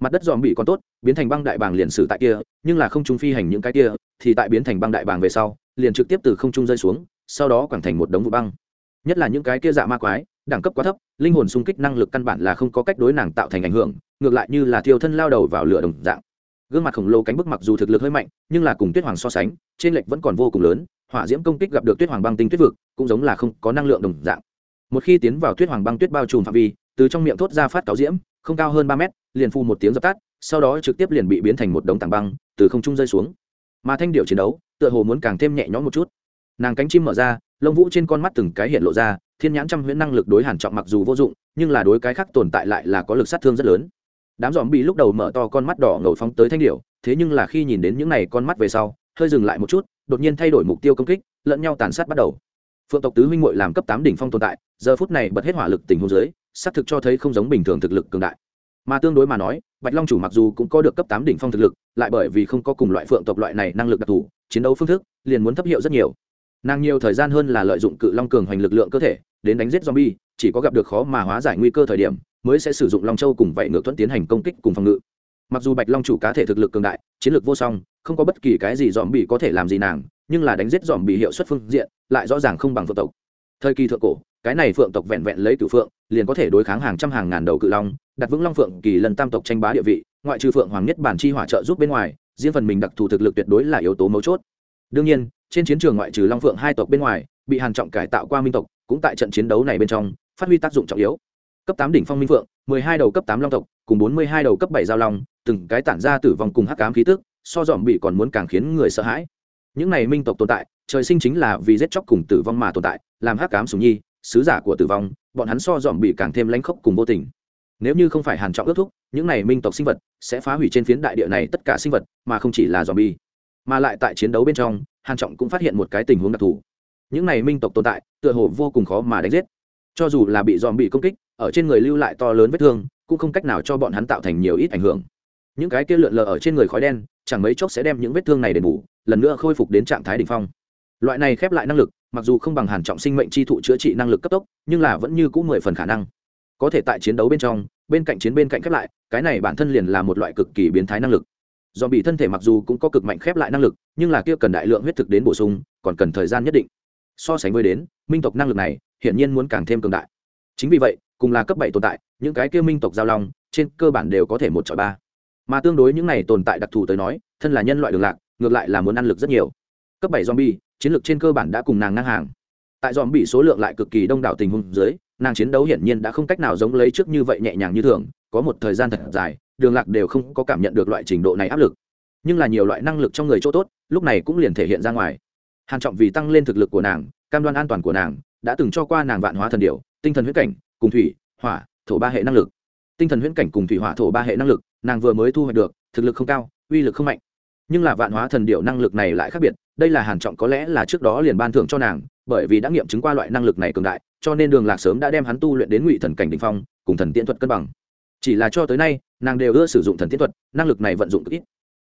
S1: mặt đất dòm bị còn tốt, biến thành băng đại bảng liền sử tại kia, nhưng là không trung phi hành những cái kia, thì tại biến thành băng đại bảng về sau, liền trực tiếp từ không trung rơi xuống, sau đó quẳng thành một đống vụ băng. Nhất là những cái kia dạ ma quái, đẳng cấp quá thấp, linh hồn xung kích năng lực căn bản là không có cách đối nàng tạo thành ảnh hưởng, ngược lại như là thiêu thân lao đầu vào lửa đồng dạng. Gương mặt khổng lồ cánh bức mặc dù thực lực hơi mạnh, nhưng là cùng tuyết hoàng so sánh, trên lệch vẫn còn vô cùng lớn, hỏa diễm công kích gặp được tuyết hoàng băng tinh tuyết vực, cũng giống là không có năng lượng đồng dạng một khi tiến vào tuyết hoàng băng tuyết bao trùm phạm vi, từ trong miệng thốt ra phát cáo diễm, không cao hơn ba mét, liền phu một tiếng dập tắt, sau đó trực tiếp liền bị biến thành một đống tảng băng, từ không trung rơi xuống. Mà thanh điệu chiến đấu, tựa hồ muốn càng thêm nhẹ nhõm một chút. Nàng cánh chim mở ra, lông vũ trên con mắt từng cái hiện lộ ra, thiên nhãn trăm huyễn năng lực đối hàn trọng mặc dù vô dụng, nhưng là đối cái khác tồn tại lại là có lực sát thương rất lớn. Đám giòm bị lúc đầu mở to con mắt đỏ ngầu phóng tới thanh điệu, thế nhưng là khi nhìn đến những này con mắt về sau, hơi dừng lại một chút, đột nhiên thay đổi mục tiêu công kích, lẫn nhau tàn sát bắt đầu phượng tộc tứ huynh muội làm cấp tám đỉnh phong tồn tại, giờ phút này bật hết hỏa lực tình huống dưới, xác thực cho thấy không giống bình thường thực lực cường đại. Mà tương đối mà nói, bạch long chủ mặc dù cũng có được cấp tám đỉnh phong thực lực, lại bởi vì không có cùng loại phượng tộc loại này năng lực đặc thù, chiến đấu phương thức, liền muốn thấp hiệu rất nhiều. Nàng nhiều thời gian hơn là lợi dụng cự long cường hoành lực lượng cơ thể, đến đánh giết zombie, chỉ có gặp được khó mà hóa giải nguy cơ thời điểm, mới sẽ sử dụng long châu cùng vậy ngược thuẫn tiến hành công kích cùng phòng ngự. Mặc dù bạch long chủ cá thể thực lực cường đại, chiến lược vô song, không có bất kỳ cái gì dòm bị có thể làm gì nàng nhưng là đánh giết dòm bị hiệu suất phương diện, lại rõ ràng không bằng phượng tộc. Thời kỳ thượng cổ, cái này phượng tộc vẹn vẹn lấy cửu phượng, liền có thể đối kháng hàng trăm hàng ngàn đầu cự long, đặt vững long phượng kỳ lần tam tộc tranh bá địa vị, ngoại trừ phượng hoàng nhất bản chi hỏa trợ giúp bên ngoài, riêng phần mình đặc thù thực lực tuyệt đối là yếu tố mấu chốt. Đương nhiên, trên chiến trường ngoại trừ long phượng hai tộc bên ngoài, bị hàn trọng cải tạo qua minh tộc, cũng tại trận chiến đấu này bên trong, phát huy tác dụng trọng yếu. Cấp tám đỉnh phong minh phượng, mười hai đầu cấp tám long tộc, cùng bốn mươi hai đầu cấp bảy giao long, từng cái tản ra tử vong cùng hắc ám khí tức, so dòm bị còn muốn càng khiến người sợ hãi những này minh tộc tồn tại, trời sinh chính là vì giết chóc cùng tử vong mà tồn tại, làm hắc ám sùng nhi, sứ giả của tử vong, bọn hắn so dòm bị càng thêm lãnh khốc cùng vô tình. Nếu như không phải hàn trọng ước thúc, những này minh tộc sinh vật sẽ phá hủy trên phiến đại địa này tất cả sinh vật, mà không chỉ là dòm bi. Mà lại tại chiến đấu bên trong, hàn trọng cũng phát hiện một cái tình huống đặc thù. Những này minh tộc tồn tại, tựa hồ vô cùng khó mà đánh giết. Cho dù là bị dòm bị công kích, ở trên người lưu lại to lớn vết thương, cũng không cách nào cho bọn hắn tạo thành nhiều ít ảnh hưởng. Những cái kia lượn lờ ở trên người khói đen chẳng mấy chốc sẽ đem những vết thương này đền bù, lần nữa khôi phục đến trạng thái đỉnh phong. Loại này khép lại năng lực, mặc dù không bằng hàn trọng sinh mệnh chi thụ chữa trị năng lực cấp tốc, nhưng là vẫn như cũng mười phần khả năng. Có thể tại chiến đấu bên trong, bên cạnh chiến bên cạnh khép lại, cái này bản thân liền là một loại cực kỳ biến thái năng lực. Do bị thân thể mặc dù cũng có cực mạnh khép lại năng lực, nhưng là kia cần đại lượng huyết thực đến bổ sung, còn cần thời gian nhất định. So sánh với đến, minh tộc năng lực này, hiển nhiên muốn càng thêm cường đại. Chính vì vậy, cùng là cấp bảy tồn tại, những cái kia minh tộc giao long, trên cơ bản đều có thể một chọi ba mà tương đối những này tồn tại đặc thù tới nói, thân là nhân loại đường lạc, ngược lại là muốn ăn lực rất nhiều. Cấp bảy zombie, chiến lược trên cơ bản đã cùng nàng ngang hàng. Tại zombie số lượng lại cực kỳ đông đảo tình huống dưới, nàng chiến đấu hiển nhiên đã không cách nào giống lấy trước như vậy nhẹ nhàng như thường, có một thời gian thật dài, đường lạc đều không có cảm nhận được loại trình độ này áp lực. Nhưng là nhiều loại năng lực trong người chỗ tốt, lúc này cũng liền thể hiện ra ngoài. Hàn trọng vì tăng lên thực lực của nàng, cam đoan an toàn của nàng, đã từng cho qua nàng vạn hóa thần điểu, tinh thần huyết cảnh, cùng thủy, hỏa, thổ ba hệ năng lực. Tinh thần huyễn cảnh cùng thủy, hỏa, thổ ba hệ năng lực nàng vừa mới thu hoạch được, thực lực không cao, uy lực không mạnh. Nhưng là vạn hóa thần điệu năng lực này lại khác biệt, đây là hàn trọng có lẽ là trước đó liền ban thưởng cho nàng, bởi vì đã nghiệm chứng qua loại năng lực này cường đại, cho nên đường lạc sớm đã đem hắn tu luyện đến ngụy thần cảnh đỉnh phong, cùng thần tiễn thuật cân bằng. Chỉ là cho tới nay, nàng đều ưa sử dụng thần tiễn thuật, năng lực này vận dụng cực ít.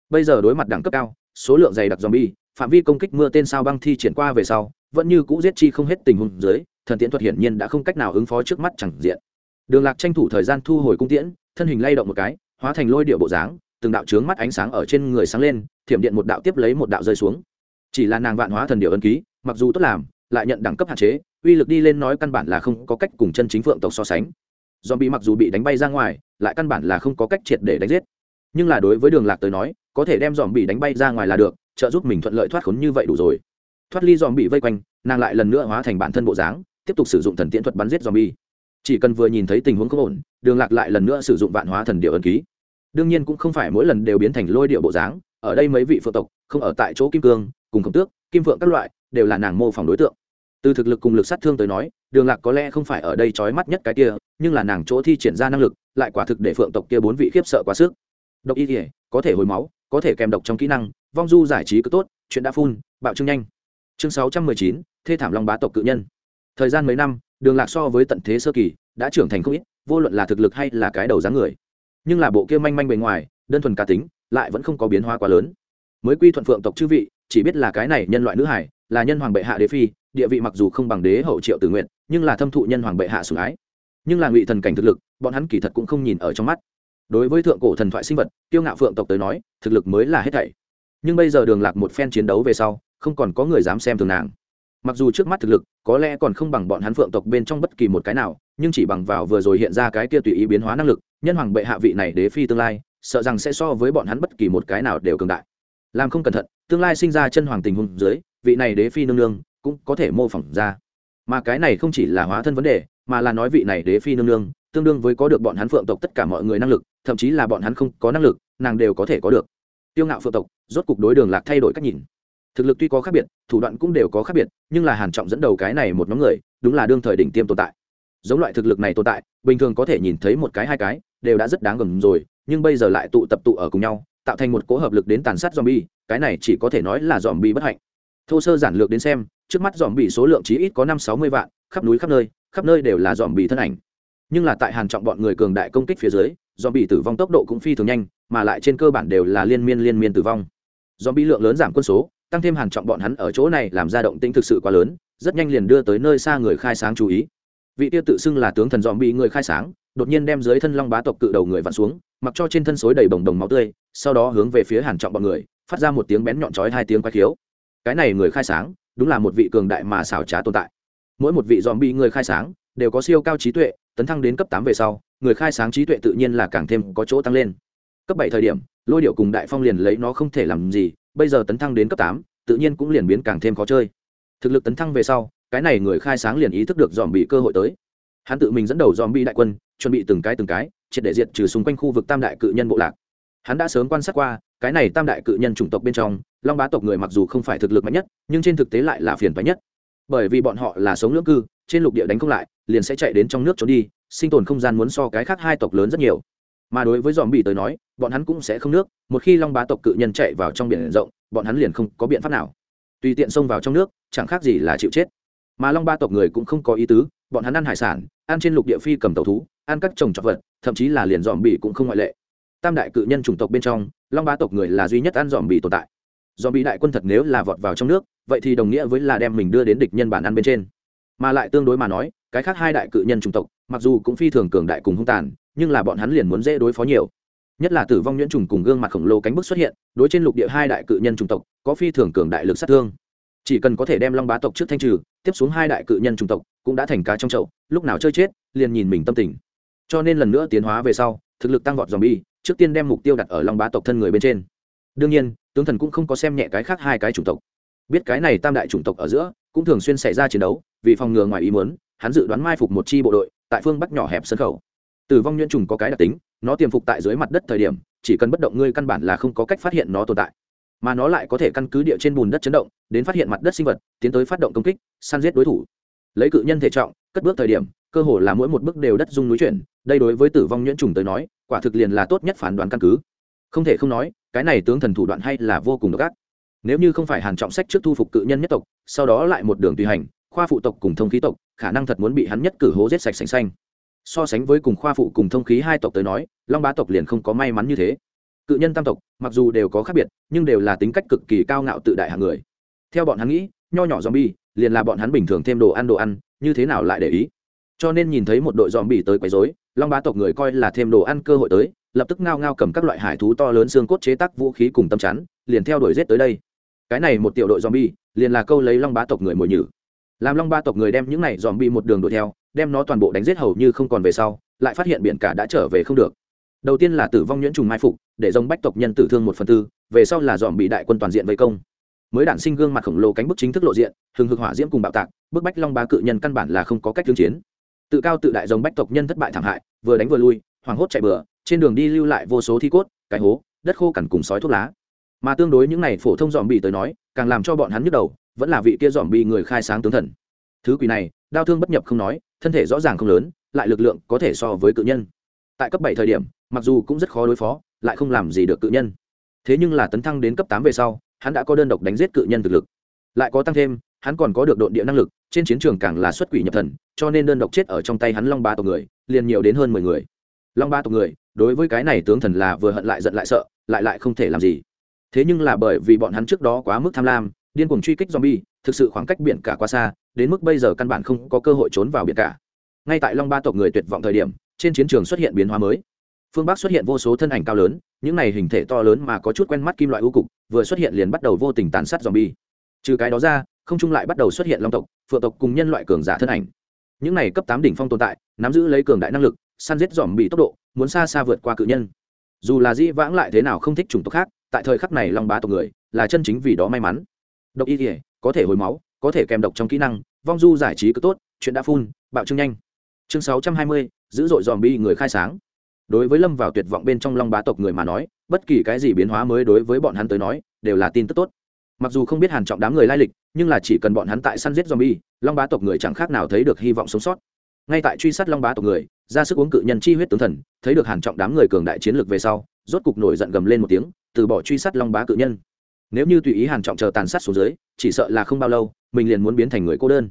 S1: Bây giờ đối mặt đẳng cấp cao, số lượng dày đặc zombie, phạm vi công kích mưa tên sao băng thi triển qua về sau, vẫn như cũ giết chi không hết tình huống dưới, thần tiễn thuật hiển nhiên đã không cách nào ứng phó trước mắt chẳng diện. Đường lạc tranh thủ thời gian thu hồi cung tiễn, thân hình lay động một cái hóa thành lôi điệu bộ dáng, từng đạo trướng mắt ánh sáng ở trên người sáng lên, thiểm điện một đạo tiếp lấy một đạo rơi xuống. Chỉ là nàng vạn hóa thần điệu ân ký, mặc dù tốt làm, lại nhận đẳng cấp hạn chế, uy lực đi lên nói căn bản là không có cách cùng chân chính phượng tộc so sánh. Do bị mặc dù bị đánh bay ra ngoài, lại căn bản là không có cách triệt để đánh giết. Nhưng là đối với đường lạc tới nói, có thể đem dòm bị đánh bay ra ngoài là được, trợ giúp mình thuận lợi thoát khốn như vậy đủ rồi. Thoát ly dòm bị vây quanh, nàng lại lần nữa hóa thành bản thân bộ dáng, tiếp tục sử dụng thần tiễn thuật bắn giết dòm bi chỉ cần vừa nhìn thấy tình huống không ổn đường lạc lại lần nữa sử dụng vạn hóa thần điệu ân ký. Đương nhiên cũng không phải mỗi lần đều biến thành lôi điệu bộ dáng, ở đây mấy vị phượng tộc, không ở tại chỗ kim cương, cùng khổng tước, kim phượng các loại, đều là nàng mô phỏng đối tượng. Từ thực lực cùng lực sát thương tới nói, đường lạc có lẽ không phải ở đây trói mắt nhất cái kia, nhưng là nàng chỗ thi triển ra năng lực, lại quả thực để phượng tộc kia bốn vị khiếp sợ quá sức. Độc y thể có thể hồi máu, có thể kèm độc trong kỹ năng, vong du giải trí cứ tốt, chuyện đã phun, bạo trưng nhanh. Chương sáu trăm mười chín, thê thảm long bá tộc cự nhân. Thời gian mấy năm, đường lạc so với tận thế sơ kỳ, đã trưởng thành không ít vô luận là thực lực hay là cái đầu dáng người. Nhưng là bộ kia manh manh bề ngoài, đơn thuần cá tính, lại vẫn không có biến hóa quá lớn. Mới quy thuận phượng tộc chư vị, chỉ biết là cái này nhân loại nữ hải, là nhân hoàng bệ hạ đế phi, địa vị mặc dù không bằng đế hậu triệu tử nguyện nhưng là thâm thụ nhân hoàng bệ hạ sủng ái. Nhưng là ngụy thần cảnh thực lực, bọn hắn kỳ thật cũng không nhìn ở trong mắt. Đối với thượng cổ thần thoại sinh vật tiêu ngạo phượng tộc tới nói, thực lực mới là hết thảy. Nhưng bây giờ đường lạc một phen chiến đấu về sau, không còn có người dám xem thường nàng. Mặc dù trước mắt thực lực, có lẽ còn không bằng bọn hắn phượng tộc bên trong bất kỳ một cái nào nhưng chỉ bằng vào vừa rồi hiện ra cái kia tùy ý biến hóa năng lực, nhân hoàng bệ hạ vị này đế phi tương lai, sợ rằng sẽ so với bọn hắn bất kỳ một cái nào đều cường đại. Làm không cẩn thận, tương lai sinh ra chân hoàng tình huống dưới, vị này đế phi nương nương cũng có thể mô phỏng ra. Mà cái này không chỉ là hóa thân vấn đề, mà là nói vị này đế phi nương nương tương đương với có được bọn hắn phượng tộc tất cả mọi người năng lực, thậm chí là bọn hắn không có năng lực, nàng đều có thể có được. Tiêu ngạo phượng tộc, rốt cục đối đường lạc thay đổi cách nhìn. Thực lực tuy có khác biệt, thủ đoạn cũng đều có khác biệt, nhưng là hàn trọng dẫn đầu cái này một nhóm người, đúng là đương thời đỉnh tiêm tồn tại giống loại thực lực này tồn tại, bình thường có thể nhìn thấy một cái, hai cái, đều đã rất đáng gầm rồi, nhưng bây giờ lại tụ tập tụ ở cùng nhau, tạo thành một cỗ hợp lực đến tàn sát zombie, cái này chỉ có thể nói là zombie bất hạnh. Thô sơ giản lược đến xem, trước mắt zombie số lượng chí ít có năm sáu mươi vạn, khắp núi khắp nơi khắp nơi đều là zombie thân ảnh. Nhưng là tại hàn trọng bọn người cường đại công kích phía dưới, zombie tử vong tốc độ cũng phi thường nhanh, mà lại trên cơ bản đều là liên miên liên miên tử vong. Zombie lượng lớn giảm quân số, tăng thêm hàn trọng bọn hắn ở chỗ này làm ra động tĩnh thực sự quá lớn, rất nhanh liền đưa tới nơi xa người khai sáng chú ý vị kia tự xưng là tướng thần dòm bị người khai sáng, đột nhiên đem dưới thân long bá tộc cự đầu người vặn xuống, mặc cho trên thân xối đầy bồng đồng máu tươi, sau đó hướng về phía hàn trọng bọn người, phát ra một tiếng bén nhọn chói hai tiếng quái khiếu. Cái này người khai sáng, đúng là một vị cường đại mà xảo trá tồn tại. Mỗi một vị dòm bị người khai sáng, đều có siêu cao trí tuệ, tấn thăng đến cấp tám về sau, người khai sáng trí tuệ tự nhiên là càng thêm có chỗ tăng lên. Cấp bảy thời điểm, lôi điệu cùng đại phong liền lấy nó không thể làm gì, bây giờ tấn thăng đến cấp tám, tự nhiên cũng liền biến càng thêm khó chơi. Thực lực tấn thăng về sau cái này người khai sáng liền ý thức được dòm bị cơ hội tới. Hắn tự mình dẫn đầu dòm bị đại quân, chuẩn bị từng cái từng cái, triệt để diệt trừ xung quanh khu vực tam đại cự nhân bộ lạc. Hắn đã sớm quan sát qua, cái này tam đại cự nhân chủng tộc bên trong, long bá tộc người mặc dù không phải thực lực mạnh nhất, nhưng trên thực tế lại là phiền phái nhất. Bởi vì bọn họ là sống lưỡng cư, trên lục địa đánh không lại, liền sẽ chạy đến trong nước trốn đi, sinh tồn không gian muốn so cái khác hai tộc lớn rất nhiều. Mà đối với dòm bị tới nói, bọn hắn cũng sẽ không nước, một khi long bá tộc cự nhân chạy vào trong biển rộng, bọn hắn liền không có biện pháp nào. Tùy tiện xông vào trong nước, chẳng khác gì là chịu chết mà long ba tộc người cũng không có ý tứ, bọn hắn ăn hải sản, ăn trên lục địa phi cầm tàu thú, ăn các trồng trọt vật, thậm chí là liền dòm bỉ cũng không ngoại lệ. Tam đại cự nhân chủng tộc bên trong, long ba tộc người là duy nhất ăn dòm bỉ tồn tại. Dòm bỉ đại quân thật nếu là vọt vào trong nước, vậy thì đồng nghĩa với là đem mình đưa đến địch nhân bản ăn bên trên. Mà lại tương đối mà nói, cái khác hai đại cự nhân chủng tộc, mặc dù cũng phi thường cường đại cùng hung tàn, nhưng là bọn hắn liền muốn dễ đối phó nhiều. Nhất là tử vong nhuyễn trùng cùng gương mặt khổng lồ cánh bức xuất hiện, đối trên lục địa hai đại cự nhân chủng tộc, có phi thường cường đại lực sát thương. Chỉ cần có thể đem long bá tộc trước thanh trừ tiếp xuống hai đại cự nhân chủng tộc cũng đã thành cá trong chậu, lúc nào chơi chết, liền nhìn mình tâm tình. Cho nên lần nữa tiến hóa về sau, thực lực tăng vọt dòm bi, trước tiên đem mục tiêu đặt ở long bá tộc thân người bên trên. Đương nhiên, tướng thần cũng không có xem nhẹ cái khác hai cái chủng tộc. Biết cái này tam đại chủng tộc ở giữa, cũng thường xuyên xảy ra chiến đấu, vì phòng ngừa ngoài ý muốn, hắn dự đoán mai phục một chi bộ đội, tại phương bắc nhỏ hẹp sân khẩu tử vong nhuyễn trùng có cái đặc tính, nó tiềm phục tại dưới mặt đất thời điểm, chỉ cần bất động ngươi căn bản là không có cách phát hiện nó tồn tại mà nó lại có thể căn cứ địa trên bùn đất chấn động, đến phát hiện mặt đất sinh vật, tiến tới phát động công kích, săn giết đối thủ. Lấy cự nhân thể trọng, cất bước thời điểm, cơ hồ là mỗi một bước đều đất dung núi chuyển, đây đối với tử vong nhuyễn trùng tới nói, quả thực liền là tốt nhất phán đoán căn cứ. Không thể không nói, cái này tướng thần thủ đoạn hay là vô cùng độc ác. Nếu như không phải hàn trọng sách trước thu phục cự nhân nhất tộc, sau đó lại một đường tùy hành, khoa phụ tộc cùng thông khí tộc, khả năng thật muốn bị hắn nhất cử hố giết sạch sành xanh. So sánh với cùng khoa phụ cùng thông khí hai tộc tới nói, long bá tộc liền không có may mắn như thế cự nhân tam tộc, mặc dù đều có khác biệt, nhưng đều là tính cách cực kỳ cao ngạo tự đại hàng người. Theo bọn hắn nghĩ, nho nhỏ dòm bi liền là bọn hắn bình thường thêm đồ ăn đồ ăn, như thế nào lại để ý? Cho nên nhìn thấy một đội dòm bi tới quấy rối, long bá tộc người coi là thêm đồ ăn cơ hội tới, lập tức ngao ngao cầm các loại hải thú to lớn xương cốt chế tác vũ khí cùng tâm chắn, liền theo đuổi giết tới đây. Cái này một tiểu đội dòm bi liền là câu lấy long bá tộc người mồi nhử. Làm long ba tộc người đem những này dòm bi một đường đuổi theo, đem nó toàn bộ đánh giết hầu như không còn về sau, lại phát hiện biển cả đã trở về không được đầu tiên là tử vong nhuyễn trùng mai phục, để dòng bách tộc nhân tử thương một phần tư, về sau là dòm bị đại quân toàn diện vây công. Mới đản sinh gương mặt khổng lồ cánh bức chính thức lộ diện, hừng hực hỏa diễm cùng bạo tạc, bức bách long ba cự nhân căn bản là không có cách tương chiến. Tự cao tự đại dòng bách tộc nhân thất bại thảm hại, vừa đánh vừa lui, hoảng hốt chạy bừa, trên đường đi lưu lại vô số thi cốt, cái hố, đất khô cằn cùng sói thuốc lá. Mà tương đối những này phổ thông dòm bị tới nói, càng làm cho bọn hắn nhức đầu, vẫn là vị kia dòm bị người khai sáng tướng thần. Thứ quỷ này, đau thương bất nhập không nói, thân thể rõ ràng không lớn, lại lực lượng có thể so với cự nhân. Tại cấp bảy thời điểm mặc dù cũng rất khó đối phó, lại không làm gì được cự nhân. Thế nhưng là tấn thăng đến cấp tám về sau, hắn đã có đơn độc đánh giết cự nhân thực lực. Lại có tăng thêm, hắn còn có được đội địa năng lực, trên chiến trường càng là xuất quỷ nhập thần, cho nên đơn độc chết ở trong tay hắn long ba tộc người, liền nhiều đến hơn mười người. Long ba tộc người, đối với cái này tướng thần là vừa hận lại giận lại sợ, lại lại không thể làm gì. Thế nhưng là bởi vì bọn hắn trước đó quá mức tham lam, điên cuồng truy kích zombie, thực sự khoảng cách biển cả quá xa, đến mức bây giờ căn bản không có cơ hội trốn vào biển cả. Ngay tại long ba tộc người tuyệt vọng thời điểm, trên chiến trường xuất hiện biến hóa mới phương bắc xuất hiện vô số thân ảnh cao lớn, những này hình thể to lớn mà có chút quen mắt kim loại u cục, vừa xuất hiện liền bắt đầu vô tình tàn sát zombie. Trừ cái đó ra, không trung lại bắt đầu xuất hiện long tộc, phượng tộc cùng nhân loại cường giả thân ảnh. Những này cấp tám đỉnh phong tồn tại, nắm giữ lấy cường đại năng lực, săn giết dòm bị tốc độ, muốn xa xa vượt qua cự nhân. Dù là di vãng lại thế nào không thích chủng tộc khác, tại thời khắc này long bá tộc người, là chân chính vì đó may mắn. Độc y thể có thể hồi máu, có thể kèm độc trong kỹ năng, vong du giải trí cứ tốt, chuyện đã phun, bạo trương nhanh. Chương sáu trăm hai mươi, dữ dội dòm bi người khai sáng đối với lâm vào tuyệt vọng bên trong long bá tộc người mà nói, bất kỳ cái gì biến hóa mới đối với bọn hắn tới nói, đều là tin tức tốt. Mặc dù không biết hàn trọng đám người lai lịch, nhưng là chỉ cần bọn hắn tại săn giết zombie, long bá tộc người chẳng khác nào thấy được hy vọng sống sót. Ngay tại truy sát long bá tộc người, ra sức uống cự nhân chi huyết tướng thần, thấy được hàn trọng đám người cường đại chiến lược về sau, rốt cục nổi giận gầm lên một tiếng, từ bỏ truy sát long bá cự nhân. Nếu như tùy ý hàn trọng chờ tàn sát xuống dưới, chỉ sợ là không bao lâu, mình liền muốn biến thành người cô đơn.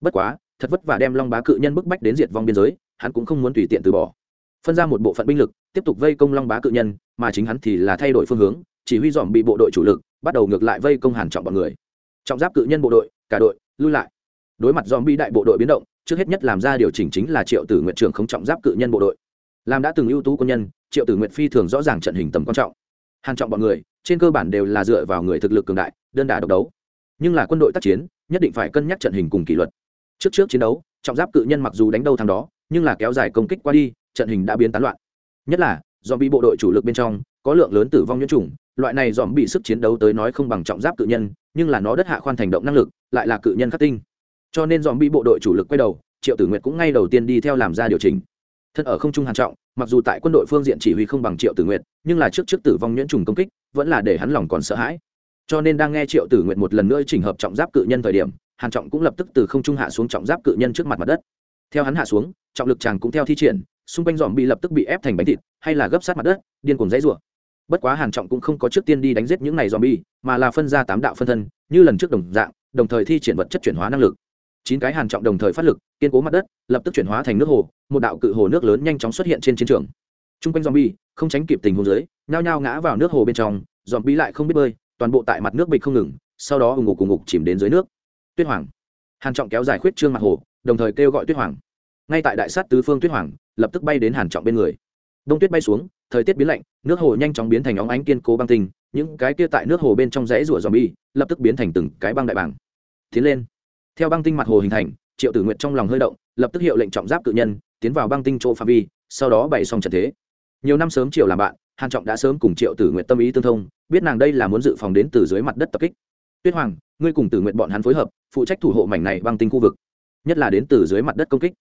S1: Bất quá, thật vất vả đem long bá cự nhân bức bách đến diệt vong biên giới, hắn cũng không muốn tùy tiện từ bỏ phân ra một bộ phận binh lực, tiếp tục vây công long bá cự nhân, mà chính hắn thì là thay đổi phương hướng, chỉ huy dòm bị bộ đội chủ lực, bắt đầu ngược lại vây công hàn trọng bọn người. Trọng giáp cự nhân bộ đội, cả đội, lui lại. Đối mặt dòm bị đại bộ đội biến động, trước hết nhất làm ra điều chỉnh chính là triệu tử nguyện trưởng không trọng giáp cự nhân bộ đội. Làm đã từng ưu tú quân nhân, triệu tử nguyện phi thường rõ ràng trận hình tầm quan trọng. Hàn trọng bọn người, trên cơ bản đều là dựa vào người thực lực cường đại, đơn đả độc đấu. Nhưng là quân đội tác chiến, nhất định phải cân nhắc trận hình cùng kỷ luật. Trước trước chiến đấu, trọng giáp cự nhân mặc dù đánh đâu thằng đó, nhưng là kéo dài công kích qua đi trận hình đã biến tán loạn. Nhất là dòm bị bộ đội chủ lực bên trong, có lượng lớn tử vong nhiễm trùng, loại này dòm bị sức chiến đấu tới nói không bằng trọng giáp cự nhân, nhưng là nó đất hạ khoan thành động năng lực, lại là cự nhân khắc tinh. Cho nên dòm bị bộ đội chủ lực quay đầu, triệu tử nguyệt cũng ngay đầu tiên đi theo làm ra điều chỉnh. Thân ở không trung hàn trọng, mặc dù tại quân đội phương diện chỉ huy không bằng triệu tử nguyệt, nhưng là trước trước tử vong nhuyễn trùng công kích, vẫn là để hắn lòng còn sợ hãi. Cho nên đang nghe triệu tử nguyệt một lần nữa chỉnh hợp trọng giáp cự nhân thời điểm, hàn trọng cũng lập tức từ không trung hạ xuống trọng giáp cự nhân trước mặt mặt đất. Theo hắn hạ xuống, trọng lực chàng cũng theo thi triển xung quanh dòm bị lập tức bị ép thành bánh thịt, hay là gấp sát mặt đất, điên cuồng dãy rủa. Bất quá hàn trọng cũng không có trước tiên đi đánh giết những này dòm bi mà là phân ra tám đạo phân thân, như lần trước đồng dạng, đồng thời thi triển vật chất chuyển hóa năng lực. Chín cái hàn trọng đồng thời phát lực, kiên cố mặt đất, lập tức chuyển hóa thành nước hồ, một đạo cự hồ nước lớn nhanh chóng xuất hiện trên chiến trường. Trung quanh zombie, không tránh kịp tình huống dưới, nhao nhao ngã vào nước hồ bên trong, zombie lại không biết bơi, toàn bộ tại mặt nước bịch không ngừng, sau đó ù ngục cùng ngục chìm đến dưới nước. Tuyết hoàng. Hàn trọng kéo dài khuyết trương mặt hồ, đồng thời kêu gọi tuyết hoàng ngay tại đại sát tứ phương tuyết hoàng, lập tức bay đến hàn trọng bên người. Đông tuyết bay xuống, thời tiết biến lạnh, nước hồ nhanh chóng biến thành óng ánh kiên cố băng tinh, những cái kia tại nước hồ bên trong rẽ rủa bi lập tức biến thành từng cái băng đại bảng tiến lên. Theo băng tinh mặt hồ hình thành, triệu tử nguyện trong lòng hơi động, lập tức hiệu lệnh trọng giáp cự nhân, tiến vào băng tinh chỗ phạm vi, sau đó bày xong trận thế. Nhiều năm sớm triệu làm bạn, hàn trọng đã sớm cùng triệu tử nguyện tâm ý tương thông, biết nàng đây là muốn dự phòng đến từ dưới mặt đất tập kích. Tuyết hoàng, ngươi cùng tử nguyện bọn hắn phối hợp, phụ trách thủ hộ mảnh này băng tinh khu vực, nhất là đến từ dưới mặt đất công kích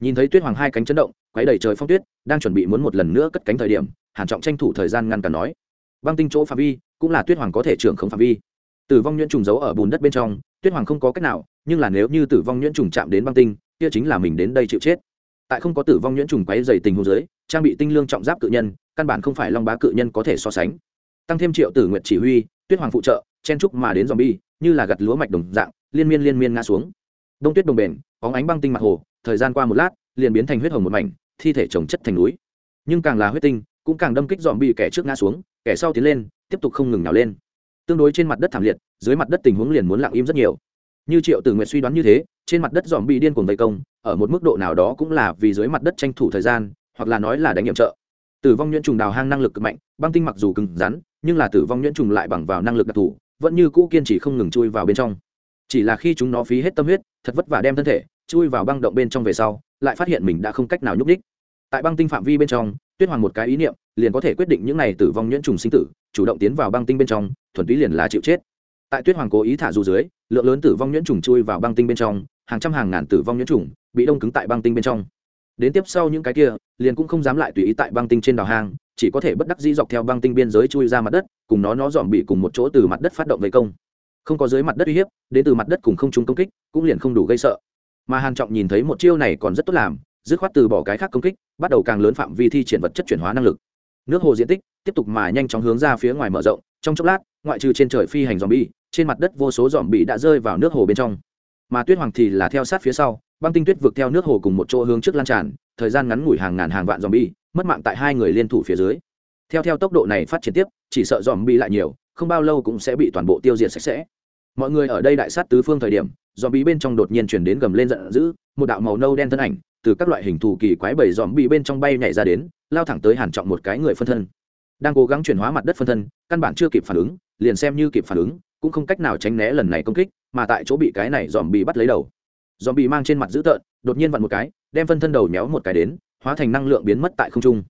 S1: nhìn thấy tuyết hoàng hai cánh chấn động quấy đầy trời phong tuyết đang chuẩn bị muốn một lần nữa cất cánh thời điểm hàn trọng tranh thủ thời gian ngăn cản nói băng tinh chỗ phạm vi cũng là tuyết hoàng có thể trưởng không phạm vi. Tử vong nhuyễn trùng giấu ở bùn đất bên trong tuyết hoàng không có cách nào nhưng là nếu như tử vong nhuyễn trùng chạm đến băng tinh kia chính là mình đến đây chịu chết. Tại không có tử vong nhuyễn trùng quấy dày tình hồ dưới trang bị tinh lương trọng giáp cự nhân căn bản không phải long bá cự nhân có thể so sánh. Tăng thêm triệu tử nguyện chỉ huy tuyết hoàng phụ trợ chen trúc mà đến dòm bi, như là gặt lúa mạch đồng dạng liên miên liên miên ngã xuống. Đông tuyết đồng bền bóng ánh băng tinh mặt hồ thời gian qua một lát, liền biến thành huyết hồng một mảnh, thi thể trồng chất thành núi. Nhưng càng là huyết tinh, cũng càng đâm kích dòm bị kẻ trước ngã xuống, kẻ sau tiến lên, tiếp tục không ngừng nào lên. Tương đối trên mặt đất thảm liệt, dưới mặt đất tình huống liền muốn lặng im rất nhiều. Như triệu tử nguyện suy đoán như thế, trên mặt đất dòm bị điên cuồng vây công, ở một mức độ nào đó cũng là vì dưới mặt đất tranh thủ thời gian, hoặc là nói là đánh nhiệm trợ. Tử vong nhuyễn trùng đào hang năng lực cực mạnh, băng tinh mặc dù cứng rắn, nhưng là tử vong nhuyễn trùng lại bằng vào năng lực đặc thù, vẫn như cũ kiên trì không ngừng chui vào bên trong. Chỉ là khi chúng nó phí hết tâm huyết, thật vất vả đem thân thể chui vào băng động bên trong về sau, lại phát hiện mình đã không cách nào nhúc đích tại băng tinh phạm vi bên trong, tuyết hoàng một cái ý niệm, liền có thể quyết định những này tử vong nhuyễn trùng sinh tử, chủ động tiến vào băng tinh bên trong, thuần túy liền là chịu chết. Tại tuyết hoàng cố ý thả dù dưới, lượng lớn tử vong nhuyễn trùng chui vào băng tinh bên trong, hàng trăm hàng ngàn tử vong nhuyễn trùng bị đông cứng tại băng tinh bên trong. Đến tiếp sau những cái kia, liền cũng không dám lại tùy ý tại băng tinh trên đào hang, chỉ có thể bất đắc dĩ dọc theo băng tinh biên giới chui ra mặt đất, cùng nó nó dòm bị cùng một chỗ từ mặt đất phát động vây công. Không có dưới mặt đất uy hiếp, đến từ mặt đất cùng không chúng công kích, cũng liền không đủ gây sợ mà hàn trọng nhìn thấy một chiêu này còn rất tốt làm, dứt khoát từ bỏ cái khác công kích, bắt đầu càng lớn phạm vi thi triển vật chất chuyển hóa năng lực. Nước hồ diện tích tiếp tục mà nhanh chóng hướng ra phía ngoài mở rộng, trong chốc lát, ngoại trừ trên trời phi hành dòm bi trên mặt đất vô số dòm bị đã rơi vào nước hồ bên trong. Mà tuyết hoàng thì là theo sát phía sau, băng tinh tuyết vượt theo nước hồ cùng một chỗ hướng trước lan tràn, thời gian ngắn ngủi hàng ngàn hàng vạn dòm bi mất mạng tại hai người liên thủ phía dưới. Theo theo tốc độ này phát triển tiếp, chỉ sợ dòm bi lại nhiều, không bao lâu cũng sẽ bị toàn bộ tiêu diệt sạch sẽ mọi người ở đây đại sát tứ phương thời điểm dòm bi bên trong đột nhiên chuyển đến gầm lên giận dữ, một đạo màu nâu đen thân ảnh, từ các loại hình thù kỳ quái bầy dòm bi bên trong bay nhảy ra đến, lao thẳng tới hàn trọng một cái người phân thân. Đang cố gắng chuyển hóa mặt đất phân thân, căn bản chưa kịp phản ứng, liền xem như kịp phản ứng, cũng không cách nào tránh né lần này công kích, mà tại chỗ bị cái này dòm bị bắt lấy đầu. Dòm bị mang trên mặt dữ tợn, đột nhiên vặn một cái, đem phân thân đầu méo một cái đến, hóa thành năng lượng biến mất tại không trung.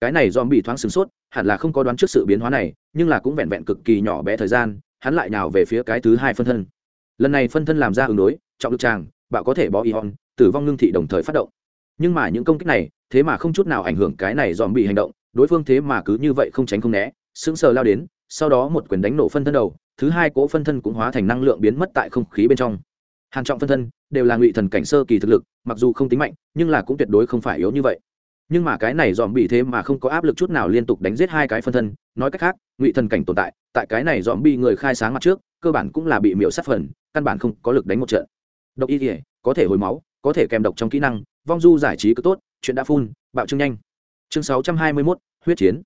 S1: Cái này dòm bị thoáng sửng sốt, hẳn là không có đoán trước sự biến hóa này, nhưng là cũng vẹn vẹn cực kỳ nhỏ bé thời gian hắn lại nào về phía cái thứ hai phân thân. Lần này phân thân làm ra ứng đối, trọng lực tràng, bạo có thể bó ion, tử vong ngưng thị đồng thời phát động. Nhưng mà những công kích này, thế mà không chút nào ảnh hưởng cái này dòm bị hành động, đối phương thế mà cứ như vậy không tránh không né, sững sờ lao đến, sau đó một quyền đánh nổ phân thân đầu, thứ hai cỗ phân thân cũng hóa thành năng lượng biến mất tại không khí bên trong. Hàn trọng phân thân đều là ngụy thần cảnh sơ kỳ thực lực, mặc dù không tính mạnh, nhưng là cũng tuyệt đối không phải yếu như vậy nhưng mà cái này dòm bị thế mà không có áp lực chút nào liên tục đánh giết hai cái phân thân nói cách khác ngụy thần cảnh tồn tại tại cái này dòm bị người khai sáng mặt trước cơ bản cũng là bị miễu sát phần căn bản không có lực đánh một trận. Độc y thể có thể hồi máu có thể kèm độc trong kỹ năng vong du giải trí cứ tốt chuyện đã phun bạo trương nhanh. Chương 621, huyết chiến.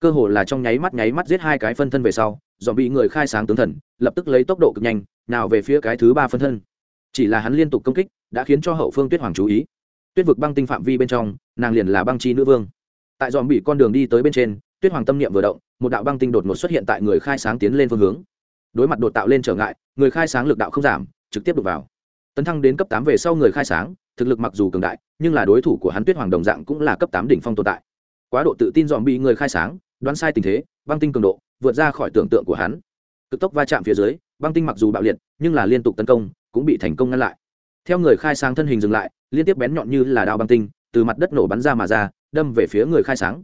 S1: Cơ hồ là trong nháy mắt nháy mắt giết hai cái phân thân về sau dòm bị người khai sáng tướng thần lập tức lấy tốc độ cực nhanh nào về phía cái thứ ba phân thân. Chỉ là hắn liên tục công kích đã khiến cho hậu phương tuyết hoàng chú ý tuyết vực băng tinh phạm vi bên trong, nàng liền là băng chi nữ vương. Tại dòm bị con đường đi tới bên trên, tuyết hoàng tâm niệm vừa động, một đạo băng tinh đột ngột xuất hiện tại người khai sáng tiến lên phương hướng. Đối mặt đột tạo lên trở ngại, người khai sáng lực đạo không giảm, trực tiếp đục vào. Tấn thăng đến cấp tám về sau người khai sáng, thực lực mặc dù cường đại, nhưng là đối thủ của hắn tuyết hoàng đồng dạng cũng là cấp tám đỉnh phong tồn tại. Quá độ tự tin dòm bị người khai sáng, đoán sai tình thế, băng tinh cường độ, vượt ra khỏi tưởng tượng của hắn. Cực tốc va chạm phía dưới, băng tinh mặc dù bạo liệt, nhưng là liên tục tấn công, cũng bị thành công ngăn lại. Theo người khai sáng thân hình dừng lại liên tiếp bén nhọn như là đao băng tinh, từ mặt đất nổ bắn ra mà ra, đâm về phía người khai sáng.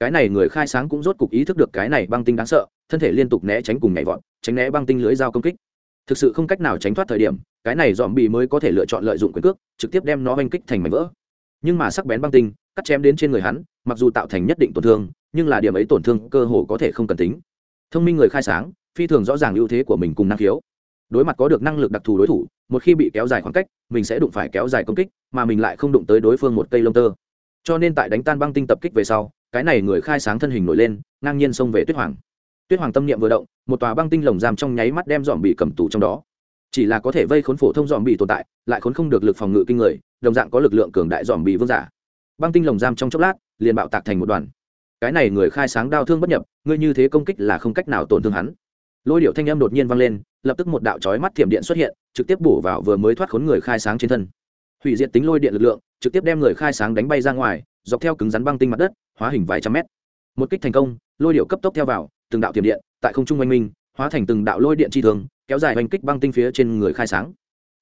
S1: Cái này người khai sáng cũng rốt cục ý thức được cái này băng tinh đáng sợ, thân thể liên tục né tránh cùng nhảy vọt, tránh né băng tinh lưới dao công kích. Thực sự không cách nào tránh thoát thời điểm, cái này dòm bị mới có thể lựa chọn lợi dụng quyền cước, trực tiếp đem nó oanh kích thành mảnh vỡ. Nhưng mà sắc bén băng tinh, cắt chém đến trên người hắn, mặc dù tạo thành nhất định tổn thương, nhưng là điểm ấy tổn thương cơ hồ có thể không cần tính. Thông minh người khai sáng, phi thường rõ ràng ưu thế của mình cùng năng khiếu. Đối mặt có được năng lực đặc thù đối thủ, một khi bị kéo dài khoảng cách, mình sẽ đụng phải kéo dài công kích mà mình lại không đụng tới đối phương một cây lông tơ. Cho nên tại đánh tan băng tinh tập kích về sau, cái này người khai sáng thân hình nổi lên, ngang nhiên xông về tuyết hoàng. Tuyết hoàng tâm niệm vừa động, một tòa băng tinh lồng giam trong nháy mắt đem dòm bị cầm tù trong đó. Chỉ là có thể vây khốn phổ thông dòm bị tồn tại, lại khốn không được lực phòng ngự kinh người, đồng dạng có lực lượng cường đại dòm bị vương giả. Băng tinh lồng giam trong chốc lát, liền bạo tạc thành một đoàn. Cái này người khai sáng đau thương bất nhập, ngươi như thế công kích là không cách nào tổn thương hắn. Lôi điệu thanh âm đột nhiên vang lên, lập tức một đạo chói mắt thiểm điện xuất hiện, trực tiếp bổ vào vừa mới thoát khốn người khai sáng trên thân hủy diệt tính lôi điện lực lượng, trực tiếp đem người khai sáng đánh bay ra ngoài, dọc theo cứng rắn băng tinh mặt đất, hóa hình vài trăm mét. Một kích thành công, lôi điệu cấp tốc theo vào, từng đạo tiềm điện, tại không trung oanh minh, hóa thành từng đạo lôi điện chi thường, kéo dài oanh kích băng tinh phía trên người khai sáng.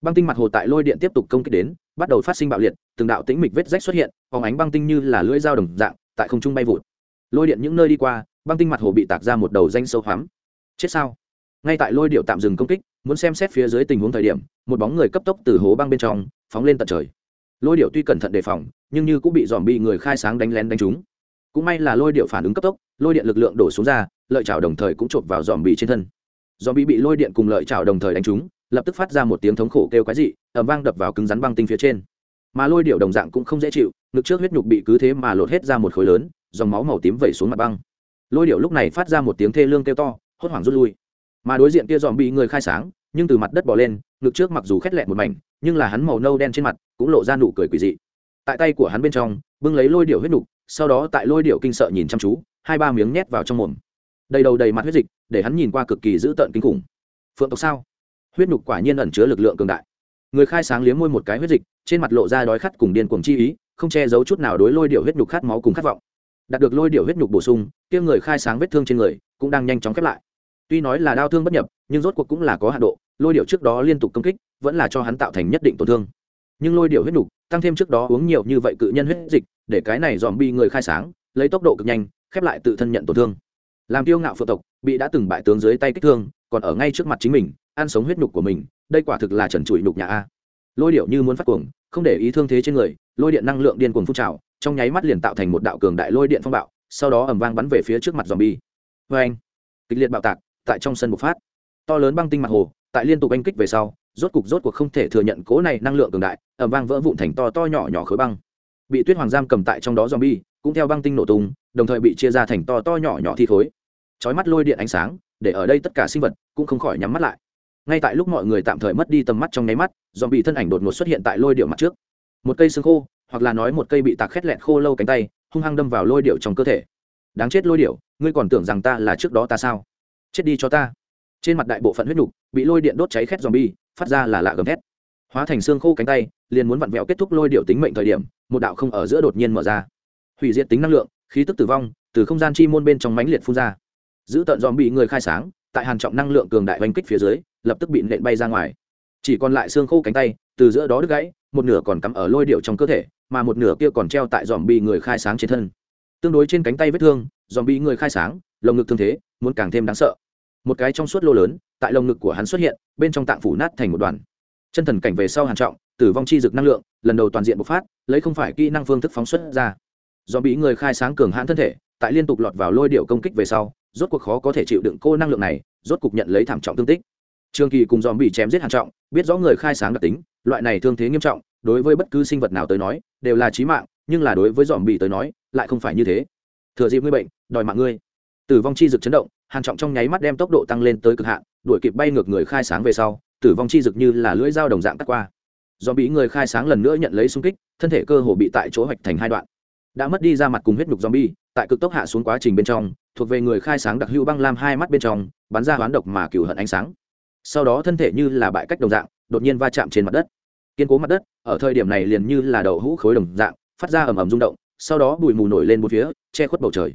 S1: Băng tinh mặt hồ tại lôi điện tiếp tục công kích đến, bắt đầu phát sinh bạo liệt, từng đạo tĩnh mịch vết rách xuất hiện, phóng ánh băng tinh như là lưỡi dao đồng dạng, tại không trung bay vụt. Lôi điện những nơi đi qua, băng tinh mặt hồ bị tạc ra một đầu danh sâu hoắm. Chết sao? Ngay tại lôi điệu tạm dừng công kích, muốn xem xét phía dưới tình huống thời điểm, một bóng người cấp tốc từ hố băng bên trong phóng lên tận trời. Lôi điệu tuy cẩn thận đề phòng, nhưng như cũng bị dòm bị người khai sáng đánh lén đánh trúng. Cũng may là lôi điệu phản ứng cấp tốc, lôi điện lực lượng đổ xuống ra, lợi chảo đồng thời cũng chộp vào dòm bị trên thân. Dòm bị bị lôi điện cùng lợi chảo đồng thời đánh trúng, lập tức phát ra một tiếng thống khổ kêu quái dị ẩm vang đập vào cứng rắn băng tinh phía trên. Mà lôi điệu đồng dạng cũng không dễ chịu, ngực trước huyết nhục bị cứ thế mà lột hết ra một khối lớn, dòng máu màu tím vẩy xuống mặt băng. Lôi điệu lúc này phát ra một tiếng thê lương kêu to, hốt hoảng rút lui. Mà đối diện kia dòm bị người khai sáng nhưng từ mặt đất bỏ lên ngực trước mặc dù khét lẹ một mảnh nhưng là hắn màu nâu đen trên mặt cũng lộ ra nụ cười quỳ dị. Tại tay của hắn bên trong bưng lấy lôi điệu huyết nục, sau đó tại lôi điệu kinh sợ nhìn chăm chú hai ba miếng nhét vào trong mồm. Đầy đầu đầy mặt huyết dịch để hắn nhìn qua cực kỳ dữ tợn kinh khủng. Phượng tộc sao? Huyết nục quả nhiên ẩn chứa lực lượng cường đại. Người khai sáng liếm môi một cái huyết dịch trên mặt lộ ra đói khát cùng điên cuồng chi ý không che giấu chút nào đối lôi điệu huyết nhục khát máu cùng khát vọng. Đạt được lôi điệu huyết nhục bổ sung kia người khai sáng vết thương trên người cũng đang nhanh chóng khép lại tuy nói là đau thương bất nhập, nhưng rốt cuộc cũng là có hạ độ, lôi điệu trước đó liên tục công kích, vẫn là cho hắn tạo thành nhất định tổn thương. Nhưng lôi điệu huyết nục, tăng thêm trước đó uống nhiều như vậy cự nhân huyết dịch, để cái này dòm bi người khai sáng, lấy tốc độ cực nhanh, khép lại tự thân nhận tổn thương. Làm tiêu ngạo phượng tộc, bị đã từng bại tướng dưới tay kích thương, còn ở ngay trước mặt chính mình, ăn sống huyết nhục của mình, đây quả thực là trần trụi nhục nhà a. Lôi điệu như muốn phát cuồng, không để ý thương thế trên người, lôi điện năng lượng điên cuồng phun trào, trong nháy mắt liền tạo thành một đạo cường đại lôi điện phong bạo, sau đó ầm vang bắn về phía trước mặt dòm bi vê anh kịch liệt bạo tạc tại trong sân bộc phát. To lớn băng tinh mặt hồ, tại liên tục anh kích về sau, rốt cục rốt cuộc không thể thừa nhận cố này năng lượng cường đại ở vang vỡ vụn thành to to nhỏ nhỏ khối băng. Bị tuyết hoàng giam cầm tại trong đó zombie, cũng theo băng tinh nổ tung, đồng thời bị chia ra thành to to nhỏ nhỏ thi khối. Chói mắt lôi điện ánh sáng, để ở đây tất cả sinh vật cũng không khỏi nhắm mắt lại. Ngay tại lúc mọi người tạm thời mất đi tầm mắt trong nháy mắt dòm bị thân ảnh đột ngột xuất hiện tại lôi điệu mặt trước. Một cây xương khô, hoặc là nói một cây bị tạc khét lẹt khô lâu cánh tay, hung hăng đâm vào lôi điệu trong cơ thể. Đáng chết lôi điệu, ngươi còn tưởng rằng ta là trước đó ta sao? Chết đi cho ta. Trên mặt đại bộ phận huyết nhục bị lôi điện đốt cháy khét dòm bi phát ra là lạ gầm thét. Hóa thành xương khô cánh tay, liền muốn vặn vẹo kết thúc lôi điệu tính mệnh thời điểm, một đạo không ở giữa đột nhiên mở ra. Hủy diệt tính năng lượng, khí tức tử vong, từ không gian chi môn bên trong mãnh liệt phun ra. Giữ tận dòm bị người khai sáng, tại hàn trọng năng lượng cường đại oanh kích phía dưới, lập tức bị nện bay ra ngoài. Chỉ còn lại xương khô cánh tay, từ giữa đó đứt gãy, một nửa còn cắm ở lôi điệu trong cơ thể, mà một nửa kia còn treo tại dòm bị người khai sáng trên thân. Tương đối trên cánh tay vết thương dòm bị người khai sáng, lồng ngực thương thế muốn càng thêm đáng sợ. Một cái trong suốt lô lớn, tại lồng ngực của hắn xuất hiện, bên trong tạng phủ nát thành một đoàn. Chân thần cảnh về sau hàn trọng, tử vong chi dực năng lượng, lần đầu toàn diện bộc phát, lấy không phải kỹ năng phương thức phóng xuất ra. Do bị người khai sáng cường hãn thân thể, tại liên tục lọt vào lôi điệu công kích về sau, rốt cuộc khó có thể chịu đựng cô năng lượng này, rốt cục nhận lấy thảm trọng thương tích. Trương kỳ cùng dòm bị chém giết hàn trọng, biết rõ người khai sáng đặc tính, loại này thương thế nghiêm trọng, đối với bất cứ sinh vật nào tới nói, đều là chí mạng, nhưng là đối với dòm bị tới nói, lại không phải như thế. Thừa dịp ngươi bệnh, đòi mạng ngươi tử vong chi dực chấn động, hàn trọng trong nháy mắt đem tốc độ tăng lên tới cực hạn, đuổi kịp bay ngược người khai sáng về sau, tử vong chi dực như là lưỡi dao đồng dạng cắt qua. Do bị người khai sáng lần nữa nhận lấy xung kích, thân thể cơ hồ bị tại chỗ hoạch thành hai đoạn. Đã mất đi ra mặt cùng huyết nhục zombie, tại cực tốc hạ xuống quá trình bên trong, thuộc về người khai sáng đặc hữu băng lam hai mắt bên trong, bắn ra hoán độc mà cửu hận ánh sáng. Sau đó thân thể như là bại cách đồng dạng, đột nhiên va chạm trên mặt đất. Kiên cố mặt đất, ở thời điểm này liền như là đậu hũ khối đồng dạng, phát ra ầm ầm rung động, sau đó bụi mù nổi lên một phía, che khuất bầu trời.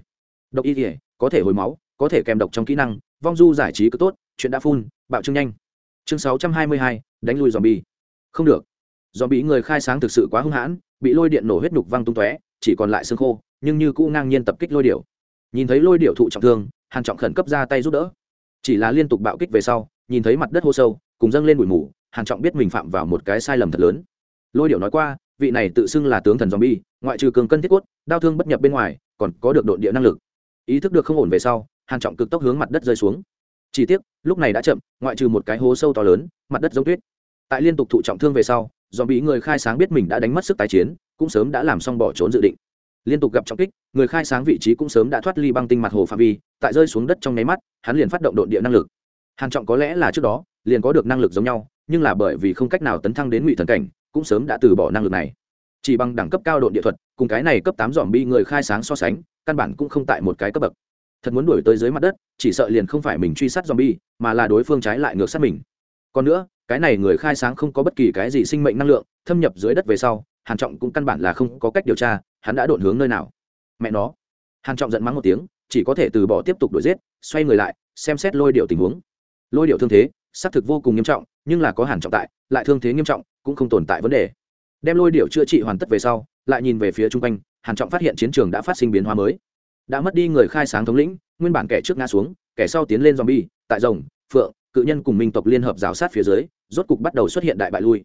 S1: Độc y thể có thể hồi máu, có thể kèm độc trong kỹ năng, vong du giải trí cứ tốt, chuyện đã phun, bạo trương nhanh. Chương sáu trăm hai mươi hai, đánh lui dòm bi không được. Dòm bị người khai sáng thực sự quá hung hãn, bị lôi điện nổ huyết nhục văng tung tóe, chỉ còn lại xương khô, nhưng như cũ ngang nhiên tập kích lôi điệu nhìn thấy lôi điệu thụ trọng thương, hàn trọng khẩn cấp ra tay giúp đỡ. Chỉ là liên tục bạo kích về sau, nhìn thấy mặt đất hô sâu, cùng dâng lên bụi mù, hàn trọng biết mình phạm vào một cái sai lầm thật lớn. Lôi điệu nói qua, vị này tự xưng là tướng thần zombie, ngoại trừ cường cân thiết cốt, đau thương bất nhập bên ngoài, còn có được độ địa năng lực ý thức được không ổn về sau, hàn trọng cực tốc hướng mặt đất rơi xuống. Chỉ tiếc, lúc này đã chậm, ngoại trừ một cái hố sâu to lớn, mặt đất giống tuyết. Tại liên tục thụ trọng thương về sau do bị người khai sáng biết mình đã đánh mất sức tái chiến, cũng sớm đã làm xong bỏ trốn dự định. Liên tục gặp trọng kích, người khai sáng vị trí cũng sớm đã thoát ly băng tinh mặt hồ phạm vi, tại rơi xuống đất trong nháy mắt, hắn liền phát động độn địa năng lực. Hàn trọng có lẽ là trước đó, liền có được năng lực giống nhau, nhưng là bởi vì không cách nào tấn thăng đến ngụy thần cảnh, cũng sớm đã từ bỏ năng lực này chỉ bằng đẳng cấp cao độ địa thuật, cùng cái này cấp tám dòm bi người khai sáng so sánh, căn bản cũng không tại một cái cấp bậc. Thật muốn đuổi tới dưới mặt đất, chỉ sợ liền không phải mình truy sát zombie, mà là đối phương trái lại ngược sát mình. Còn nữa, cái này người khai sáng không có bất kỳ cái gì sinh mệnh năng lượng, thâm nhập dưới đất về sau, hàn trọng cũng căn bản là không có cách điều tra, hắn đã đột hướng nơi nào. Mẹ nó. Hàn trọng giận mắng một tiếng, chỉ có thể từ bỏ tiếp tục đuổi giết, xoay người lại, xem xét lôi điệu tình huống. Lôi điệu thương thế, xác thực vô cùng nghiêm trọng, nhưng là có hàn trọng tại, lại thương thế nghiêm trọng, cũng không tồn tại vấn đề đem lôi điệu chữa trị hoàn tất về sau, lại nhìn về phía trung quanh, hàn trọng phát hiện chiến trường đã phát sinh biến hóa mới. Đã mất đi người khai sáng thống lĩnh, nguyên bản kẻ trước ngã xuống, kẻ sau tiến lên zombie, tại rồng, phượng, cự nhân cùng minh tộc liên hợp rào sát phía dưới, rốt cục bắt đầu xuất hiện đại bại lui.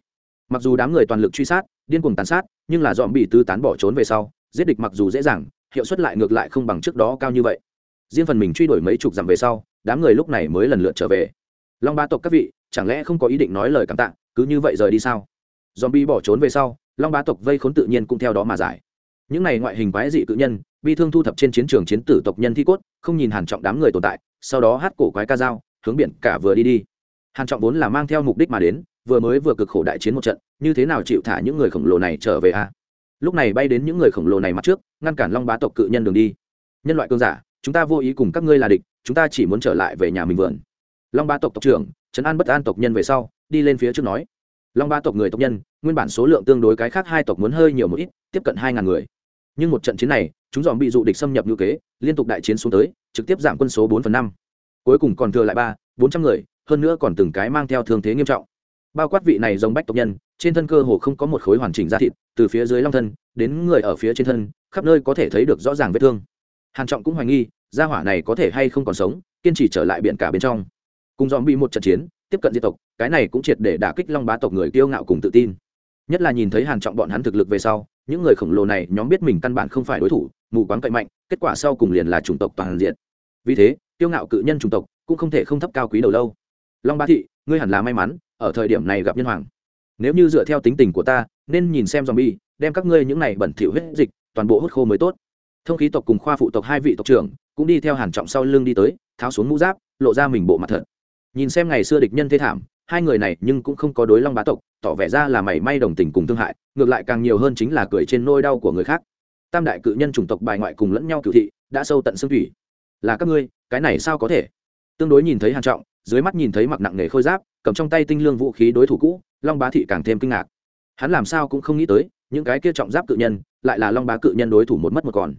S1: Mặc dù đám người toàn lực truy sát, điên cuồng tàn sát, nhưng là dòm bị tứ tán bỏ trốn về sau, giết địch mặc dù dễ dàng, hiệu suất lại ngược lại không bằng trước đó cao như vậy. Riêng phần mình truy đuổi mấy chục dặm về sau, đám người lúc này mới lần lượt trở về. Long ba tộc các vị, chẳng lẽ không có ý định nói lời cảm tạ, cứ như vậy rời đi sao? Dòm bi bỏ trốn về sau, long bá tộc vây khốn tự nhiên cũng theo đó mà giải. Những này ngoại hình quái dị cự nhân, bi thương thu thập trên chiến trường chiến tử tộc nhân thi cốt, không nhìn hàn trọng đám người tồn tại, sau đó hát cổ quái ca dao, hướng biển cả vừa đi đi. Hàn trọng vốn là mang theo mục đích mà đến, vừa mới vừa cực khổ đại chiến một trận, như thế nào chịu thả những người khổng lồ này trở về a lúc này bay đến những người khổng lồ này mặt trước, ngăn cản long bá tộc cự nhân đường đi. Nhân loại cương giả, chúng ta vô ý cùng các ngươi là địch, chúng ta chỉ muốn trở lại về nhà mình vườn. Long bá tộc tộc trưởng, trấn an bất an tộc nhân về sau, đi lên phía trước nói long ba tộc người tộc nhân, nguyên bản số lượng tương đối cái khác hai tộc muốn hơi nhiều một ít, tiếp cận hai ngàn người. Nhưng một trận chiến này, chúng dòm bị dụ địch xâm nhập ngữ kế, liên tục đại chiến xuống tới, trực tiếp giảm quân số bốn phần năm. Cuối cùng còn thừa lại ba, bốn trăm người, hơn nữa còn từng cái mang theo thương thế nghiêm trọng. Bao quát vị này giống bách tộc nhân, trên thân cơ hồ không có một khối hoàn chỉnh da thịt, từ phía dưới long thân, đến người ở phía trên thân, khắp nơi có thể thấy được rõ ràng vết thương. Hàn trọng cũng hoài nghi, gia hỏa này có thể hay không còn sống, kiên trì trở lại biển cả bên trong. Cùng dòm bị một trận chiến tiếp cận diệt tộc, cái này cũng triệt để đả kích long bá tộc người kiêu ngạo cùng tự tin. Nhất là nhìn thấy hàn trọng bọn hắn thực lực về sau, những người khổng lồ này nhóm biết mình căn bản không phải đối thủ, mù quáng cậy mạnh, kết quả sau cùng liền là chủng tộc toàn diện. Vì thế, kiêu ngạo cự nhân chủng tộc cũng không thể không thấp cao quý đầu lâu. Long bá thị, ngươi hẳn là may mắn, ở thời điểm này gặp nhân hoàng. Nếu như dựa theo tính tình của ta, nên nhìn xem zombie, đem các ngươi những này bẩn thỉu huyết dịch, toàn bộ hút khô mới tốt. Thông khí tộc cùng khoa phụ tộc hai vị tộc trưởng cũng đi theo hàn trọng sau lưng đi tới, tháo xuống mũ giáp, lộ ra mình bộ mặt thật nhìn xem ngày xưa địch nhân thế thảm, hai người này nhưng cũng không có đối long bá tộc, tỏ vẻ ra là mảy may đồng tình cùng thương hại, ngược lại càng nhiều hơn chính là cười trên nôi đau của người khác. Tam đại cự nhân chủng tộc bài ngoại cùng lẫn nhau cựu thị, đã sâu tận xương thủy. Là các ngươi, cái này sao có thể? Tương đối nhìn thấy hàn trọng, dưới mắt nhìn thấy mặc nặng nề khôi giáp, cầm trong tay tinh lương vũ khí đối thủ cũ, long bá thị càng thêm kinh ngạc. Hắn làm sao cũng không nghĩ tới, những cái kia trọng giáp cự nhân, lại là long bá cự nhân đối thủ một mất một còn.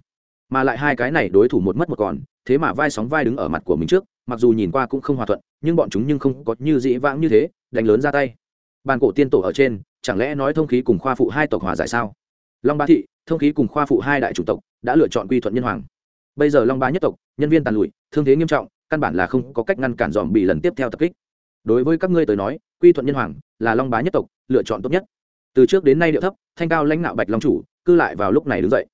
S1: Mà lại hai cái này đối thủ một mất một còn, thế mà vai sóng vai đứng ở mặt của mình trước mặc dù nhìn qua cũng không hòa thuận, nhưng bọn chúng nhưng không có như dĩ vãng như thế, đánh lớn ra tay. Bàn cổ tiên tổ ở trên, chẳng lẽ nói thông khí cùng khoa phụ hai tộc hòa giải sao? Long bá thị, thông khí cùng khoa phụ hai đại chủ tộc đã lựa chọn quy thuận nhân hoàng. Bây giờ long bá nhất tộc, nhân viên tàn lụi, thương thế nghiêm trọng, căn bản là không có cách ngăn cản dòm bị lần tiếp theo tập kích. Đối với các ngươi tới nói, quy thuận nhân hoàng là long bá nhất tộc, lựa chọn tốt nhất. Từ trước đến nay điệu thấp, thanh cao lãnh đạo bạch long chủ cư lại vào lúc này đứng dậy.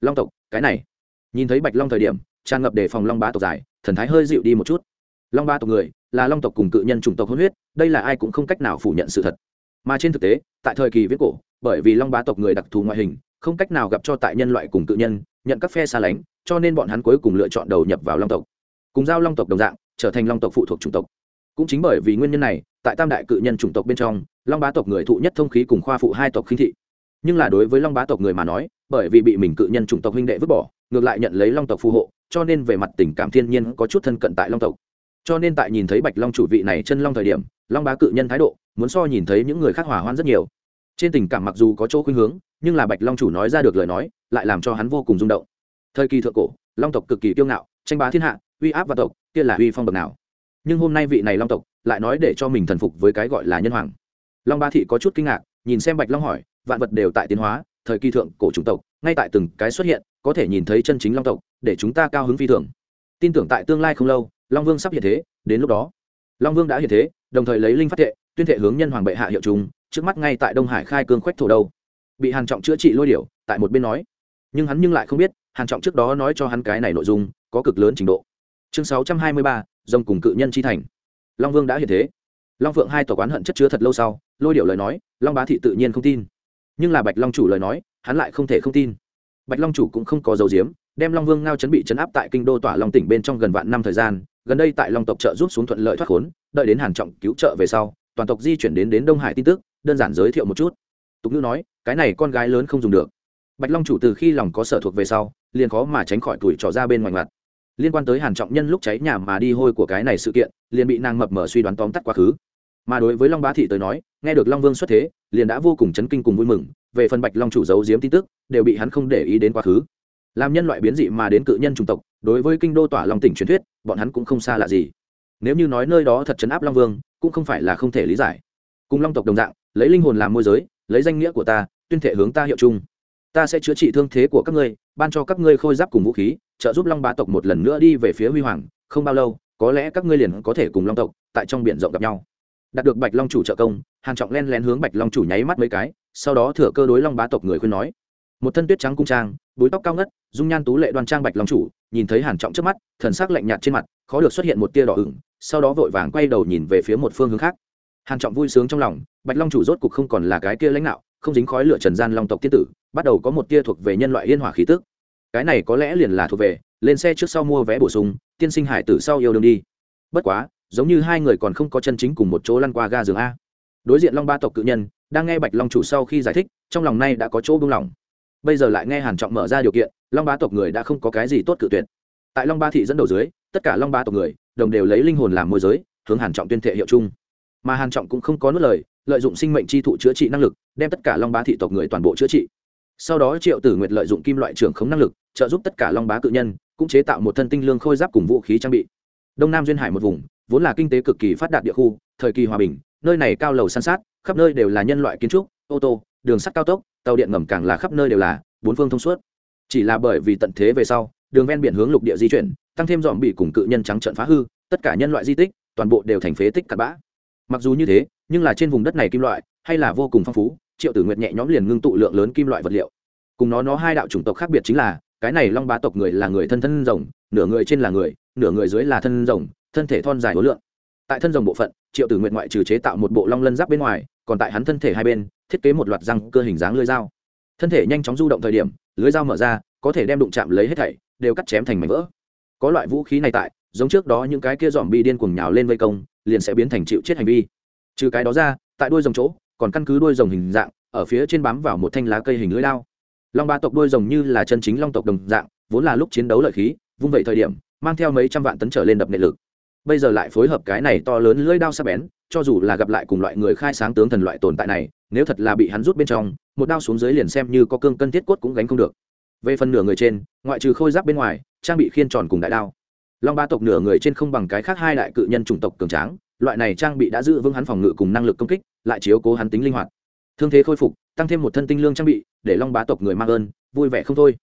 S1: Long tộc, cái này. Nhìn thấy bạch long thời điểm, tràn ngập đề phòng long bá tộc dài thần thái hơi dịu đi một chút. Long bá tộc người, là long tộc cùng cự nhân chủng tộc hôn huyết, đây là ai cũng không cách nào phủ nhận sự thật. Mà trên thực tế, tại thời kỳ viết cổ, bởi vì long bá tộc người đặc thù ngoại hình, không cách nào gặp cho tại nhân loại cùng cự nhân, nhận các phe xa lánh, cho nên bọn hắn cuối cùng lựa chọn đầu nhập vào long tộc. Cùng giao long tộc đồng dạng, trở thành long tộc phụ thuộc chủng tộc. Cũng chính bởi vì nguyên nhân này, tại tam đại cự nhân chủng tộc bên trong, long bá tộc người thụ nhất thông khí cùng khoa phụ hai tộc khinh thị. Nhưng là đối với long bá tộc người mà nói, bởi vì bị mình cự nhân chủng tộc huynh đệ vứt bỏ, ngược lại nhận lấy long tộc phù hộ cho nên về mặt tình cảm thiên nhiên có chút thân cận tại long tộc. Cho nên tại nhìn thấy bạch long chủ vị này chân long thời điểm, long bá cự nhân thái độ, muốn so nhìn thấy những người khác hòa hoan rất nhiều. Trên tình cảm mặc dù có chỗ khuynh hướng, nhưng là bạch long chủ nói ra được lời nói, lại làm cho hắn vô cùng rung động. Thời kỳ thượng cổ, long tộc cực kỳ kiêu ngạo, tranh bá thiên hạ, uy áp và tộc, kia là uy phong bậc nào. Nhưng hôm nay vị này long tộc, lại nói để cho mình thần phục với cái gọi là nhân hoàng. Long ba thị có chút kinh ngạc, nhìn xem bạch long hỏi, vạn vật đều tại tiến hóa thời kỳ thượng cổ chủng tộc ngay tại từng cái xuất hiện có thể nhìn thấy chân chính long tộc để chúng ta cao hứng phi thường. Tin tưởng tại tương lai không lâu long vương sắp hiện thế đến lúc đó long vương đã hiện thế đồng thời lấy linh phát thệ tuyên thệ hướng nhân hoàng bệ hạ hiệu chúng trước mắt ngay tại đông hải khai cương khoách thổ đâu. Bị hàn trọng chữa trị lôi điểu tại một bên nói. Nhưng hắn nhưng lại không biết hàn trọng trước đó nói cho hắn cái này nội dung có cực lớn trình độ. Chương 623, rồng cùng cự nhân chi thành. Long vương đã hiện thế. Long phượng hai tòa quán hận chất chứa thật lâu sau lôi điệu lời nói long bá thị tự nhiên không tin nhưng là bạch long chủ lời nói, hắn lại không thể không tin. Bạch long chủ cũng không có dấu diếm, đem long vương ngao chấn bị chấn áp tại kinh đô tỏa long tỉnh bên trong gần vạn năm thời gian, gần đây tại long tộc trợ giúp xuống thuận lợi thoát khốn, đợi đến hàn trọng cứu trợ về sau, toàn tộc di chuyển đến đến đông hải tin tức, đơn giản giới thiệu một chút. Tục ngữ nói, cái này con gái lớn không dùng được. Bạch long chủ từ khi lòng có sở thuộc về sau, liền khó mà tránh khỏi tuổi trò ra bên ngoài mặt. Liên quan tới hàn trọng nhân lúc cháy nhà mà đi hôi của cái này sự kiện, liền bị nàng mập mờ suy đoán tóm tắt quá khứ mà đối với long bá thị tới nói, nghe được long vương xuất thế, liền đã vô cùng chấn kinh cùng vui mừng, về phần bạch long chủ giấu giếm tin tức, đều bị hắn không để ý đến quá khứ. Làm nhân loại biến dị mà đến cự nhân chủng tộc, đối với kinh đô tỏa long tỉnh truyền thuyết, bọn hắn cũng không xa lạ gì. Nếu như nói nơi đó thật chấn áp long vương, cũng không phải là không thể lý giải. Cùng long tộc đồng dạng, lấy linh hồn làm môi giới, lấy danh nghĩa của ta, tuyên thể hướng ta hiệu chung. Ta sẽ chữa trị thương thế của các ngươi, ban cho các ngươi khôi giáp cùng vũ khí, trợ giúp long bá tộc một lần nữa đi về phía huy hoàng, không bao lâu, có lẽ các ngươi liền có thể cùng long tộc tại trong biển rộng gặp nhau đạt được bạch long chủ trợ công, hàn trọng len lén hướng bạch long chủ nháy mắt mấy cái, sau đó thừa cơ đối long bá tộc người khuyên nói. Một thân tuyết trắng cung trang, búi tóc cao ngất, dung nhan tú lệ đoan trang bạch long chủ, nhìn thấy hàn trọng trước mắt, thần sắc lạnh nhạt trên mặt, khó được xuất hiện một tia đỏ ửng, sau đó vội vàng quay đầu nhìn về phía một phương hướng khác. Hàn trọng vui sướng trong lòng, bạch long chủ rốt cục không còn là cái kia lãnh đạo, không dính khói lửa trần gian long tộc tiên tử, bắt đầu có một tia thuộc về nhân loại yên hỏa khí tức. Cái này có lẽ liền là thuộc về, lên xe trước sau mua vé bổ sung, tiên sinh hải tử sau yêu đương đi. Bất quá giống như hai người còn không có chân chính cùng một chỗ lăn qua ga giường a. Đối diện long ba tộc cự nhân, đang nghe bạch long chủ sau khi giải thích, trong lòng nay đã có chỗ buông lỏng. Bây giờ lại nghe hàn trọng mở ra điều kiện, long ba tộc người đã không có cái gì tốt cự tuyệt. Tại long ba thị dẫn đầu dưới, tất cả long ba tộc người, đồng đều lấy linh hồn làm môi giới, hướng hàn trọng tuyên thệ hiệu chung. Mà hàn trọng cũng không có nuốt lời, lợi dụng sinh mệnh chi thụ chữa trị năng lực, đem tất cả long ba thị tộc người toàn bộ chữa trị. Sau đó triệu tử nguyệt lợi dụng kim loại trưởng khống năng lực, trợ giúp tất cả long bá cự nhân, cũng chế tạo một thân tinh lương khôi giáp cùng vũ khí trang bị. Đông nam duyên hải một vùng vốn là kinh tế cực kỳ phát đạt địa khu, thời kỳ hòa bình, nơi này cao lầu san sát, khắp nơi đều là nhân loại kiến trúc, ô tô, đường sắt cao tốc, tàu điện ngầm càng là khắp nơi đều là, bốn phương thông suốt. Chỉ là bởi vì tận thế về sau, đường ven biển hướng lục địa di chuyển, tăng thêm dọn bị cùng cự nhân trắng trận phá hư, tất cả nhân loại di tích, toàn bộ đều thành phế tích cặn bã. Mặc dù như thế, nhưng là trên vùng đất này kim loại, hay là vô cùng phong phú, triệu tử nguyệt nhẹ nhõm liền ngưng tụ lượng lớn kim loại vật liệu. Cùng nó nó hai đạo chủng tộc khác biệt chính là, cái này long bá tộc người là người thân thân rồng, nửa người trên là người, nửa người dưới là thân rồng thân thể thon dài hối lượng. Tại thân rồng bộ phận, triệu tử nguyện ngoại trừ chế tạo một bộ long lân giáp bên ngoài, còn tại hắn thân thể hai bên, thiết kế một loạt răng cơ hình dáng lưới dao. Thân thể nhanh chóng du động thời điểm, lưới dao mở ra, có thể đem đụng chạm lấy hết thảy, đều cắt chém thành mảnh vỡ. Có loại vũ khí này tại, giống trước đó những cái kia dòm bi điên cuồng nhào lên vây công, liền sẽ biến thành chịu chết hành vi. Trừ cái đó ra, tại đuôi rồng chỗ, còn căn cứ đuôi rồng hình dạng, ở phía trên bám vào một thanh lá cây hình lưỡi lao long ba tộc đuôi rồng như là chân chính long tộc đồng dạng, vốn là lúc chiến đấu lợi khí, vung vậy thời điểm, mang theo mấy trăm vạn tấn trở lên đập nệ lực bây giờ lại phối hợp cái này to lớn lưỡi đao sắc bén, cho dù là gặp lại cùng loại người khai sáng tướng thần loại tồn tại này, nếu thật là bị hắn rút bên trong, một đao xuống dưới liền xem như có cương cân thiết cốt cũng gánh không được. Về phần nửa người trên, ngoại trừ khôi giáp bên ngoài, trang bị khiên tròn cùng đại đao. Long ba tộc nửa người trên không bằng cái khác hai đại cự nhân chủng tộc cường tráng, loại này trang bị đã giữ vững hắn phòng ngự cùng năng lực công kích, lại chiếu cố hắn tính linh hoạt. Thương thế khôi phục, tăng thêm một thân tinh lương trang bị, để long bá tộc người mang ơn, vui vẻ không thôi.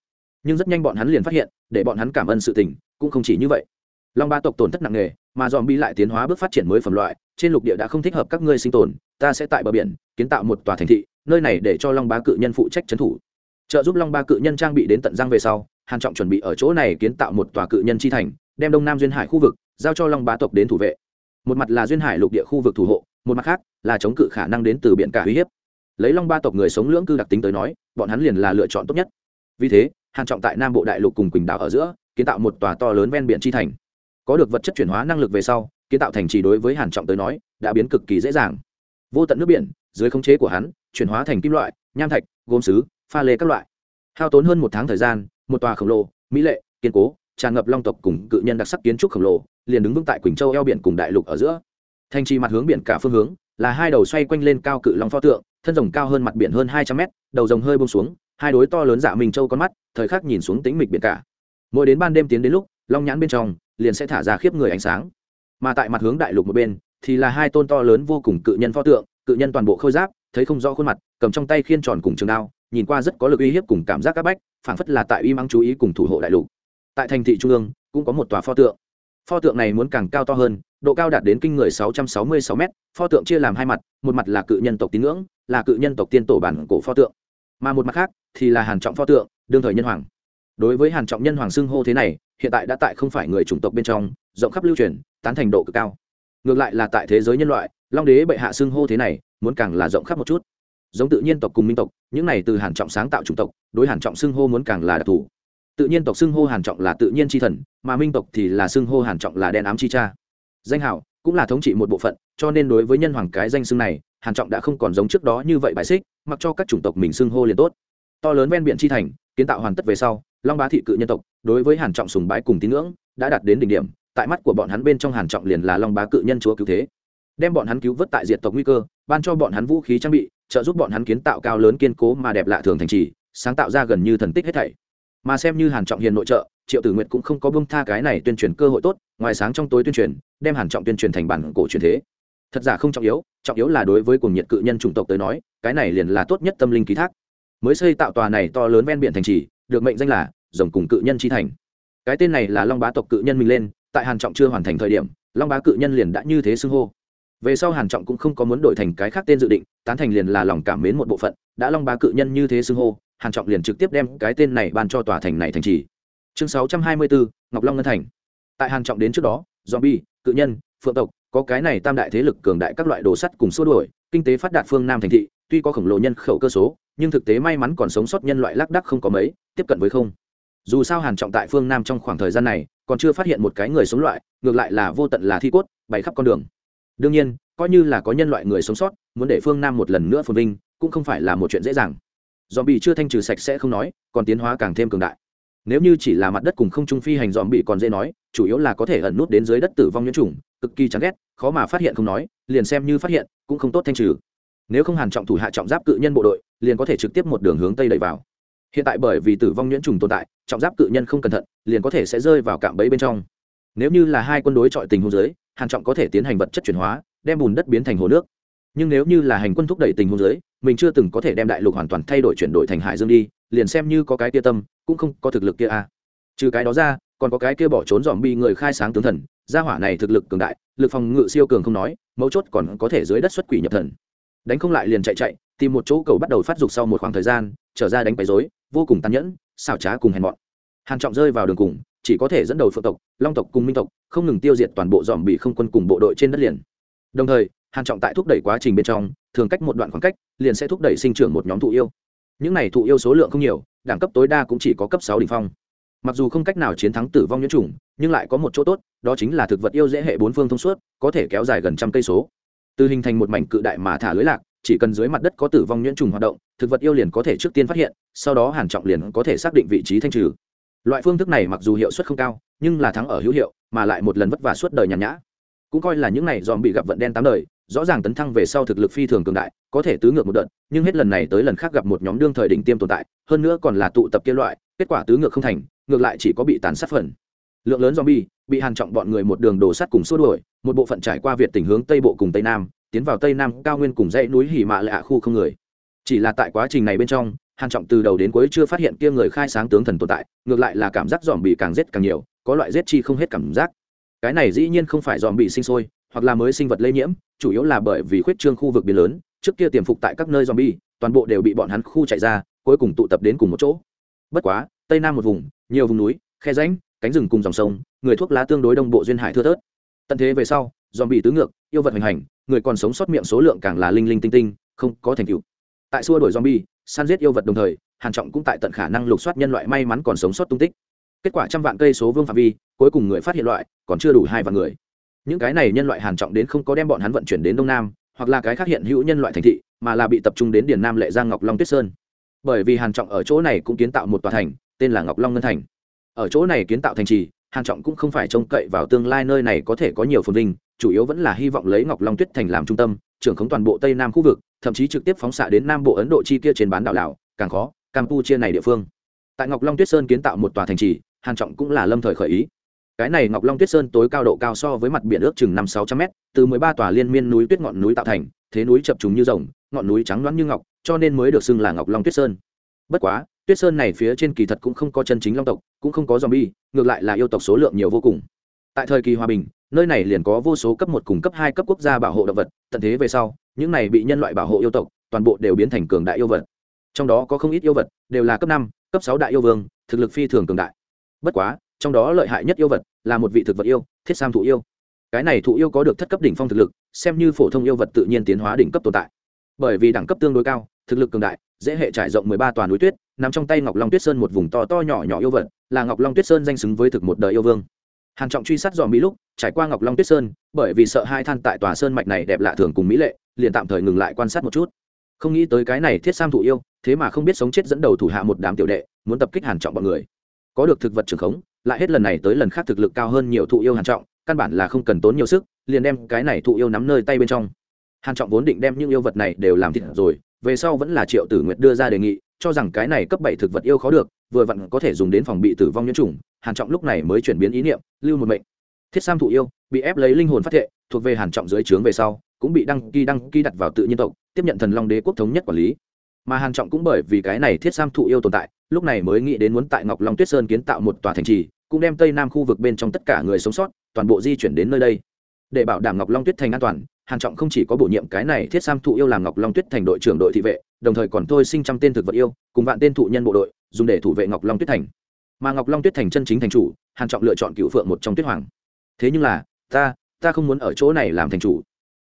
S1: Nhưng rất nhanh bọn hắn liền phát hiện, để bọn hắn cảm ơn sự tình, cũng không chỉ như vậy. Long ba tộc tổn thất nặng nề mà dòm bi lại tiến hóa bước phát triển mới phẩm loại, trên lục địa đã không thích hợp các ngươi sinh tồn, ta sẽ tại bờ biển, kiến tạo một tòa thành thị, nơi này để cho long bá cự nhân phụ trách trấn thủ. Trợ giúp long ba cự nhân trang bị đến tận răng về sau, hàn trọng chuẩn bị ở chỗ này kiến tạo một tòa cự nhân chi thành, đem đông nam duyên hải khu vực giao cho long bá tộc đến thủ vệ. Một mặt là duyên hải lục địa khu vực thủ hộ, một mặt khác là chống cự khả năng đến từ biển cả uy hiếp. Lấy long ba tộc người sống lưỡng cư đặc tính tới nói, bọn hắn liền là lựa chọn tốt nhất. Vì thế, hàn trọng tại nam bộ đại lục cùng quỳnh đảo ở giữa, kiến tạo một tòa to lớn ven biển chi thành có được vật chất chuyển hóa năng lực về sau, kiến tạo thành trì đối với hàn trọng tới nói, đã biến cực kỳ dễ dàng. Vô tận nước biển, dưới khống chế của hắn, chuyển hóa thành kim loại, nham thạch, gốm sứ, pha lê các loại. Hao tốn hơn một tháng thời gian, một tòa khổng lồ, mỹ lệ, kiên cố, tràn ngập long tộc cùng cự nhân đặc sắc kiến trúc khổng lồ, liền đứng vững tại quỳnh châu eo biển cùng đại lục ở giữa. Thành trì mặt hướng biển cả phương hướng, là hai đầu xoay quanh lên cao cự long pho tượng, thân rồng cao hơn mặt biển hơn hai trăm mét, đầu rồng hơi bông xuống, hai đối to lớn dạ mình châu con mắt, thời khắc nhìn xuống tính mịch biển cả. Mỗi đến ban đêm tiến đến lúc, long nhãn bên trong liền sẽ thả ra khiếp người ánh sáng. Mà tại mặt hướng đại lục một bên, thì là hai tôn to lớn vô cùng cự nhân pho tượng, cự nhân toàn bộ khôi giáp, thấy không rõ khuôn mặt, cầm trong tay khiên tròn cùng trường đao, nhìn qua rất có lực uy hiếp cùng cảm giác áp bách, phảng phất là tại uy mắng chú ý cùng thủ hộ đại lục. Tại thành thị trung ương, cũng có một tòa pho tượng. Pho tượng này muốn càng cao to hơn, độ cao đạt đến kinh người 666 m pho tượng chia làm hai mặt, một mặt là cự nhân tộc tín ngưỡng, là cự nhân tộc tiên tổ bản cổ pho tượng. Mà một mặt khác, thì là hàn trọng pho tượng, đương thời nhân hoàng đối với hàn trọng nhân hoàng xưng hô thế này, hiện tại đã tại không phải người chủng tộc bên trong, rộng khắp lưu truyền, tán thành độ cực cao. Ngược lại là tại thế giới nhân loại, long đế bệ hạ xưng hô thế này, muốn càng là rộng khắp một chút. Giống tự nhiên tộc cùng minh tộc, những này từ hàn trọng sáng tạo chủng tộc, đối hàn trọng xưng hô muốn càng là đặc thù. Tự nhiên tộc xưng hô hàn trọng là tự nhiên chi thần, mà minh tộc thì là xưng hô hàn trọng là đen ám chi cha. Danh hào cũng là thống trị một bộ phận, cho nên đối với nhân hoàng cái danh xưng này, hàn trọng đã không còn giống trước đó như vậy bài xích, mặc cho các chủng tộc mình xưng hô liền tốt. To lớn ven biển chi thành, kiến tạo hoàn tất về sau long bá thị cự nhân tộc, đối với hàn trọng sùng bái cùng tín ngưỡng, đã đạt đến đỉnh điểm. Tại mắt của bọn hắn bên trong hàn trọng liền là long bá cự nhân chúa cứu thế. Đem bọn hắn cứu vớt tại diệt tộc nguy cơ, ban cho bọn hắn vũ khí trang bị, trợ giúp bọn hắn kiến tạo cao lớn kiên cố mà đẹp lạ thường thành trì, sáng tạo ra gần như thần tích hết thảy. Mà xem như hàn trọng hiền nội trợ, triệu tử nguyệt cũng không có bông tha cái này tuyên truyền cơ hội tốt, ngoài sáng trong tối tuyên truyền, đem hàn trọng tuyên truyền thành bản cổ truyền thế. Thật giả không trọng yếu trọng yếu là đối với cuồng nhiệt cự nhân chủng tộc tới nói, cái này liền là tốt nhất tâm linh ký thác. Mới xây tạo tòa này to lớn ven biển thành trì được mệnh danh là rồng cùng cự nhân chi thành. Cái tên này là long bá tộc cự nhân mình lên tại hàn trọng chưa hoàn thành thời điểm long bá cự nhân liền đã như thế xưng hô. Về sau hàn trọng cũng không có muốn đổi thành cái khác tên dự định tán thành liền là lòng cảm mến một bộ phận đã long bá cự nhân như thế xưng hô hàn trọng liền trực tiếp đem cái tên này ban cho tòa thành này thành trì. Chương 624, ngọc long ngân thành. Tại hàn trọng đến trước đó zombie cự nhân phượng tộc có cái này tam đại thế lực cường đại các loại đồ sắt cùng xua đuổi kinh tế phát đạt phương nam thành thị tuy có khổng lồ nhân khẩu cơ số nhưng thực tế may mắn còn sống sót nhân loại lác đác không có mấy, tiếp cận với không. Dù sao hàn trọng tại phương nam trong khoảng thời gian này, còn chưa phát hiện một cái người sống loại, ngược lại là vô tận là thi cốt, bày khắp con đường. Đương nhiên, coi như là có nhân loại người sống sót, muốn để phương nam một lần nữa phồn vinh, cũng không phải là một chuyện dễ dàng. Dòm bị chưa thanh trừ sạch sẽ không nói, còn tiến hóa càng thêm cường đại. Nếu như chỉ là mặt đất cùng không trung phi hành dòm bị còn dễ nói, chủ yếu là có thể ẩn nút đến dưới đất tử vong nhiễm trùng, cực kỳ chán ghét, khó mà phát hiện không nói, liền xem như phát hiện, cũng không tốt thanh trừ. Nếu không hàn trọng thủ hạ trọng giáp cự nhân bộ đội liền có thể trực tiếp một đường hướng tây đẩy vào. Hiện tại bởi vì tử vong nhuyễn trùng tồn tại, trọng giáp cự nhân không cẩn thận, liền có thể sẽ rơi vào cạm bẫy bên trong. Nếu như là hai quân đối chọi tình huống dưới, hàn trọng có thể tiến hành vật chất chuyển hóa, đem bùn đất biến thành hồ nước. Nhưng nếu như là hành quân thúc đẩy tình huống dưới, mình chưa từng có thể đem đại lục hoàn toàn thay đổi chuyển đổi thành hải dương đi, liền xem như có cái kia tâm, cũng không có thực lực kia a à. trừ cái đó ra, còn có cái kia bỏ trốn dòm bi người khai sáng tướng thần, gia hỏa này thực lực cường đại, lực phòng ngự siêu cường không nói, mấu chốt còn có thể dưới đất xuất quỷ nhập thần đánh không lại liền chạy chạy, tìm một chỗ cầu bắt đầu phát dục sau một khoảng thời gian, trở ra đánh bày dối vô cùng tàn nhẫn, xảo trá cùng hèn mọn. Hàn trọng rơi vào đường cùng, chỉ có thể dẫn đầu phượng tộc, long tộc cùng minh tộc, không ngừng tiêu diệt toàn bộ dòm bị không quân cùng bộ đội trên đất liền. Đồng thời, hàn trọng tại thúc đẩy quá trình bên trong, thường cách một đoạn khoảng cách, liền sẽ thúc đẩy sinh trưởng một nhóm thụ yêu. Những này thụ yêu số lượng không nhiều, đẳng cấp tối đa cũng chỉ có cấp sáu đỉnh phong. Mặc dù không cách nào chiến thắng tử vong nhiễm trùng nhưng lại có một chỗ tốt, đó chính là thực vật yêu dễ hệ bốn phương thông suốt, có thể kéo dài gần trăm cây số từ hình thành một mảnh cự đại mà thả lưới lạc, chỉ cần dưới mặt đất có tử vong nhuyễn trùng hoạt động, thực vật yêu liền có thể trước tiên phát hiện, sau đó hàn trọng liền có thể xác định vị trí thanh trừ. Loại phương thức này mặc dù hiệu suất không cao, nhưng là thắng ở hữu hiệu, mà lại một lần vất vả suốt đời nhàn nhã. Cũng coi là những này dòm bị gặp vận đen tám đời, rõ ràng tấn thăng về sau thực lực phi thường cường đại, có thể tứ ngược một đợt, nhưng hết lần này tới lần khác gặp một nhóm đương thời đỉnh tiêm tồn tại, hơn nữa còn là tụ tập kia loại, kết quả tứ ngược không thành, ngược lại chỉ có bị tàn sát phần. Lượng lớn zombie bị hàn trọng bọn người một đường đổ sắt cùng xua đuổi một bộ phận trải qua việt tỉnh hướng tây bộ cùng tây nam, tiến vào tây nam cao nguyên cùng dãy núi hỉ mạ lạ khu không người. Chỉ là tại quá trình này bên trong, hàn trọng từ đầu đến cuối chưa phát hiện kia người khai sáng tướng thần tồn tại, ngược lại là cảm giác dòm bị càng giết càng nhiều, có loại giết chi không hết cảm giác. Cái này dĩ nhiên không phải dòm bị sinh sôi, hoặc là mới sinh vật lây nhiễm, chủ yếu là bởi vì khuyết trương khu vực biển lớn, trước kia tiềm phục tại các nơi zombie, toàn bộ đều bị bọn hắn khu chạy ra, cuối cùng tụ tập đến cùng một chỗ. Bất quá, tây nam một vùng, nhiều vùng núi, khe rãnh, cánh rừng cùng dòng sông, người thuốc lá tương đối đông bộ duyên hải thưa thớt tận thế về sau zombie tứ ngược, yêu vật hành hành, người còn sống sót miệng số lượng càng là linh linh tinh tinh, không có thành tựu. Tại xua đổi zombie săn giết yêu vật đồng thời, hàn trọng cũng tại tận khả năng lục soát nhân loại may mắn còn sống sót tung tích. Kết quả trăm vạn cây số vương phạm vi, cuối cùng người phát hiện loại, còn chưa đủ hai vạn người. Những cái này nhân loại hàn trọng đến không có đem bọn hắn vận chuyển đến đông nam, hoặc là cái khác hiện hữu nhân loại thành thị, mà là bị tập trung đến điền nam lệ giang ngọc long tuyết sơn. Bởi vì hàn trọng ở chỗ này cũng kiến tạo một tòa thành, tên là ngọc long ngân thành. Ở chỗ này kiến tạo thành trì hàn trọng cũng không phải trông cậy vào tương lai nơi này có thể có nhiều phồn vinh, chủ yếu vẫn là hy vọng lấy ngọc long tuyết thành làm trung tâm, trưởng khống toàn bộ tây nam khu vực, thậm chí trực tiếp phóng xạ đến nam bộ ấn độ chi kia trên bán đảo lào, càng khó, campuchia này địa phương. Tại ngọc long tuyết sơn kiến tạo một tòa thành trì, hàn trọng cũng là lâm thời khởi ý. Cái này ngọc long tuyết sơn tối cao độ cao so với mặt biển ước chừng năm sáu trăm mét, từ mười ba tòa liên miên núi tuyết ngọn núi tạo thành, thế núi chập trùng như rồng, ngọn núi trắng loáng như ngọc, cho nên mới được xưng là ngọc long tuyết sơn. Bất quá tuyết sơn này phía trên kỳ thật cũng không có chân chính long tộc, cũng không có zombie, ngược lại là yêu tộc số lượng nhiều vô cùng. Tại thời kỳ hòa bình, nơi này liền có vô số cấp một cùng cấp hai cấp quốc gia bảo hộ động vật, tận thế về sau, những này bị nhân loại bảo hộ yêu tộc, toàn bộ đều biến thành cường đại yêu vật. Trong đó có không ít yêu vật đều là cấp năm, cấp sáu đại yêu vương, thực lực phi thường cường đại. Bất quá, trong đó lợi hại nhất yêu vật là một vị thực vật yêu, thiết sam thụ yêu. Cái này thụ yêu có được thất cấp đỉnh phong thực lực, xem như phổ thông yêu vật tự nhiên tiến hóa đỉnh cấp tồn tại. Bởi vì đẳng cấp tương đối cao, thực lực cường đại, dễ hệ trải rộng mười ba toàn núi tuyết nằm trong tay ngọc long tuyết sơn một vùng to to nhỏ nhỏ yêu vật, là ngọc long tuyết sơn danh xứng với thực một đời yêu vương. Hàn trọng truy sát dòm mỹ lúc, trải qua ngọc long tuyết sơn, bởi vì sợ hai than tại tòa sơn mạch này đẹp lạ thường cùng mỹ lệ, liền tạm thời ngừng lại quan sát một chút. Không nghĩ tới cái này thiết sam thụ yêu, thế mà không biết sống chết dẫn đầu thủ hạ một đám tiểu đệ, muốn tập kích hàn trọng bọn người. Có được thực vật trường khống, lại hết lần này tới lần khác thực lực cao hơn nhiều thụ yêu hàn trọng, căn bản là không cần tốn nhiều sức, liền đem cái này thụ yêu nắm nơi tay bên trong. Hàn trọng vốn định đem những yêu vật này đều làm thịt rồi, về sau vẫn là triệu tử nguyệt đưa ra đề nghị cho rằng cái này cấp bảy thực vật yêu khó được, vừa vặn có thể dùng đến phòng bị tử vong nhiễm trùng, hàn trọng lúc này mới chuyển biến ý niệm, lưu một mệnh. Thiết sam thụ yêu, bị ép lấy linh hồn phát thệ, thuộc về hàn trọng dưới trướng về sau, cũng bị đăng ký đăng ký đặt vào tự nhiên tộc, tiếp nhận thần long đế quốc thống nhất quản lý. Mà hàn trọng cũng bởi vì cái này thiết sam thụ yêu tồn tại, lúc này mới nghĩ đến muốn tại ngọc long tuyết sơn kiến tạo một tòa thành trì, cũng đem tây nam khu vực bên trong tất cả người sống sót, toàn bộ di chuyển đến nơi đây. Để bảo đảm ngọc long tuyết thành an toàn, hàn trọng không chỉ có bổ nhiệm cái này thiết sam thụ yêu làm ngọc long tuyết thành đội trưởng đội thị vệ đồng thời còn thôi sinh trăm tên thực vật yêu, cùng vạn tên thụ nhân bộ đội, dùng để thủ vệ ngọc long tuyết thành. Mà ngọc long tuyết thành chân chính thành chủ, hàn trọng lựa chọn cựu phượng một trong tuyết hoàng. Thế nhưng là, ta ta không muốn ở chỗ này làm thành chủ.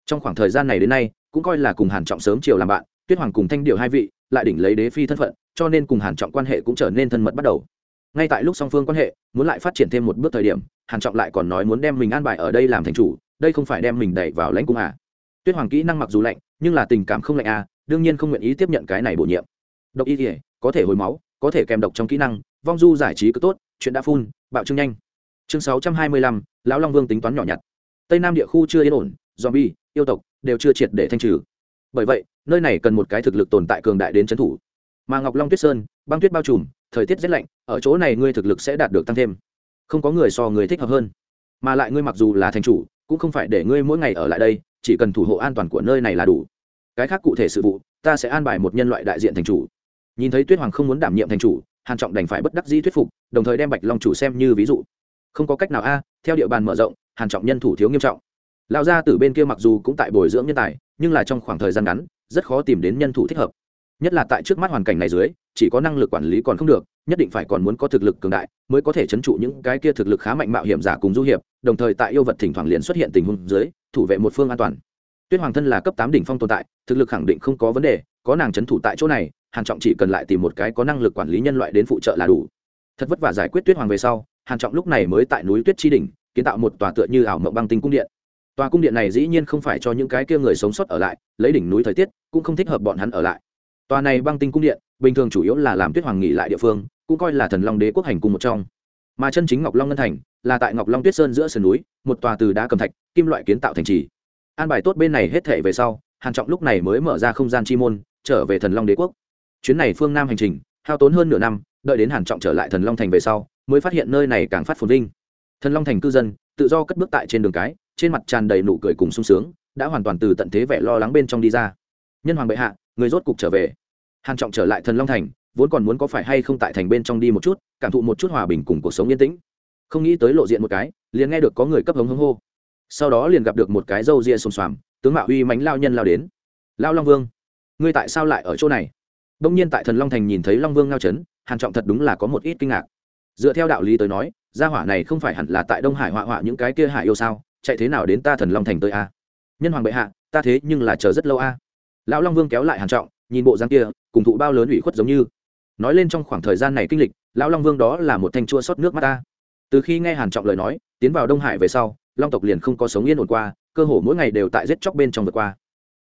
S1: Trong khoảng thời gian này đến nay, cũng coi là cùng hàn trọng sớm chiều làm bạn, tuyết hoàng cùng thanh điệu hai vị, lại đỉnh lấy đế phi thân phận, cho nên cùng hàn trọng quan hệ cũng trở nên thân mật bắt đầu. Ngay tại lúc song phương quan hệ, muốn lại phát triển thêm một bước thời điểm, hàn trọng lại còn nói muốn đem mình an bài ở đây làm thành chủ, đây không phải đem mình đẩy vào lãnh cung à. Tuyết hoàng kỹ năng mặc dù lạnh, nhưng là tình cảm không lạnh à đương nhiên không nguyện ý tiếp nhận cái này bổ nhiệm. Độc y thể có thể hồi máu, có thể kèm độc trong kỹ năng, vong du giải trí cứ tốt, chuyện đã phun, bạo trương nhanh. Chương sáu trăm hai mươi lăm, lão long vương tính toán nhỏ nhặt. Tây nam địa khu chưa yên ổn, zombie, yêu tộc đều chưa triệt để thanh trừ. Bởi vậy, nơi này cần một cái thực lực tồn tại cường đại đến trấn thủ. Mà ngọc long tuyết sơn, băng tuyết bao trùm, thời tiết rét lạnh, ở chỗ này ngươi thực lực sẽ đạt được tăng thêm. Không có người so người thích hợp hơn. Mà lại ngươi mặc dù là thành chủ, cũng không phải để ngươi mỗi ngày ở lại đây, chỉ cần thủ hộ an toàn của nơi này là đủ cái khác cụ thể sự vụ, ta sẽ an bài một nhân loại đại diện thành chủ. Nhìn thấy tuyết hoàng không muốn đảm nhiệm thành chủ, hàn trọng đành phải bất đắc dĩ thuyết phục, đồng thời đem bạch long chủ xem như ví dụ. Không có cách nào a, theo địa bàn mở rộng, hàn trọng nhân thủ thiếu nghiêm trọng. Lão gia tử bên kia mặc dù cũng tại bồi dưỡng nhân tài, nhưng là trong khoảng thời gian ngắn, rất khó tìm đến nhân thủ thích hợp. Nhất là tại trước mắt hoàn cảnh này dưới, chỉ có năng lực quản lý còn không được, nhất định phải còn muốn có thực lực cường đại, mới có thể chấn trụ những cái kia thực lực khá mạnh mạo hiểm giả cùng du hiệp, đồng thời tại yêu vật thỉnh thoảng liền xuất hiện tình huống dưới, thủ vệ một phương an toàn tuyết hoàng thân là cấp tám đỉnh phong tồn tại, thực lực khẳng định không có vấn đề, có nàng chấn thủ tại chỗ này, hàn trọng chỉ cần lại tìm một cái có năng lực quản lý nhân loại đến phụ trợ là đủ. Thật vất vả giải quyết tuyết hoàng về sau, hàn trọng lúc này mới tại núi tuyết chi đỉnh, kiến tạo một tòa tựa như ảo mộng băng tinh cung điện. Tòa cung điện này dĩ nhiên không phải cho những cái kia người sống sót ở lại, lấy đỉnh núi thời tiết, cũng không thích hợp bọn hắn ở lại. Tòa này băng tinh cung điện, bình thường chủ yếu là làm tuyết hoàng nghỉ lại địa phương, cũng coi là thần long đế quốc hành cung một trong. Mà chân chính ngọc long ngân thành, là tại ngọc long tuyết sơn giữa sườn núi, một tòa từ đá cầm thạch, kim loại kiến tạo thành trì an bài tốt bên này hết thể về sau, hàn trọng lúc này mới mở ra không gian chi môn, trở về thần long đế quốc. Chuyến này phương nam hành trình, hao tốn hơn nửa năm, đợi đến hàn trọng trở lại thần long thành về sau, mới phát hiện nơi này càng phát phồn vinh. Thần long thành cư dân, tự do cất bước tại trên đường cái, trên mặt tràn đầy nụ cười cùng sung sướng, đã hoàn toàn từ tận thế vẻ lo lắng bên trong đi ra. Nhân hoàng bệ hạ, người rốt cục trở về. Hàn trọng trở lại thần long thành, vốn còn muốn có phải hay không tại thành bên trong đi một chút, cảm thụ một chút hòa bình cùng cuộc sống yên tĩnh. Không nghĩ tới lộ diện một cái, liền nghe được có người cấp hống hống hô sau đó liền gặp được một cái râu ria xồm xoàm, tướng mạo uy mánh lao nhân lao đến. Lao long vương, ngươi tại sao lại ở chỗ này? Đông nhiên tại thần long thành nhìn thấy long vương ngao trấn hàn trọng thật đúng là có một ít kinh ngạc. Dựa theo đạo lý tới nói, gia hỏa này không phải hẳn là tại đông hải họa họa những cái kia hải yêu sao? Chạy thế nào đến ta thần long thành tới a? Nhân hoàng bệ hạ, ta thế nhưng là chờ rất lâu a. Lão long vương kéo lại hàn trọng, nhìn bộ dáng kia, cùng thụ bao lớn ủy khuất giống như. Nói lên trong khoảng thời gian này kinh lịch, lão long vương đó là một thanh chua xót nước mắt ta. Từ khi nghe hàn trọng lời nói, tiến vào đông hải về sau long tộc liền không có sống yên ổn qua, cơ hồ mỗi ngày đều tại giết chóc bên trong vượt qua.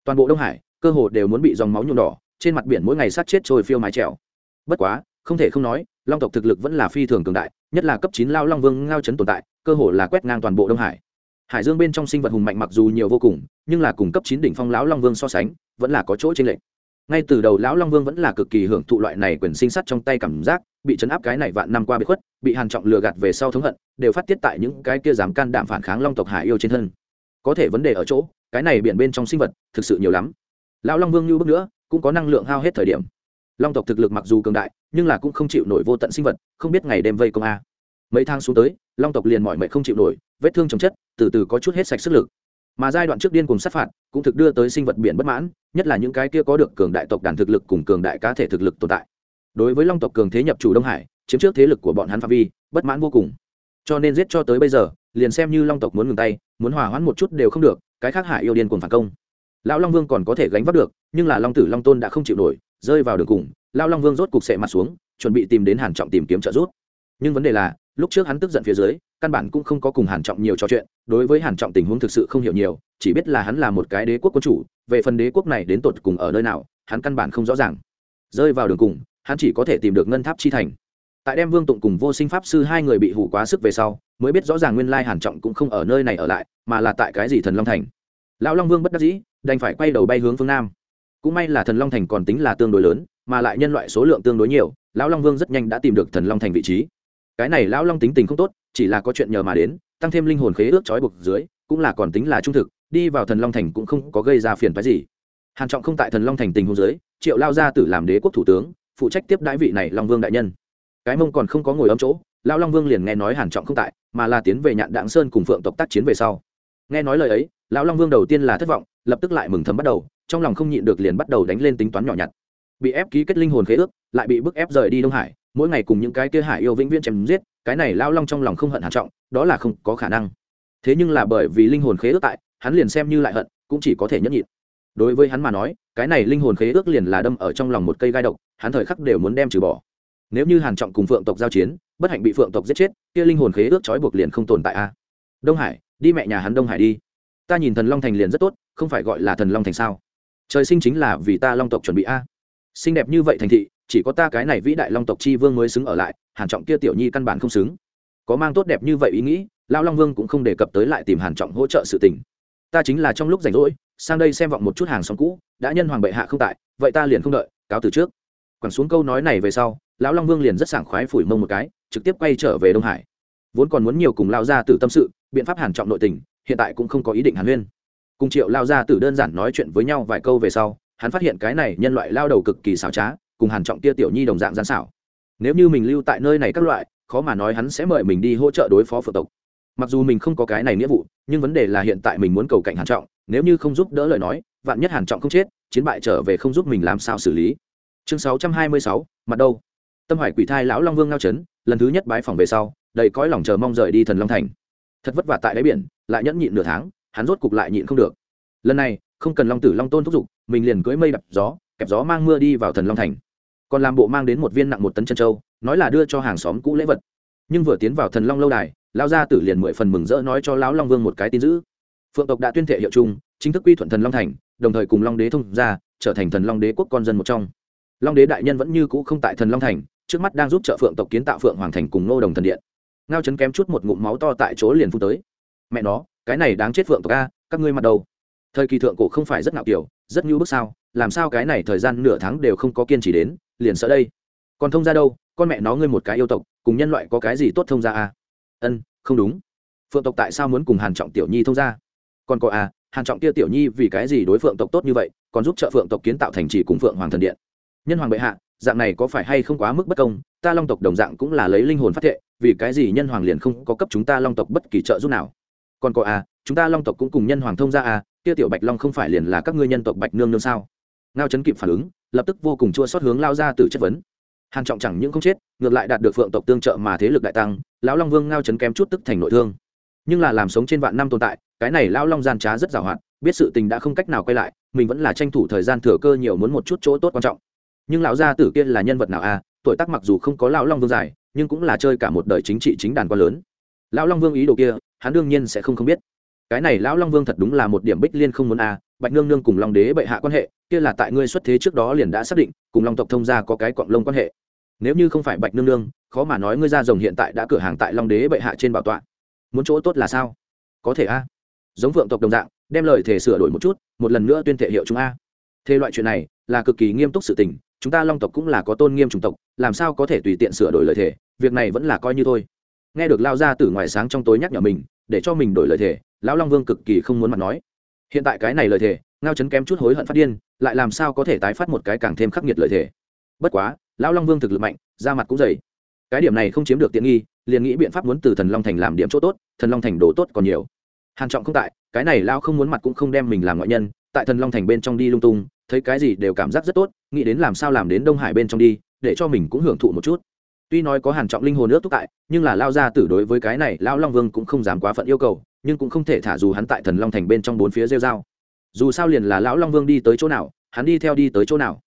S1: Toàn bộ đông hải, cơ hồ đều muốn bị dòng máu nhuộm đỏ, trên mặt biển mỗi ngày sát chết trôi phiêu mái trèo. Bất quá, không thể không nói, long tộc thực lực vẫn là phi thường cường đại, nhất là cấp chín lao long vương ngao chấn tồn tại, cơ hồ là quét ngang toàn bộ đông hải. Hải dương bên trong sinh vật hùng mạnh mặc dù nhiều vô cùng, nhưng là cùng cấp chín đỉnh phong lão long vương so sánh, vẫn là có chỗ trên lệch ngay từ đầu lão long vương vẫn là cực kỳ hưởng thụ loại này quyền sinh sắt trong tay cảm giác, bị chấn áp cái này vạn năm qua bị khuất, bị hàn trọng lừa gạt về sau thống hận, đều phát tiết tại những cái kia dám can đảm phản kháng long tộc hải yêu trên thân. Có thể vấn đề ở chỗ, cái này biển bên trong sinh vật, thực sự nhiều lắm. Lão long vương như bước nữa, cũng có năng lượng hao hết thời điểm. Long tộc thực lực mặc dù cường đại, nhưng là cũng không chịu nổi vô tận sinh vật, không biết ngày đêm vây công a. Mấy tháng xuống tới, long tộc liền mỏi mệt không chịu nổi, vết thương chồng chất, từ từ có chút hết sạch sức lực mà giai đoạn trước điên cùng sát phạt cũng thực đưa tới sinh vật biển bất mãn, nhất là những cái kia có được cường đại tộc đàn thực lực cùng cường đại cá thể thực lực tồn tại. Đối với long tộc cường thế nhập chủ đông hải, chiếm trước thế lực của bọn hắn phạm vi, bất mãn vô cùng. Cho nên giết cho tới bây giờ, liền xem như long tộc muốn ngừng tay, muốn hòa hoãn một chút đều không được, cái khác hải yêu điên cùng phản công. Lão long vương còn có thể gánh vác được, nhưng là long tử long tôn đã không chịu nổi, rơi vào đường cùng, Lão long vương rốt cục sệ mặt xuống, chuẩn bị tìm đến hàn trọng tìm kiếm trợ giúp. Nhưng vấn đề là, lúc trước hắn tức giận phía dưới căn bản cũng không có cùng hàn trọng nhiều trò chuyện, đối với hàn trọng tình huống thực sự không hiểu nhiều, chỉ biết là hắn là một cái đế quốc quân chủ, về phần đế quốc này đến tột cùng ở nơi nào, hắn căn bản không rõ ràng. Rơi vào đường cùng, hắn chỉ có thể tìm được ngân tháp chi thành. Tại đem vương tụng cùng vô sinh pháp sư hai người bị hủ quá sức về sau, mới biết rõ ràng nguyên lai hàn trọng cũng không ở nơi này ở lại, mà là tại cái gì thần long thành. Lão long vương bất đắc dĩ, đành phải quay đầu bay hướng phương nam. Cũng may là thần long thành còn tính là tương đối lớn, mà lại nhân loại số lượng tương đối nhiều, lão long vương rất nhanh đã tìm được thần long thành vị trí cái này lão long tính tình không tốt, chỉ là có chuyện nhờ mà đến, tăng thêm linh hồn khế ước trói buộc dưới, cũng là còn tính là trung thực, đi vào thần long thành cũng không có gây ra phiền phái gì. Hàn trọng không tại thần long thành tình hôn dưới, triệu lao ra tử làm đế quốc thủ tướng, phụ trách tiếp đãi vị này long vương đại nhân. Cái mông còn không có ngồi ấm chỗ lao long vương liền nghe nói hàn trọng không tại, mà là tiến về nhạn đạng sơn cùng phượng tộc tác chiến về sau. Nghe nói lời ấy, lão long vương đầu tiên là thất vọng, lập tức lại mừng thầm bắt đầu, trong lòng không nhịn được liền bắt đầu đánh lên tính toán nhỏ nhặt. Bị ép ký kết linh hồn khế ước, lại bị bức ép rời đi đông hải mỗi ngày cùng những cái kia hải yêu vĩnh viễn chém giết, cái này lao long trong lòng không hận hàn trọng, đó là không có khả năng. Thế nhưng là bởi vì linh hồn khế ước tại, hắn liền xem như lại hận, cũng chỉ có thể nhẫn nhịn. Đối với hắn mà nói, cái này linh hồn khế ước liền là đâm ở trong lòng một cây gai độc, hắn thời khắc đều muốn đem trừ bỏ. Nếu như hàn trọng cùng phượng tộc giao chiến, bất hạnh bị phượng tộc giết chết, kia linh hồn khế ước trói buộc liền không tồn tại a. Đông hải, đi mẹ nhà hắn đông hải đi. Ta nhìn thần long thành liền rất tốt, không phải gọi là thần long thành sao? Trời sinh chính là vì ta long tộc chuẩn bị a. Xinh đẹp như vậy thành thị chỉ có ta cái này vĩ đại long tộc chi vương mới xứng ở lại, hàn trọng kia tiểu nhi căn bản không xứng. Có mang tốt đẹp như vậy ý nghĩ lao long vương cũng không đề cập tới lại tìm hàn trọng hỗ trợ sự tình. Ta chính là trong lúc rảnh rỗi, sang đây xem vọng một chút hàng xóm cũ, đã nhân hoàng bệ hạ không tại, vậy ta liền không đợi, cáo từ trước. Quẳng xuống câu nói này về sau, lão long vương liền rất sảng khoái phủi mông một cái, trực tiếp quay trở về đông hải. Vốn còn muốn nhiều cùng lao gia tử tâm sự, biện pháp hàn trọng nội tình, hiện tại cũng không có ý định hàn huyên. Cùng triệu lao gia tử đơn giản nói chuyện với nhau vài câu về sau, hắn phát hiện cái này nhân loại lao đầu cực kỳ xảo trá cùng hàn trọng kia tiểu nhi đồng dạng gian xảo. Nếu như mình lưu tại nơi này các loại khó mà nói hắn sẽ mời mình đi hỗ trợ đối phó phượng tộc. Mặc dù mình không có cái này nghĩa vụ nhưng vấn đề là hiện tại mình muốn cầu cạnh hàn trọng nếu như không giúp đỡ lời nói vạn nhất hàn trọng không chết chiến bại trở về không giúp mình làm sao xử lý. Chương 626, mặt đâu? Tâm hoài quỷ thai lão long vương ngao chấn lần thứ nhất bái phòng về sau đầy cõi lòng chờ mong rời đi thần long thành. Thật vất vả tại đáy biển lại nhẫn nhịn nửa tháng hắn rốt cục lại nhịn không được. Lần này không cần long tử long tôn thúc giục mình liền cưỡi mây đập gió kẹp gió mang mưa đi vào thần long thành còn làm bộ mang đến một viên nặng một tấn chân trâu, nói là đưa cho hàng xóm cũ lễ vật. Nhưng vừa tiến vào thần long lâu đài lao gia tử liền mười phần mừng rỡ nói cho lão long vương một cái tin dữ. Phượng tộc đã tuyên thệ hiệu chung, chính thức quy thuận thần long thành, đồng thời cùng long đế thông ra trở thành thần long đế quốc con dân một trong. Long đế đại nhân vẫn như cũ không tại thần long thành, trước mắt đang giúp trợ phượng tộc kiến tạo phượng hoàng thành cùng nô đồng thần điện. Ngao chấn kém chút một ngụm máu to tại chỗ liền phun tới. Mẹ nó, cái này đáng chết phượng tộc a, các ngươi mặt đầu thời kỳ thượng cổ không phải rất ngạo kiểu, rất như bước sao, làm sao cái này thời gian nửa tháng đều không có kiên trì đến? Liền sợ đây. Còn thông ra đâu? Con mẹ nó ngươi một cái yêu tộc cùng nhân loại có cái gì tốt thông ra à? ân không đúng. Phượng tộc tại sao muốn cùng hàn trọng tiểu nhi thông ra còn có à, hàn trọng kia tiểu nhi vì cái gì đối phượng tộc tốt như vậy còn giúp trợ phượng tộc kiến tạo thành trì cùng phượng hoàng thần điện? Nhân hoàng bệ hạ dạng này có phải hay không quá mức bất công? Ta long tộc đồng dạng cũng là lấy linh hồn phát thệ vì cái gì nhân hoàng liền không có cấp chúng ta long tộc bất kỳ trợ giúp nào? Còn có à chúng ta long tộc cũng cùng nhân hoàng thông ra à kia tiểu bạch long không phải liền là các ngươi nhân tộc bạch nương nương sao? Ngao chấn kịp phản ứng lập tức vô cùng chua xót hướng lao ra từ chất vấn hàn trọng chẳng những không chết, ngược lại đạt được phượng tộc tương trợ mà thế lực đại tăng, lão long vương ngao chấn kém chút tức thành nội thương nhưng là làm sống trên vạn năm tồn tại, cái này lão long gian trá rất giàu hoạt biết sự tình đã không cách nào quay lại, mình vẫn là tranh thủ thời gian thừa cơ nhiều muốn một chút chỗ tốt quan trọng nhưng lão gia tử kia là nhân vật nào a à? tuổi tác mặc dù không có lão long vương dài, nhưng cũng là chơi cả một đời chính trị chính đàn quan lớn lão long vương ý đồ kia, hắn đương nhiên sẽ không không biết cái này lão long vương thật đúng là một điểm bích liên không muốn a à bạch nương nương cùng long đế bệ hạ quan hệ, kia là tại ngươi xuất thế trước đó liền đã xác định, cùng long tộc thông gia có cái quặng lông quan hệ. Nếu như không phải bạch nương nương, khó mà nói ngươi ra rồng hiện tại đã cửa hàng tại long đế bệ hạ trên bảo tọa. Muốn chỗ tốt là sao? Có thể a. Giống vượng tộc đồng dạng, đem lời thể sửa đổi một chút, một lần nữa tuyên thể hiệu chúng a. Thế loại chuyện này, là cực kỳ nghiêm túc sự tình, chúng ta long tộc cũng là có tôn nghiêm chủng tộc, làm sao có thể tùy tiện sửa đổi lời thề, việc này vẫn là coi như thôi. Nghe được lao ra từ ngoài sáng trong tối nhắc nhở mình, để cho mình đổi lời thề, lão long vương cực kỳ không muốn mặt nói hiện tại cái này lời thề, ngao chấn kém chút hối hận phát điên, lại làm sao có thể tái phát một cái càng thêm khắc nghiệt lời thề. Bất quá, lão long vương thực lực mạnh, da mặt cũng dày. Cái điểm này không chiếm được tiện nghi, liền nghĩ biện pháp muốn từ thần long thành làm điểm chỗ tốt, thần long thành đồ tốt còn nhiều. Hàn trọng không tại, cái này lão không muốn mặt cũng không đem mình làm ngoại nhân, tại thần long thành bên trong đi lung tung, thấy cái gì đều cảm giác rất tốt, nghĩ đến làm sao làm đến đông hải bên trong đi, để cho mình cũng hưởng thụ một chút tuy nói có hàn trọng linh hồn nước thúc tại, nhưng là lao ra tử đối với cái này lao long vương cũng không dám quá phận yêu cầu, nhưng cũng không thể thả dù hắn tại thần long thành bên trong bốn phía rêu dao dù sao liền là lão long vương đi tới chỗ nào, hắn đi theo đi tới chỗ nào.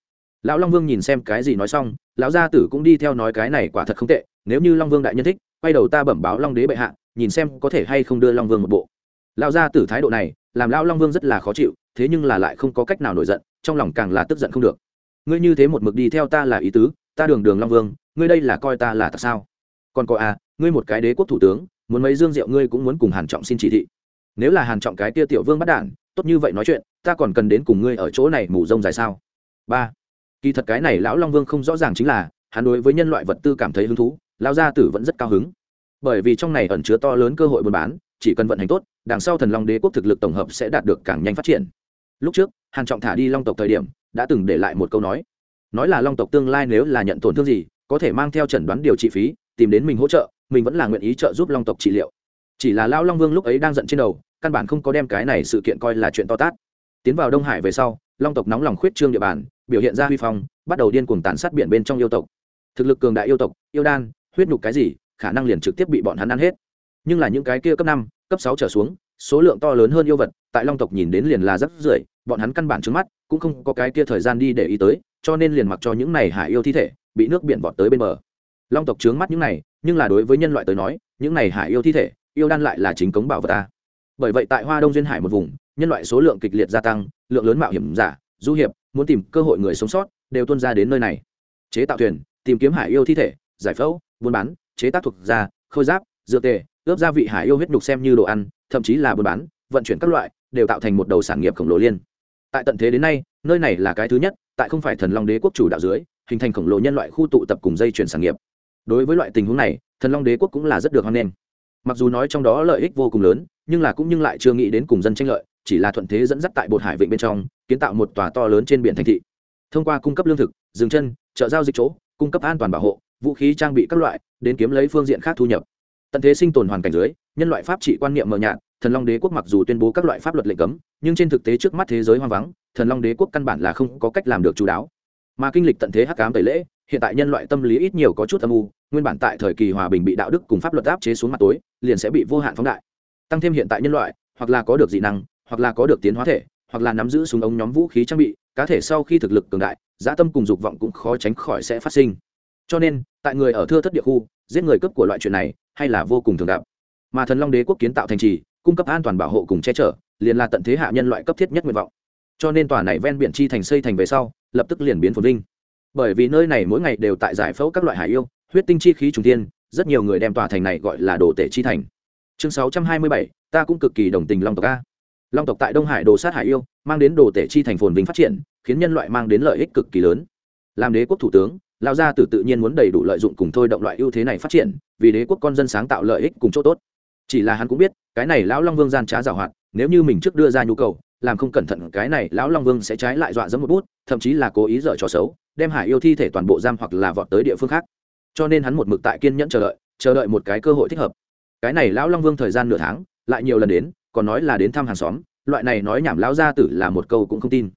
S1: Lão long vương nhìn xem cái gì nói xong, lão gia tử cũng đi theo nói cái này quả thật không tệ, nếu như long vương đại nhân thích, quay đầu ta bẩm báo long đế bệ hạ, nhìn xem có thể hay không đưa long vương một bộ. Lão gia tử thái độ này, làm lão long vương rất là khó chịu, thế nhưng là lại không có cách nào nổi giận, trong lòng càng là tức giận không được. Ngươi như thế một mực đi theo ta là ý tứ ta đường đường long vương, ngươi đây là coi ta là tại sao? Còn có à ngươi một cái đế quốc thủ tướng, muốn mấy dương rượu ngươi cũng muốn cùng hàn trọng xin chỉ thị. Nếu là hàn trọng cái tia tiểu vương bắt đản tốt như vậy nói chuyện, ta còn cần đến cùng ngươi ở chỗ này mù rông dài sao? Ba. Kỳ thật cái này lão long vương không rõ ràng chính là, hắn đối với nhân loại vật tư cảm thấy hứng thú, lão gia tử vẫn rất cao hứng. Bởi vì trong này ẩn chứa to lớn cơ hội buôn bán, chỉ cần vận hành tốt, đằng sau thần long đế quốc thực lực tổng hợp sẽ đạt được càng nhanh phát triển. Lúc trước, hàn trọng thả đi long tộc thời điểm, đã từng để lại một câu nói nói là long tộc tương lai nếu là nhận tổn thương gì, có thể mang theo chẩn đoán điều trị phí, tìm đến mình hỗ trợ, mình vẫn là nguyện ý trợ giúp long tộc trị liệu. Chỉ là lao long vương lúc ấy đang giận trên đầu, căn bản không có đem cái này sự kiện coi là chuyện to tát. Tiến vào đông hải về sau, long tộc nóng lòng khuyết trương địa bàn, biểu hiện ra huy phong, bắt đầu điên cuồng tàn sát biển bên trong yêu tộc. Thực lực cường đại yêu tộc, yêu đan, huyết nhục cái gì, khả năng liền trực tiếp bị bọn hắn ăn hết. Nhưng là những cái kia cấp năm, cấp sáu trở xuống, số lượng to lớn hơn yêu vật, tại long tộc nhìn đến liền là rất rưởi, bọn hắn căn bản trước mắt, cũng không có cái kia thời gian đi để ý tới cho nên liền mặc cho những này hải yêu thi thể bị nước biển vọt tới bên bờ. Long tộc trướng mắt những này, nhưng là đối với nhân loại tới nói, những này hải yêu thi thể, yêu đan lại là chính cống bảo vật ta. Bởi vậy tại hoa đông duyên hải một vùng, nhân loại số lượng kịch liệt gia tăng, lượng lớn mạo hiểm giả, du hiệp, muốn tìm cơ hội người sống sót, đều tuân ra đến nơi này. Chế tạo thuyền, tìm kiếm hải yêu thi thể, giải phẫu, buôn bán, chế tác thuộc da, khôi giáp, dược tề, ướp gia vị hải yêu huyết nhục xem như đồ ăn, thậm chí là buôn bán, vận chuyển các loại, đều tạo thành một đầu sản nghiệp khổng lồ liên. Tại tận thế đến nay, nơi này là cái thứ nhất tại không phải thần long đế quốc chủ đạo dưới, hình thành khổng lồ nhân loại khu tụ tập cùng dây chuyển sản nghiệp. Đối với loại tình huống này, thần long đế quốc cũng là rất được hoan nghênh. Mặc dù nói trong đó lợi ích vô cùng lớn, nhưng là cũng nhưng lại chưa nghĩ đến cùng dân tranh lợi, chỉ là thuận thế dẫn dắt tại bột hải vịnh bên trong, kiến tạo một tòa to lớn trên biển thành thị. Thông qua cung cấp lương thực dừng chân, chợ giao dịch chỗ, cung cấp an toàn bảo hộ, vũ khí trang bị các loại, đến kiếm lấy phương diện khác thu nhập. Tận thế sinh tồn hoàn cảnh dưới, nhân loại pháp trị quan niệm mờ nhạt thần long đế quốc mặc dù tuyên bố các loại pháp luật lệnh cấm, nhưng trên thực tế trước mắt thế giới hoang vắng, thần long đế quốc căn bản là không có cách làm được chú đáo. Mà kinh lịch tận thế hắc cám tẩy lễ, hiện tại nhân loại tâm lý ít nhiều có chút âm u, nguyên bản tại thời kỳ hòa bình bị đạo đức cùng pháp luật áp chế xuống mặt tối, liền sẽ bị vô hạn phóng đại. Tăng thêm hiện tại nhân loại, hoặc là có được dị năng, hoặc là có được tiến hóa thể, hoặc là nắm giữ súng ống nhóm vũ khí trang bị, cá thể sau khi thực lực cường đại, dã tâm cùng dục vọng cũng khó tránh khỏi sẽ phát sinh. Cho nên, tại người ở thưa thất địa khu, giết người cấp của loại chuyện này, hay là vô cùng thường gặp. Mà thần long đế quốc kiến tạo thành trì cung cấp an toàn bảo hộ cùng che chở, liền là tận thế hạ nhân loại cấp thiết nhất nguyện vọng. Cho nên tòa này ven biển chi thành xây thành về sau, lập tức liền biến phồn vinh. Bởi vì nơi này mỗi ngày đều tại giải phẫu các loại hải yêu, huyết tinh chi khí trùng tiên rất nhiều người đem tòa thành này gọi là đồ tể chi thành. Chương sáu trăm hai mươi bảy, ta cũng cực kỳ đồng tình long tộc a. Long tộc tại đông hải đồ sát hải yêu, mang đến đồ tể chi thành phồn vinh phát triển, khiến nhân loại mang đến lợi ích cực kỳ lớn. Làm đế quốc thủ tướng lao gia tử tự nhiên muốn đầy đủ lợi dụng cùng thôi động loại ưu thế này phát triển, vì đế quốc con dân sáng tạo lợi ích cùng chỗ tốt chỉ là hắn cũng biết, cái này lão long vương gian trá giảo hoạt, nếu như mình trước đưa ra nhu cầu, làm không cẩn thận, cái này lão long vương sẽ trái lại dọa dẫm một bút, thậm chí là cố ý dở trò xấu, đem hải yêu thi thể toàn bộ giam hoặc là vọt tới địa phương khác. Cho nên hắn một mực tại kiên nhẫn chờ đợi chờ đợi một cái cơ hội thích hợp. Cái này lão long vương thời gian nửa tháng, lại nhiều lần đến, còn nói là đến thăm hàng xóm, loại này nói nhảm lão gia tử là một câu cũng không tin.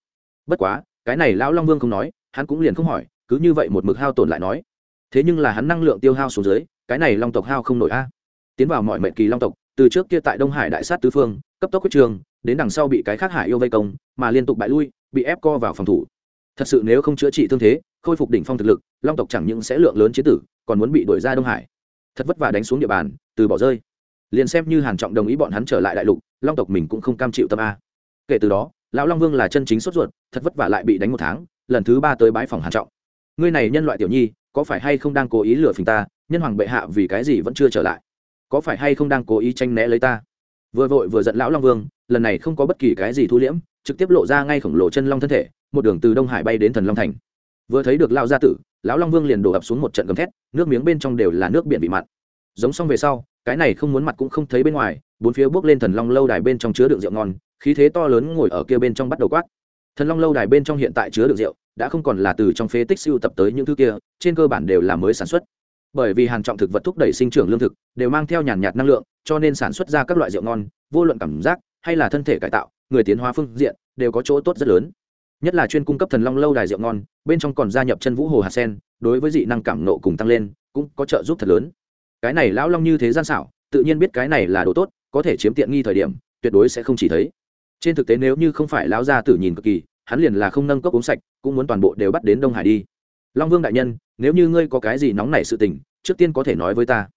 S1: Bất quá, cái này lão long vương không nói, hắn cũng liền không hỏi, cứ như vậy một mực hao tổn lại nói. Thế nhưng là hắn năng lượng tiêu hao xuống dưới, cái này long tộc hao không nổi a tiến vào mọi mệnh kỳ long tộc, từ trước kia tại đông hải đại sát tứ phương, cấp tốc quyết trường, đến đằng sau bị cái khác hải yêu vây công, mà liên tục bại lui, bị ép co vào phòng thủ. Thật sự nếu không chữa trị thương thế, khôi phục đỉnh phong thực lực, long tộc chẳng những sẽ lượng lớn chế tử, còn muốn bị đuổi ra đông hải. Thật vất vả đánh xuống địa bàn, từ bỏ rơi. Liền xem như hàn trọng đồng ý bọn hắn trở lại đại lục, long tộc mình cũng không cam chịu tâm a. Kể từ đó, lão long vương là chân chính sốt ruột, thật vất vả lại bị đánh một tháng, lần thứ ba tới bãi phòng hàn trọng. Ngươi này nhân loại tiểu nhi, có phải hay không đang cố ý lừa phình ta, nhân hoàng bệ hạ vì cái gì vẫn chưa trở lại? Có phải hay không đang cố ý tranh né lấy ta? Vừa vội vừa giận lão long vương, lần này không có bất kỳ cái gì thu liễm, trực tiếp lộ ra ngay khổng lồ chân long thân thể, một đường từ đông hải bay đến thần long thành. Vừa thấy được lao gia tử, lão long vương liền đổ ập xuống một trận gầm thét, nước miếng bên trong đều là nước biển bị mặn. Giống xong về sau, cái này không muốn mặt cũng không thấy bên ngoài, bốn phía bước lên thần long lâu đài bên trong chứa đựng rượu ngon, khí thế to lớn ngồi ở kia bên trong bắt đầu quát. Thần long lâu đài bên trong hiện tại chứa đựng rượu, đã không còn là từ trong phế tích siêu tập tới những thứ kia, trên cơ bản đều là mới sản xuất bởi vì hàn trọng thực vật thúc đẩy sinh trưởng lương thực, đều mang theo nhàn nhạt năng lượng, cho nên sản xuất ra các loại rượu ngon, vô luận cảm giác hay là thân thể cải tạo, người tiến hóa phương diện đều có chỗ tốt rất lớn. Nhất là chuyên cung cấp thần long lâu đài rượu ngon, bên trong còn gia nhập chân vũ hồ hạt sen, đối với dị năng cảm nộ cùng tăng lên, cũng có trợ giúp thật lớn. Cái này lão long như thế gian xảo, tự nhiên biết cái này là đồ tốt, có thể chiếm tiện nghi thời điểm, tuyệt đối sẽ không chỉ thấy. Trên thực tế nếu như không phải lão gia tử nhìn cực kỳ, hắn liền là không nâng cốc uống sạch, cũng muốn toàn bộ đều bắt đến đông hải đi. Long vương đại nhân nếu như ngươi có cái gì nóng nảy sự tình, trước tiên có thể nói với ta.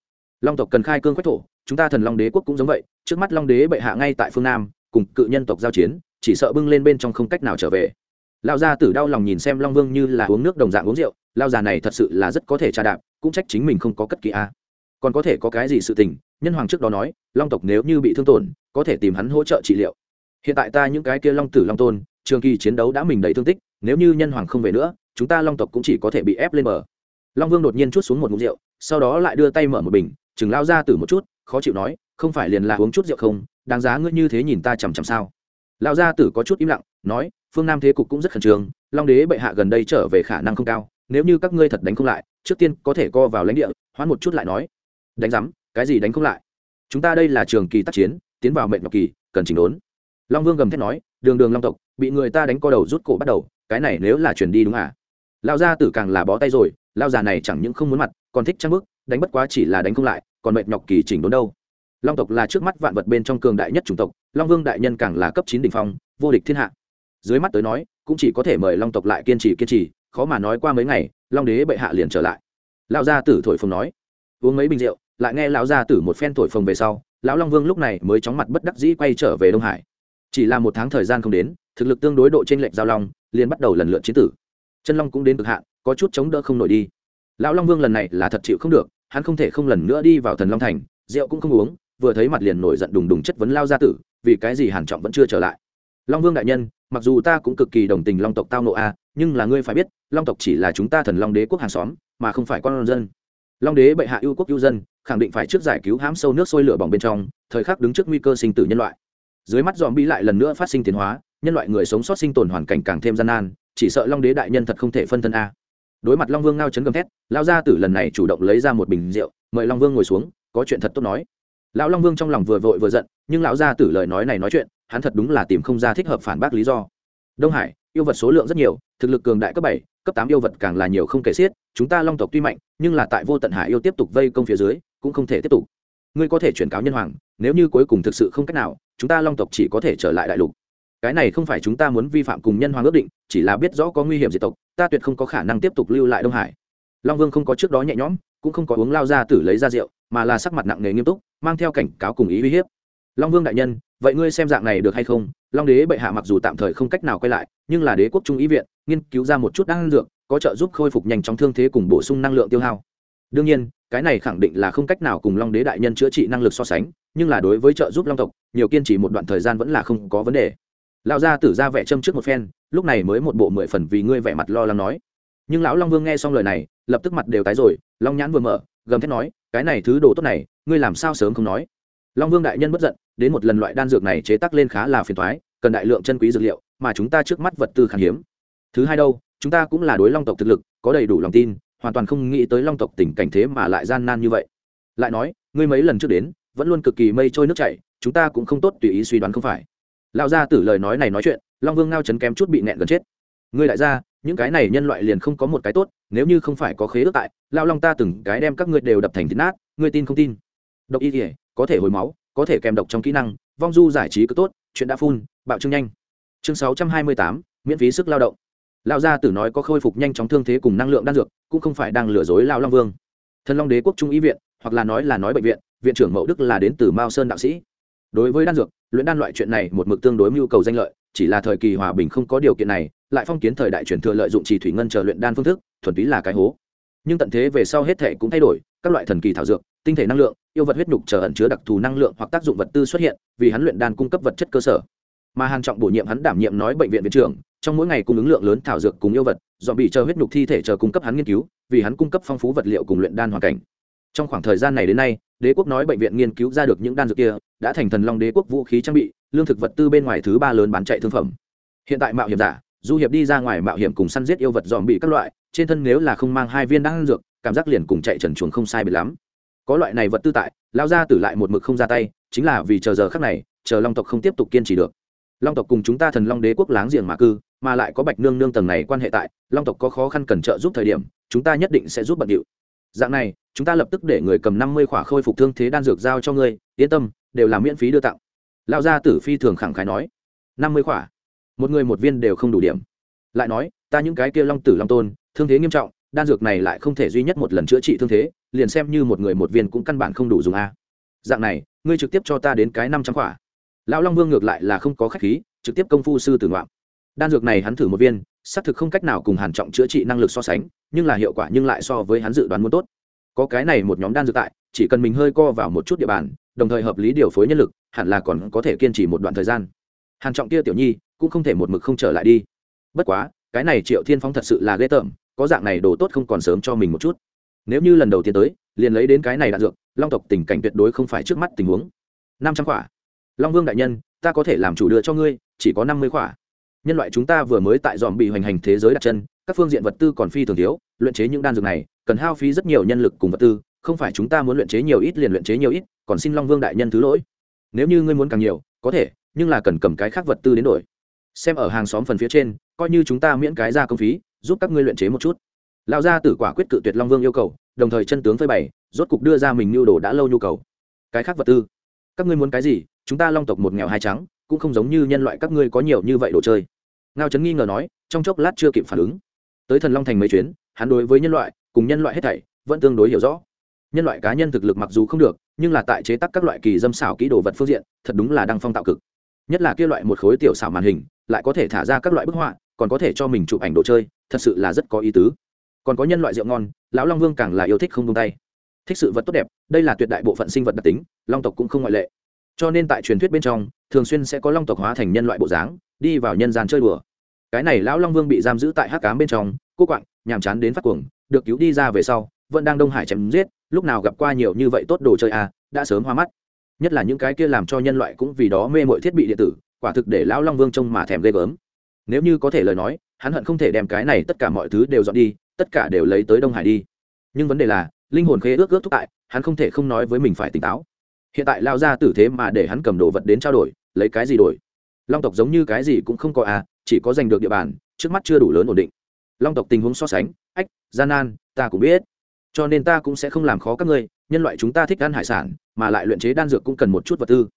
S1: Long tộc cần khai cương quách thổ, chúng ta thần long đế quốc cũng giống vậy, trước mắt long đế bệ hạ ngay tại phương nam, cùng cự nhân tộc giao chiến, chỉ sợ bưng lên bên trong không cách nào trở về. Lão gia tử đau lòng nhìn xem long vương như là uống nước đồng dạng uống rượu lao già này thật sự là rất có thể trà đạp, cũng trách chính mình không có cất kỳ a. Còn có thể có cái gì sự tình, nhân hoàng trước đó nói, long tộc nếu như bị thương tổn, có thể tìm hắn hỗ trợ trị liệu. Hiện tại ta những cái kia long tử long tôn, trường kỳ chiến đấu đã mình đầy thương tích, nếu như nhân hoàng không về nữa chúng ta long tộc cũng chỉ có thể bị ép lên bờ. Long vương đột nhiên chút xuống một ngụm rượu, sau đó lại đưa tay mở một bình, chừng lao ra từ một chút, khó chịu nói, không phải liền là uống chút rượu không, đáng giá ngươi như thế nhìn ta chằm chằm sao? Lao gia tử có chút im lặng, nói, phương nam thế cục cũng rất khẩn trương, long đế bệ hạ gần đây trở về khả năng không cao, nếu như các ngươi thật đánh không lại, trước tiên có thể co vào lãnh địa, hoãn một chút lại nói. Đánh rắm cái gì đánh không lại? Chúng ta đây là trường kỳ tác chiến, tiến vào mệnh ngọc kỳ, cần chỉnh đốn. Long vương gầm thét nói, đường đường long tộc, bị người ta đánh co đầu rút cổ bắt đầu, cái này nếu là chuyển đi đúng à? Lao gia tử càng là bó tay rồi lao già này chẳng những không muốn mặt, còn thích trang bức, đánh bất quá chỉ là đánh không lại, còn mệnh nhọc kỳ chỉnh đốn đâu. Long tộc là trước mắt vạn vật bên trong cường đại nhất chủng tộc, long vương đại nhân càng là cấp chín đ ỉ n h phong, vô địch thiên hạ. Dưới mắt tới nói, cũng chỉ có thể mời long tộc lại kiên trì kiên trì, khó mà nói qua mấy ngày, long đế bệ hạ liền trở lại. Lão gia tử thổi phồng nói, uống mấy bình rượu, lại nghe lão gia tử một phen thổi phồng về sau, lão long vương lúc này mới chóng mặt bất đắc dĩ quay trở về đông hải. Chỉ là một tháng thời gian không đến, thực lực tương đối độ t r ê n lệch giao long, liền bắt đầu lần lượt chiến tử chân long cũng đến cực hạn, có chút chống đỡ không nổi đi. Lão long vương lần này là thật chịu không được, hắn không thể không lần nữa đi vào thần long thành, rượu cũng không uống, vừa thấy mặt liền nổi giận đùng đùng chất vấn lao gia tử, vì cái gì hàn trọng vẫn chưa trở lại. Long vương đại nhân, mặc dù ta cũng cực kỳ đồng tình long tộc tao nộ a, nhưng là ngươi phải biết, long tộc chỉ là chúng ta thần long đế quốc hàng xóm, mà không phải con dân. Long đế bệ hạ ưu quốc ưu dân, khẳng định phải trước giải cứu hãm sâu nước sôi lửa bỏng bên trong, thời khắc đứng trước nguy cơ sinh tử nhân loại. Dưới mắt dòm bi lại lần nữa phát sinh tiến hóa nhân loại người sống sót sinh tồn hoàn cảnh càng thêm gian nan, chỉ sợ long đế đại nhân thật không thể phân thân a. Đối mặt long vương ngao chấn gầm thét lao gia tử lần này chủ động lấy ra một bình rượu, mời long vương ngồi xuống, có chuyện thật tốt nói. Lão long vương trong lòng vừa vội vừa giận, nhưng lão gia tử lời nói này nói chuyện, hắn thật đúng là tìm không ra thích hợp phản bác lý do. Đông hải, yêu vật số lượng rất nhiều, thực lực cường đại cấp bảy, cấp tám yêu vật càng là nhiều không kể xiết, chúng ta long tộc tuy mạnh, nhưng là tại vô tận hải yêu tiếp tục vây công phía dưới, cũng không thể tiếp tục. Ngươi có thể chuyển cáo nhân hoàng, nếu như cuối cùng thực sự không cách nào, chúng ta long tộc chỉ có thể trở lại đại lục cái này không phải chúng ta muốn vi phạm cùng nhân hoàng ước định, chỉ là biết rõ có nguy hiểm diệt tộc, ta tuyệt không có khả năng tiếp tục lưu lại đông hải. Long vương không có trước đó nhẹ nhõm, cũng không có uống lao ra tử lấy ra rượu, mà là sắc mặt nặng nề nghiêm túc, mang theo cảnh cáo cùng ý uy hiếp. Long vương đại nhân, vậy ngươi xem dạng này được hay không? Long đế bệ hạ mặc dù tạm thời không cách nào quay lại, nhưng là đế quốc trung ý viện, nghiên cứu ra một chút năng lượng có trợ giúp khôi phục nhanh chóng thương thế cùng bổ sung năng lượng tiêu hao. Đương nhiên, cái này khẳng định là không cách nào cùng long đế đại nhân chữa trị năng lực so sánh, nhưng là đối với trợ giúp long tộc, nhiều kiên trì một đoạn thời gian vẫn là không có vấn đề lão gia tử ra vẻ châm trước một phen, lúc này mới một bộ mười phần vì ngươi vẻ mặt lo lắng nói. Nhưng lão long vương nghe xong lời này, lập tức mặt đều tái rồi, long nhãn vừa mở, gầm thét nói, cái này thứ đồ tốt này, ngươi làm sao sớm không nói? Long vương đại nhân bất giận, đến một lần loại đan dược này chế tác lên khá là phiền thoái cần đại lượng chân quý dược liệu, mà chúng ta trước mắt vật tư khan hiếm. Thứ hai đâu, chúng ta cũng là đối long tộc thực lực, có đầy đủ lòng tin, hoàn toàn không nghĩ tới long tộc tình cảnh thế mà lại gian nan như vậy. Lại nói, ngươi mấy lần trước đến, vẫn luôn cực kỳ mây trôi nước chảy, chúng ta cũng không tốt tùy ý suy đoán không phải lao ra tử lời nói này nói chuyện, long vương ngao chấn kém chút bị nẹn gần chết. Ngươi đại gia, những cái này nhân loại liền không có một cái tốt, nếu như không phải có khế ước tại lao long ta từng cái đem các ngươi đều đập thành thịt nát, ngươi tin không tin? Độc y thể có thể hồi máu, có thể kèm độc trong kỹ năng, vong du giải trí cứ tốt, chuyện đã phun, bạo trương nhanh. Chương sáu trăm hai mươi tám, miễn phí sức lao động. Lao gia tử nói có khôi phục nhanh chóng thương thế cùng năng lượng đan dược, cũng không phải đang lừa dối lao long vương. Thần long đế quốc trung y viện, hoặc là nói là nói bệnh viện viện trưởng mậu đức là đến từ mao sơn đạo sĩ. Đối với đan dược luyện đan loại chuyện này một mực tương đối mưu cầu danh lợi, chỉ là thời kỳ hòa bình không có điều kiện này, lại phong kiến thời đại truyền thừa lợi dụng trì thủy ngân chờ luyện đan phương thức, thuần túy là cái hố. Nhưng tận thế về sau hết thể cũng thay đổi, các loại thần kỳ thảo dược, tinh thể năng lượng, yêu vật huyết nhục chờ ẩn chứa đặc thù năng lượng hoặc tác dụng vật tư xuất hiện, vì hắn luyện đan cung cấp vật chất cơ sở. Mà hàn trọng bổ nhiệm hắn đảm nhiệm nói bệnh viện viện trưởng, trong mỗi ngày cung ứng lượng lớn thảo dược cùng yêu vật dọn bị chờ huyết nhục thi thể chờ cung cấp hắn nghiên cứu, vì hắn cung cấp phong phú vật liệu cùng luyện đan hoàn cảnh trong khoảng thời gian này đến nay, đế quốc nói bệnh viện nghiên cứu ra được những đan dược kia, đã thành thần long đế quốc vũ khí trang bị, lương thực vật tư bên ngoài thứ ba lớn bán chạy thương phẩm. Hiện tại mạo hiểm giả, du hiệp đi ra ngoài mạo hiểm cùng săn giết yêu vật dòm bị các loại, trên thân nếu là không mang hai viên đan dược, cảm giác liền cùng chạy trần chuồng không sai biệt lắm. Có loại này vật tư tại lao ra tử lại một mực không ra tay, chính là vì chờ giờ khắc này, chờ long tộc không tiếp tục kiên trì được. Long tộc cùng chúng ta thần long đế quốc láng giềng mà cư, mà lại có bạch nương nương tầng này quan hệ tại, long tộc có khó khăn cần trợ giúp thời điểm, chúng ta nhất định sẽ giúp bận điệu dạng này, chúng ta lập tức để người cầm năm mươi khỏa khôi phục thương thế đan dược giao cho ngươi, yên tâm, đều là miễn phí đưa tặng. Lão gia tử phi thường khẳng khái nói. Năm mươi khỏa? Một người một viên đều không đủ điểm. Lại nói, ta những cái kia long tử long tôn, thương thế nghiêm trọng, đan dược này lại không thể duy nhất một lần chữa trị thương thế, liền xem như một người một viên cũng căn bản không đủ dùng a. Dạng này, ngươi trực tiếp cho ta đến cái năm trăm khỏa. Lão long vương ngược lại là không có khách khí, trực tiếp công phu sư tử ngoạm đan dược này hắn thử một viên, xác thực không cách nào cùng hàn trọng chữa trị năng lực so sánh, nhưng là hiệu quả nhưng lại so với hắn dự đoán muốn tốt. Có cái này một nhóm đan dược tại, chỉ cần mình hơi co vào một chút địa bàn, đồng thời hợp lý điều phối nhân lực, hẳn là còn có thể kiên trì một đoạn thời gian. Hàn trọng kia tiểu nhi, cũng không thể một mực không trở lại đi. Bất quá, cái này triệu thiên phong thật sự là ghê tởm, có dạng này đồ tốt không còn sớm cho mình một chút. Nếu như lần đầu tiên tới, liền lấy đến cái này đạn dược, long tộc tình cảnh tuyệt đối không phải trước mắt tình huống. Năm trăm quả long vương đại nhân, ta có thể làm chủ đưa cho ngươi, chỉ có năm mươi quả nhân loại chúng ta vừa mới tại dòm bị hoành hành thế giới đặt chân, các phương diện vật tư còn phi thường thiếu, luyện chế những đan dược này, cần hao phí rất nhiều nhân lực cùng vật tư, không phải chúng ta muốn luyện chế nhiều ít liền luyện chế nhiều ít, còn xin long vương đại nhân thứ lỗi. Nếu như ngươi muốn càng nhiều, có thể, nhưng là cần cầm cái khác vật tư đến đổi. Xem ở hàng xóm phần phía trên, coi như chúng ta miễn cái ra công phí, giúp các ngươi luyện chế một chút. Lão gia tử quả quyết cự tuyệt long vương yêu cầu, đồng thời chân tướng phơi bày, rốt cục đưa ra mình nhu đồ đã lâu nhu cầu. Cái khác vật tư, các ngươi muốn cái gì, chúng ta long tộc một nghèo hai trắng, cũng không giống như nhân loại các ngươi có nhiều như vậy đồ chơi ngao trấn nghi ngờ nói, trong chốc lát chưa kịp phản ứng. Tới thần long thành mấy chuyến, hắn đối với nhân loại, cùng nhân loại hết thảy, vẫn tương đối hiểu rõ. Nhân loại cá nhân thực lực mặc dù không được, nhưng là tại chế tác các loại kỳ dâm xảo kỹ đồ vật phương diện, thật đúng là đang phong tạo cực. Nhất là kia loại một khối tiểu xảo màn hình, lại có thể thả ra các loại bức họa, còn có thể cho mình chụp ảnh đồ chơi, thật sự là rất có ý tứ. Còn có nhân loại rượu ngon, lão long vương càng là yêu thích không tung tay. Thích sự vật tốt đẹp, đây là tuyệt đại bộ phận sinh vật đặc tính, long tộc cũng không ngoại lệ. Cho nên tại truyền thuyết bên trong, thường xuyên sẽ có long tộc hóa thành nhân loại bộ dáng, đi vào nhân gian chơi đùa cái này lão long vương bị giam giữ tại hắc cám bên trong, cô quạng, nhàm chán đến phát cuồng, được cứu đi ra về sau, vẫn đang đông hải chém giết, lúc nào gặp qua nhiều như vậy tốt đồ chơi à đã sớm hoa mắt. Nhất là những cái kia làm cho nhân loại cũng vì đó mê mội thiết bị điện tử, quả thực để lão long vương trông mà thèm ghê gớm. Nếu như có thể lời nói, hắn hận không thể đem cái này tất cả mọi thứ đều dọn đi, tất cả đều lấy tới đông hải đi. Nhưng vấn đề là, linh hồn khế ước ước thúc tại hắn không thể không nói với mình phải tỉnh táo. Hiện tại lao ra tử thế mà để hắn cầm đồ vật đến trao đổi, lấy cái gì đổi? Long tộc giống như cái gì cũng không có à chỉ có giành được địa bàn, trước mắt chưa đủ lớn ổn định. Long tộc tình huống so sánh, ách, gian nan, ta cũng biết. Cho nên ta cũng sẽ không làm khó các ngươi, nhân loại chúng ta thích ăn hải sản, mà lại luyện chế đan dược cũng cần một chút vật tư.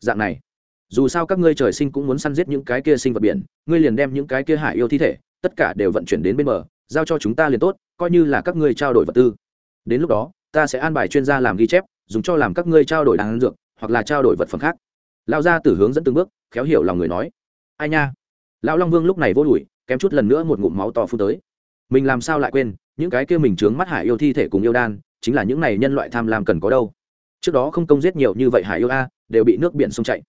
S1: Dạng này, dù sao các ngươi trời sinh cũng muốn săn giết những cái kia sinh vật biển, ngươi liền đem những cái kia hải yêu thi thể, tất cả đều vận chuyển đến bên bờ, giao cho chúng ta liền tốt, coi như là các ngươi trao đổi vật tư. Đến lúc đó, ta sẽ an bài chuyên gia làm ghi chép, dùng cho làm các ngươi trao đổi đan dược, hoặc là trao đổi vật phẩm khác. Lao ra từ hướng dẫn từng bước, khéo hiểu lòng người nói. Ai nha? Lão long vương lúc này vô đùi kém chút lần nữa một ngụm máu to phun tới. Mình làm sao lại quên, những cái kia mình trướng mắt hải yêu thi thể cùng yêu đan, chính là những này nhân loại tham lam cần có đâu. Trước đó không công giết nhiều như vậy hải yêu a, đều bị nước biển sông chạy.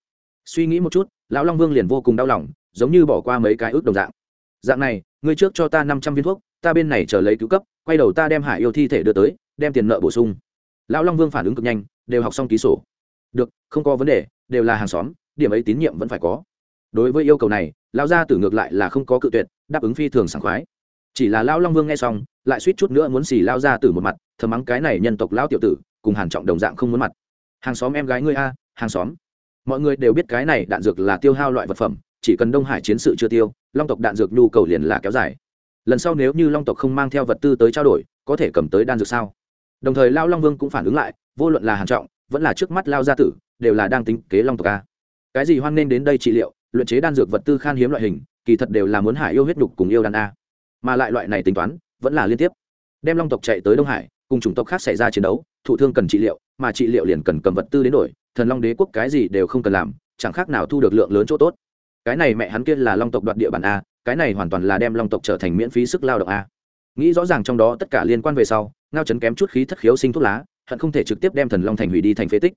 S1: Suy nghĩ một chút, lão long vương liền vô cùng đau lòng, giống như bỏ qua mấy cái ước đồng dạng. Dạng này, ngươi trước cho ta năm trăm viên thuốc, ta bên này chờ lấy cứu cấp, quay đầu ta đem hải yêu thi thể đưa tới, đem tiền nợ bổ sung. Lão long vương phản ứng cực nhanh, đều học xong ký sổ. Được, không có vấn đề, đều là hàng xóm, điểm ấy tín nhiệm vẫn phải có đối với yêu cầu này, lão gia tử ngược lại là không có cự tuyệt, đáp ứng phi thường sảng khoái. Chỉ là lão long vương nghe xong, lại suýt chút nữa muốn xì Lão gia tử một mặt, thầm mắng cái này nhân tộc lão tiểu tử, cùng hàn trọng đồng dạng không muốn mặt. Hàng xóm em gái ngươi a, hàng xóm. Mọi người đều biết cái này đạn dược là tiêu hao loại vật phẩm, chỉ cần đông hải chiến sự chưa tiêu, long tộc đạn dược nhu cầu liền là kéo dài. Lần sau nếu như long tộc không mang theo vật tư tới trao đổi, có thể cầm tới đan dược sao? Đồng thời lao long vương cũng phản ứng lại, vô luận là hàn trọng, vẫn là trước mắt lao gia tử, đều là đang tính kế long tộc a. Cái gì hoan nên đến đây trị liệu luyện chế đan dược vật tư khan hiếm loại hình, kỳ thật đều là muốn hải yêu huyết đục cùng yêu đan a. Mà lại loại này tính toán, vẫn là liên tiếp. Đem long tộc chạy tới đông hải, cùng chủng tộc khác xảy ra chiến đấu, thụ thương cần trị liệu, mà trị liệu liền cần cầm vật tư đến đổi, thần long đế quốc cái gì đều không cần làm, chẳng khác nào thu được lượng lớn chỗ tốt. Cái này mẹ hắn kia là long tộc đoạt địa bàn a, cái này hoàn toàn là đem long tộc trở thành miễn phí sức lao động a. Nghĩ rõ ràng trong đó tất cả liên quan về sau, ngao chấn kém chút khí thất khiếu sinh thuốc lá, hận không thể trực tiếp đem thần long thành hủy đi thành phế tích.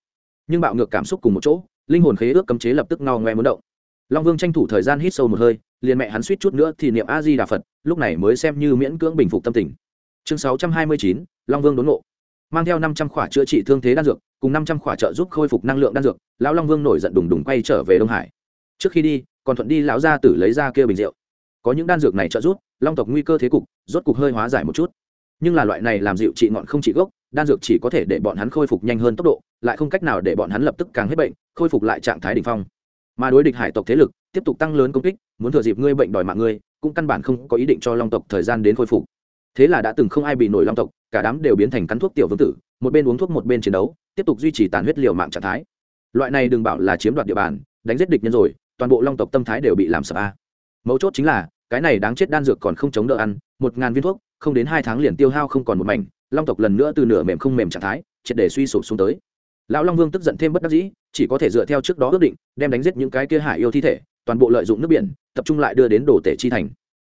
S1: Nhưng bạo ngược cảm xúc cùng một chỗ, linh hồn khế ước cấm chế lập tức ngao ngoe muốn động long vương tranh thủ thời gian hít sâu một hơi, liền mẹ hắn suýt chút nữa thì niệm a di đà phật, lúc này mới xem như miễn cưỡng bình phục tâm tình. Chương sáu trăm hai mươi chín, long vương đốn ngộ. Mang theo năm trăm khỏa chữa trị thương thế đan dược, cùng năm trăm khỏa trợ giúp khôi phục năng lượng đan dược, lão long vương nổi giận đùng đùng quay trở về đông hải. Trước khi đi, còn thuận đi lão gia tử lấy ra kia bình rượu. Có những đan dược này trợ giúp, long tộc nguy cơ thế cục, rốt cục hơi hóa giải một chút. Nhưng là loại này làm dịu trị ngọn không trị gốc, đan dược chỉ có thể để bọn hắn khôi phục nhanh hơn tốc độ, lại không cách nào để bọn hắn lập tức càng hết bệnh, khôi phục lại trạng thái đ ỉ n h phong mà đối địch hải tộc thế lực tiếp tục tăng lớn công kích, muốn thừa dịp ngươi bệnh đòi mạng ngươi, cũng căn bản không có ý định cho long tộc thời gian đến khôi phục. Thế là đã từng không ai bị nổi long tộc, cả đám đều biến thành cắn thuốc tiểu vương tử, một bên uống thuốc một bên chiến đấu, tiếp tục duy trì tàn huyết liều mạng trạng thái. Loại này đừng bảo là chiếm đoạt địa bàn, đánh giết địch nhân rồi, toàn bộ long tộc tâm thái đều bị làm sập a. Mấu chốt chính là, cái này đáng chết đan dược còn không chống đỡ ăn, một ngàn viên thuốc, không đến hai tháng liền tiêu hao không còn một mảnh, long tộc lần nữa từ nửa mềm không mềm trạng thái, triệt để suy sụp xuống tới lão long vương tức giận thêm bất đắc dĩ, chỉ có thể dựa theo trước đó ước định, đem đánh giết những cái kia hải yêu thi thể, toàn bộ lợi dụng nước biển, tập trung lại đưa đến đồ tể chi thành.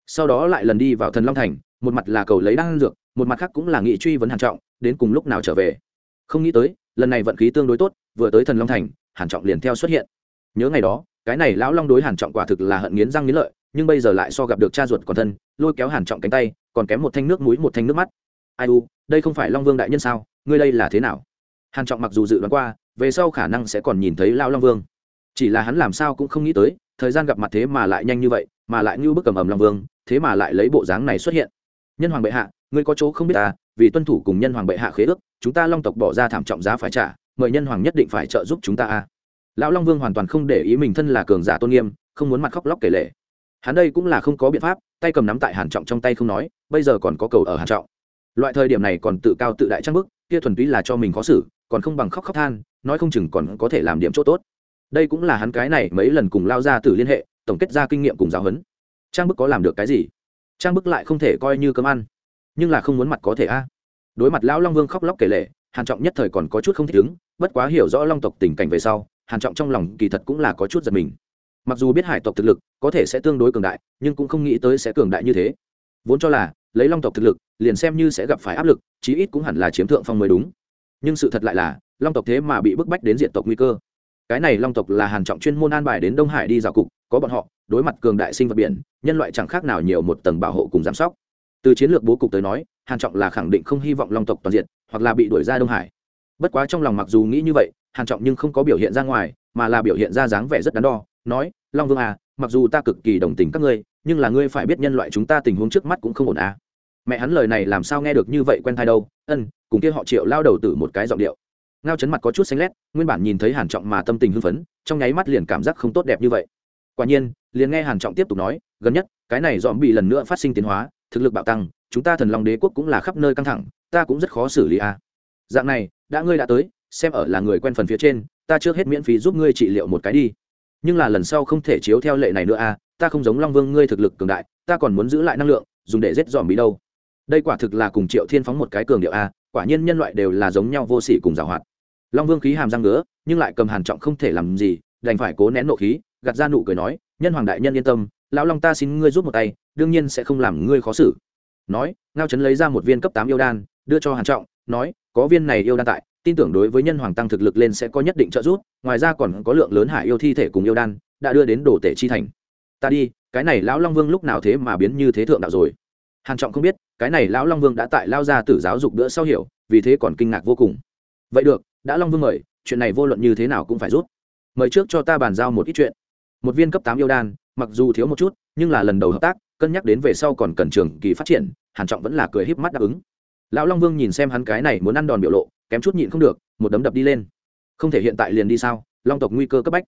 S1: Sau đó lại lần đi vào thần long thành, một mặt là cầu lấy đan dược, một mặt khác cũng là nghị truy vấn hàn trọng, đến cùng lúc nào trở về. Không nghĩ tới, lần này vận khí tương đối tốt, vừa tới thần long thành, hàn trọng liền theo xuất hiện. Nhớ ngày đó, cái này lão long đối hàn trọng quả thực là hận nghiến răng nghiến lợi, nhưng bây giờ lại so gặp được cha ruột còn thân, lôi kéo hàn trọng cánh tay, còn kém một thanh nước mũi, một thanh nước mắt. Ai u, đây không phải long vương đại nhân sao? Ngươi đây là thế nào? Hàn trọng mặc dù dự đoán qua, về sau khả năng sẽ còn nhìn thấy lão long vương. Chỉ là hắn làm sao cũng không nghĩ tới, thời gian gặp mặt thế mà lại nhanh như vậy, mà lại như bức cầm ầm long vương, thế mà lại lấy bộ dáng này xuất hiện. Nhân hoàng bệ hạ, ngươi có chỗ không biết ta, vì tuân thủ cùng nhân hoàng bệ hạ khế ước, chúng ta long tộc bỏ ra thảm trọng giá phải trả, mời nhân hoàng nhất định phải trợ giúp chúng ta a. Lão long vương hoàn toàn không để ý mình thân là cường giả tôn nghiêm, không muốn mặt khóc lóc kể lể. Hắn đây cũng là không có biện pháp, tay cầm nắm tại hàn trọng trong tay không nói, bây giờ còn có cầu ở hàn trọng. Loại thời điểm này còn tự cao tự đại trang bức, kia thuần túy là cho mình khó xử còn không bằng khóc khóc than, nói không chừng còn có thể làm điểm chỗ tốt. Đây cũng là hắn cái này mấy lần cùng lao ra từ liên hệ, tổng kết ra kinh nghiệm cùng giáo huấn. Trang bức có làm được cái gì? Trang bức lại không thể coi như cơm ăn. Nhưng là không muốn mặt có thể a. Đối mặt lão long vương khóc lóc kể lệ hàn trọng nhất thời còn có chút không thích ứng, bất quá hiểu rõ long tộc tình cảnh về sau, hàn trọng trong lòng kỳ thật cũng là có chút giật mình. Mặc dù biết hải tộc thực lực có thể sẽ tương đối cường đại, nhưng cũng không nghĩ tới sẽ cường đại như thế. Vốn cho là, lấy long tộc thực lực, liền xem như sẽ gặp phải áp lực, chí ít cũng hẳn là chiếm thượng phong mới đúng nhưng sự thật lại là, long tộc thế mà bị bức bách đến diện tộc nguy cơ. Cái này long tộc là hàn trọng chuyên môn an bài đến đông hải đi dạo cục, có bọn họ, đối mặt cường đại sinh vật biển, nhân loại chẳng khác nào nhiều một tầng bảo hộ cùng giám sóc từ chiến lược bố cục tới nói, hàn trọng là khẳng định không hy vọng long tộc toàn diện, hoặc là bị đuổi ra đông hải. Bất quá trong lòng mặc dù nghĩ như vậy, hàn trọng nhưng không có biểu hiện ra ngoài, mà là biểu hiện ra dáng vẻ rất đắn đo, nói, long vương à mặc dù ta cực kỳ đồng tình các ngươi, nhưng là ngươi phải biết nhân loại chúng ta tình huống trước mắt cũng không ổn à mẹ hắn lời này làm sao nghe được như vậy quen thai đâu? Ân cùng kia họ triệu lao đầu tử một cái giọng điệu. Ngao chấn mặt có chút xanh lét nguyên bản nhìn thấy hàn trọng mà tâm tình hưng phấn trong nháy mắt liền cảm giác không tốt đẹp như vậy. Quả nhiên liền nghe hàn trọng tiếp tục nói gần nhất cái này dòm bị lần nữa phát sinh tiến hóa thực lực bạo tăng chúng ta thần long đế quốc cũng là khắp nơi căng thẳng ta cũng rất khó xử lý a. À. dạng này đã ngươi đã tới xem ở là người quen phần phía trên ta trước hết miễn phí giúp ngươi trị liệu một cái đi. Nhưng là lần sau không thể chiếu theo lệ này nữa a à, ta không giống long vương ngươi thực lực cường đại ta còn muốn giữ lại năng lượng dùng để giết dòm bị đâu đây quả thực là cùng triệu thiên phóng một cái cường điệu a, quả nhiên nhân loại đều là giống nhau vô sỉ cùng giảo hoạt. Long vương khí hàm răng ngứa, nhưng lại cầm hàn trọng không thể làm gì, đành phải cố nén nộ khí, gạt ra nụ cười nói, nhân hoàng đại nhân yên tâm, lão long ta xin ngươi giúp một tay, đương nhiên sẽ không làm ngươi khó xử. Nói, ngao chấn lấy ra một viên cấp tám yêu đan, đưa cho hàn trọng, nói, có viên này yêu đan tại, tin tưởng đối với nhân hoàng tăng thực lực lên sẽ có nhất định trợ giúp, ngoài ra còn có lượng lớn hải yêu thi thể cùng yêu đan, đã đưa đến đồ tể chi thành. Ta đi, cái này lão long vương lúc nào thế mà biến như thế thượng đạo rồi? Hàn trọng không biết, cái này lão long vương đã tại lao ra tử giáo dục bữa sau hiểu, vì thế còn kinh ngạc vô cùng. Vậy được, đã long vương mời, chuyện này vô luận như thế nào cũng phải rút. Mời trước cho ta bàn giao một ít chuyện. Một viên cấp tám yêu đan, mặc dù thiếu một chút, nhưng là lần đầu hợp tác, cân nhắc đến về sau còn cần trường kỳ phát triển, hàn trọng vẫn là cười híp mắt đáp ứng. Lão long vương nhìn xem hắn cái này muốn ăn đòn biểu lộ, kém chút nhịn không được, một đấm đập đi lên. Không thể hiện tại liền đi sao? Long tộc nguy cơ cấp bách.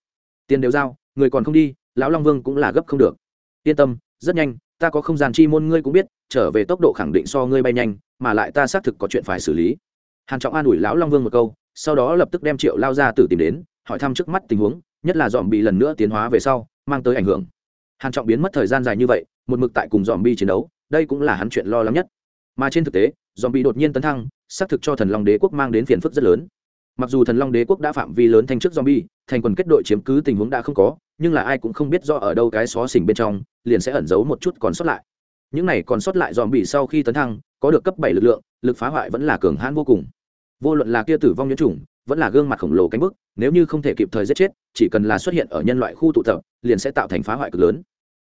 S1: Tiền đều giao, người còn không đi, lão long vương cũng là gấp không được. Yên tâm rất nhanh, ta có không gian chi môn ngươi cũng biết, trở về tốc độ khẳng định so ngươi bay nhanh, mà lại ta xác thực có chuyện phải xử lý. Hàn trọng an ủi lão long vương một câu, sau đó lập tức đem triệu lao ra tử tìm đến, hỏi thăm trước mắt tình huống, nhất là dòm bị lần nữa tiến hóa về sau, mang tới ảnh hưởng. Hàn trọng biến mất thời gian dài như vậy, một mực tại cùng dòm bi chiến đấu, đây cũng là hắn chuyện lo lắng nhất. Mà trên thực tế dòm bị đột nhiên tấn thăng, xác thực cho thần long đế quốc mang đến phiền phức rất lớn. Mặc dù thần long đế quốc đã phạm vi lớn thanh trước zombie, thành quần kết đội chiếm cứ tình huống đã không có, nhưng là ai cũng không biết do ở đâu cái xó xỉnh bên trong liền sẽ ẩn giấu một chút còn sót lại. Những này còn sót lại zombie sau khi tấn thăng có được cấp bảy lực lượng lực phá hoại vẫn là cường hãn vô cùng. Vô luận là kia tử vong nhiễm trùng, vẫn là gương mặt khổng lồ cánh bức nếu như không thể kịp thời giết chết chỉ cần là xuất hiện ở nhân loại khu tụ tập liền sẽ tạo thành phá hoại cực lớn.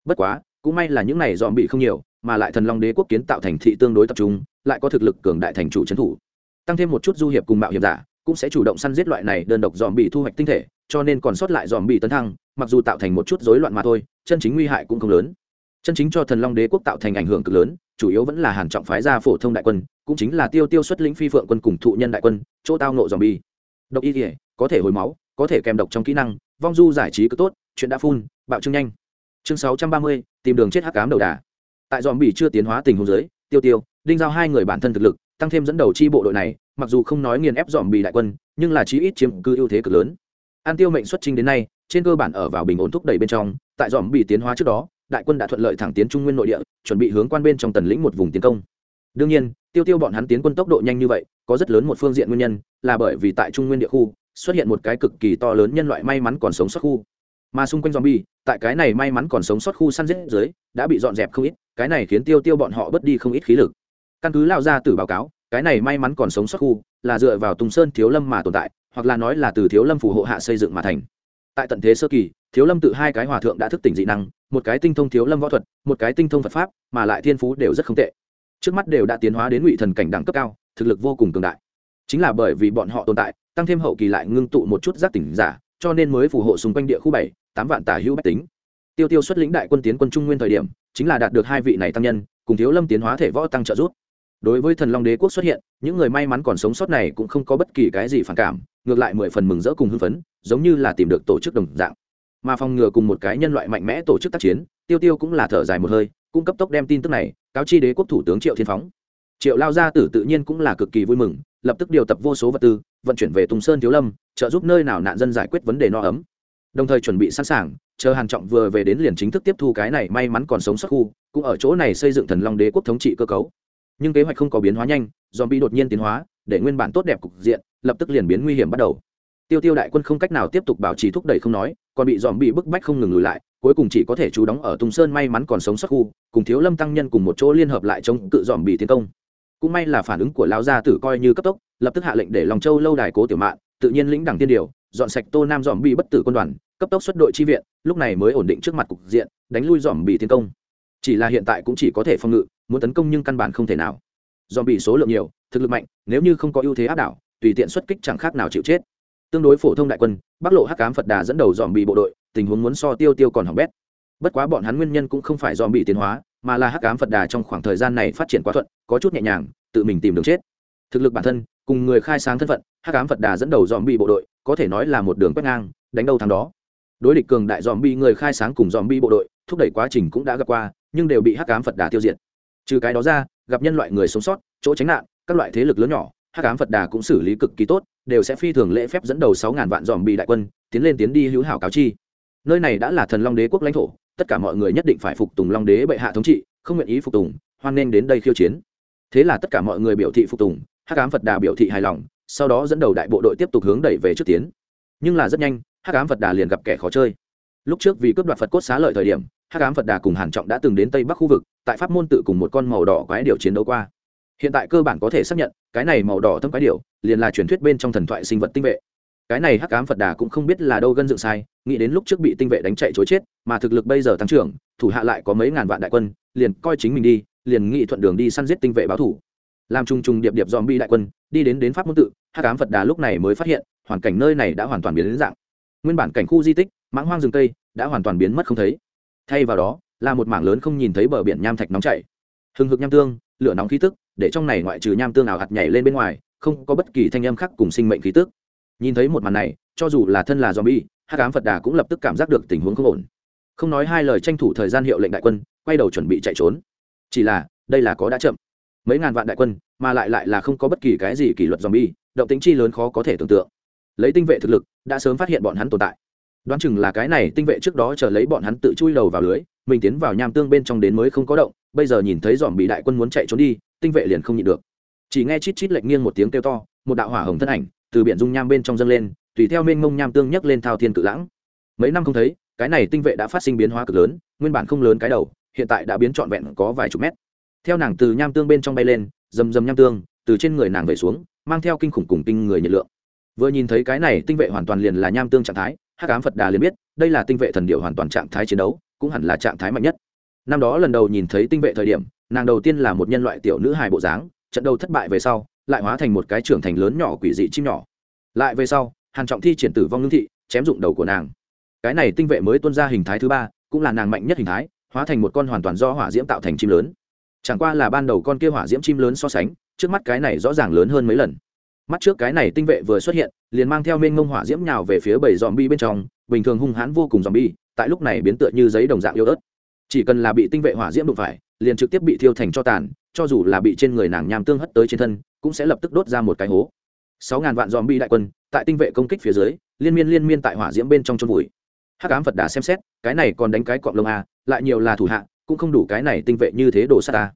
S1: Bất quá cũng may là những này dòm bị không nhiều mà lại thần long đế quốc kiến tạo thành thị tương đối tập trung lại có thực lực cường đại thành chủ trấn thủ. Tăng thêm một chút du hiệp cùng mạo hiểm giả cũng sẽ chủ động săn giết loại này đơn độc dòm bị thu hoạch tinh thể cho nên còn sót lại dòm bị tấn thăng mặc dù tạo thành một chút rối loạn mà thôi chân chính nguy hại cũng không lớn. Chân chính cho thần long đế quốc tạo thành ảnh hưởng cực lớn chủ yếu vẫn là hàn trọng phái ra phổ thông đại quân cũng chính là tiêu tiêu xuất lĩnh phi phượng quân cùng thụ nhân đại quân chỗ tao nộ dòm bi độc y thể có thể hồi máu có thể kèm độc trong kỹ năng vong du giải trí cứ tốt chuyện đã phun bạo trương nhanh. Chương 630, tìm đường chết hắc cám đầu đà. Tại dòm bị chưa tiến hóa tình huống dưới tiêu tiêu đinh giao hai người bản thân thực lực tăng thêm dẫn đầu chi bộ đội này mặc dù không nói nghiền ép dòm bị đại quân nhưng là chí ít chiếm cư ưu thế cực lớn. An tiêu mệnh xuất trình đến nay trên cơ bản ở vào bình ổn thúc đẩy bên trong, tại dòm bị tiến hóa trước đó, đại quân đã thuận lợi thẳng tiến trung nguyên nội địa, chuẩn bị hướng quan bên trong tần lĩnh một vùng tiến công. Đương nhiên, tiêu tiêu bọn hắn tiến quân tốc độ nhanh như vậy, có rất lớn một phương diện nguyên nhân, là bởi vì tại trung nguyên địa khu, xuất hiện một cái cực kỳ to lớn nhân loại may mắn còn sống sót khu. Mà xung quanh zombie, tại cái này may mắn còn sống sót khu săn giết dưới, đã bị dọn dẹp không ít, cái này khiến tiêu tiêu bọn họ bớt đi không ít khí lực. Căn cứ lao ra từ báo cáo, cái này may mắn còn sống sót khu, là dựa vào tùng sơn thiếu lâm mà tồn tại, hoặc là nói là từ thiếu lâm phù hộ hạ xây dựng mà thành tại tận thế sơ kỳ, thiếu lâm tự hai cái hòa thượng đã thức tỉnh dị năng, một cái tinh thông thiếu lâm võ thuật, một cái tinh thông phật pháp, mà lại thiên phú đều rất không tệ. Trước mắt đều đã tiến hóa đến ngụy thần cảnh đẳng cấp cao, thực lực vô cùng cường đại. Chính là bởi vì bọn họ tồn tại, tăng thêm hậu kỳ lại ngưng tụ một chút giác tỉnh giả, cho nên mới phù hộ xung quanh địa khu bảy, tám vạn tả hữu bách tính. Tiêu tiêu xuất lĩnh đại quân tiến quân trung nguyên thời điểm, chính là đạt được hai vị này tăng nhân, cùng thiếu lâm tiến hóa thể võ tăng trợ giúp. Đối với thần long đế quốc xuất hiện, những người may mắn còn sống sót này cũng không có bất kỳ cái gì phản cảm ngược lại mười phần mừng rỡ cùng hưng phấn, giống như là tìm được tổ chức đồng dạng. Mà phòng ngừa cùng một cái nhân loại mạnh mẽ tổ chức tác chiến, tiêu tiêu cũng là thở dài một hơi cung cấp tốc đem tin tức này cáo chi đế quốc thủ tướng triệu thiên phóng. Triệu lao gia tử tự nhiên cũng là cực kỳ vui mừng, lập tức điều tập vô số vật tư, vận chuyển về tùng sơn thiếu lâm, trợ giúp nơi nào nạn dân giải quyết vấn đề no ấm. Đồng thời chuẩn bị sẵn sàng, chờ hàn trọng vừa về đến liền chính thức tiếp thu cái này may mắn còn sống sót khu, cũng ở chỗ này xây dựng thần long đế quốc thống trị cơ cấu. Nhưng kế hoạch không có biến hóa nhanh dòm bị đột nhiên tiến hóa để nguyên bản tốt đẹp cục diện, lập tức liền biến nguy hiểm bắt đầu. Tiêu tiêu đại quân không cách nào tiếp tục bảo trì thúc đẩy không nói, còn bị dòm bị bức bách không ngừng lùi lại, cuối cùng chỉ có thể trú đóng ở tùng sơn may mắn còn sống sót khu, cùng thiếu lâm tăng nhân cùng một chỗ liên hợp lại chống cự dòm bị tiến công. Cũng may là phản ứng của lão gia tử coi như cấp tốc, lập tức hạ lệnh để lòng châu lâu đài cố tiểu mạn, tự nhiên lĩnh đẳng tiên điều, dọn sạch tô nam dòm bị bất tử quân đoàn, cấp tốc xuất đội chi viện, lúc này mới ổn định trước mặt cục diện, đánh lui dòm bị tiến công. Chỉ là hiện tại cũng chỉ có thể phòng ngự, muốn tấn công nhưng căn bản không thể nào. Dòm bị số lượng nhiều thực lực mạnh, nếu như không có ưu thế áp đảo, tùy tiện xuất kích chẳng khác nào chịu chết. Tương đối phổ thông đại quân, bắc lộ hắc cám phật đà dẫn đầu dòm bị bộ đội, tình huống muốn so tiêu tiêu còn hỏng bét. Bất quá bọn hắn nguyên nhân cũng không phải dòm bị tiến hóa, mà là hắc cám phật đà trong khoảng thời gian này phát triển quá thuận, có chút nhẹ nhàng, tự mình tìm đường chết. Thực lực bản thân, cùng người khai sáng thân phận, hắc cám phật đà dẫn đầu dòm bị bộ đội, có thể nói là một đường quét ngang, đánh đầu thằng đó. Đối địch cường đại dòm bi người khai sáng cùng dòm bi bộ đội, thúc đẩy quá trình cũng đã gặp qua, nhưng đều bị hắc cám phật đà tiêu diệt. Trừ cái đó ra, gặp nhân loại người sống sót, chỗ tránh nạn các loại thế lực lớn nhỏ, hắc ám phật đà cũng xử lý cực kỳ tốt, đều sẽ phi thường lễ phép dẫn đầu sáu ngàn vạn dòm bị đại quân, tiến lên tiến đi hữu hảo cáo chi. Nơi này đã là thần long đế quốc lãnh thổ, tất cả mọi người nhất định phải phục tùng long đế bệ hạ thống trị, không nguyện ý phục tùng, hoan nghênh đến đây khiêu chiến. Thế là tất cả mọi người biểu thị phục tùng, hắc ám phật đà biểu thị hài lòng, sau đó dẫn đầu đại bộ đội tiếp tục hướng đẩy về trước tiến. Nhưng là rất nhanh, hắc ám phật đà liền gặp kẻ khó chơi. Lúc trước vì cướp đoạt phật cốt xá lợi thời điểm, hắc ám phật đà cùng hàn trọng đã từng đến tây bắc khu vực, tại pháp môn tự cùng một con màu đỏ quái điều chiến đấu qua hiện tại cơ bản có thể xác nhận, cái này màu đỏ thâm quái điệu liền là truyền thuyết bên trong thần thoại sinh vật tinh vệ. Cái này hắc ám phật đà cũng không biết là đâu gân dựng sai, nghĩ đến lúc trước bị tinh vệ đánh chạy chối chết, mà thực lực bây giờ tăng trưởng, thủ hạ lại có mấy ngàn vạn đại quân, liền coi chính mình đi, liền nghị thuận đường đi săn giết tinh vệ báo thủ. Làm trùng trùng điệp điệp dòm bi đại quân, đi đến đến pháp môn tự, hắc ám phật đà lúc này mới phát hiện, hoàn cảnh nơi này đã hoàn toàn biến đến dạng. Nguyên bản cảnh khu di tích, mãng hoang rừng cây, đã hoàn toàn biến mất không thấy. Thay vào đó, là một mảng lớn không nhìn thấy bờ biển nham thạch nóng chảy. Hừng hực nham tương, lửa nóng khí tức để trong này ngoại trừ nham tương nào hạt nhảy lên bên ngoài, không có bất kỳ thanh âm khác cùng sinh mệnh khí tức. Nhìn thấy một màn này, cho dù là thân là zombie hát cám phật đà cũng lập tức cảm giác được tình huống không ổn. Không nói hai lời tranh thủ thời gian hiệu lệnh đại quân, quay đầu chuẩn bị chạy trốn. Chỉ là, đây là có đã chậm. Mấy ngàn vạn đại quân, mà lại lại là không có bất kỳ cái gì kỷ luật zombie, động tính chi lớn khó có thể tưởng tượng. Lấy tinh vệ thực lực, đã sớm phát hiện bọn hắn tồn tại. Đoán chừng là cái này tinh vệ trước đó chờ lấy bọn hắn tự chui đầu vào lưới mình tiến vào nham tương bên trong đến mới không có động, bây giờ nhìn thấy dòm bị đại quân muốn chạy trốn đi, tinh vệ liền không nhịn được. Chỉ nghe chít chít lệnh nghiêng một tiếng kêu to, một đạo hỏa hồng thân ảnh từ biển dung nham bên trong dâng lên, tùy theo mênh mông nham tương nhấc lên thao thiên cự lãng. Mấy năm không thấy, cái này tinh vệ đã phát sinh biến hóa cực lớn, nguyên bản không lớn cái đầu, hiện tại đã biến trọn vẹn có vài chục mét. Theo nàng từ nham tương bên trong bay lên, rầm rầm nham tương, từ trên người nàng về xuống, mang theo kinh khủng cùng kinh người nhiệt lượng. Vừa nhìn thấy cái này, tinh vệ hoàn toàn liền là nham tương trạng thái, hắc ám phật đà liền biết, đây là tinh vệ thần điệu hoàn toàn trạng thái chiến đấu cũng hẳn là trạng thái mạnh nhất. Năm đó lần đầu nhìn thấy tinh vệ thời điểm, nàng đầu tiên là một nhân loại tiểu nữ hài bộ dáng, trận đầu thất bại về sau, lại hóa thành một cái trưởng thành lớn nhỏ quỷ dị chim nhỏ. Lại về sau, hàn trọng thi triển tử vong ngưng thị, chém dụng đầu của nàng. Cái này tinh vệ mới tuôn ra hình thái thứ ba, cũng là nàng mạnh nhất hình thái, hóa thành một con hoàn toàn do hỏa diễm tạo thành chim lớn. Chẳng qua là ban đầu con kia hỏa diễm chim lớn so sánh, trước mắt cái này rõ ràng lớn hơn mấy lần. Mắt trước cái này tinh vệ vừa xuất hiện, liền mang theo mênh mông hỏa diễm nhào về phía bảy dòm bi bên trong, bình thường hung hãn vô cùng dòm bi tại lúc này biến tựa như giấy đồng dạng yếu ớt. Chỉ cần là bị tinh vệ hỏa diễm đụng phải, liền trực tiếp bị thiêu thành cho tàn, cho dù là bị trên người nàng nham tương hất tới trên thân, cũng sẽ lập tức đốt ra một cái hố. Sáu ngàn vạn dòm bi đại quân, tại tinh vệ công kích phía dưới, liên miên liên miên tại hỏa diễm bên trong chôn vùi. Hắc ám phật đã xem xét, cái này còn đánh cái cọng lông a lại nhiều là thủ hạ, cũng không đủ cái này tinh vệ như thế đồ sát ta.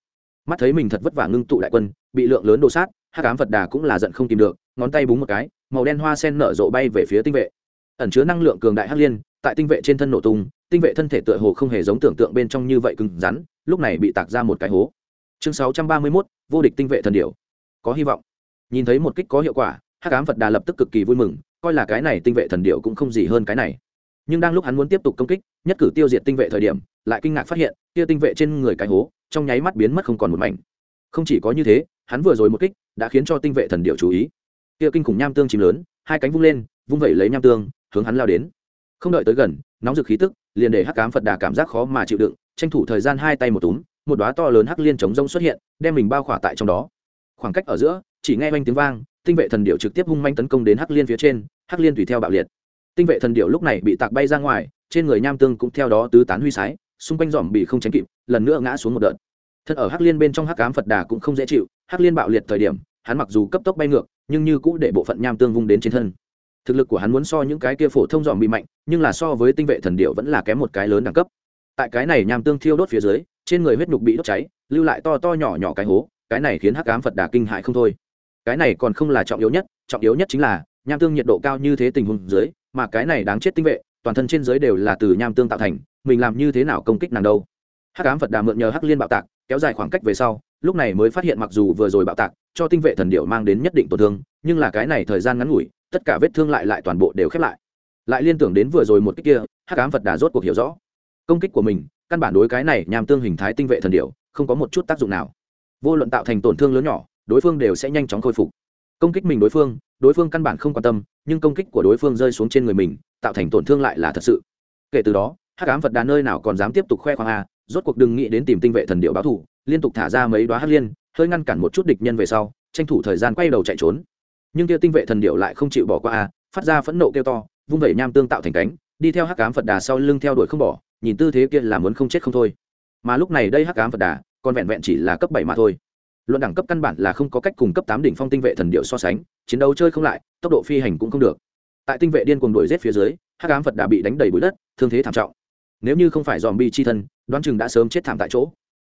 S1: Mắt thấy mình thật vất vả ngưng tụ đại quân, bị lượng lớn đồ sát, hắc ám phật đà cũng là giận không tìm được, ngón tay búng một cái, màu đen hoa sen nở rộ bay về phía tinh vệ. Ẩn chứa năng lượng cường đại hắc liên tại tinh vệ trên thân nổ tung tinh vệ thân thể tựa hồ không hề giống tưởng tượng bên trong như vậy cứng rắn lúc này bị tạc ra một cái hố. Chương sáu trăm ba mươi 631, vô địch tinh vệ thần điểu. Có hy vọng. Nhìn thấy một kích có hiệu quả hắc ám phật đà lập tức cực kỳ vui mừng coi là cái này tinh vệ thần điệu cũng không gì hơn cái này. Nhưng đang lúc hắn muốn tiếp tục công kích nhất cử tiêu diệt tinh vệ thời điểm lại kinh ngạc phát hiện kia tinh vệ trên người cái hố trong nháy mắt biến mất không còn một mảnh. Không chỉ có như thế hắn vừa rồi một kích đã khiến cho tinh vệ thần điệu chú ý. Kia kinh khủng nham tương chìm lớn hai cánh vung lên vung vẩy lấy nham tương hướng hắn lao đến không đợi tới gần, nóng rực khí tức, liền để hắc ám phật đà cảm giác khó mà chịu đựng, tranh thủ thời gian hai tay một túm, một đóa to lớn hắc liên chống rông xuất hiện, đem mình bao khỏa tại trong đó. Khoảng cách ở giữa, chỉ nghe oanh tiếng vang, tinh vệ thần điệu trực tiếp hung manh tấn công đến hắc liên phía trên, hắc liên tùy theo bạo liệt. Tinh vệ thần điệu lúc này bị tạc bay ra ngoài, trên người nham tương cũng theo đó tứ tán huy sái, xung quanh dòm bị không tránh kịp, lần nữa ngã xuống một đợt. Thân ở hắc liên bên trong hắc cám phật đà cũng không dễ chịu, hắc liên bạo liệt thời điểm, hắn mặc dù cấp tốc bay ngược, nhưng như cũ để bộ phận nham tương vung đến trên thân thực lực của hắn muốn so những cái kia phổ thông dòm bị mạnh, nhưng là so với tinh vệ thần điệu vẫn là kém một cái lớn đẳng cấp. Tại cái này nham tương thiêu đốt phía dưới, trên người huyết nhục bị đốt cháy, lưu lại to to nhỏ nhỏ cái hố, cái này khiến hắc ám phật đà kinh hại không thôi. Cái này còn không là trọng yếu nhất, trọng yếu nhất chính là, nham tương nhiệt độ cao như thế tình huống dưới, mà cái này đáng chết tinh vệ, toàn thân trên dưới đều là từ nham tương tạo thành, mình làm như thế nào công kích nàng đâu. Hắc ám phật đà mượn nhờ hắc liên bạo tạc, kéo dài khoảng cách về sau, lúc này mới phát hiện mặc dù vừa rồi bạo tạc, cho tinh vệ thần điệu mang đến nhất định tổn thương, nhưng là cái này thời gian ngắn ngủi tất cả vết thương lại lại toàn bộ đều khép lại. Lại liên tưởng đến vừa rồi một cách kia, hắc ám phật đà rốt cuộc hiểu rõ. Công kích của mình, căn bản đối cái này nham tương hình thái tinh vệ thần điệu không có một chút tác dụng nào. Vô luận tạo thành tổn thương lớn nhỏ, đối phương đều sẽ nhanh chóng khôi phục. Công kích mình đối phương đối phương căn bản không quan tâm, nhưng công kích của đối phương rơi xuống trên người mình, tạo thành tổn thương lại là thật sự. Kể từ đó, hắc ám phật đà nơi nào còn dám tiếp tục khoe khoang a rốt cuộc đừng nghĩ đến tìm tinh vệ thần điệu báo thủ liên tục thả ra mấy đoá hắc liên, hơi ngăn cản một chút địch nhân về sau, tranh thủ thời gian quay đầu chạy trốn nhưng kia tinh vệ thần điệu lại không chịu bỏ qua a, phát ra phẫn nộ kêu to, vung vẩy nham tương tạo thành cánh, đi theo hắc ám phật đà sau lưng theo đuổi không bỏ, nhìn tư thế kia là muốn không chết không thôi. Mà lúc này đây hắc ám phật đà còn vẹn vẹn chỉ là cấp bảy mà thôi. Luận đẳng cấp căn bản là không có cách cùng cấp tám đỉnh phong tinh vệ thần điệu so sánh, chiến đấu chơi không lại, tốc độ phi hành cũng không được. Tại tinh vệ điên cuồng đuổi rết phía dưới, hắc ám phật đã bị đánh đầy bụi đất, thương thế thảm trọng. Nếu như không phải dòm bi chi thân, đoán chừng đã sớm chết thảm tại chỗ.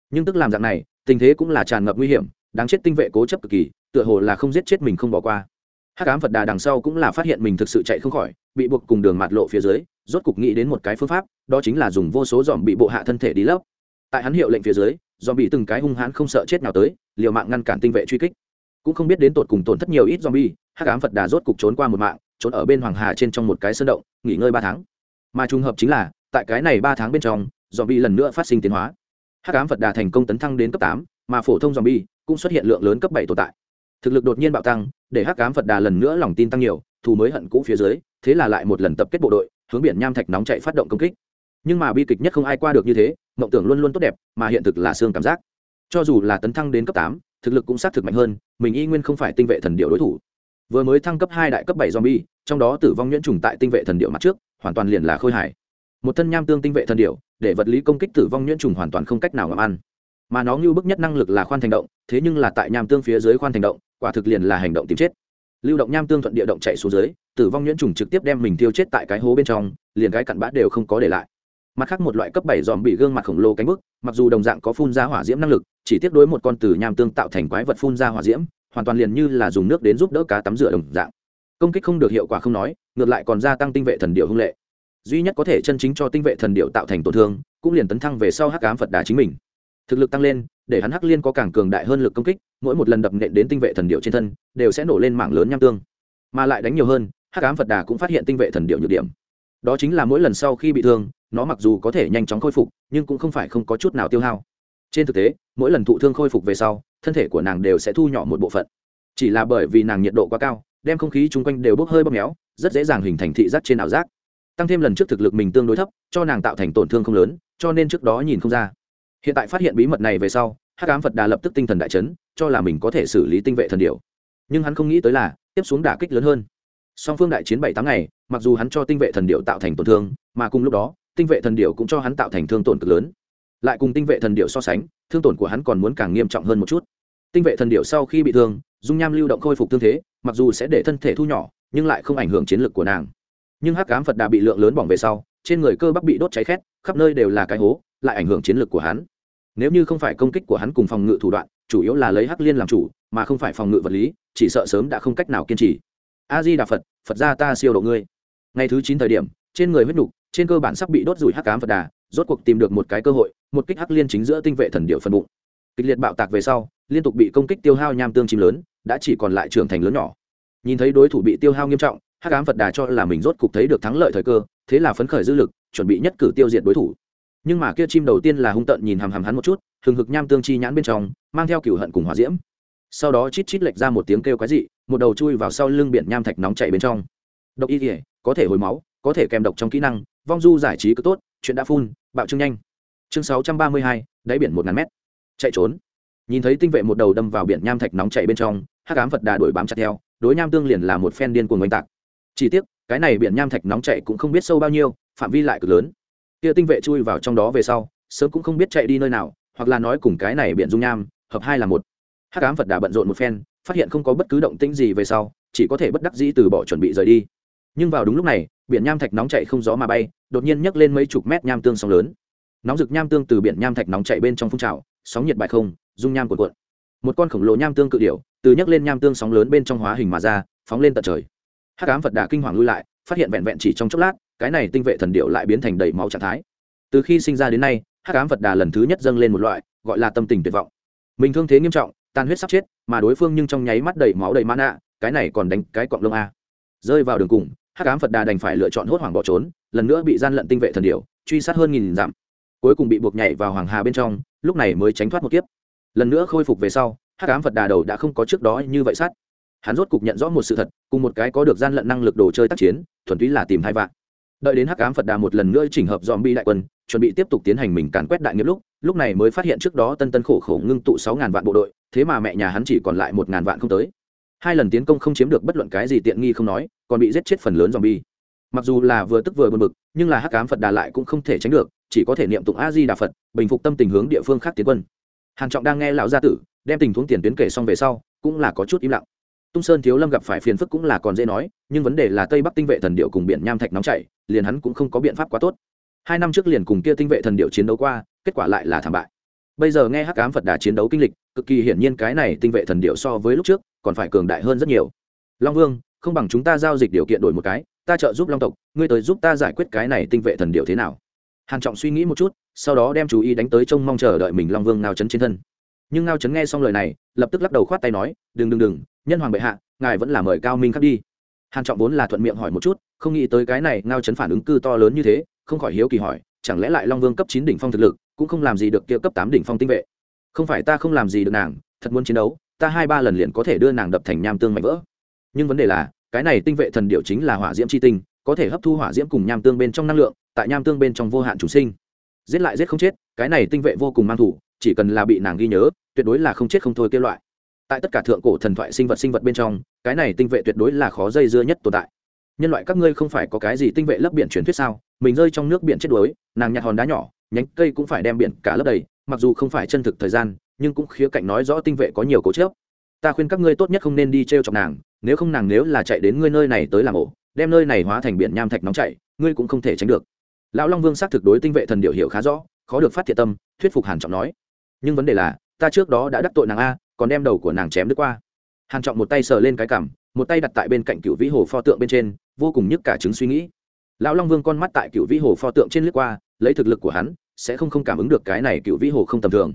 S1: Nhưng tức làm dạng này, tình thế cũng là tràn ngập nguy hiểm, đáng chết tinh vệ cố chấp cực kỳ, tựa hồ là không giết chết mình không bỏ qua hắc ám phật đà đằng sau cũng là phát hiện mình thực sự chạy không khỏi, bị buộc cùng đường mạt lộ phía dưới, rốt cục nghĩ đến một cái phương pháp, đó chính là dùng vô số dòm bị bộ hạ thân thể đi lấp. Tại hắn hiệu lệnh phía dưới dòm bị từng cái hung hãn không sợ chết nào tới, liều mạng ngăn cản tinh vệ truy kích. Cũng không biết đến tột cùng tổn thất nhiều ít zombie, hắc ám phật đà rốt cục trốn qua một mạng, trốn ở bên hoàng hà trên trong một cái sơn động, nghỉ ngơi ba tháng. Mà trùng hợp chính là, tại cái này ba tháng bên trong, zombie lần nữa phát sinh tiến hóa. Hắc ám phật đà thành công tấn thăng đến cấp tám, mà phổ thông zombie cũng xuất hiện lượng lớn cấp bảy tồn tại. Thực lực đột nhiên bạo tăng để hắc ám phật đà lần nữa lòng tin tăng nhiều, thù mới hận cũ phía dưới, thế là lại một lần tập kết bộ đội, hướng biển nham thạch nóng chạy phát động công kích. Nhưng mà bi kịch nhất không ai qua được như thế, mộng tưởng luôn luôn tốt đẹp, mà hiện thực là xương cảm giác. Cho dù là tấn thăng đến cấp tám, thực lực cũng xác thực mạnh hơn, mình y nguyên không phải tinh vệ thần điệu đối thủ. Vừa mới thăng cấp hai đại cấp bảy zombie, trong đó tử vong nhuyễn trùng tại tinh vệ thần điệu mặt trước, hoàn toàn liền là khôi hải một thân nham tương tinh vệ thần điệu, để vật lý công kích tử vong nhuyễn trùng hoàn toàn không cách nào ngậm ăn. Mà nó như bức nhất năng lực là khoan thành động, thế nhưng là tại nham tương phía dưới khoan thành động quả thực liền là hành động tìm chết. Lưu động nham tương thuận địa động chạy xuống dưới, tử vong nhuyễn trùng trực tiếp đem mình tiêu chết tại cái hố bên trong, liền cái cặn bã đều không có để lại. Mặt khác một loại cấp bảy dòm bị gương mặt khổng lồ cánh bức, mặc dù đồng dạng có phun ra hỏa diễm năng lực, chỉ tiếp đối một con từ nham tương tạo thành quái vật phun ra hỏa diễm, hoàn toàn liền như là dùng nước đến giúp đỡ cá tắm rửa đồng dạng. Công kích không được hiệu quả không nói, ngược lại còn gia tăng tinh vệ thần điệu hung lệ. Duy nhất có thể chân chính cho tinh vệ thần điệu tạo thành tổn thương, cũng liền tấn thăng về sau hắc ám phật đà chính mình thực lực tăng lên, để hắn hắc liên có càng cường đại hơn lực công kích, mỗi một lần đập nện đến tinh vệ thần điệu trên thân, đều sẽ nổ lên mảng lớn nham tương. Mà lại đánh nhiều hơn, hắc ám phật đà cũng phát hiện tinh vệ thần điệu nhược điểm. Đó chính là mỗi lần sau khi bị thương, nó mặc dù có thể nhanh chóng khôi phục, nhưng cũng không phải không có chút nào tiêu hao. Trên thực tế, mỗi lần thụ thương khôi phục về sau, thân thể của nàng đều sẽ thu nhỏ một bộ phận. Chỉ là bởi vì nàng nhiệt độ quá cao, đem không khí chung quanh đều bốc hơi bóp méo, rất dễ dàng hình thành thị giác trên ảo giác. Tăng thêm lần trước thực lực mình tương đối thấp, cho nàng tạo thành tổn thương không lớn, cho nên trước đó nhìn không ra hiện tại phát hiện bí mật này về sau, hắc ám phật đà lập tức tinh thần đại chấn, cho là mình có thể xử lý tinh vệ thần điệu nhưng hắn không nghĩ tới là, tiếp xuống đả kích lớn hơn. Song phương đại chiến bảy tám ngày, mặc dù hắn cho tinh vệ thần điệu tạo thành tổn thương, mà cùng lúc đó, tinh vệ thần điệu cũng cho hắn tạo thành thương tổn cực lớn. Lại cùng tinh vệ thần điệu so sánh, thương tổn của hắn còn muốn càng nghiêm trọng hơn một chút. Tinh vệ thần điệu sau khi bị thương, dung nham lưu động khôi phục thương thế, mặc dù sẽ để thân thể thu nhỏ, nhưng lại không ảnh hưởng chiến lược của nàng. Nhưng hắc cám phật đà bị lượng lớn bỏng về sau, trên người cơ bắp bị đốt cháy khét, khắp nơi đều là cái hố, lại ảnh hưởng chiến lược của hắn nếu như không phải công kích của hắn cùng phòng ngự thủ đoạn, chủ yếu là lấy hắc liên làm chủ, mà không phải phòng ngự vật lý, chỉ sợ sớm đã không cách nào kiên trì. A di đà phật phật gia ta siêu độ ngươi. Ngày thứ chín thời điểm, trên người huyết nục, trên cơ bản sắp bị đốt rủi hắc cám phật đà, rốt cuộc tìm được một cái cơ hội, một kích hắc liên chính giữa tinh vệ thần điệu phân bụng. Kịch liệt bạo tạc về sau, liên tục bị công kích tiêu hao nham tương chim lớn, đã chỉ còn lại trưởng thành lớn nhỏ. Nhìn thấy đối thủ bị tiêu hao nghiêm trọng, hắc cám phật đà cho là mình rốt cục thấy được thắng lợi thời cơ, thế là phấn khởi dư lực, chuẩn bị nhất cử tiêu diệt đối thủ nhưng mà kia chim đầu tiên là hung tợn nhìn hằm hằm hắn một chút, hừng hực nham tương chi nhãn bên trong, mang theo cửu hận cùng hỏa diễm. Sau đó chít chít lệch ra một tiếng kêu quái dị, một đầu chui vào sau lưng biển nham thạch nóng chảy bên trong. Độc y kỉa có thể hồi máu, có thể kèm độc trong kỹ năng, vong du giải trí cứ tốt, chuyện đã phun, bạo trương nhanh. Chương sáu trăm ba mươi hai, đáy biển một ngàn mét. Chạy trốn. Nhìn thấy tinh vệ một đầu đâm vào biển nham thạch nóng chảy bên trong, hắc ám phật đà đuổi bám chặt theo, đối nham tương liền là một phen điên cuồng oanh tạc. Chỉ tiếc, cái này biển nham thạch nóng chảy cũng không biết sâu bao nhiêu, phạm vi lại cực lớn kia tinh vệ chui vào trong đó về sau, sớm cũng không biết chạy đi nơi nào, hoặc là nói cùng cái này biển dung nham, hợp hai là một. Hắc ám phật đà bận rộn một phen, phát hiện không có bất cứ động tĩnh gì về sau, chỉ có thể bất đắc dĩ từ bỏ chuẩn bị rời đi. Nhưng vào đúng lúc này, biển nham thạch nóng chảy không gió mà bay, đột nhiên nhấc lên mấy chục mét nham tương sóng lớn. Nóng rực nham tương từ biển nham thạch nóng chảy bên trong phun trào, sóng nhiệt bại không, dung nham cuộn cuộn. Một con khổng lồ nham tương cự điểu, từ nhấc lên nham tương sóng lớn bên trong hóa hình mà ra, phóng lên tận trời. Hắc ám phật đà kinh hoàng lui lại, phát hiện vẹn vẹn chỉ trong chốc lát cái này tinh vệ thần điệu lại biến thành đầy máu trạng thái. Từ khi sinh ra đến nay, hắc ám phật đà lần thứ nhất dâng lên một loại, gọi là tâm tình tuyệt vọng. Mình thương thế nghiêm trọng tan huyết sắp chết, mà đối phương nhưng trong nháy mắt đầy máu đầy mã nạ cái này còn đánh cái cọng lông a. Rơi vào đường cùng, hắc ám phật đà đành phải lựa chọn hốt hoảng bỏ trốn, lần nữa bị gian lận tinh vệ thần điệu, truy sát hơn nghìn dặm. Cuối cùng bị buộc nhảy vào hoàng hà bên trong, lúc này mới tránh thoát một kiếp. Lần nữa khôi phục về sau, hắc ám phật đà đầu đã không có trước đó như vậy sát. Hắn rốt cục nhận rõ một sự thật, cùng một cái có được gian lận năng lực đồ chơi tác chiến, thuần túy là tìm hai vạn đợi đến hắc ám phật đà một lần nữa chỉnh hợp dòm bi đại quân, chuẩn bị tiếp tục tiến hành mình càn quét đại nghiệp lúc lúc này mới phát hiện trước đó tân tân khổ khổ ngưng tụ sáu ngàn vạn bộ đội, thế mà mẹ nhà hắn chỉ còn lại một ngàn vạn không tới. Hai lần tiến công không chiếm được bất luận cái gì tiện nghi không nói, còn bị giết chết phần lớn dòm bi mặc dù là vừa tức vừa buồn bực, nhưng là hắc ám phật đà lại cũng không thể tránh được, chỉ có thể niệm tụng a di đà phật, bình phục tâm tình hướng địa phương khác tiến quân. Hàn trọng đang nghe lão gia tử đem tình huống tiền tuyến kể xong về sau, cũng là có chút im lặng tung sơn thiếu lâm gặp phải phiền phức cũng là còn dễ nói, nhưng vấn đề là tây bắc tinh vệ thần điệu cùng biển nham thạch nóng chảy, liền hắn cũng không có biện pháp quá tốt. Hai năm trước liền cùng kia tinh vệ thần điệu chiến đấu qua, kết quả lại là thảm bại. Bây giờ nghe hắc ám phật đà chiến đấu kinh lịch, cực kỳ hiển nhiên cái này tinh vệ thần điệu so với lúc trước, còn phải cường đại hơn rất nhiều. Long vương, không bằng chúng ta giao dịch điều kiện đổi một cái, ta trợ giúp long tộc, ngươi tới giúp ta giải quyết cái này tinh vệ thần điệu thế nào? Hàn trọng suy nghĩ một chút, sau đó đem chú ý đánh tới trông mong chờ đợi mình long vương nào chấn trên thân nhưng ngao chấn nghe xong lời này, lập tức lắc đầu khoát tay nói, đừng đừng đừng, nhân hoàng bệ hạ, ngài vẫn là mời cao minh khắc đi. Hàn trọng vốn là thuận miệng hỏi một chút, không nghĩ tới cái này ngao chấn phản ứng cư to lớn như thế, không khỏi hiếu kỳ hỏi, chẳng lẽ lại long vương cấp chín đỉnh phong thực lực, cũng không làm gì được kia cấp tám đỉnh phong tinh vệ? Không phải ta không làm gì được nàng, thật muốn chiến đấu, ta hai ba lần liền có thể đưa nàng đập thành nham tương mạnh vỡ. Nhưng vấn đề là, cái này tinh vệ thần điệu chính là hỏa diễm chi tinh, có thể hấp thu hỏa diễm cùng nham tương bên trong năng lượng, tại nham tương bên trong vô hạn chủ sinh. Giết lại giết không chết, cái này tinh vệ vô cùng mang thủ, chỉ cần là bị nàng ghi nhớ tuyệt đối là không chết không thôi kêu loại. Tại tất cả thượng cổ thần thoại sinh vật sinh vật bên trong, cái này tinh vệ tuyệt đối là khó dây dưa nhất tồn tại. Nhân loại các ngươi không phải có cái gì tinh vệ lấp biển truyền thuyết sao? Mình rơi trong nước biển chết đuối, nàng nhặt hòn đá nhỏ, nhánh cây cũng phải đem biển cả lấp đầy, mặc dù không phải chân thực thời gian, nhưng cũng khía cạnh nói rõ tinh vệ có nhiều cố chớp ta khuyên các ngươi tốt nhất không nên đi t r e o chọc nàng, nếu không nàng nếu là chạy đến ngươi nơi này tới làm ổ, đem nơi này hóa thành biển nham thạch nóng chảy, ngươi cũng không thể tránh được. Lão long vương xác thực đối tinh vệ thần điều hiểu khá rõ, khó được phát thiệt tâm, thuyết phục hàn trọng nói. Nhưng vấn đề là ta trước đó đã đắc tội nàng a, còn đem đầu của nàng chém đứt qua. Hàn trọng một tay sờ lên cái cằm, một tay đặt tại bên cạnh cựu vĩ hồ pho tượng bên trên, vô cùng nhức cả chứng suy nghĩ. Lão long vương con mắt tại cựu vĩ hồ pho tượng trên lướt qua, lấy thực lực của hắn, sẽ không không cảm ứng được cái này cựu vĩ hồ không tầm thường.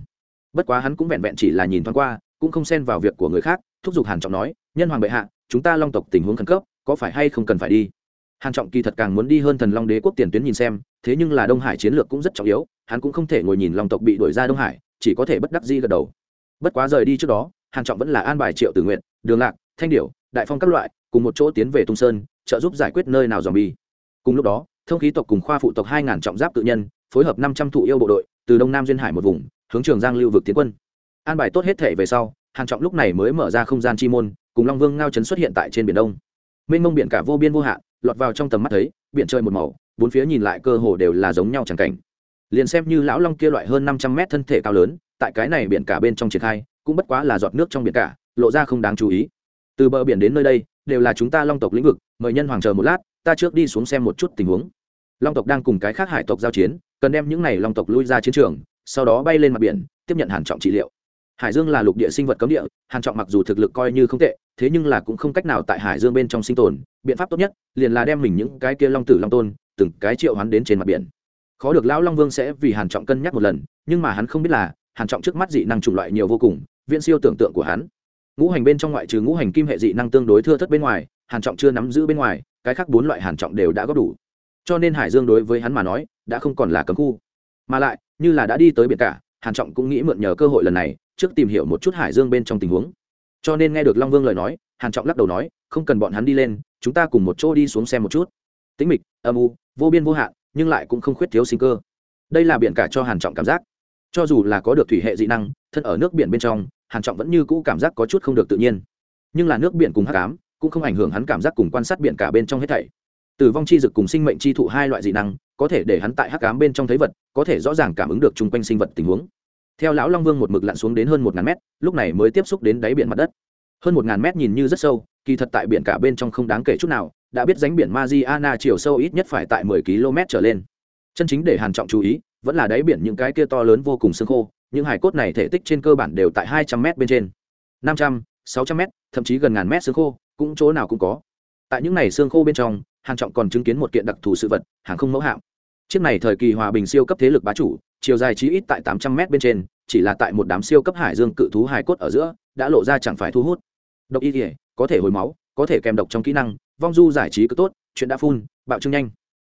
S1: Bất quá hắn cũng vẹn vẹn chỉ là nhìn thoáng qua, cũng không xen vào việc của người khác, thúc giục hàn trọng nói, nhân hoàng bệ hạ, chúng ta long tộc tình huống khẩn cấp, có phải hay không cần phải đi? Hàn trọng kỳ thật càng muốn đi hơn thần long đế quốc tiền tuyến nhìn xem, thế nhưng là đông hải chiến lược cũng rất trọng yếu, hắn cũng không thể ngồi nhìn long tộc bị đuổi ra đông hải chỉ có thể bất đắc dĩ gật đầu. Bất quá rời đi trước đó hàn trọng vẫn là an bài triệu tử nguyện đường lạc, thanh điểu, đại phong các loại, cùng một chỗ tiến về tung sơn, trợ giúp giải quyết nơi nào dòm bi cùng lúc đó, thông khí tộc cùng khoa phụ tộc hai ngàn trọng giáp tự nhân, phối hợp năm trăm thụ yêu bộ đội, từ đông nam duyên hải một vùng, hướng trường giang lưu vực tiến quân. An bài tốt hết thể về sau hàn trọng lúc này mới mở ra không gian chi môn, cùng long vương ngao chấn xuất hiện tại trên biển đông. Mênh mông biển cả vô biên vô hạn, lọt vào trong tầm mắt thấy, biển trời một màu, bốn phía nhìn lại cơ hồ đều là giống nhau chẳng cảnh liền xem như lão long kia loại hơn năm trăm mét thân thể cao lớn, tại cái này biển cả bên trong triển khai, cũng bất quá là giọt nước trong biển cả, lộ ra không đáng chú ý. Từ bờ biển đến nơi đây, đều là chúng ta long tộc lĩnh vực, mời nhân hoàng chờ một lát, ta trước đi xuống xem một chút tình huống. Long tộc đang cùng cái khác hải tộc giao chiến, cần đem những này long tộc lui ra chiến trường, sau đó bay lên mặt biển, tiếp nhận hàn trọng trị liệu. Hải dương là lục địa sinh vật cấm địa, hàn trọng mặc dù thực lực coi như không tệ, thế nhưng là cũng không cách nào tại hải dương bên trong sinh tồn. Biện pháp tốt nhất, liền là đem mình những cái kia long tử long tôn, từng cái triệu hắn đến trên mặt biển khó được lão long vương sẽ vì hàn trọng cân nhắc một lần, nhưng mà hắn không biết là, hàn trọng trước mắt dị năng chủng loại nhiều vô cùng, viễn siêu tưởng tượng của hắn. Ngũ hành bên trong ngoại trừ ngũ hành kim hệ dị năng tương đối thưa thất bên ngoài, hàn trọng chưa nắm giữ bên ngoài, cái khác bốn loại hàn trọng đều đã góp đủ. Cho nên hải dương đối với hắn mà nói, đã không còn là cấm khu. Mà lại, như là đã đi tới biển cả, hàn trọng cũng nghĩ mượn nhờ cơ hội lần này, trước tìm hiểu một chút hải dương bên trong tình huống. Cho nên nghe được long vương lời nói, hàn trọng lắc đầu nói, không cần bọn hắn đi lên, chúng ta cùng một chỗ đi xuống xem một chút. Tĩnh mịch, âm u, vô biên vô hạn nhưng lại cũng không khuyết thiếu sinh cơ. Đây là biển cả cho hàn trọng cảm giác. Cho dù là có được thủy hệ dị năng, thân ở nước biển bên trong, hàn trọng vẫn như cũ cảm giác có chút không được tự nhiên. Nhưng là nước biển cùng hắc ám, cũng không ảnh hưởng hắn cảm giác cùng quan sát biển cả bên trong hết thảy. Tử vong chi dực cùng sinh mệnh chi thụ hai loại dị năng, có thể để hắn tại hắc ám bên trong thấy vật, có thể rõ ràng cảm ứng được chung quanh sinh vật tình huống. Theo lão long vương một mực lặn xuống đến hơn một ngàn mét, lúc này mới tiếp xúc đến đáy biển mặt đất. Hơn một ngàn mét nhìn như rất sâu, kỳ thật tại biển cả bên trong không đáng kể chút nào đã biết ránh biển Mariana chiều sâu ít nhất phải tại 10 km trở lên. Chân chính để Hàn Trọng chú ý, vẫn là đáy biển những cái kia to lớn vô cùng xương khô, những hải cốt này thể tích trên cơ bản đều tại 200 m bên trên. 500, 600 m, thậm chí gần ngàn mét xương khô, cũng chỗ nào cũng có. Tại những này xương khô bên trong, Hàn Trọng còn chứng kiến một kiện đặc thù sự vật, hàng không mẫu hạm. Chiếc này thời kỳ hòa bình siêu cấp thế lực bá chủ, chiều dài chí ít tại 800 m bên trên, chỉ là tại một đám siêu cấp hải dương cự thú hải cốt ở giữa, đã lộ ra chẳng phải thu hút. Độc y liệt, có thể hồi máu, có thể kèm độc trong kỹ năng, vong du giải trí cứ tốt, chuyện đã phun bạo trưng nhanh.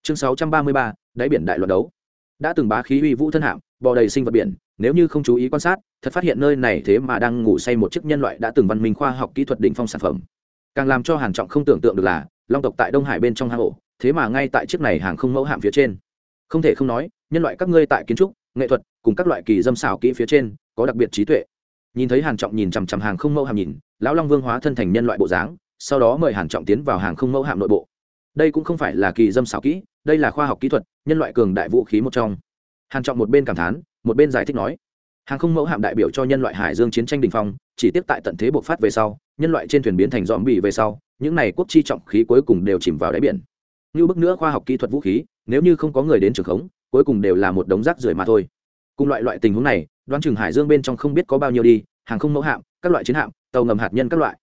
S1: Chương sáu trăm ba mươi ba, đáy biển đại loạt đấu. Đã từng bá khí uy vũ thân hạm bò đầy sinh vật biển, nếu như không chú ý quan sát, thật phát hiện nơi này thế mà đang ngủ say một chiếc nhân loại đã từng văn minh khoa học kỹ thuật đỉnh phong sản phẩm. Càng làm cho hàn trọng không tưởng tượng được là, long tộc tại đông hải bên trong hang ổ, thế mà ngay tại chiếc này hàng không mẫu hạm phía trên. Không thể không nói, nhân loại các ngươi tại kiến trúc, nghệ thuật, cùng các loại kỳ dâm xảo kỹ phía trên, có đặc biệt trí tuệ. Nhìn thấy hàn trọng nhìn chằm chằm hàng không mẫu hạm nhìn, lão long vương hóa thân thành nhân loại bộ dáng sau đó mời hàn trọng tiến vào hàng không mẫu hạm nội bộ. Đây cũng không phải là kỳ dâm xảo kỹ, đây là khoa học kỹ thuật, nhân loại cường đại vũ khí một trong. Hàn trọng một bên cảm thán, một bên giải thích nói, hàng không mẫu hạm đại biểu cho nhân loại hải dương chiến tranh đỉnh phong, chỉ tiếp tại tận thế bộc phát về sau, nhân loại trên thuyền biến thành dòm bì về sau, những này quốc chi trọng khí cuối cùng đều chìm vào đáy biển. Như bức nữa khoa học kỹ thuật vũ khí, nếu như không có người đến trường khống, cuối cùng đều là một đống rác rưởi mà thôi. Cùng loại loại tình huống này, đoán chừng hải dương bên trong không biết có bao nhiêu đi, hàng không mẫu hạm, các loại chiến hạm, tàu ngầm hạt nhân các loại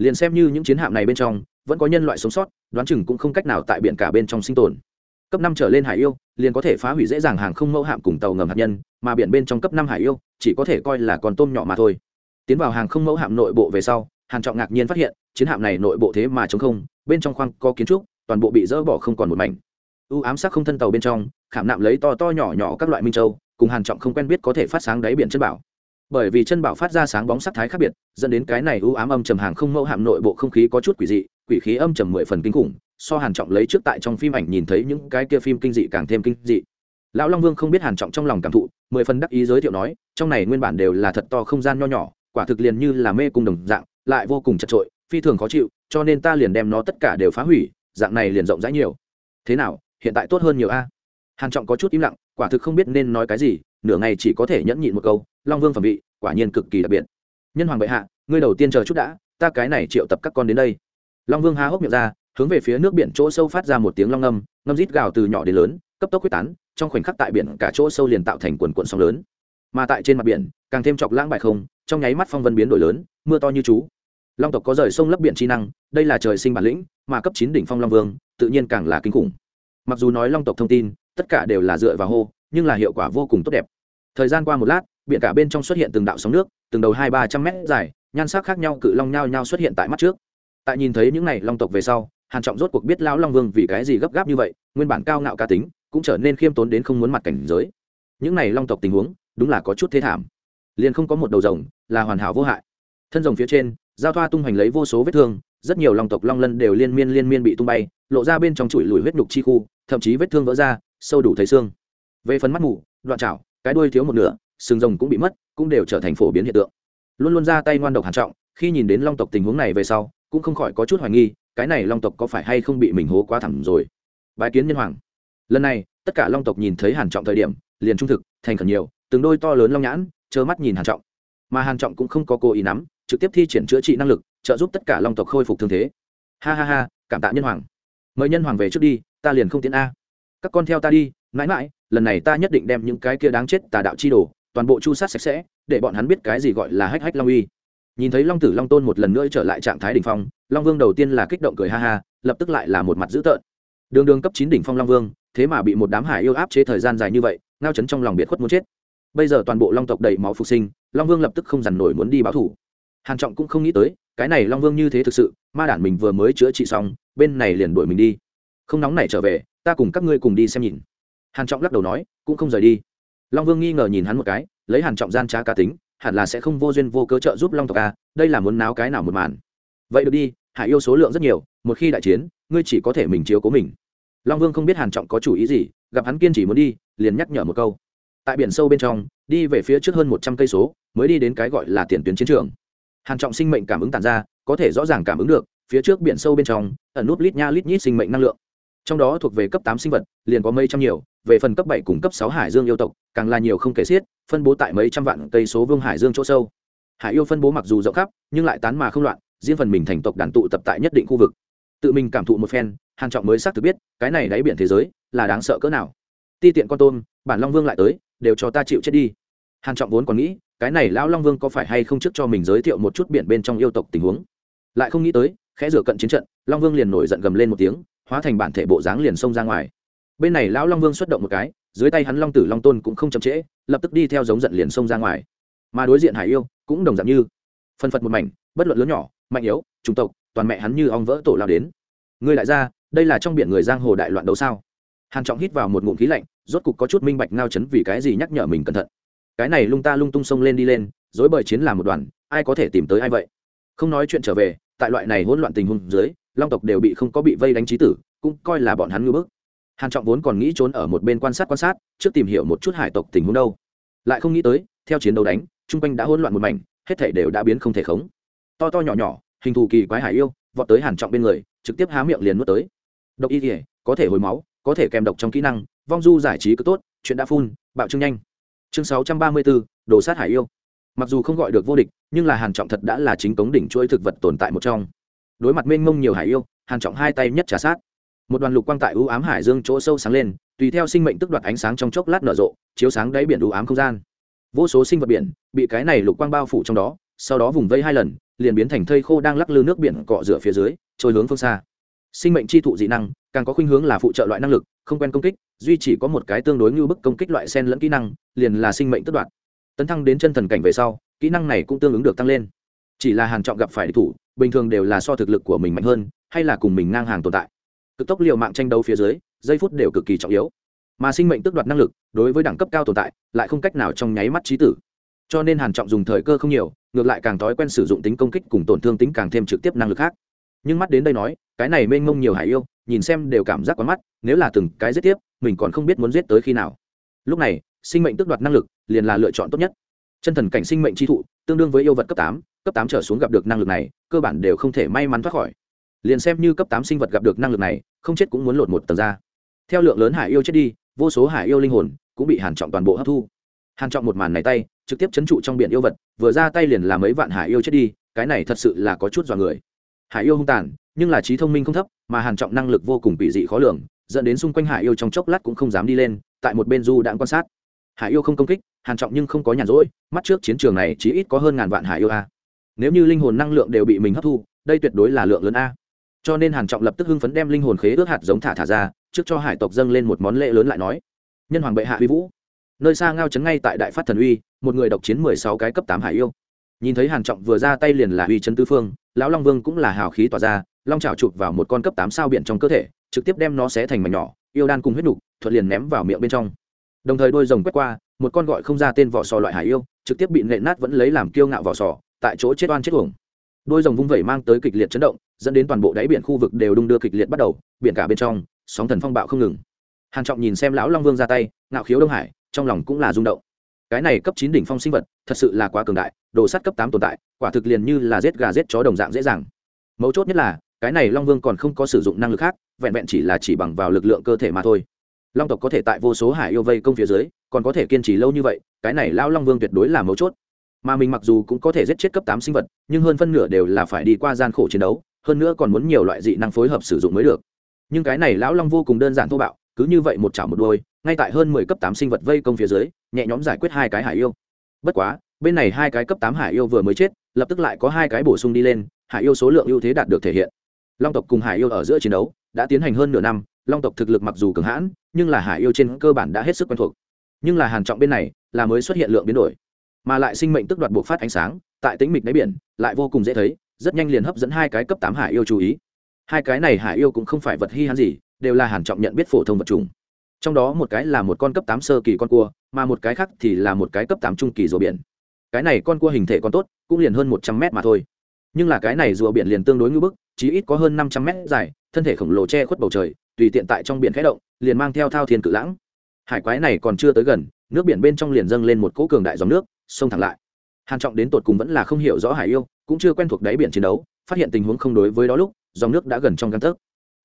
S1: liền xem như những chiến hạm này bên trong, vẫn có nhân loại sống sót, đoán chừng cũng không cách nào tại biển cả bên trong sinh tồn. Cấp năm trở lên hải yêu, liền có thể phá hủy dễ dàng hàng không mẫu hạm cùng tàu ngầm hạt nhân, mà biển bên trong cấp năm hải yêu, chỉ có thể coi là con tôm nhỏ mà thôi. Tiến vào hàng không mẫu hạm nội bộ về sau, hàn trọng ngạc nhiên phát hiện, chiến hạm này nội bộ thế mà chống không, bên trong khoang có kiến trúc, toàn bộ bị dỡ bỏ không còn một mảnh. U ám sắc không thân tàu bên trong, khảm nạm lấy to to nhỏ nhỏ các loại minh châu, cùng hàn trọng không quen biết có thể phát sáng đáy biển chân bảo bởi vì chân bảo phát ra sáng bóng sắc thái khác biệt, dẫn đến cái này ưu ám âm trầm hàng không mẫu hạm nội bộ không khí có chút quỷ dị, quỷ khí âm trầm mười phần kinh khủng, so hàn trọng lấy trước tại trong phim ảnh nhìn thấy những cái kia phim kinh dị càng thêm kinh dị. Lão long vương không biết hàn trọng trong lòng cảm thụ, mười phần đắc ý giới thiệu nói, trong này nguyên bản đều là thật to không gian nho nhỏ, quả thực liền như là mê cung đồng dạng, lại vô cùng chật trội phi thường khó chịu, cho nên ta liền đem nó tất cả đều phá hủy, dạng này liền rộng rãi nhiều. Thế nào, hiện tại tốt hơn nhiều a? Hàn trọng có chút im lặng, quả thực không biết nên nói cái gì nửa ngày chỉ có thể nhẫn nhịn một câu, long vương phẩm vị, quả nhiên cực kỳ đặc biệt. Nhân hoàng bệ hạ, ngươi đầu tiên chờ chút đã, ta cái này triệu tập các con đến đây. Long vương há hốc miệng ra, hướng về phía nước biển chỗ sâu phát ra một tiếng long ngâm ngâm rít gào từ nhỏ đến lớn, cấp tốc quyết tán, trong khoảnh khắc tại biển cả chỗ sâu liền tạo thành quần quận sóng lớn. Mà tại trên mặt biển, càng thêm chọc lãng bại không, trong nháy mắt phong vân biến đổi lớn, mưa to như chú. Long tộc có rời sông lấp biển chi năng, đây là trời sinh bản lĩnh, mà cấp chín đỉnh phong long vương, tự nhiên càng là kinh khủng. Mặc dù nói long tộc thông tin, tất cả đều là dựa vào hô nhưng là hiệu quả vô cùng tốt đẹp. Thời gian qua một lát, biển cả bên trong xuất hiện từng đạo sóng nước, từng đầu hai ba trăm mét dài, nhan sắc khác nhau cự long nhao nhao xuất hiện tại mắt trước. Tại nhìn thấy những này long tộc về sau, hàn trọng rốt cuộc biết lão long vương vì cái gì gấp gáp như vậy, nguyên bản cao ngạo cá tính, cũng trở nên khiêm tốn đến không muốn mặt cảnh giới. Những này long tộc tình huống, đúng là có chút thế thảm. Liền không có một đầu rồng là hoàn hảo vô hại. Thân rồng phía trên, giao thoa tung hoành lấy vô số vết thương, rất nhiều long tộc long lân đều liên miên liên miên bị tung bay, lộ ra bên trong chuỗi lùi huyết nhục chi khu, thậm chí vết thương vỡ ra, sâu đủ thấy xương về phần mắt mù, đoạn chảo cái đuôi thiếu một nửa, sừng rồng cũng bị mất, cũng đều trở thành phổ biến hiện tượng. Luôn luôn ra tay ngoan độc hàn trọng, khi nhìn đến long tộc tình huống này về sau, cũng không khỏi có chút hoài nghi, cái này long tộc có phải hay không bị mình hố quá thẳng rồi. Bái kiến nhân hoàng. Lần này, tất cả long tộc nhìn thấy hàn trọng thời điểm, liền trung thực, thành khẩn nhiều, từng đôi to lớn long nhãn, trơ mắt nhìn hàn trọng. Mà hàn trọng cũng không có cố ý nắm, trực tiếp thi triển chữa trị năng lực, trợ giúp tất cả long tộc khôi phục thương thế. Ha ha ha, cảm tạ nhân hoàng. Mời nhân hoàng về trước đi, ta liền không tiến a. Các con theo ta đi mãi mãi, lần này ta nhất định đem những cái kia đáng chết tà đạo chi đồ, toàn bộ chu sát sạch sẽ, để bọn hắn biết cái gì gọi là hách hách long uy. Nhìn thấy long tử long tôn một lần nữa trở lại trạng thái đỉnh phong, long vương đầu tiên là kích động cười ha ha, lập tức lại là một mặt dữ tợn. Đường đường cấp chín đỉnh phong long vương, thế mà bị một đám hải yêu áp chế thời gian dài như vậy, ngao chấn trong lòng biệt khuất muốn chết. Bây giờ toàn bộ long tộc đầy máu phục sinh, long vương lập tức không dằn nổi muốn đi báo thủ. Hàn trọng cũng không nghĩ tới, cái này long vương như thế thực sự, ma đản mình vừa mới chữa trị xong, bên này liền đuổi mình đi. Không nóng này trở về, ta cùng các ngươi cùng đi xem nhìn hàn trọng lắc đầu nói, cũng không rời đi. Long vương nghi ngờ nhìn hắn một cái, lấy hàn trọng gian trá cá tính, hẳn là sẽ không vô duyên vô cớ trợ giúp long tộc a đây là muốn náo cái nào một màn. Vậy được đi, hải yêu số lượng rất nhiều, một khi đại chiến, ngươi chỉ có thể mình chiếu cố mình. Long vương không biết hàn trọng có chủ ý gì, gặp hắn kiên trì muốn đi, liền nhắc nhở một câu. Tại biển sâu bên trong, đi về phía trước hơn một trăm cây số, mới đi đến cái gọi là tiền tuyến chiến trường. Hàn trọng sinh mệnh cảm ứng tản ra, có thể rõ ràng cảm ứng được, phía trước biển sâu bên trong, ẩn nút lít nha lít nhít sinh mệnh năng lượng trong đó thuộc về cấp tám sinh vật, liền có mấy trăm nhiều, về phần cấp bảy cùng cấp sáu hải dương yêu tộc, càng là nhiều không kể xiết, phân bố tại mấy trăm vạn cây số vương hải dương chỗ sâu. Hải yêu phân bố mặc dù rộng khắp, nhưng lại tán mà không loạn, riêng phần mình thành tộc đàn tụ tập tại nhất định khu vực. Tự mình cảm thụ một phen, hàn trọng mới xác thực biết, cái này đáy biển thế giới, là đáng sợ cỡ nào. Ti tiện con tôm, bản long vương lại tới, đều cho ta chịu chết đi. Hàn trọng vốn còn nghĩ, cái này lão long vương có phải hay không trước cho mình giới thiệu một chút biển bên trong yêu tộc tình huống. Lại không nghĩ tới, khẽ rửa cận chiến trận, long vương liền nổi giận gầm lên một tiếng hóa thành bản thể bộ dáng liền xông ra ngoài. Bên này lão long vương xuất động một cái, dưới tay hắn long tử long tôn cũng không chậm trễ, lập tức đi theo giống giận liền xông ra ngoài. Mà đối diện hải yêu cũng đồng dạng như phân phật một mảnh, bất luận lớn nhỏ, mạnh yếu, chủng tộc, toàn mẹ hắn như ong vỡ tổ lao đến. Ngươi lại ra, đây là trong biển người giang hồ đại loạn đấu sao? Hàn trọng hít vào một ngụm khí lạnh, rốt cục có chút minh bạch ngao chấn vì cái gì nhắc nhở mình cẩn thận. Cái này lung ta lung tung sông lên đi lên, dối bời chiến làm một đoàn, ai có thể tìm tới ai vậy? Không nói chuyện trở về, tại loại này hỗn loạn tình huống dưới long tộc đều bị không có bị vây đánh trí tử cũng coi là bọn hắn ngưỡng bức. Hàn trọng vốn còn nghĩ trốn ở một bên quan sát quan sát trước tìm hiểu một chút hải tộc tình huống đâu. Lại không nghĩ tới theo chiến đấu đánh trung quanh đã hỗn loạn một mảnh hết thảy đều đã biến không thể khống. To to nhỏ nhỏ hình thù kỳ quái hải yêu vọt tới hàn trọng bên người trực tiếp há miệng liền nuốt tới. Độc y thể có thể hồi máu có thể kèm độc trong kỹ năng vong du giải trí cứ tốt chuyện đã phun bạo trương nhanh. Chương 634, đồ sát hải yêu. Mặc dù không gọi được vô địch nhưng là hàn trọng thật đã là chính cống đỉnh chuỗi thực vật tồn tại một trong đối mặt mênh mông nhiều hải yêu, hàn trọng hai tay nhất trả sát. Một đoàn lục quang tại u ám hải dương chỗ sâu sáng lên, tùy theo sinh mệnh tức đoạt ánh sáng trong chốc lát nở rộ, chiếu sáng đáy biển u ám không gian. Vô số sinh vật biển bị cái này lục quang bao phủ trong đó, sau đó vùng vây hai lần, liền biến thành thây khô đang lắc lư nước biển cọ rửa phía dưới, trôi hướng phương xa. Sinh mệnh chi thụ dị năng, càng có khuynh hướng là phụ trợ loại năng lực, không quen công kích, duy chỉ có một cái tương đối như bức công kích loại sen lẫn kỹ năng, liền là sinh mệnh tất đoạn tấn thăng đến chân thần cảnh về sau, kỹ năng này cũng tương ứng được tăng lên. Chỉ là hàn trọng gặp phải địch thủ bình thường đều là so thực lực của mình mạnh hơn, hay là cùng mình ngang hàng tồn tại. Cực tốc liều mạng tranh đấu phía dưới, giây phút đều cực kỳ trọng yếu. Mà sinh mệnh tước đoạt năng lực, đối với đẳng cấp cao tồn tại, lại không cách nào trong nháy mắt trí tử. Cho nên hàn trọng dùng thời cơ không nhiều, ngược lại càng thói quen sử dụng tính công kích cùng tổn thương tính càng thêm trực tiếp năng lực khác. Nhưng mắt đến đây nói, cái này mênh mông nhiều hải yêu, nhìn xem đều cảm giác quá mắt, nếu là từng cái giết tiếp, mình còn không biết muốn giết tới khi nào. Lúc này, sinh mệnh tước đoạt năng lực liền là lựa chọn tốt nhất. Chân thần cảnh sinh mệnh chi thụ, tương đương với yêu vật cấp tám cấp tám trở xuống gặp được năng lực này, cơ bản đều không thể may mắn thoát khỏi. Liền xem như cấp tám sinh vật gặp được năng lực này, không chết cũng muốn lột một tầng ra. Theo lượng lớn hải yêu chết đi, vô số hải yêu linh hồn cũng bị hàn trọng toàn bộ hấp thu. Hàn trọng một màn này tay, trực tiếp chấn trụ trong biển yêu vật, vừa ra tay liền làm mấy vạn hải yêu chết đi, cái này thật sự là có chút dọa người. Hải yêu hung tàn, nhưng là trí thông minh không thấp, mà hàn trọng năng lực vô cùng bị dị khó lường, dẫn đến xung quanh hải yêu trong chốc lát cũng không dám đi lên, tại một bên du đãng quan sát. Hải yêu không công kích, hàn trọng nhưng không có nhàn rỗi, mắt trước chiến trường này chỉ ít có hơn ngàn vạn hải yêu a nếu như linh hồn năng lượng đều bị mình hấp thu, đây tuyệt đối là lượng lớn a. Cho nên hàn trọng lập tức hưng phấn đem linh hồn khế ước hạt giống thả thả ra, trước cho hải tộc dâng lên một món lễ lớn lại nói. Nhân hoàng bệ hạ uy vũ. Nơi xa ngao chấn ngay tại đại phát thần uy, một người độc chiến mười sáu cái cấp tám hải yêu. Nhìn thấy hàn trọng vừa ra tay liền là uy chấn tư phương, lão long vương cũng là hào khí tỏa ra, long chảo chụp vào một con cấp tám sao biển trong cơ thể, trực tiếp đem nó xé thành mảnh nhỏ, yêu đan cùng huyết nục, thuận liền ném vào miệng bên trong. Đồng thời đôi rồng quét qua, một con gọi không ra tên vỏ sò loại hải yêu, trực tiếp bị nện nát vẫn lấy làm kiêu ngạo vỏ sò tại chỗ chết oan chết uổng. Đôi rồng vung vẩy mang tới kịch liệt chấn động, dẫn đến toàn bộ đáy biển khu vực đều đung đưa kịch liệt bắt đầu, biển cả bên trong, sóng thần phong bạo không ngừng. Hàn trọng nhìn xem lão long vương ra tay, ngạo khiếu đông hải, trong lòng cũng là rung động. Cái này cấp chín đỉnh phong sinh vật, thật sự là quá cường đại, đồ sắt cấp tám tồn tại, quả thực liền như là giết gà giết chó đồng dạng dễ dàng. Mấu chốt nhất là, cái này long vương còn không có sử dụng năng lực khác, vẹn vẹn chỉ là chỉ bằng vào lực lượng cơ thể mà thôi. Long tộc có thể tại vô số hải yêu vây công phía dưới, còn có thể kiên trì lâu như vậy, cái này lão long vương tuyệt đối là mấu chốt mà mình mặc dù cũng có thể giết chết cấp tám sinh vật, nhưng hơn phân nửa đều là phải đi qua gian khổ chiến đấu, hơn nữa còn muốn nhiều loại dị năng phối hợp sử dụng mới được. Nhưng cái này lão long vô cùng đơn giản thô bạo, cứ như vậy một chảo một đôi, ngay tại hơn mười cấp tám sinh vật vây công phía dưới, nhẹ nhõm giải quyết hai cái hải yêu. Bất quá, bên này hai cái cấp tám hải yêu vừa mới chết, lập tức lại có hai cái bổ sung đi lên, hải yêu số lượng ưu thế đạt được thể hiện. Long tộc cùng hải yêu ở giữa chiến đấu, đã tiến hành hơn nửa năm, long tộc thực lực mặc dù cường hãn, nhưng là hải yêu trên cơ bản đã hết sức quen thuộc. Nhưng là hàn trọng bên này, là mới xuất hiện lượng biến đổi mà lại sinh mệnh tức đoạt buộc phát ánh sáng, tại tĩnh mịch đáy biển, lại vô cùng dễ thấy, rất nhanh liền hấp dẫn hai cái cấp tám hải yêu chú ý. Hai cái này hải yêu cũng không phải vật hy hán gì, đều là hàn trọng nhận biết phổ thông vật chủng. Trong đó một cái là một con cấp tám sơ kỳ con cua, mà một cái khác thì là một cái cấp tám trung kỳ rùa biển. Cái này con cua hình thể còn tốt, cũng liền hơn một trăm mét mà thôi. Nhưng là cái này rùa biển liền tương đối ngưỡng bức, chí ít có hơn năm trăm mét dài, thân thể khổng lồ che khuất bầu trời, tùy tiện tại trong biển khẽ động, liền mang theo thao thiên cự lãng. Hải quái này còn chưa tới gần, nước biển bên trong liền dâng lên một cỗ cường đại dòng nước xông thẳng lại. Hàn trọng đến tột cùng vẫn là không hiểu rõ hải yêu, cũng chưa quen thuộc đáy biển chiến đấu, phát hiện tình huống không đối với đó lúc, dòng nước đã gần trong găng tấc.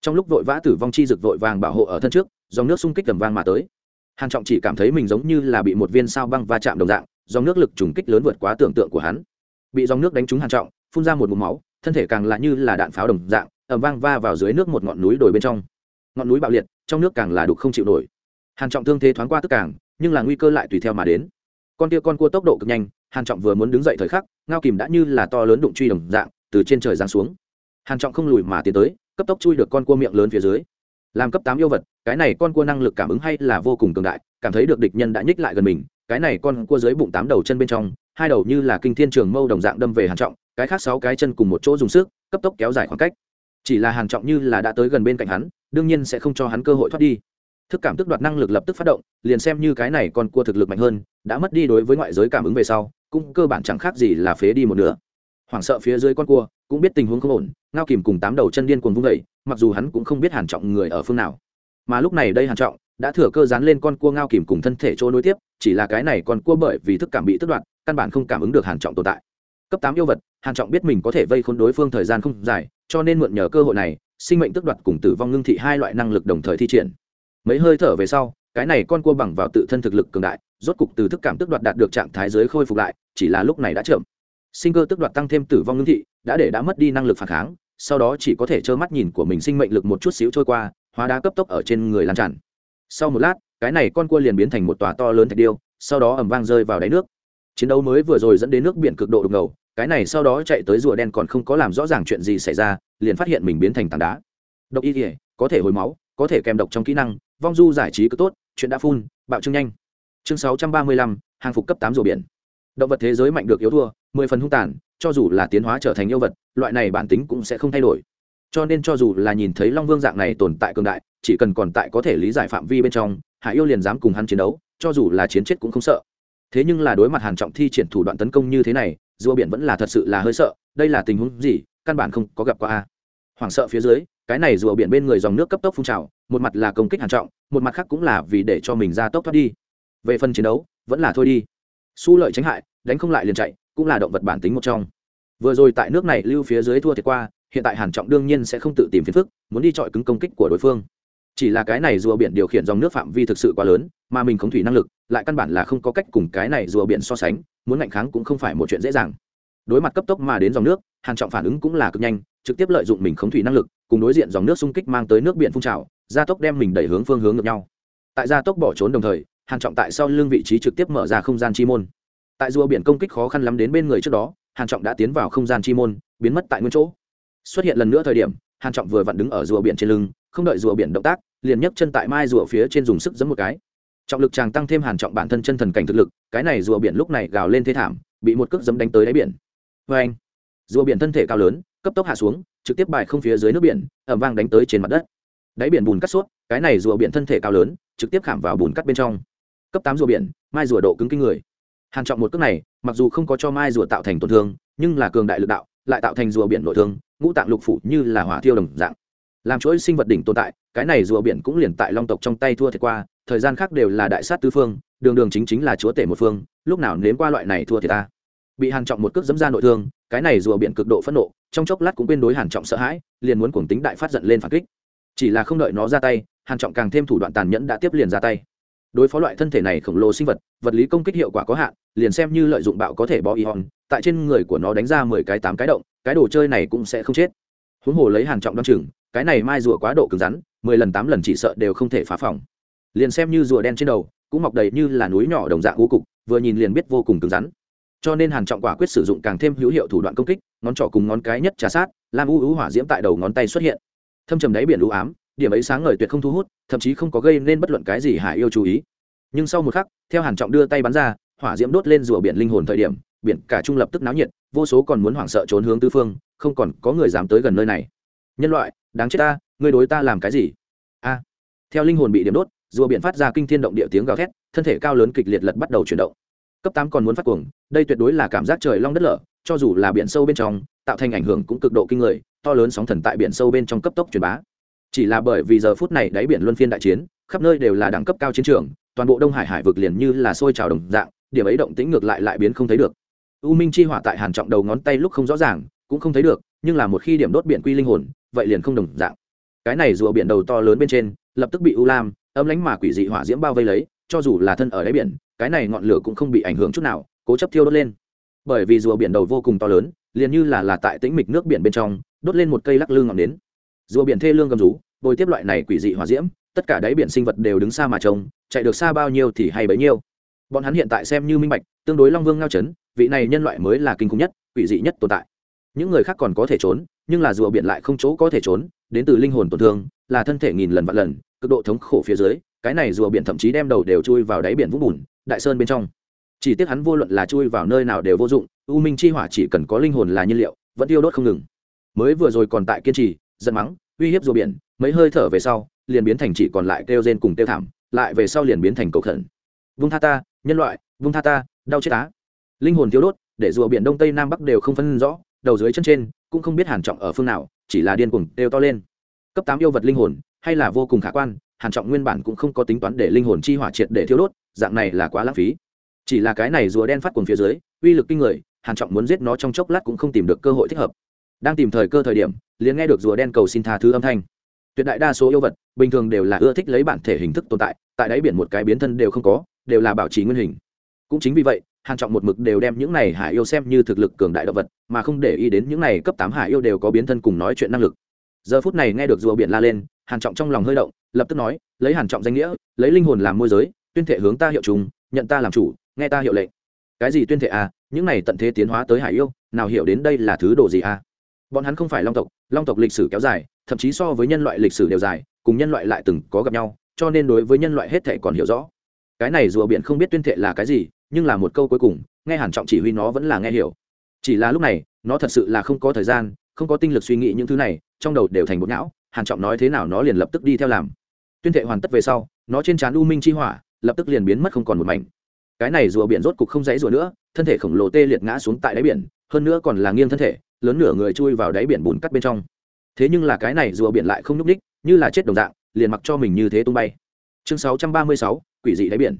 S1: Trong lúc vội vã tử vong chi rực vội vàng bảo hộ ở thân trước, dòng nước xung kích tầm vang mà tới. Hàn trọng chỉ cảm thấy mình giống như là bị một viên sao băng va chạm đồng dạng, dòng nước lực trùng kích lớn vượt quá tưởng tượng của hắn. Bị dòng nước đánh trúng hàn trọng, phun ra một ngụm máu, thân thể càng là như là đạn pháo đồng dạng, ầm vang va vào dưới nước một ngọn núi đồi bên trong. Ngọn núi bạo liệt, trong nước càng là đục không chịu nổi. Hàn trọng thương thế thoáng qua tức càng, nhưng là nguy cơ lại tùy theo mà đến con kia con cua tốc độ cực nhanh, hàn trọng vừa muốn đứng dậy thời khắc, ngao kìm đã như là to lớn đụng truy đồng dạng, từ trên trời giáng xuống. Hàn trọng không lùi mà tiến tới, cấp tốc chui được con cua miệng lớn phía dưới. Làm cấp tám yêu vật, cái này con cua năng lực cảm ứng hay là vô cùng cường đại, cảm thấy được địch nhân đã nhích lại gần mình, cái này con cua dưới bụng tám đầu chân bên trong, hai đầu như là kinh thiên trường mâu đồng dạng đâm về hàn trọng, cái khác sáu cái chân cùng một chỗ dùng sức, cấp tốc kéo dài khoảng cách. Chỉ là hàn trọng như là đã tới gần bên cạnh hắn, đương nhiên sẽ không cho hắn cơ hội thoát đi thức cảm tức đoạt năng lực lập tức phát động, liền xem như cái này con cua thực lực mạnh hơn, đã mất đi đối với ngoại giới cảm ứng về sau, cũng cơ bản chẳng khác gì là phế đi một nửa. Hoảng sợ phía dưới con cua, cũng biết tình huống không ổn, ngao kìm cùng tám đầu chân điên cuồng vung vẩy mặc dù hắn cũng không biết hàn trọng người ở phương nào. Mà lúc này đây hàn trọng, đã thừa cơ dán lên con cua ngao kìm cùng thân thể chỗ nối tiếp, chỉ là cái này con cua bởi vì thức cảm bị tức đoạt, căn bản không cảm ứng được hàn trọng tồn tại. Cấp tám yêu vật, hàn trọng biết mình có thể vây khốn đối phương thời gian không dài, cho nên mượn nhờ cơ hội này, sinh mệnh tức đoạt cùng tử vong ngưng thị hai loại năng lực đồng thời thi triển mấy hơi thở về sau, cái này con cua bằng vào tự thân thực lực cường đại, rốt cục từ thức cảm tức đoạt đạt được trạng thái giới khôi phục lại, chỉ là lúc này đã chậm. Sinh cơ tức đoạt tăng thêm tử vong ngưng thị, đã để đã mất đi năng lực phản kháng, sau đó chỉ có thể trơ mắt nhìn của mình sinh mệnh lực một chút xíu trôi qua, hóa đá cấp tốc ở trên người lan tràn. Sau một lát, cái này con cua liền biến thành một tòa to lớn thạch điêu, sau đó ẩm vang rơi vào đáy nước. Chiến đấu mới vừa rồi dẫn đến nước biển cực độ đục ngầu, cái này sau đó chạy tới rùa đen còn không có làm rõ ràng chuyện gì xảy ra, liền phát hiện mình biến thành tảng đá. Độc y thể có thể hồi máu, có thể kèm độc trong kỹ năng vong du giải trí cứ tốt, chuyện đã phun, bạo trương nhanh. Chương sáu trăm ba mươi lăm, hàng phục cấp tám rùa biển. Động vật thế giới mạnh được yếu thua, mười phần hung tàn, cho dù là tiến hóa trở thành yêu vật, loại này bản tính cũng sẽ không thay đổi. Cho nên cho dù là nhìn thấy long vương dạng này tồn tại cường đại, chỉ cần còn tại có thể lý giải phạm vi bên trong, hải yêu liền dám cùng hắn chiến đấu, cho dù là chiến chết cũng không sợ. Thế nhưng là đối mặt hàn trọng thi triển thủ đoạn tấn công như thế này, rùa biển vẫn là thật sự là hơi sợ, đây là tình huống gì, căn bản không có gặp qua a. Hoảng sợ phía dưới cái này rùa biển bên người dòng nước cấp tốc phun trào, một mặt là công kích hàn trọng, một mặt khác cũng là vì để cho mình ra tốc thoát đi. Về phần chiến đấu, vẫn là thôi đi. Su lợi tránh hại, đánh không lại liền chạy, cũng là động vật bản tính một trong. Vừa rồi tại nước này lưu phía dưới thua thiệt qua, hiện tại hàn trọng đương nhiên sẽ không tự tìm phiền phức, muốn đi chọi cứng công kích của đối phương. Chỉ là cái này rùa biển điều khiển dòng nước phạm vi thực sự quá lớn, mà mình không thủy năng lực, lại căn bản là không có cách cùng cái này rùa biển so sánh, muốn ngạnh kháng cũng không phải một chuyện dễ dàng. Đối mặt cấp tốc mà đến dòng nước, hàn trọng phản ứng cũng là cực nhanh trực tiếp lợi dụng mình khống thủy năng lực, cùng đối diện dòng nước xung kích mang tới nước biển phun trào, gia tốc đem mình đẩy hướng phương hướng ngược nhau. Tại gia tốc bỏ trốn đồng thời, hàn trọng tại sau lưng vị trí trực tiếp mở ra không gian chi môn. Tại rùa biển công kích khó khăn lắm đến bên người trước đó, hàn trọng đã tiến vào không gian chi môn, biến mất tại nguyên chỗ. Xuất hiện lần nữa thời điểm, hàn trọng vừa vặn đứng ở rùa biển trên lưng, không đợi rùa biển động tác, liền nhấc chân tại mai rùa phía trên dùng sức giẫm một cái. Trọng lực chàng tăng thêm hàn trọng bản thân chân thần cảnh thực lực, cái này rùa biển lúc này gào lên thế thảm, bị một cước giẫm đánh tới đáy biển. Với anh rùa biển thân thể cao lớn cấp tốc hạ xuống, trực tiếp bài không phía dưới nước biển ẩm vang đánh tới trên mặt đất. Đáy biển bùn cắt suốt cái này rùa biển thân thể cao lớn, trực tiếp khảm vào bùn cắt bên trong. Cấp tám rùa biển, mai rùa độ cứng kinh người. Hàn trọng một cước này, mặc dù không có cho mai rùa tạo thành tổn thương, nhưng là cường đại lực đạo, lại tạo thành rùa biển nội thương, ngũ tạng lục phủ như là hỏa thiêu đồng dạng. Làm chuỗi sinh vật đỉnh tồn tại, cái này rùa biển cũng liền tại long tộc trong tay thua thiệt qua, thời gian khác đều là đại sát tứ phương, đường đường chính chính là chúa tể một phương, lúc nào nếm qua loại này thua thiệt ta. Bị hàn trọng một cước dẫm ra nội thương cái này rùa biển cực độ phẫn nộ, trong chốc lát cũng quên đối hàn trọng sợ hãi, liền muốn cuồng tính đại phát giận lên phản kích. Chỉ là không đợi nó ra tay, hàn trọng càng thêm thủ đoạn tàn nhẫn đã tiếp liền ra tay. Đối phó loại thân thể này khổng lồ sinh vật vật lý công kích hiệu quả có hạn, liền xem như lợi dụng bạo có thể bó y hòn, tại trên người của nó đánh ra mười cái tám cái động, cái đồ chơi này cũng sẽ không chết. Huống hồ lấy hàn trọng đoan chừng, cái này mai rùa quá độ cứng rắn, mười lần tám lần chỉ sợ đều không thể phá phòng. Liền xem như rùa đen trên đầu, cũng mọc đầy như là núi nhỏ đồng dạng vô cục, vừa nhìn liền biết vô cùng cứng rắn cho nên hàn trọng quả quyết sử dụng càng thêm hữu hiệu thủ đoạn công kích, ngón trỏ cùng ngón cái nhất trà sát làm u u hỏa diễm tại đầu ngón tay xuất hiện. Thâm trầm đáy biển u ám, điểm ấy sáng ngời tuyệt không thu hút, thậm chí không có gây nên bất luận cái gì hải yêu chú ý. Nhưng sau một khắc, theo hàn trọng đưa tay bắn ra, hỏa diễm đốt lên rùa biển linh hồn thời điểm, biển cả trung lập tức náo nhiệt, vô số còn muốn hoảng sợ trốn hướng tư phương, không còn có người dám tới gần nơi này. Nhân loại, đáng chết ta, ngươi đối ta làm cái gì? A. Theo linh hồn bị điểm đốt, rùa biển phát ra kinh thiên động địa tiếng gào thét, thân thể cao lớn kịch liệt lật bắt đầu chuyển động cấp tám còn muốn phát cuồng, đây tuyệt đối là cảm giác trời long đất lở, cho dù là biển sâu bên trong, tạo thành ảnh hưởng cũng cực độ kinh người, to lớn sóng thần tại biển sâu bên trong cấp tốc truyền bá. Chỉ là bởi vì giờ phút này đáy biển luân phiên đại chiến, khắp nơi đều là đẳng cấp cao chiến trường, toàn bộ đông hải hải vực liền như là sôi trào đồng dạng, điểm ấy động tĩnh ngược lại lại biến không thấy được. U minh chi hỏa tại hàn trọng đầu ngón tay lúc không rõ ràng, cũng không thấy được, nhưng là một khi điểm đốt biển quy linh hồn, vậy liền không đồng dạng. Cái này rùa biển đầu to lớn bên trên, lập tức bị u lam ấm lánh mà quỷ dị hỏa diễm bao vây lấy, cho dù là thân ở đáy biển cái này ngọn lửa cũng không bị ảnh hưởng chút nào, cố chấp thiêu đốt lên. Bởi vì rùa biển đầu vô cùng to lớn, liền như là là tại tĩnh mịch nước biển bên trong, đốt lên một cây lắc lư ngọn nến. Rùa biển thê lương gầm rú, bồi tiếp loại này quỷ dị hỏa diễm, tất cả đáy biển sinh vật đều đứng xa mà trông, chạy được xa bao nhiêu thì hay bấy nhiêu. Bọn hắn hiện tại xem như minh bạch, tương đối long vương ngao chấn, vị này nhân loại mới là kinh khủng nhất, quỷ dị nhất tồn tại. Những người khác còn có thể trốn, nhưng là rùa biển lại không chỗ có thể trốn, đến từ linh hồn tổn thương, là thân thể nghìn lần vạn lần, cực độ thống khổ phía dưới, cái này rùa biển thậm chí đem đầu đều chui vào đáy biển vũng bùn đại sơn bên trong. Chỉ tiếc hắn vô luận là chui vào nơi nào đều vô dụng, u minh chi hỏa chỉ cần có linh hồn là nhiên liệu, vẫn tiêu đốt không ngừng. Mới vừa rồi còn tại kiên trì, giận mắng, uy hiếp rùa biển, mấy hơi thở về sau, liền biến thành chỉ còn lại kêu rên cùng tiêu thảm, lại về sau liền biến thành cầu khẩn. Vung tha ta, nhân loại, vung tha ta, đau chết tá linh hồn thiếu đốt, để rùa biển đông tây nam bắc đều không phân rõ, đầu dưới chân trên, cũng không biết hàn trọng ở phương nào, chỉ là điên cuồng đều to lên. Cấp tám yêu vật linh hồn, hay là vô cùng khả quan, hàn trọng nguyên bản cũng không có tính toán để linh hồn chi hỏa triệt để thiếu đốt dạng này là quá lãng phí. Chỉ là cái này rùa đen phát cuồng phía dưới, uy lực kinh người, hàn trọng muốn giết nó trong chốc lát cũng không tìm được cơ hội thích hợp. Đang tìm thời cơ thời điểm, liền nghe được rùa đen cầu xin tha thứ âm thanh. Tuyệt đại đa số yêu vật, bình thường đều là ưa thích lấy bản thể hình thức tồn tại tại đáy biển một cái biến thân đều không có, đều là bảo trì nguyên hình. Cũng chính vì vậy, hàn trọng một mực đều đem những này hải yêu xem như thực lực cường đại động vật, mà không để ý đến những này cấp tám hải yêu đều có biến thân cùng nói chuyện năng lực. Giờ phút này nghe được rùa biển la lên, hàn trọng trong lòng hơi động, lập tức nói, lấy hàn trọng danh nghĩa, lấy linh hồn làm môi giới tuyên thể hướng ta hiệu trùng, nhận ta làm chủ, nghe ta hiệu lệnh. Cái gì tuyên thể à? Những này tận thế tiến hóa tới hải yêu, nào hiểu đến đây là thứ đồ gì à? Bọn hắn không phải long tộc long tộc lịch sử kéo dài, thậm chí so với nhân loại lịch sử đều dài, cùng nhân loại lại từng có gặp nhau, cho nên đối với nhân loại hết thể còn hiểu rõ. Cái này rùa biển không biết tuyên thệ là cái gì, nhưng là một câu cuối cùng, nghe hàn trọng chỉ huy nó vẫn là nghe hiểu. Chỉ là lúc này, nó thật sự là không có thời gian, không có tinh lực suy nghĩ những thứ này, trong đầu đều thành bột não, hàn trọng nói thế nào nó liền lập tức đi theo làm. Tuyên thệ hoàn tất về sau, nó trên trán u minh chi hỏa lập tức liền biến mất không còn một mảnh. Cái này rùa biển rốt cục không dãy rùa nữa thân thể khổng lồ tê liệt ngã xuống tại đáy biển hơn nữa còn là nghiêng thân thể lớn nửa người chui vào đáy biển bùn cắt bên trong. Thế nhưng là cái này rùa biển lại không nhúc ních như là chết đồng dạng liền mặc cho mình như thế tung bay. Chương 636, quỷ dị đáy biển.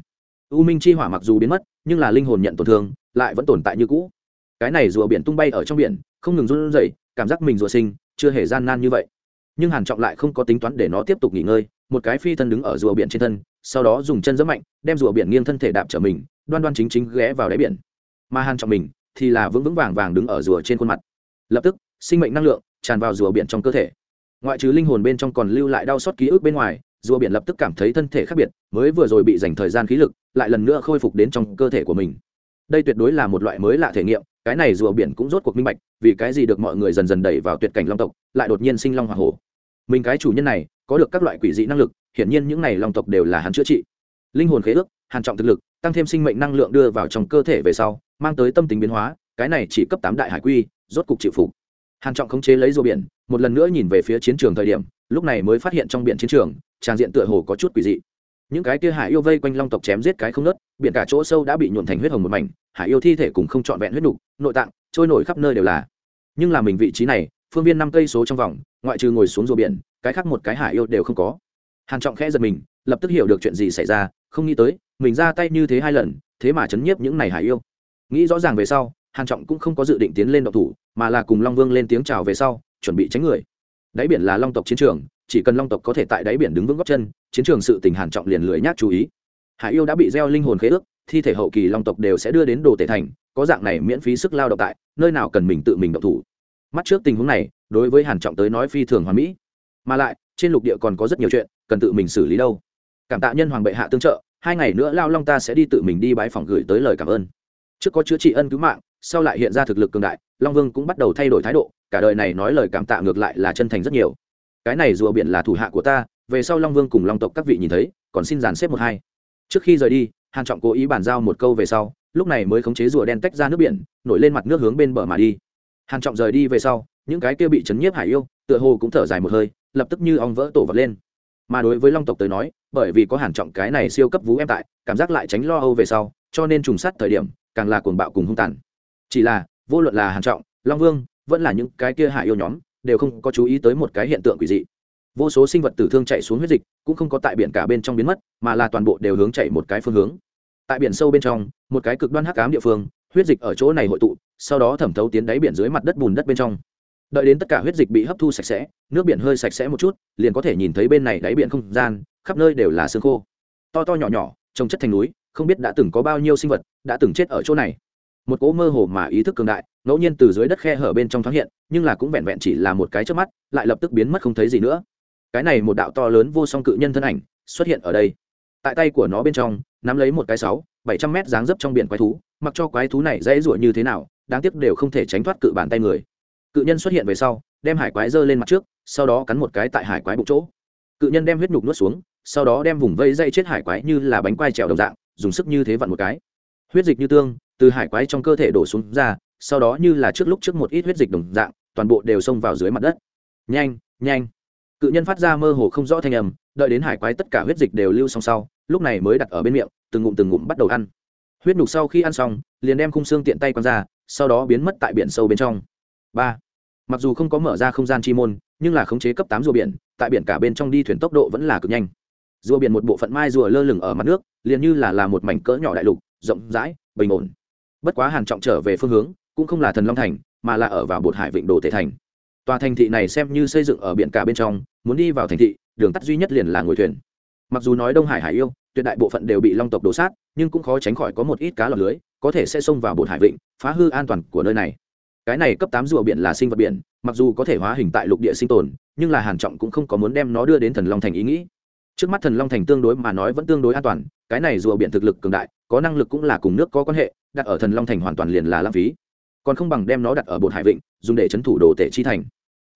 S1: U minh chi hỏa mặc dù biến mất nhưng là linh hồn nhận tổn thương lại vẫn tồn tại như cũ. Cái này rùa biển tung bay ở trong biển không ngừng run rẩy cảm giác mình rùa sinh chưa hề gian nan như vậy. Nhưng hàn trọng lại không có tính toán để nó tiếp tục nghỉ ngơi một cái phi thân đứng ở rùa biển trên thân sau đó dùng chân dẫm mạnh, đem rùa biển nghiêng thân thể đạp trở mình, đoan đoan chính chính ghé vào đáy biển. Mà hàn trọng mình thì là vững vững vàng vàng đứng ở rùa trên khuôn mặt. Lập tức, sinh mệnh năng lượng tràn vào rùa biển trong cơ thể. Ngoại trừ linh hồn bên trong còn lưu lại đau xót ký ức bên ngoài, rùa biển lập tức cảm thấy thân thể khác biệt, mới vừa rồi bị dành thời gian khí lực, lại lần nữa khôi phục đến trong cơ thể của mình. Đây tuyệt đối là một loại mới lạ thể nghiệm, cái này rùa biển cũng rốt cuộc minh bạch, vì cái gì được mọi người dần dần đẩy vào tuyệt cảnh long tộc, lại đột nhiên sinh long hỏa hổ. Mình cái chủ nhân này có được các loại quỷ dị năng lực hiển nhiên những này long tộc đều là hắn chữa trị. Linh hồn khế ước, hàn trọng thực lực, tăng thêm sinh mệnh năng lượng đưa vào trong cơ thể về sau, mang tới tâm tính biến hóa, cái này chỉ cấp tám đại hải quy, rốt cục chịu phục. Hàn trọng khống chế lấy rùa biển, một lần nữa nhìn về phía chiến trường thời điểm, lúc này mới phát hiện trong biển chiến trường tràng diện tựa hồ có chút quỷ dị. Những cái kia hải yêu vây quanh long tộc chém giết cái không nớt biển cả chỗ sâu đã bị nhuộn thành huyết hồng một mảnh, hải yêu thi thể cùng không trọn vẹn huyết nục, nội tạng, trôi nổi khắp nơi đều là. Nhưng là mình vị trí này, phương viên năm cây số trong vòng, ngoại trừ ngồi xuống rùa biển, cái khác một cái hải yêu đều không có hàn trọng khẽ giật mình, lập tức hiểu được chuyện gì xảy ra, không nghĩ tới, mình ra tay như thế hai lần, thế mà chấn nhiếp những này hải yêu. Nghĩ rõ ràng về sau, hàn trọng cũng không có dự định tiến lên động thủ, mà là cùng long vương lên tiếng chào về sau, chuẩn bị tránh người. Đáy biển là long tộc chiến trường, chỉ cần long tộc có thể tại đáy biển đứng vững góc chân, chiến trường sự tình hàn trọng liền lười nhác chú ý. Hải yêu đã bị gieo linh hồn khế ước, thi thể hậu kỳ long tộc đều sẽ đưa đến đồ tể thành, có dạng này miễn phí sức lao động tại, nơi nào cần mình tự mình động thủ. Mắt trước tình huống này, đối với hàn trọng tới nói phi thường hoàn mỹ. Mà lại trên lục địa còn có rất nhiều chuyện, cần tự mình xử lý đâu. Cảm tạ nhân hoàng bệ hạ tương trợ, hai ngày nữa lao long ta sẽ đi tự mình đi bãi phòng gửi tới lời cảm ơn. Trước có chữa trị ân cứu mạng, sau lại hiện ra thực lực cường đại, long vương cũng bắt đầu thay đổi thái độ, cả đời này nói lời cảm tạ ngược lại là chân thành rất nhiều. Cái này rùa biển là thủ hạ của ta, về sau long vương cùng long tộc các vị nhìn thấy, còn xin dàn xếp một hai. Trước khi rời đi, hàn trọng cố ý bàn giao một câu về sau, lúc này mới khống chế rùa đen tách ra nước biển, nổi lên mặt nước hướng bên bờ mà đi. Hàn trọng rời đi về sau, những cái kia bị chấn nhiếp hải yêu, tựa hồ cũng thở dài một hơi lập tức như ong vỡ tổ vật lên. Mà đối với long tộc tới nói, bởi vì có hàn trọng cái này siêu cấp vũ em tại, cảm giác lại tránh lo âu về sau, cho nên trùng sát thời điểm, càng là cuồng bạo cùng hung tàn. Chỉ là, vô luận là hàn trọng, long vương, vẫn là những cái kia hại yêu nhóm, đều không có chú ý tới một cái hiện tượng quỷ dị. Vô số sinh vật tử thương chạy xuống huyết dịch, cũng không có tại biển cả bên trong biến mất, mà là toàn bộ đều hướng chạy một cái phương hướng. Tại biển sâu bên trong, một cái cực đoan hắc ám địa phương, huyết dịch ở chỗ này hội tụ, sau đó thẩm thấu tiến đáy biển dưới mặt đất bùn đất bên trong đợi đến tất cả huyết dịch bị hấp thu sạch sẽ, nước biển hơi sạch sẽ một chút, liền có thể nhìn thấy bên này đáy biển không gian, khắp nơi đều là xương khô. To to nhỏ nhỏ, trồng chất thành núi, không biết đã từng có bao nhiêu sinh vật đã từng chết ở chỗ này. Một cỗ mơ hồ mà ý thức cường đại, ngẫu nhiên từ dưới đất khe hở bên trong thoáng hiện, nhưng là cũng vẹn vẹn chỉ là một cái trước mắt, lại lập tức biến mất không thấy gì nữa. Cái này một đạo to lớn vô song cự nhân thân ảnh xuất hiện ở đây. Tại tay của nó bên trong, nắm lấy một cái sáu, bảy trăm mét dáng dấp trong biển quái thú, mặc cho quái thú này dễ dụa như thế nào, đáng tiếc đều không thể tránh thoát cự bàn tay người cự nhân xuất hiện về sau, đem hải quái giơ lên mặt trước, sau đó cắn một cái tại hải quái bụng chỗ. Cự nhân đem huyết nhục nuốt xuống, sau đó đem vùng vây dây chết hải quái như là bánh quai trèo đồng dạng, dùng sức như thế vặn một cái. Huyết dịch như tương, từ hải quái trong cơ thể đổ xuống ra, sau đó như là trước lúc trước một ít huyết dịch đồng dạng, toàn bộ đều xông vào dưới mặt đất. Nhanh nhanh. Cự nhân phát ra mơ hồ không rõ thanh âm, đợi đến hải quái tất cả huyết dịch đều lưu xong sau, lúc này mới đặt ở bên miệng, từng ngụm từng ngụm bắt đầu ăn. Huyết nhục sau khi ăn xong, liền đem khung xương tiện tay quăng ra, sau đó biến mất tại biển sâu bên trong. Ba mặc dù không có mở ra không gian chi môn, nhưng là khống chế cấp tám rùa biển, tại biển cả bên trong đi thuyền tốc độ vẫn là cực nhanh. Rùa biển một bộ phận mai rùa lơ lửng ở mặt nước, liền như là là một mảnh cỡ nhỏ đại lục, rộng, rãi, bình ổn. Bất quá hàn trọng trở về phương hướng, cũng không là thần long thành, mà là ở vào bột hải vịnh đồ thể thành. Tòa thành thị này xem như xây dựng ở biển cả bên trong, muốn đi vào thành thị, đường tắt duy nhất liền là ngồi thuyền. Mặc dù nói đông hải hải yêu, tuyệt đại bộ phận đều bị long tộc đổ sát, nhưng cũng khó tránh khỏi có một ít cá lọt lưới, có thể sẽ xông vào bột hải vịnh, phá hư an toàn của nơi này cái này cấp tám rùa biển là sinh vật biển, mặc dù có thể hóa hình tại lục địa sinh tồn, nhưng là hàn trọng cũng không có muốn đem nó đưa đến thần long thành ý nghĩ. Trước mắt thần long thành tương đối mà nói vẫn tương đối an toàn, cái này rùa biển thực lực cường đại, có năng lực cũng là cùng nước có quan hệ, đặt ở thần long thành hoàn toàn liền là lãng phí. Còn không bằng đem nó đặt ở bột hải vịnh, dùng để chấn thủ đồ tể chi thành.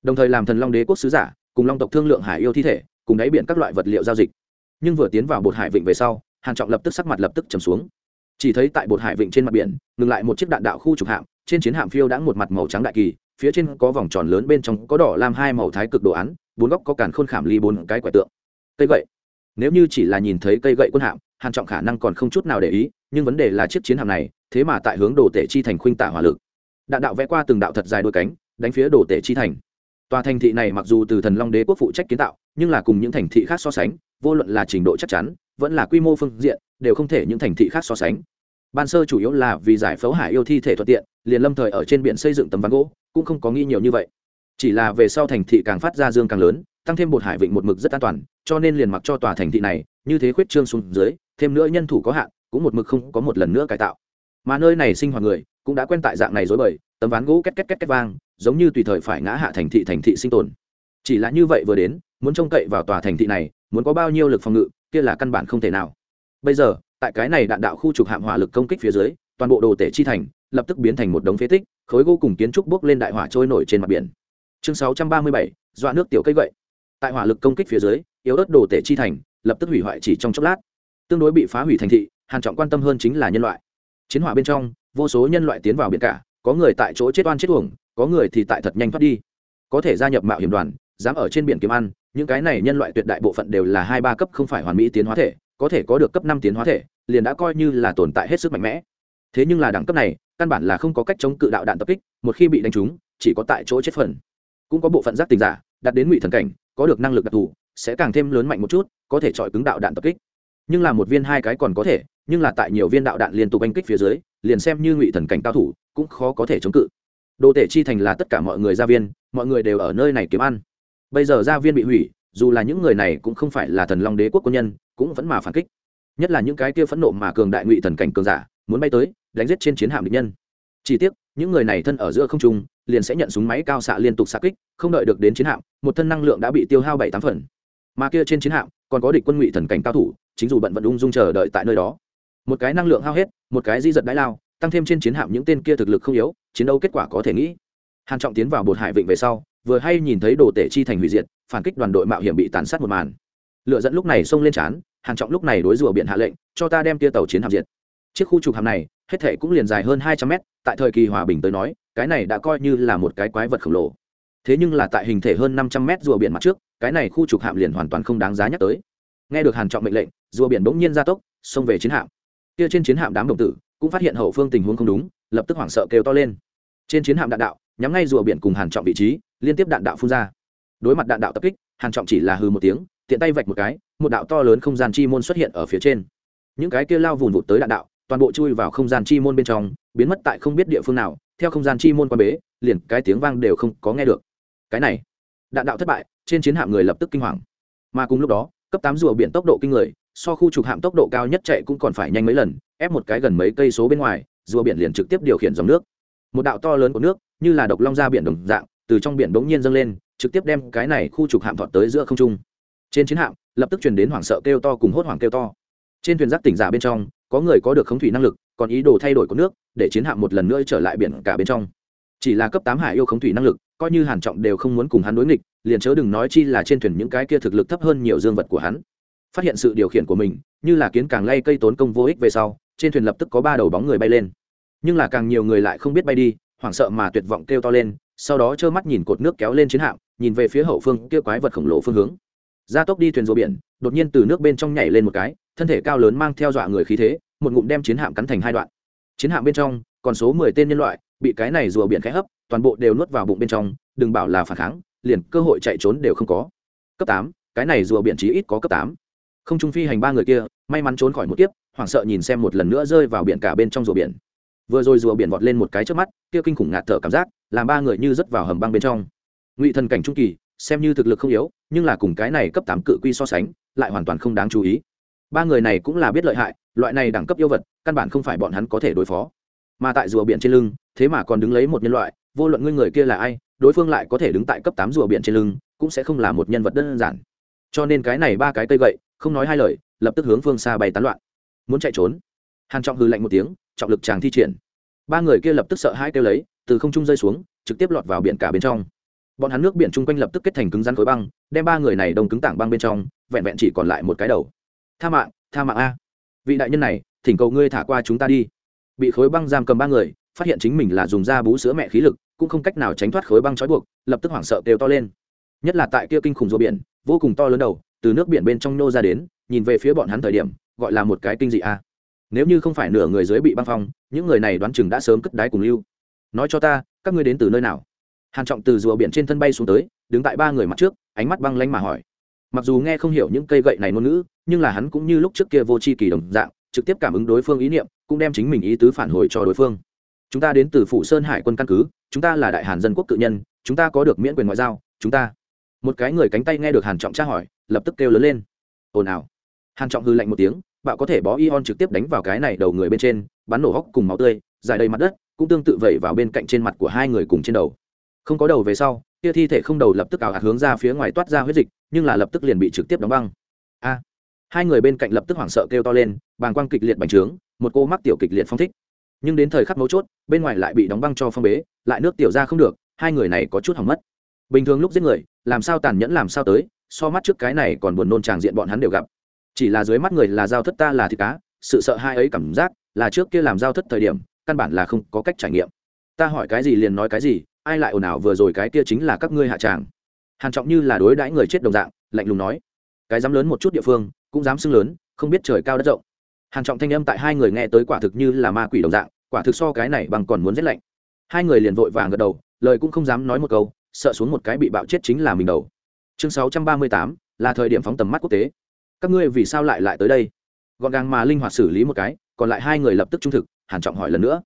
S1: Đồng thời làm thần long đế quốc sứ giả, cùng long tộc thương lượng hải yêu thi thể, cùng đáy biển các loại vật liệu giao dịch. Nhưng vừa tiến vào bột hải vịnh về sau, hàn trọng lập tức sắc mặt lập tức trầm xuống. Chỉ thấy tại bột hải vịnh trên mặt biển, ngừng lại một chiếc đạn đạo khu trục hạm trên chiến hạm phiêu đã một mặt màu trắng đại kỳ, phía trên có vòng tròn lớn bên trong có đỏ lam hai màu thái cực đồ án, bốn góc có càn khôn khảm ly bốn cái quẻ tượng. Cây gậy. Nếu như chỉ là nhìn thấy cây gậy quân hạm, hàn trọng khả năng còn không chút nào để ý, nhưng vấn đề là chiếc chiến hạm này, thế mà tại hướng đồ tể chi thành khuynh tả hỏa lực. Đạn đạo vẽ qua từng đạo thật dài đôi cánh, đánh phía đồ tể chi thành. Tòa thành thị này mặc dù từ thần long đế quốc phụ trách kiến tạo, nhưng là cùng những thành thị khác so sánh, vô luận là trình độ chắc chắn, vẫn là quy mô phương diện, đều không thể những thành thị khác so sánh ban sơ chủ yếu là vì giải phẫu hải yêu thi thể thuận tiện, liền lâm thời ở trên biển xây dựng tấm ván gỗ, cũng không có nghĩ nhiều như vậy. Chỉ là về sau thành thị càng phát ra dương càng lớn, tăng thêm bột hải vịnh một mực rất an toàn, cho nên liền mặc cho tòa thành thị này, như thế khuyết trương xuống dưới, thêm nữa nhân thủ có hạn, cũng một mực không có một lần nữa cải tạo. Mà nơi này sinh hoạt người, cũng đã quen tại dạng này dối bời, tấm ván gỗ két két két két vang, giống như tùy thời phải ngã hạ thành thị thành thị sinh tồn. Chỉ là như vậy vừa đến, muốn trông cậy vào tòa thành thị này, muốn có bao nhiêu lực phòng ngự, kia là căn bản không thể nào. Bây giờ tại cái này đạn đạo khu trục hạm hỏa lực công kích phía dưới toàn bộ đồ tể chi thành lập tức biến thành một đống phế tích khối gỗ cùng kiến trúc bốc lên đại hỏa trôi nổi trên mặt biển. Chương 637, dọa nước tiểu cây gậy. Tại hỏa lực công kích phía dưới yếu ớt đồ tể chi thành lập tức hủy hoại chỉ trong chốc lát. Tương đối bị phá hủy thành thị hàn trọng quan tâm hơn chính là nhân loại. Chiến hỏa bên trong vô số nhân loại tiến vào biển cả có người tại chỗ chết oan chết uổng có người thì tại thật nhanh thoát đi. Có thể gia nhập mạo hiểm đoàn dám ở trên biển kiếm ăn những cái này nhân loại tuyệt đại bộ phận đều là hai ba cấp không phải hoàn mỹ tiến hóa thể có thể có được cấp năm tiến hóa thể, liền đã coi như là tồn tại hết sức mạnh mẽ. Thế nhưng là đẳng cấp này, căn bản là không có cách chống cự đạo đạn tập kích, một khi bị đánh trúng, chỉ có tại chỗ chết phần. Cũng có bộ phận giác tình giả, đạt đến ngụy thần cảnh, có được năng lực đặc thù, sẽ càng thêm lớn mạnh một chút, có thể chọi cứng đạo đạn tập kích. Nhưng là một viên hai cái còn có thể, nhưng là tại nhiều viên đạo đạn liên tục oanh kích phía dưới, liền xem như ngụy thần cảnh cao thủ, cũng khó có thể chống cự. Đồ tể chi thành là tất cả mọi người gia viên, mọi người đều ở nơi này kiếm ăn. Bây giờ gia viên bị hủy dù là những người này cũng không phải là thần long đế quốc quân nhân, cũng vẫn mà phản kích. Nhất là những cái kia phẫn nộ mà cường đại ngụy thần cảnh cường giả, muốn bay tới, đánh giết trên chiến hạm địch nhân. Chỉ tiếc, những người này thân ở giữa không trung, liền sẽ nhận súng máy cao xạ liên tục xạ kích, không đợi được đến chiến hạm, một thân năng lượng đã bị tiêu hao bảy tám phần. Mà kia trên chiến hạm, còn có địch quân ngụy thần cảnh cao thủ, chính dù bận vận ung dung chờ đợi tại nơi đó. Một cái năng lượng hao hết, một cái di giật đái lao, tăng thêm trên chiến hạm những tên kia thực lực không yếu, chiến đấu kết quả có thể nghĩ. Hàn trọng tiến vào bột hải vịnh về sau, vừa hay nhìn thấy đồ tể chi thành hủy diệt phản kích đoàn đội mạo hiểm bị tàn sát một màn. Lựa dẫn lúc này xông lên chán hàn trọng lúc này đối rùa biển hạ lệnh, cho ta đem tia tàu chiến hạm diệt. Chiếc khu trục hạm này, hết thể cũng liền dài hơn hai trăm mét, tại thời kỳ hòa bình tới nói, cái này đã coi như là một cái quái vật khổng lồ. Thế nhưng là tại hình thể hơn năm trăm mét rùa biển mặt trước, cái này khu trục hạm liền hoàn toàn không đáng giá nhắc tới. Nghe được hàn trọng mệnh lệnh, rùa biển bỗng nhiên gia tốc, xông về chiến hạm. Kia trên chiến hạm đám đồng tử cũng phát hiện hậu phương tình huống không đúng, lập tức hoảng sợ kêu to lên. Trên chiến hạm đạn đạo, nhắm ngay rùa biển cùng hàn trọng vị trí, liên tiếp đạn đạo phun ra đối mặt đạn đạo tập kích, hàn trọng chỉ là hừ một tiếng, tiện tay vạch một cái, một đạo to lớn không gian chi môn xuất hiện ở phía trên. Những cái kia lao vùn vụt tới đạn đạo, toàn bộ chui vào không gian chi môn bên trong, biến mất tại không biết địa phương nào, theo không gian chi môn quan bế, liền cái tiếng vang đều không có nghe được. Cái này, đạn đạo thất bại, trên chiến hạm người lập tức kinh hoàng. Mà cùng lúc đó, cấp tám rùa biển tốc độ kinh người, so khu trục hạm tốc độ cao nhất chạy cũng còn phải nhanh mấy lần, ép một cái gần mấy cây số bên ngoài, rùa biển liền trực tiếp điều khiển dòng nước. Một đạo to lớn của nước, như là độc long ra biển đồng dạng, từ trong biển bỗng nhiên dâng lên trực tiếp đem cái này khu trục hạm thọt tới giữa không trung. Trên chiến hạm, lập tức truyền đến hoảng sợ kêu to cùng hốt hoảng kêu to. Trên thuyền giác tỉnh giả bên trong, có người có được khống thủy năng lực, còn ý đồ thay đổi của nước, để chiến hạm một lần nữa trở lại biển cả bên trong. Chỉ là cấp tám hải yêu khống thủy năng lực, coi như hàn trọng đều không muốn cùng hắn đối nghịch, liền chớ đừng nói chi là trên thuyền những cái kia thực lực thấp hơn nhiều dương vật của hắn. Phát hiện sự điều khiển của mình, như là kiến càng lay cây tốn công vô ích về sau, trên thuyền lập tức có ba đầu bóng người bay lên. Nhưng là càng nhiều người lại không biết bay đi, hoảng sợ mà tuyệt vọng kêu to lên, sau đó trơ mắt nhìn cột nước kéo lên chiến hạm nhìn về phía hậu phương kia quái vật khổng lồ phương hướng. Gia tốc đi thuyền rùa biển, đột nhiên từ nước bên trong nhảy lên một cái, thân thể cao lớn mang theo dọa người khí thế, một ngụm đem chiến hạm cắn thành hai đoạn. Chiến hạm bên trong, còn số mười tên nhân loại, bị cái này rùa biển khẽ hấp, toàn bộ đều nuốt vào bụng bên trong, đừng bảo là phản kháng, liền cơ hội chạy trốn đều không có. Cấp tám, cái này rùa biển chí ít có cấp tám. Không trung phi hành ba người kia, may mắn trốn khỏi một kiếp, hoảng sợ nhìn xem một lần nữa rơi vào biển cả bên trong rùa biển. Vừa rồi rùa biển vọt lên một cái trước mắt, kia kinh khủng ngạt thở cảm giác, làm ba người như rớt vào hầm băng bên trong ngụy thần cảnh trung kỳ, xem như thực lực không yếu, nhưng là cùng cái này cấp tám cự quy so sánh, lại hoàn toàn không đáng chú ý. Ba người này cũng là biết lợi hại, loại này đẳng cấp yêu vật, căn bản không phải bọn hắn có thể đối phó. Mà tại rùa biển trên lưng, thế mà còn đứng lấy một nhân loại, vô luận ngươi người kia là ai, đối phương lại có thể đứng tại cấp tám rùa biển trên lưng, cũng sẽ không là một nhân vật đơn giản. Cho nên cái này ba cái cây gậy, không nói hai lời, lập tức hướng phương xa bay tán loạn. Muốn chạy trốn. Hàn trọng hư lạnh một tiếng, trọng lực chàng thi triển. Ba người kia lập tức sợ hai kêu lấy, từ không trung rơi xuống, trực tiếp lọt vào biển cả bên trong bọn hắn nước biển chung quanh lập tức kết thành cứng rắn khối băng, đem ba người này đông cứng tảng băng bên trong, vẹn vẹn chỉ còn lại một cái đầu. Tha mạng tha mạng a. Vị đại nhân này, thỉnh cầu ngươi thả qua chúng ta đi. Bị khối băng giam cầm ba người, phát hiện chính mình là dùng da bú sữa mẹ khí lực, cũng không cách nào tránh thoát khối băng trói buộc, lập tức hoảng sợ kêu to lên. Nhất là tại kia kinh khủng rùa biển, vô cùng to lớn đầu, từ nước biển bên trong nô ra đến, nhìn về phía bọn hắn thời điểm, gọi là một cái kinh dị a. Nếu như không phải nửa người dưới bị băng phong, những người này đoán chừng đã sớm cất đáy cùng lưu. Nói cho ta, các ngươi đến từ nơi nào? Hàn trọng từ rùa biển trên thân bay xuống tới đứng tại ba người mặt trước ánh mắt băng lanh mà hỏi mặc dù nghe không hiểu những cây gậy này ngôn ngữ nhưng là hắn cũng như lúc trước kia vô tri kỳ đồng dạng trực tiếp cảm ứng đối phương ý niệm cũng đem chính mình ý tứ phản hồi cho đối phương chúng ta đến từ phủ sơn hải quân căn cứ chúng ta là đại hàn dân quốc cự nhân chúng ta có được miễn quyền ngoại giao chúng ta một cái người cánh tay nghe được hàn trọng tra hỏi lập tức kêu lớn lên ồn ào hàn trọng hư lạnh một tiếng bạo có thể bó ion trực tiếp đánh vào cái này đầu người bên trên bắn nổ hốc cùng máu tươi dài đầy mặt đất cũng tương tự vẩy vào bên cạnh trên mặt của hai người cùng trên đầu không có đầu về sau kia thi thể không đầu lập tức ảo hạt hướng ra phía ngoài toát ra huyết dịch, nhưng là lập tức liền bị trực tiếp đóng băng. A! Hai người bên cạnh lập tức hoảng sợ kêu to lên, bàng quang kịch liệt bành trướng, một cô mắc tiểu kịch liệt phong thích. Nhưng đến thời khắc mấu chốt, bên ngoài lại bị đóng băng cho phong bế, lại nước tiểu ra không được, hai người này có chút hỏng mất. Bình thường lúc giết người, làm sao tàn nhẫn làm sao tới, so mắt trước cái này còn buồn nôn tràng diện bọn hắn đều gặp. Chỉ là dưới mắt người là giao thất ta là thịt cá, sự sợ hai ấy cảm giác là trước kia làm giao thất thời điểm, căn bản là không có cách trải nghiệm. Ta hỏi cái gì liền nói cái gì ai lại ồn ào vừa rồi cái kia chính là các ngươi hạ tràng. Hàn trọng như là đối đãi người chết đồng dạng lạnh lùng nói cái dám lớn một chút địa phương cũng dám xưng lớn không biết trời cao đất rộng. Hàn trọng thanh âm tại hai người nghe tới quả thực như là ma quỷ đồng dạng quả thực so cái này bằng còn muốn rét lạnh. Hai người liền vội vàng gật đầu lời cũng không dám nói một câu sợ xuống một cái bị bạo chết chính là mình đầu. Chương 638, là thời điểm phóng tầm mắt quốc tế. Các ngươi vì sao lại lại tới đây? Gọn gàng mà linh hoạt xử lý một cái còn lại hai người lập tức trung thực hàn trọng hỏi lần nữa.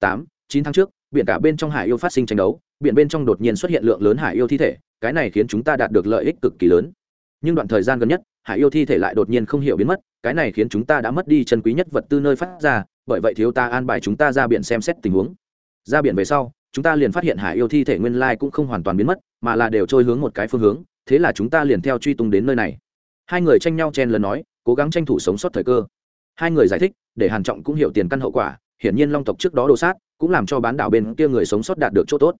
S1: Tám chín tháng trước biển cả bên trong hải yêu phát sinh tranh đấu, biển bên trong đột nhiên xuất hiện lượng lớn hải yêu thi thể, cái này khiến chúng ta đạt được lợi ích cực kỳ lớn. Nhưng đoạn thời gian gần nhất, hải yêu thi thể lại đột nhiên không hiểu biến mất, cái này khiến chúng ta đã mất đi chân quý nhất vật tư nơi phát ra, bởi vậy thiếu ta an bài chúng ta ra biển xem xét tình huống. Ra biển về sau, chúng ta liền phát hiện hải yêu thi thể nguyên lai cũng không hoàn toàn biến mất, mà là đều trôi hướng một cái phương hướng, thế là chúng ta liền theo truy tung đến nơi này. Hai người tranh nhau chen lần nói, cố gắng tranh thủ sống sót thời cơ. Hai người giải thích, để hàn trọng cũng hiểu tiền căn hậu quả, hiển nhiên long tộc trước đó đồ sát cũng làm cho bán đảo bên kia người sống sót đạt được chỗ tốt.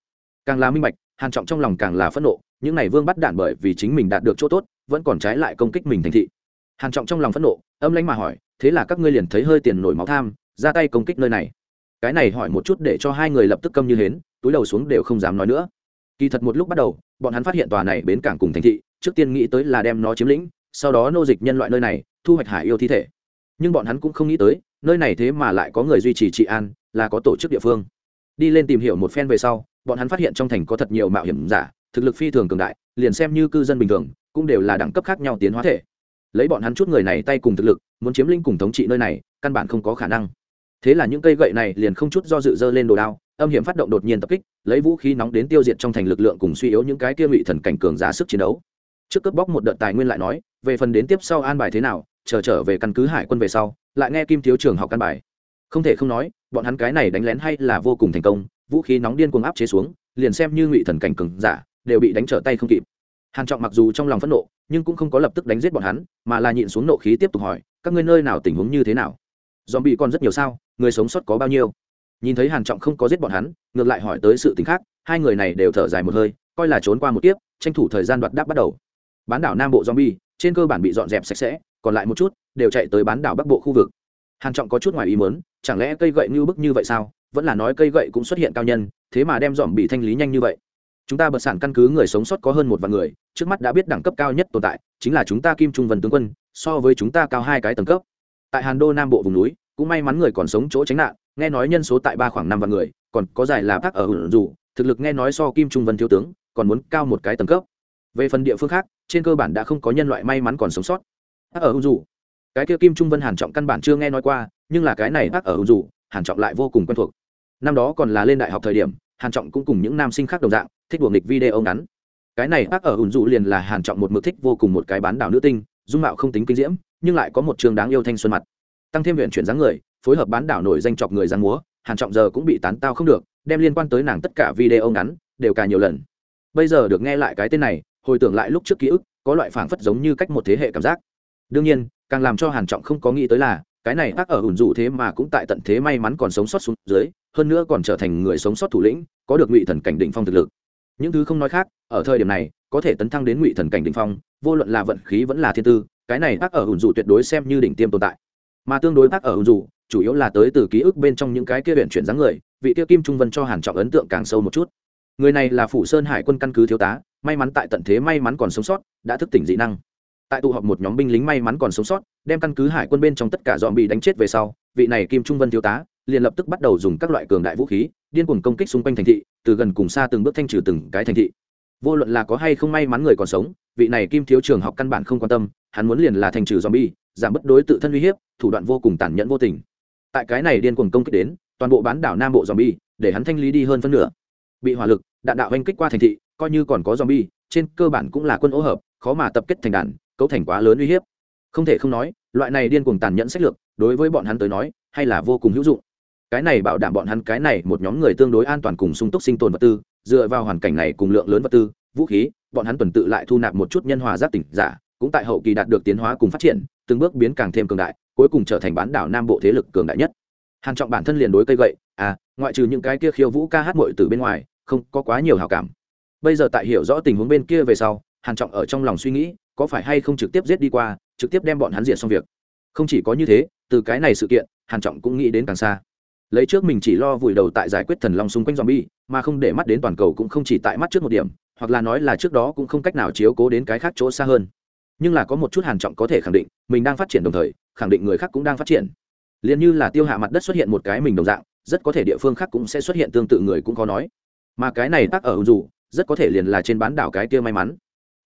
S1: Càng là minh bạch, hàn trọng trong lòng càng là phẫn nộ, những này vương bắt đạn bởi vì chính mình đạt được chỗ tốt, vẫn còn trái lại công kích mình thành thị. Hàn trọng trong lòng phẫn nộ, âm lãnh mà hỏi, thế là các ngươi liền thấy hơi tiền nổi máu tham, ra tay công kích nơi này? Cái này hỏi một chút để cho hai người lập tức câm như hến, túi đầu xuống đều không dám nói nữa. Kỳ thật một lúc bắt đầu, bọn hắn phát hiện tòa này bến cảng cùng thành thị, trước tiên nghĩ tới là đem nó chiếm lĩnh, sau đó nô dịch nhân loại nơi này, thu hoạch hải yêu thi thể. Nhưng bọn hắn cũng không nghĩ tới, nơi này thế mà lại có người duy trì trị an là có tổ chức địa phương. Đi lên tìm hiểu một phen về sau, bọn hắn phát hiện trong thành có thật nhiều mạo hiểm giả, thực lực phi thường cường đại, liền xem như cư dân bình thường, cũng đều là đẳng cấp khác nhau tiến hóa thể. Lấy bọn hắn chút người này tay cùng thực lực, muốn chiếm lĩnh cùng thống trị nơi này, căn bản không có khả năng. Thế là những cây gậy này liền không chút do dự dơ lên đồ đao, âm hiểm phát động đột nhiên tập kích, lấy vũ khí nóng đến tiêu diệt trong thành lực lượng cùng suy yếu những cái kia ngụy thần cảnh cường giá sức chiến đấu. Trước cướp bóc một đợt tài nguyên lại nói, về phần đến tiếp sau an bài thế nào, chờ trở về căn cứ hải quân về sau, lại nghe kim thiếu trường học căn bài không thể không nói, bọn hắn cái này đánh lén hay là vô cùng thành công, vũ khí nóng điên cuồng áp chế xuống, liền xem như ngụy thần cảnh cường giả, đều bị đánh trở tay không kịp. Hàn trọng mặc dù trong lòng phẫn nộ, nhưng cũng không có lập tức đánh giết bọn hắn, mà là nhịn xuống nộ khí tiếp tục hỏi, các ngươi nơi nào tình huống như thế nào? Dòm bị còn rất nhiều sao, người sống sót có bao nhiêu? Nhìn thấy hàn trọng không có giết bọn hắn, ngược lại hỏi tới sự tình khác, hai người này đều thở dài một hơi, coi là trốn qua một kiếp, tranh thủ thời gian đoạt đáp bắt đầu. Bán đảo nam bộ zombie, trên cơ bản bị dọn dẹp sạch sẽ, còn lại một chút, đều chạy tới bán đảo bắc bộ khu vực hàn trọng có chút ngoài ý muốn, chẳng lẽ cây gậy như bức như vậy sao? Vẫn là nói cây gậy cũng xuất hiện cao nhân, thế mà đem dọn bị thanh lý nhanh như vậy. Chúng ta bật sản căn cứ người sống sót có hơn một vạn người, trước mắt đã biết đẳng cấp cao nhất tồn tại, chính là chúng ta kim trung vân tướng quân, so với chúng ta cao hai cái tầng cấp. Tại hàn đô nam bộ vùng núi, cũng may mắn người còn sống chỗ tránh nạn, nghe nói nhân số tại ba khoảng năm vạn người, còn có giải là bác ở hưởng dù thực lực nghe nói so kim trung vân thiếu tướng, còn muốn cao một cái tầng cấp. Về phần địa phương khác, trên cơ bản đã không có nhân loại may mắn còn sống sót. Bác ở hưởng dù cái kia kim trung vân hàn trọng căn bản chưa nghe nói qua, nhưng là cái này bác ở hữu dù hàn trọng lại vô cùng quen thuộc. Năm đó còn là lên đại học thời điểm, hàn trọng cũng cùng những nam sinh khác đồng dạng, thích đuổi nghịch video ngắn. Cái này bác ở hữu dù liền là hàn trọng một mực thích vô cùng một cái bán đảo nữ tinh, dung mạo không tính kinh diễm, nhưng lại có một trường đáng yêu thanh xuân mặt. Tăng thêm huyện chuyển dáng người, phối hợp bán đảo nổi danh chọc người giang múa, hàn trọng giờ cũng bị tán tao không được, đem liên quan tới nàng tất cả video ngắn, đều cả nhiều lần. Bây giờ được nghe lại cái tên này, hồi tưởng lại lúc trước ký ức, có loại phảng phất giống như cách một thế hệ cảm giác. Đương nhiên càng làm cho hàn trọng không có nghĩ tới là, cái này ác ở ủn dụ thế mà cũng tại tận thế may mắn còn sống sót xuống dưới, hơn nữa còn trở thành người sống sót thủ lĩnh, có được ngụy thần cảnh đỉnh phong thực lực. Những thứ không nói khác, ở thời điểm này, có thể tấn thăng đến ngụy thần cảnh đỉnh phong, vô luận là vận khí vẫn là thiên tư, cái này ác ở ủn dụ tuyệt đối xem như đỉnh tiêm tồn tại. Mà tương đối ác ở ủn dụ chủ yếu là tới từ ký ức bên trong những cái kia huyện chuyển dáng người, vị tiêu kim trung vân cho hàn trọng ấn tượng càng sâu một chút. Người này là phủ sơn hải quân căn cứ thiếu tá, may mắn tại tận thế may mắn còn sống sót, đã thức tỉnh dị năng tại tụ họp một nhóm binh lính may mắn còn sống sót, đem căn cứ hải quân bên trong tất cả dọn bị đánh chết về sau, vị này kim trung vân thiếu tá liền lập tức bắt đầu dùng các loại cường đại vũ khí, điên cuồng công kích xung quanh thành thị, từ gần cùng xa từng bước thanh trừ từng cái thành thị. Vô luận là có hay không may mắn người còn sống, vị này kim thiếu trường học căn bản không quan tâm, hắn muốn liền là thanh trừ zombie giảm bất đối tự thân uy hiếp, thủ đoạn vô cùng tàn nhẫn vô tình. Tại cái này điên cuồng công kích đến, toàn bộ bán đảo nam bộ zombie để hắn thanh lý đi hơn phân nửa. Bị hỏa lực, đạn đạo oanh kích qua thành thị, coi như còn có zombie trên cơ bản cũng là quân ố hợp, khó mà tập kết thành đàn cấu thành quá lớn uy hiếp. Không thể không nói, loại này điên cuồng tàn nhẫn sách lược, đối với bọn hắn tới nói, hay là vô cùng hữu dụng. Cái này bảo đảm bọn hắn cái này một nhóm người tương đối an toàn cùng sung túc sinh tồn vật tư, dựa vào hoàn cảnh này cùng lượng lớn vật tư, vũ khí, bọn hắn tuần tự lại thu nạp một chút nhân hòa giác tỉnh giả, cũng tại hậu kỳ đạt được tiến hóa cùng phát triển, từng bước biến càng thêm cường đại, cuối cùng trở thành bán đảo nam bộ thế lực cường đại nhất. Hàn trọng bản thân liền đối cây gậy à ngoại trừ những cái kia khiêu vũ ca hát muội từ bên ngoài, không có quá nhiều hảo cảm. Bây giờ tại hiểu rõ tình huống bên kia về sau, hàn trọng ở trong lòng suy nghĩ có phải hay không trực tiếp giết đi qua, trực tiếp đem bọn hắn diệt xong việc? Không chỉ có như thế, từ cái này sự kiện, hàn trọng cũng nghĩ đến càng xa. Lấy trước mình chỉ lo vùi đầu tại giải quyết thần long xung quanh zombie, mà không để mắt đến toàn cầu cũng không chỉ tại mắt trước một điểm, hoặc là nói là trước đó cũng không cách nào chiếu cố đến cái khác chỗ xa hơn. Nhưng là có một chút hàn trọng có thể khẳng định, mình đang phát triển đồng thời, khẳng định người khác cũng đang phát triển. Liền như là tiêu hạ mặt đất xuất hiện một cái mình đồng dạng, rất có thể địa phương khác cũng sẽ xuất hiện tương tự người cũng có nói. Mà cái này tác ở dù, rất có thể liền là trên bán đảo cái kia may mắn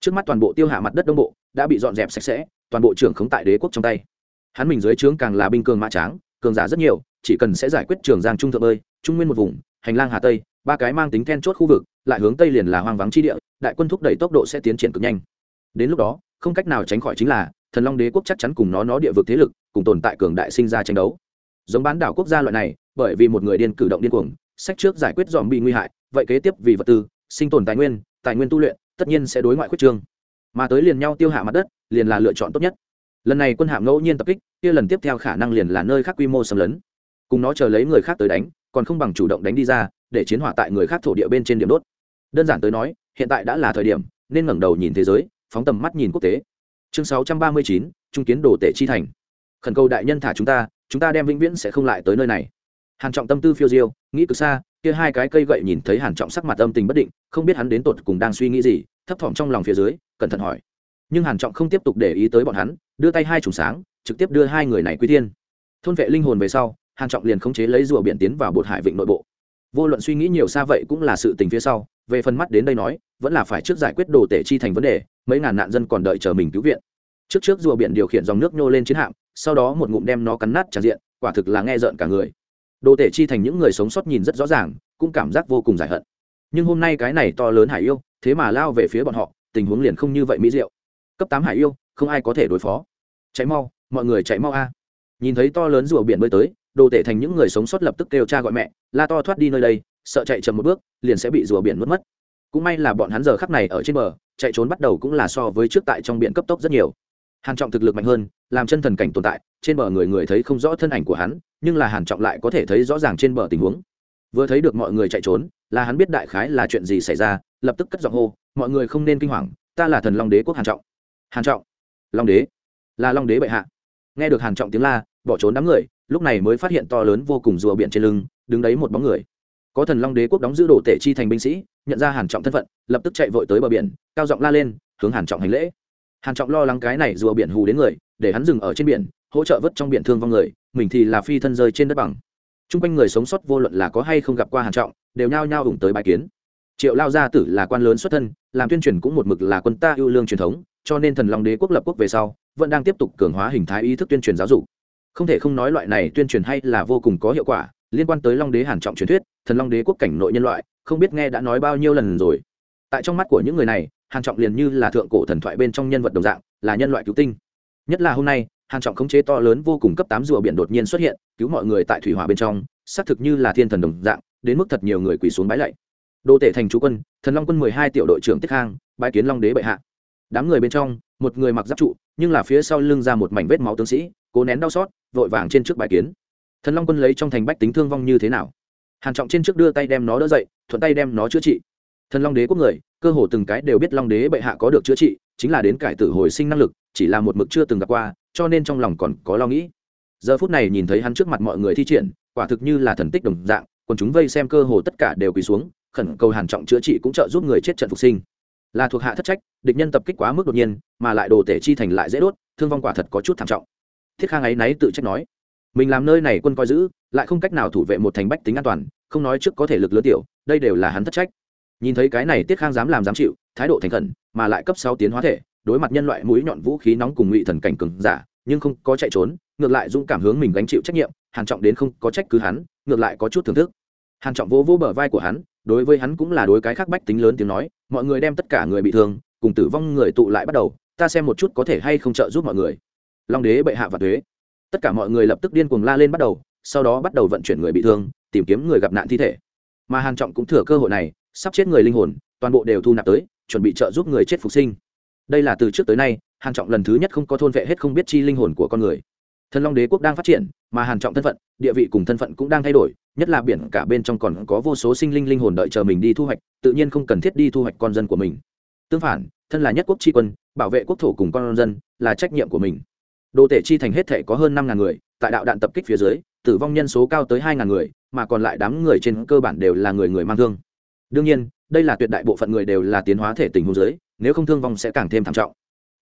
S1: trước mắt toàn bộ tiêu hạ mặt đất đông bộ đã bị dọn dẹp sạch sẽ toàn bộ trưởng khống tại đế quốc trong tay. Hắn mình dưới trướng càng là binh cường mã tráng cường giả rất nhiều chỉ cần sẽ giải quyết trường giang trung thượng ơi, trung nguyên một vùng hành lang hà tây ba cái mang tính then chốt khu vực lại hướng tây liền là hoang vắng chi địa đại quân thúc đẩy tốc độ sẽ tiến triển cực nhanh. Đến lúc đó không cách nào tránh khỏi chính là thần long đế quốc chắc chắn cùng nó nó địa vực thế lực cùng tồn tại cường đại sinh ra tranh đấu. Giống bán đảo quốc gia loại này bởi vì một người điên cử động điên cuồng sách trước giải quyết dòm bị nguy hại vậy kế tiếp vì vật tư sinh tồn tài nguyên tài nguyên tu luyện tất nhiên sẽ đối ngoại quyết trương. Mà tới liền nhau tiêu hạ mặt đất liền là lựa chọn tốt nhất. Lần này quân hạm ngẫu nhiên tập kích kia lần tiếp theo khả năng liền là nơi khác quy mô xâm lấn. Cùng nó chờ lấy người khác tới đánh còn không bằng chủ động đánh đi ra để chiến hỏa tại người khác thổ địa bên trên điểm đốt. Đơn giản tới nói hiện tại đã là thời điểm nên ngẩng đầu nhìn thế giới phóng tầm mắt nhìn quốc tế. Chương 639, trung kiến đồ tể chi thành. Khẩn cầu đại nhân thả chúng ta chúng ta đem vĩnh viễn sẽ không lại tới nơi này. Hàn trọng tâm tư phiêu diêu nghĩ từ xa kia hai cái cây gậy nhìn thấy hàn trọng sắc mặt âm tình bất định không biết hắn đến tột cùng đang suy nghĩ gì thấp thỏm trong lòng phía dưới, cẩn thận hỏi. Nhưng hàn trọng không tiếp tục để ý tới bọn hắn, đưa tay hai trùng sáng, trực tiếp đưa hai người này quy thiên. Thôn vệ linh hồn về sau, hàn trọng liền khống chế lấy rùa biển tiến vào bột hải vịnh nội bộ. Vô luận suy nghĩ nhiều xa vậy cũng là sự tình phía sau, về phần mắt đến đây nói, vẫn là phải trước giải quyết đồ tể chi thành vấn đề, mấy ngàn nạn dân còn đợi chờ mình cứu viện. Trước trước rùa biển điều khiển dòng nước nhô lên chiến hạm, sau đó một ngụm đem nó cắn nát tràn diện, quả thực là nghe rợn cả người. Đồ tể chi thành những người sống sót nhìn rất rõ ràng, cũng cảm giác vô cùng giải hận. Nhưng hôm nay cái này to lớn hải yêu thế mà lao về phía bọn họ, tình huống liền không như vậy mỹ diệu. Cấp tám hải yêu, không ai có thể đối phó. Chạy mau, mọi người chạy mau a. Nhìn thấy to lớn rùa biển bơi tới, đồ tể thành những người sống sót lập tức kêu cha gọi mẹ, la to thoát đi nơi đây, sợ chạy chậm một bước, liền sẽ bị rùa biển mất mất. Cũng may là bọn hắn giờ khắc này ở trên bờ, chạy trốn bắt đầu cũng là so với trước tại trong biển cấp tốc rất nhiều. Hàn trọng thực lực mạnh hơn, làm chân thần cảnh tồn tại, trên bờ người người thấy không rõ thân ảnh của hắn, nhưng là hàn trọng lại có thể thấy rõ ràng trên bờ tình huống. Vừa thấy được mọi người chạy trốn là hắn biết đại khái là chuyện gì xảy ra, lập tức cất giọng hô, mọi người không nên kinh hoàng, ta là thần long đế quốc hàn trọng. Hàn trọng? Long đế? Là long đế bệ hạ. Nghe được hàn trọng tiếng la, bỏ trốn đám người, lúc này mới phát hiện to lớn vô cùng rùa biển trên lưng, đứng đấy một bóng người. Có thần long đế quốc đóng giữ đồ tể chi thành binh sĩ, nhận ra hàn trọng thân phận, lập tức chạy vội tới bờ biển, cao giọng la lên, hướng hàn trọng hành lễ. Hàn trọng lo lắng cái này rùa biển hù đến người, để hắn dừng ở trên biển, hỗ trợ vớt trong biển thương vong người, mình thì là phi thân rơi trên đất bằng. Chung quanh người sống sót vô luận là có hay không gặp qua hàn trọng đều nhao nhao ủng tới bài kiến. Triệu lao gia tử là quan lớn xuất thân, làm tuyên truyền cũng một mực là quân ta ưu lương truyền thống, cho nên thần long đế quốc lập quốc về sau, vẫn đang tiếp tục cường hóa hình thái ý thức tuyên truyền giáo dục. Không thể không nói loại này tuyên truyền hay là vô cùng có hiệu quả, liên quan tới long đế hàn trọng truyền thuyết, thần long đế quốc cảnh nội nhân loại, không biết nghe đã nói bao nhiêu lần rồi. Tại trong mắt của những người này, hàn trọng liền như là thượng cổ thần thoại bên trong nhân vật đồng dạng, là nhân loại cứu tinh. Nhất là hôm nay, hàn trọng khống chế to lớn vô cùng cấp tám rùa biển đột nhiên xuất hiện, cứu mọi người tại thủy hỏa bên trong, xác thực như là thiên thần đồng dạng đến mức thật nhiều người quỳ xuống bái lạy. Đô tể thành chú quân, thần long quân mười hai tiểu đội trưởng tiết khang, bái kiến long đế bệ hạ. Đám người bên trong, một người mặc giáp trụ, nhưng là phía sau lưng ra một mảnh vết máu tướng sĩ, cố nén đau xót, vội vàng trên trước bái kiến. Thần long quân lấy trong thành bách tính thương vong như thế nào? Hàn trọng trên trước đưa tay đem nó đỡ dậy, thuận tay đem nó chữa trị. Thần long đế quốc người, cơ hồ từng cái đều biết long đế bệ hạ có được chữa trị, chính là đến cải tử hồi sinh năng lực, chỉ là một mực chưa từng gặp qua, cho nên trong lòng còn có lo nghĩ. Giờ phút này nhìn thấy hắn trước mặt mọi người thi triển, quả thực như là thần tích đồng dạng còn chúng vây xem cơ hồ tất cả đều quỳ xuống, khẩn cầu hàn trọng chữa trị cũng trợ giúp người chết trận phục sinh. Là thuộc hạ thất trách, địch nhân tập kích quá mức đột nhiên, mà lại đồ tể chi thành lại dễ đốt, thương vong quả thật có chút thảm trọng. Thiết khang ấy náy tự trách nói, mình làm nơi này quân coi giữ, lại không cách nào thủ vệ một thành bách tính an toàn, không nói trước có thể lực lớn tiểu, đây đều là hắn thất trách. Nhìn thấy cái này tiết khang dám làm dám chịu, thái độ thành khẩn, mà lại cấp sáu tiến hóa thể, đối mặt nhân loại mũi nhọn vũ khí nóng cùng ngụy thần cảnh cường giả nhưng không có chạy trốn, ngược lại dũng cảm hướng mình gánh chịu trách nhiệm, hàn trọng đến không có trách cứ hắn, ngược lại có chút thưởng thức. Hàn trọng vỗ vỗ bờ vai của hắn, đối với hắn cũng là đối cái khác bách tính lớn tiếng nói, mọi người đem tất cả người bị thương, cùng tử vong người tụ lại bắt đầu, ta xem một chút có thể hay không trợ giúp mọi người. Long đế, bệ hạ và thuế tất cả mọi người lập tức điên cuồng la lên bắt đầu, sau đó bắt đầu vận chuyển người bị thương, tìm kiếm người gặp nạn thi thể. Mà hàn trọng cũng thừa cơ hội này, sắp chết người linh hồn, toàn bộ đều thu nạp tới, chuẩn bị trợ giúp người chết phục sinh. Đây là từ trước tới nay hàn trọng lần thứ nhất không có thôn vệ hết không biết chi linh hồn của con người. Thần long đế quốc đang phát triển, mà hàn trọng thân phận, địa vị cùng thân phận cũng đang thay đổi, nhất là biển cả bên trong còn có vô số sinh linh linh hồn đợi chờ mình đi thu hoạch, tự nhiên không cần thiết đi thu hoạch con dân của mình. Tương phản, thân là nhất quốc tri quân, bảo vệ quốc thổ cùng con dân là trách nhiệm của mình. Đồ tể chi thành hết thể có hơn năm ngàn người, tại đạo đạn tập kích phía dưới, tử vong nhân số cao tới hai ngàn người, mà còn lại đám người trên cơ bản đều là người người mang thương. Đương nhiên, đây là tuyệt đại bộ phận người đều là tiến hóa thể tình huống dưới, nếu không thương vong sẽ càng thêm thảm trọng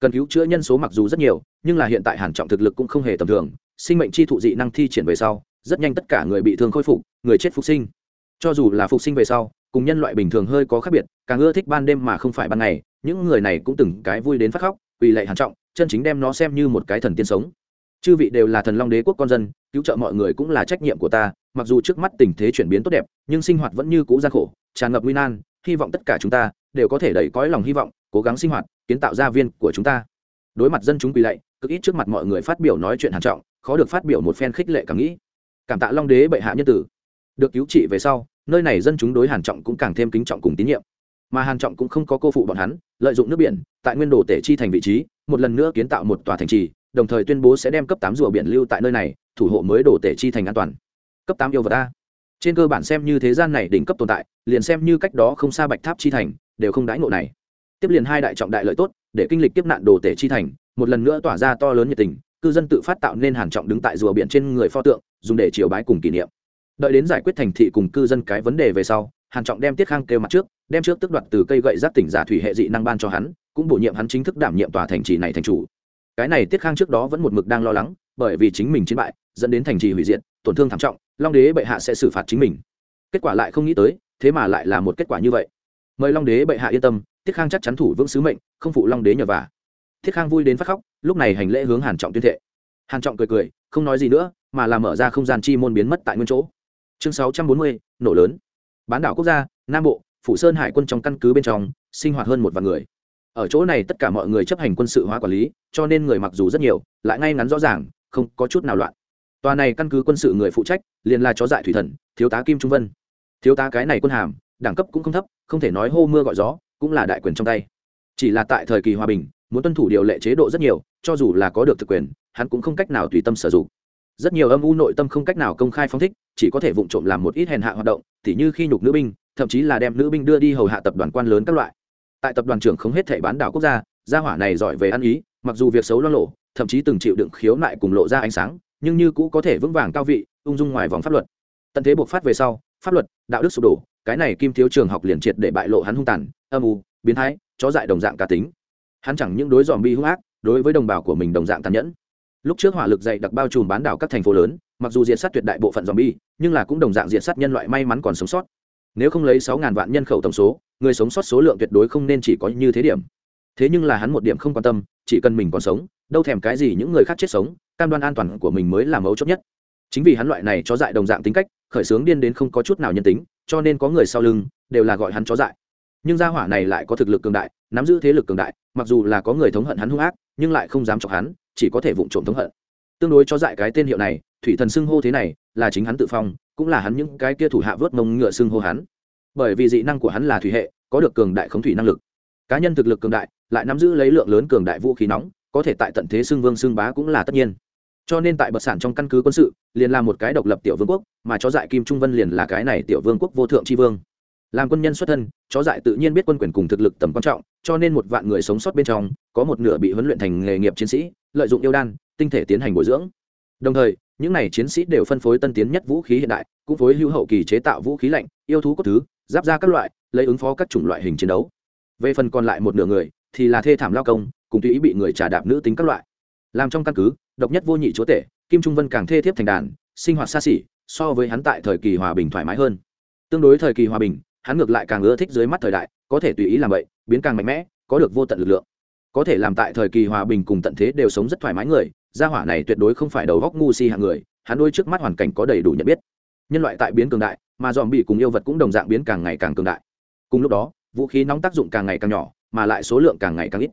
S1: cần cứu chữa nhân số mặc dù rất nhiều, nhưng là hiện tại hàn trọng thực lực cũng không hề tầm thường, sinh mệnh chi thụ dị năng thi triển về sau, rất nhanh tất cả người bị thương khôi phục, người chết phục sinh. Cho dù là phục sinh về sau, cùng nhân loại bình thường hơi có khác biệt, càng ưa thích ban đêm mà không phải ban ngày, những người này cũng từng cái vui đến phát khóc vì lệ hàn trọng, chân chính đem nó xem như một cái thần tiên sống. Chư vị đều là thần long đế quốc con dân, cứu trợ mọi người cũng là trách nhiệm của ta, mặc dù trước mắt tình thế chuyển biến tốt đẹp, nhưng sinh hoạt vẫn như cũ gian khổ, tràn ngập nguy nan, hy vọng tất cả chúng ta đều có thể đẩy cõi lòng hy vọng, cố gắng sinh hoạt kiến tạo gia viên của chúng ta. Đối mặt dân chúng quỳ lạy, cực ít trước mặt mọi người phát biểu nói chuyện hàn trọng, khó được phát biểu một phen khích lệ cảm nghĩ. Cảm tạ long đế bệ hạ nhân tử. Được cứu trị về sau, nơi này dân chúng đối hàn trọng cũng càng thêm kính trọng cùng tín nhiệm. Mà hàn trọng cũng không có cô phụ bọn hắn, lợi dụng nước biển, tại nguyên đồ tể chi thành vị trí, một lần nữa kiến tạo một tòa thành trì, đồng thời tuyên bố sẽ đem cấp tám rùa biển lưu tại nơi này, thủ hộ mới đồ tể chi thành an toàn. Cấp tám yêu vật a. Trên cơ bản xem như thế gian này đỉnh cấp tồn tại, liền xem như cách đó không xa bạch tháp chi thành, đều không đãi ngộ này tiếp liền hai đại trọng đại lợi tốt, để kinh lịch tiếp nạn đồ tể chi thành, một lần nữa tỏa ra to lớn nhiệt tình, cư dân tự phát tạo nên hàn trọng đứng tại rùa biển trên người pho tượng, dùng để chiều bái cùng kỷ niệm. Đợi đến giải quyết thành thị cùng cư dân cái vấn đề về sau hàn trọng đem tiết khang kêu mặt trước, đem trước tức đoạt từ cây gậy giác tỉnh giả thủy hệ dị năng ban cho hắn, cũng bổ nhiệm hắn chính thức đảm nhiệm tòa thành trì này thành chủ. Cái này tiết khang trước đó vẫn một mực đang lo lắng, bởi vì chính mình chiến bại, dẫn đến thành trì hủy diệt, tổn thương thảm trọng, long đế bệ hạ sẽ xử phạt chính mình. Kết quả lại không nghĩ tới, thế mà lại là một kết quả như vậy. Mời long đế bệ hạ yên tâm tiết khang chắc chắn thủ vững sứ mệnh không phụ long đế nhờ vả. Tiết khang vui đến phát khóc lúc này hành lễ hướng hàn trọng tuyên thệ. Hàn trọng cười cười không nói gì nữa mà là mở ra không gian chi môn biến mất tại nguyên chỗ. Chương 640, nổ lớn. Bán đảo quốc gia nam bộ phủ sơn hải quân trong căn cứ bên trong sinh hoạt hơn một vạn người. Ở chỗ này tất cả mọi người chấp hành quân sự hóa quản lý cho nên người mặc dù rất nhiều lại ngay ngắn rõ ràng không có chút nào loạn. Tòa này căn cứ quân sự người phụ trách liền là chó dại thủy thần thiếu tá kim trung vân. Thiếu tá cái này quân hàm đẳng cấp cũng không thấp không thể nói hô mưa gọi gió cũng là đại quyền trong tay. Chỉ là tại thời kỳ hòa bình, muốn tuân thủ điều lệ chế độ rất nhiều, cho dù là có được thực quyền, hắn cũng không cách nào tùy tâm sử dụng. Rất nhiều âm u nội tâm không cách nào công khai phóng thích, chỉ có thể vụng trộm làm một ít hèn hạ hoạt động, tỉ như khi nhục nữ binh, thậm chí là đem nữ binh đưa đi hầu hạ tập đoàn quan lớn các loại. Tại tập đoàn trưởng không hết thể bán đảo quốc gia gia hỏa này giỏi về ăn ý, mặc dù việc xấu lo lộ, thậm chí từng chịu đựng khiếu nại cùng lộ ra ánh sáng, nhưng như cũ có thể vững vàng cao vị, ung dung ngoài vòng pháp luật. Tận thế buộc phát về sau, pháp luật, đạo đức sụp đổ cái này kim thiếu trường học liền triệt để bại lộ hắn hung tàn, âm u, biến thái, chó dại đồng dạng cá tính. Hắn chẳng những đối dòm bi hung ác, đối với đồng bào của mình đồng dạng tàn nhẫn. Lúc trước hỏa lực dày đặc bao trùm bán đảo các thành phố lớn, mặc dù diện sát tuyệt đại bộ phận dòm bi nhưng là cũng đồng dạng diện sát nhân loại may mắn còn sống sót. Nếu không lấy sáu ngàn vạn nhân khẩu tổng số, người sống sót số lượng tuyệt đối không nên chỉ có như thế điểm. Thế nhưng là hắn một điểm không quan tâm, chỉ cần mình còn sống, đâu thèm cái gì những người khác chết sống, cam đoan an toàn của mình mới là mấu chốt nhất. Chính vì hắn loại này chó dại đồng dạng tính cách, khởi xướng điên đến không có chút nào nhân tính cho nên có người sau lưng đều là gọi hắn chó dại. Nhưng gia hỏa này lại có thực lực cường đại, nắm giữ thế lực cường đại, mặc dù là có người thống hận hắn hung ác, nhưng lại không dám chọc hắn, chỉ có thể vụng trộm thống hận. Tương đối cho dại cái tên hiệu này, thủy thần xưng hô thế này, là chính hắn tự phong, cũng là hắn những cái kia thủ hạ vớt mông ngựa xưng hô hắn. Bởi vì dị năng của hắn là thủy hệ, có được cường đại khống thủy năng lực. Cá nhân thực lực cường đại, lại nắm giữ lấy lượng lớn cường đại vũ khí nóng, có thể tại tận thế xưng vương xưng bá cũng là tất nhiên cho nên tại bất sản trong căn cứ quân sự, liền là một cái độc lập tiểu vương quốc, mà chó dại kim trung vân liền là cái này tiểu vương quốc vô thượng tri vương. Làm quân nhân xuất thân, chó dại tự nhiên biết quân quyền cùng thực lực tầm quan trọng, cho nên một vạn người sống sót bên trong, có một nửa bị huấn luyện thành nghề nghiệp chiến sĩ, lợi dụng yêu đan, tinh thể tiến hành bồi dưỡng. Đồng thời, những n à y chiến sĩ đều phân phối tân tiến nhất vũ khí hiện đại, cũng phối hữu hậu kỳ chế tạo vũ khí lạnh, yêu thú cốt thứ, giáp ra các loại, lấy ứng phó các chủng loại hình chiến đấu. Về phần còn lại một nửa người, thì là thê thảm lao công, cùng tùy ý bị người trả đạp nữ tính các loại làm trong căn cứ, độc nhất vô nhị chúa tể, kim trung vân càng thê thiếp thành đàn, sinh hoạt xa xỉ, so với hắn tại thời kỳ hòa bình thoải mái hơn. Tương đối thời kỳ hòa bình, hắn ngược lại càng ưa thích dưới mắt thời đại, có thể tùy ý làm vậy, biến càng mạnh mẽ, có được vô tận lực lượng. Có thể làm tại thời kỳ hòa bình cùng tận thế đều sống rất thoải mái người, gia hỏa này tuyệt đối không phải đầu góc ngu si hạng người, hắn đôi trước mắt hoàn cảnh có đầy đủ nhận biết. Nhân loại tại biến cường đại, mà dòm bị cùng yêu vật cũng đồng dạng biến càng ngày càng cường đại. Cùng lúc đó, vũ khí nóng tác dụng càng ngày càng nhỏ, mà lại số lượng càng ngày càng ít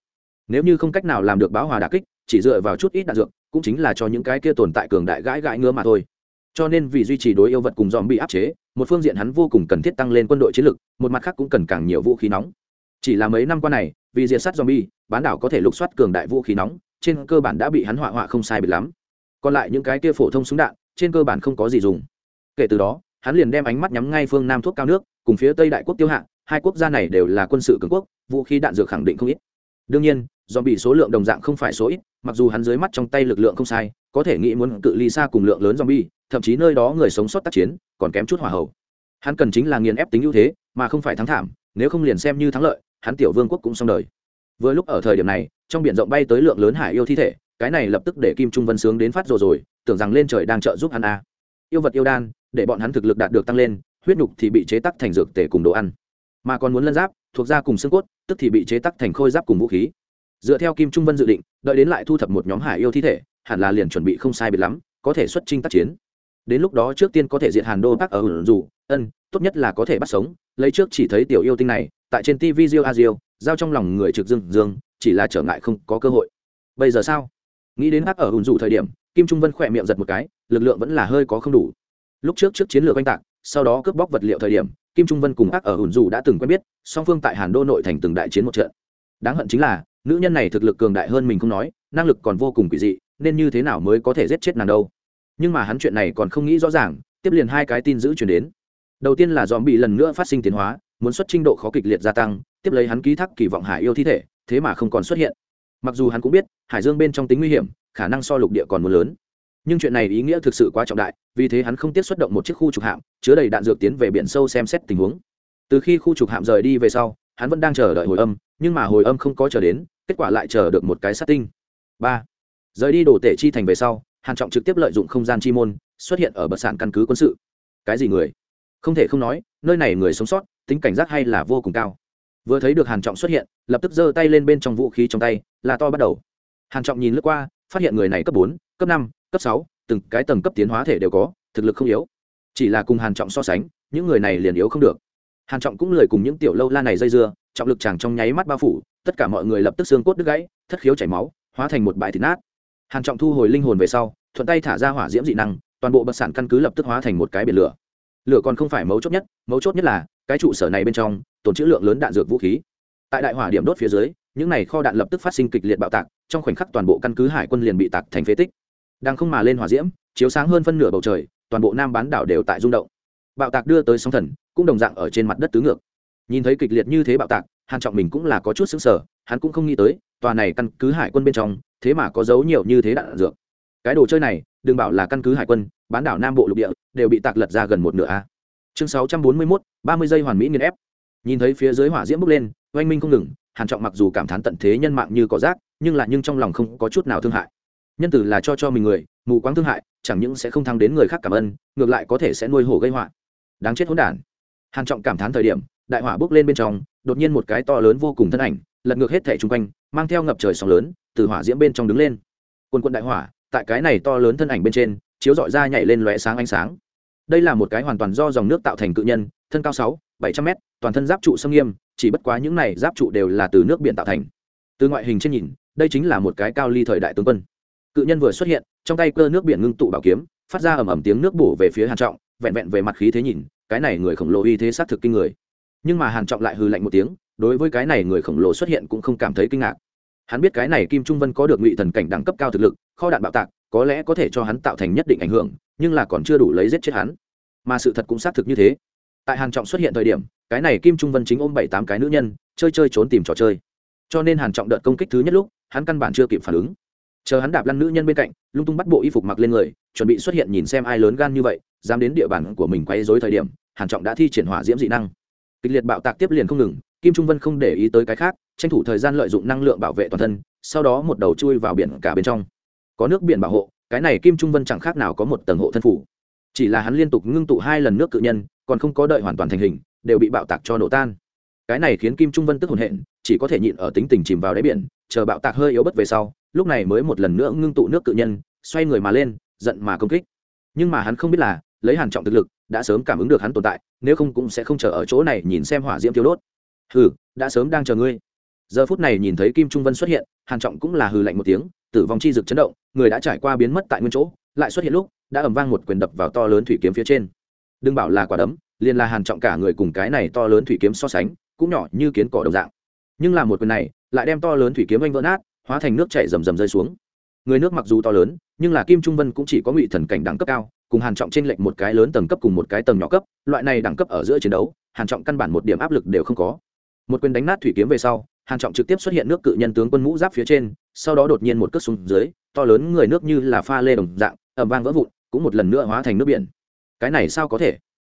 S1: nếu như không cách nào làm được báo hòa đà kích, chỉ dựa vào chút ít đạn dược, cũng chính là cho những cái kia tồn tại cường đại gãi gãi ngứa mà thôi. Cho nên vì duy trì đối yêu vật cùng dòm bị áp chế, một phương diện hắn vô cùng cần thiết tăng lên quân đội chiến lực, một mặt khác cũng cần càng nhiều vũ khí nóng. Chỉ là mấy năm qua này, vì diệt sát zombie, bán đảo có thể lục soát cường đại vũ khí nóng, trên cơ bản đã bị hắn họa họa không sai biệt lắm. Còn lại những cái kia phổ thông súng đạn, trên cơ bản không có gì dùng. Kể từ đó, hắn liền đem ánh mắt nhắm ngay phương nam thuốc cao nước, cùng phía tây đại quốc tiêu hạ, hai quốc gia này đều là quân sự cường quốc, vũ khí đạn dược khẳng định không ít. Đương nhiên do bị số lượng đồng dạng không phải số ít mặc dù hắn dưới mắt trong tay lực lượng không sai có thể nghĩ muốn cự ly xa cùng lượng lớn zombie, thậm chí nơi đó người sống sót tác chiến còn kém chút hỏa hậu hắn cần chính là nghiền ép tính ưu thế mà không phải thắng thảm nếu không liền xem như thắng lợi hắn tiểu vương quốc cũng xong đời. Vừa lúc ở thời điểm này trong biển rộng bay tới lượng lớn hải yêu thi thể cái này lập tức để kim trung vân sướng đến phát rồi rồi tưởng rằng lên trời đang trợ giúp hắn a. Yêu vật yêu đan để bọn hắn thực lực đạt được tăng lên huyết nhục thì bị chế tắc thành dược tể cùng đồ ăn. Mà còn muốn lân giáp thuộc ra cùng xương cốt tức thì bị chế tắc thành khôi giáp cùng vũ khí dựa theo kim trung vân dự định, đợi đến lại thu thập một nhóm hải yêu thi thể, hẳn là liền chuẩn bị không sai biệt lắm, có thể xuất trinh tác chiến. Đến lúc đó trước tiên có thể diện hàn đô bắc ở hưởng dù ân, tốt nhất là có thể bắt sống. Lấy trước chỉ thấy tiểu yêu tinh này, tại trên tv rio a rio giao trong lòng người trực dương dương, chỉ là trở ngại không có cơ hội. Bây giờ sao? Nghĩ đến bắc ở hưởng dù thời điểm, kim trung vân khỏe miệng giật một cái, lực lượng vẫn là hơi có không đủ. Lúc trước trước chiến lược oanh tạc, sau đó cướp bóc vật liệu thời điểm, kim trung vân cùng ác ở hùn dù đã từng quen biết, song phương tại hàn đô nội thành từng đại chiến một trận. Đáng hận chính là nữ nhân này thực lực cường đại hơn mình không nói, năng lực còn vô cùng quỷ dị, nên như thế nào mới có thể giết chết nàng đâu? Nhưng mà hắn chuyện này còn không nghĩ rõ ràng, tiếp liền hai cái tin giữ chuyển đến. Đầu tiên là dòm bị lần nữa phát sinh tiến hóa, muốn xuất trình độ khó kịch liệt gia tăng, tiếp lấy hắn ký thác kỳ vọng hải yêu thi thể, thế mà không còn xuất hiện. Mặc dù hắn cũng biết, hải dương bên trong tính nguy hiểm, khả năng so lục địa còn muốn lớn. Nhưng chuyện này ý nghĩa thực sự quá trọng đại, vì thế hắn không tiếc xuất động một chiếc khu trục hạm, chứa đầy đạn dược tiến về biển sâu xem xét tình huống. Từ khi khu trục hạm rời đi về sau, hắn vẫn đang chờ đợi hồi âm nhưng mà hồi âm không có chờ đến, kết quả lại chờ được một cái sát tinh. Ba. Rời đi đổ tể chi thành về sau, hàn trọng trực tiếp lợi dụng không gian chi môn, xuất hiện ở bậc sản căn cứ quân sự. Cái gì người? Không thể không nói, nơi này người sống sót, tính cảnh giác hay là vô cùng cao. Vừa thấy được hàn trọng xuất hiện, lập tức giơ tay lên bên trong vũ khí trong tay, là to bắt đầu. Hàn trọng nhìn lướt qua, phát hiện người này cấp bốn, cấp năm, cấp sáu, từng cái tầng cấp tiến hóa thể đều có, thực lực không yếu. Chỉ là cùng hàn trọng so sánh, những người này liền yếu không được. Hàn trọng cũng lười cùng những tiểu lâu la này dây dưa trọng lực chàng trong nháy mắt bao phủ, tất cả mọi người lập tức xương cốt đứt gãy, thất khiếu chảy máu, hóa thành một bãi thịt nát. Hàn trọng thu hồi linh hồn về sau, thuận tay thả ra hỏa diễm dị năng, toàn bộ bậc sản căn cứ lập tức hóa thành một cái biển lửa. Lửa còn không phải mấu chốt nhất, mấu chốt nhất là, cái trụ sở này bên trong, tồn trữ lượng lớn đạn dược vũ khí. Tại đại hỏa điểm đốt phía dưới, những này kho đạn lập tức phát sinh kịch liệt bạo tạc, trong khoảnh khắc toàn bộ căn cứ hải quân liền bị tạc thành phế tích. Đang không mà lên hỏa diễm, chiếu sáng hơn phân nửa bầu trời, toàn bộ nam bán đảo đều tại rung động. Bạo tạc đưa tới sóng thần, cũng đồng dạng ở trên mặt đất tứ ngược nhìn thấy kịch liệt như thế bạo tạc hàn trọng mình cũng là có chút xứng sờ hắn cũng không nghĩ tới tòa này căn cứ hải quân bên trong thế mà có dấu nhiều như thế đạn dược. Cái đồ chơi này đừng bảo là căn cứ hải quân bán đảo nam bộ lục địa đều bị tạc lật ra gần một nửa a. Chương 641, 30 giây hoàn mỹ nghiền ép. Nhìn thấy phía dưới hỏa diễm bốc lên oanh minh không ngừng hàn trọng mặc dù cảm thán tận thế nhân mạng như cỏ rác nhưng là nhưng trong lòng không có chút nào thương hại. Nhân tử là cho cho mình người mù quáng thương hại chẳng những sẽ không thăng đến người khác cảm ơn ngược lại có thể sẽ nuôi hổ gây họa. Đáng chết hỗn đản. Hàn trọng cảm thán thời điểm đại hỏa bốc lên bên trong, đột nhiên một cái to lớn vô cùng thân ảnh, lật ngược hết thể chung quanh, mang theo ngập trời sóng lớn, từ hỏa diễm bên trong đứng lên. Quân quân đại hỏa, tại cái này to lớn thân ảnh bên trên, chiếu dọi ra nhảy lên lóe sáng ánh sáng. Đây là một cái hoàn toàn do dòng nước tạo thành cự nhân, thân cao sáu, bảy trăm mét, toàn thân giáp trụ sâm nghiêm, chỉ bất quá những này giáp trụ đều là từ nước biển tạo thành. Từ ngoại hình trên nhìn, đây chính là một cái cao ly thời đại tướng quân. Cự nhân vừa xuất hiện, trong tay cơ nước biển ngưng tụ bảo kiếm, phát ra ầm ầm tiếng nước bổ về phía hàn trọng, vẹn vẹn về mặt khí thế nhìn, cái này người khổng lồ uy thế sát thực kinh người nhưng mà hàn trọng lại hừ lạnh một tiếng, đối với cái này người khổng lồ xuất hiện cũng không cảm thấy kinh ngạc. Hắn biết cái này kim trung vân có được ngụy thần cảnh đẳng cấp cao thực lực, kho đạn bạo tạc, có lẽ có thể cho hắn tạo thành nhất định ảnh hưởng, nhưng là còn chưa đủ lấy giết chết hắn. Mà sự thật cũng xác thực như thế. Tại hàn trọng xuất hiện thời điểm, cái này kim trung vân chính ôm bảy tám cái nữ nhân, chơi chơi trốn tìm trò chơi. Cho nên hàn trọng đợt công kích thứ nhất lúc, hắn căn bản chưa kịp phản ứng. Chờ hắn đạp lăn nữ nhân bên cạnh, lung tung bắt bộ y phục mặc lên người, chuẩn bị xuất hiện nhìn xem ai lớn gan như vậy, dám đến địa bàn của mình quay dối thời điểm, hàn trọng đã thi triển hỏa diễm dị năng kịch liệt bạo tạc tiếp liền không ngừng, kim trung vân không để ý tới cái khác, tranh thủ thời gian lợi dụng năng lượng bảo vệ toàn thân, sau đó một đầu chui vào biển cả bên trong. Có nước biển bảo hộ, cái này kim trung vân chẳng khác nào có một tầng hộ thân phủ. Chỉ là hắn liên tục ngưng tụ hai lần nước cự nhân, còn không có đợi hoàn toàn thành hình, đều bị bạo tạc cho nổ tan. Cái này khiến kim trung vân tức hồn hện, chỉ có thể nhịn ở tính tình chìm vào đáy biển, chờ bạo tạc hơi yếu bất về sau, lúc này mới một lần nữa ngưng tụ nước cự nhân, xoay người mà lên, giận mà công kích. Nhưng mà hắn không biết là, lấy hàn trọng thực lực đã sớm cảm ứng được hắn tồn tại, nếu không cũng sẽ không chờ ở chỗ này nhìn xem hỏa diễm tiêu đốt. Hừ, đã sớm đang chờ ngươi. Giờ phút này nhìn thấy kim trung vân xuất hiện, hàn trọng cũng là hừ lạnh một tiếng, tử vong chi dực chấn động, người đã trải qua biến mất tại nguyên chỗ, lại xuất hiện lúc, đã ầm vang một quyền đập vào to lớn thủy kiếm phía trên. Đừng bảo là quả đấm, liền là hàn trọng cả người cùng cái này to lớn thủy kiếm so sánh, cũng nhỏ như kiến cỏ đồng dạng. Nhưng là một quyền này, lại đem to lớn thủy kiếm anh vỡ nát, hóa thành nước chảy rầm rầm rơi xuống. Người nước mặc dù to lớn, nhưng là kim trung vân cũng chỉ có ngụy thần cảnh đẳng cấp cao cùng hàn trọng trên lệnh một cái lớn tầng cấp cùng một cái tầng nhỏ cấp, loại này đẳng cấp ở giữa chiến đấu, hàn trọng căn bản một điểm áp lực đều không có. Một quyền đánh nát thủy kiếm về sau, hàn trọng trực tiếp xuất hiện nước cự nhân tướng quân mũ giáp phía trên, sau đó đột nhiên một cước xuống dưới, to lớn người nước như là pha lê đồng dạng, ầm vang vỡ vụn, cũng một lần nữa hóa thành nước biển. Cái này sao có thể?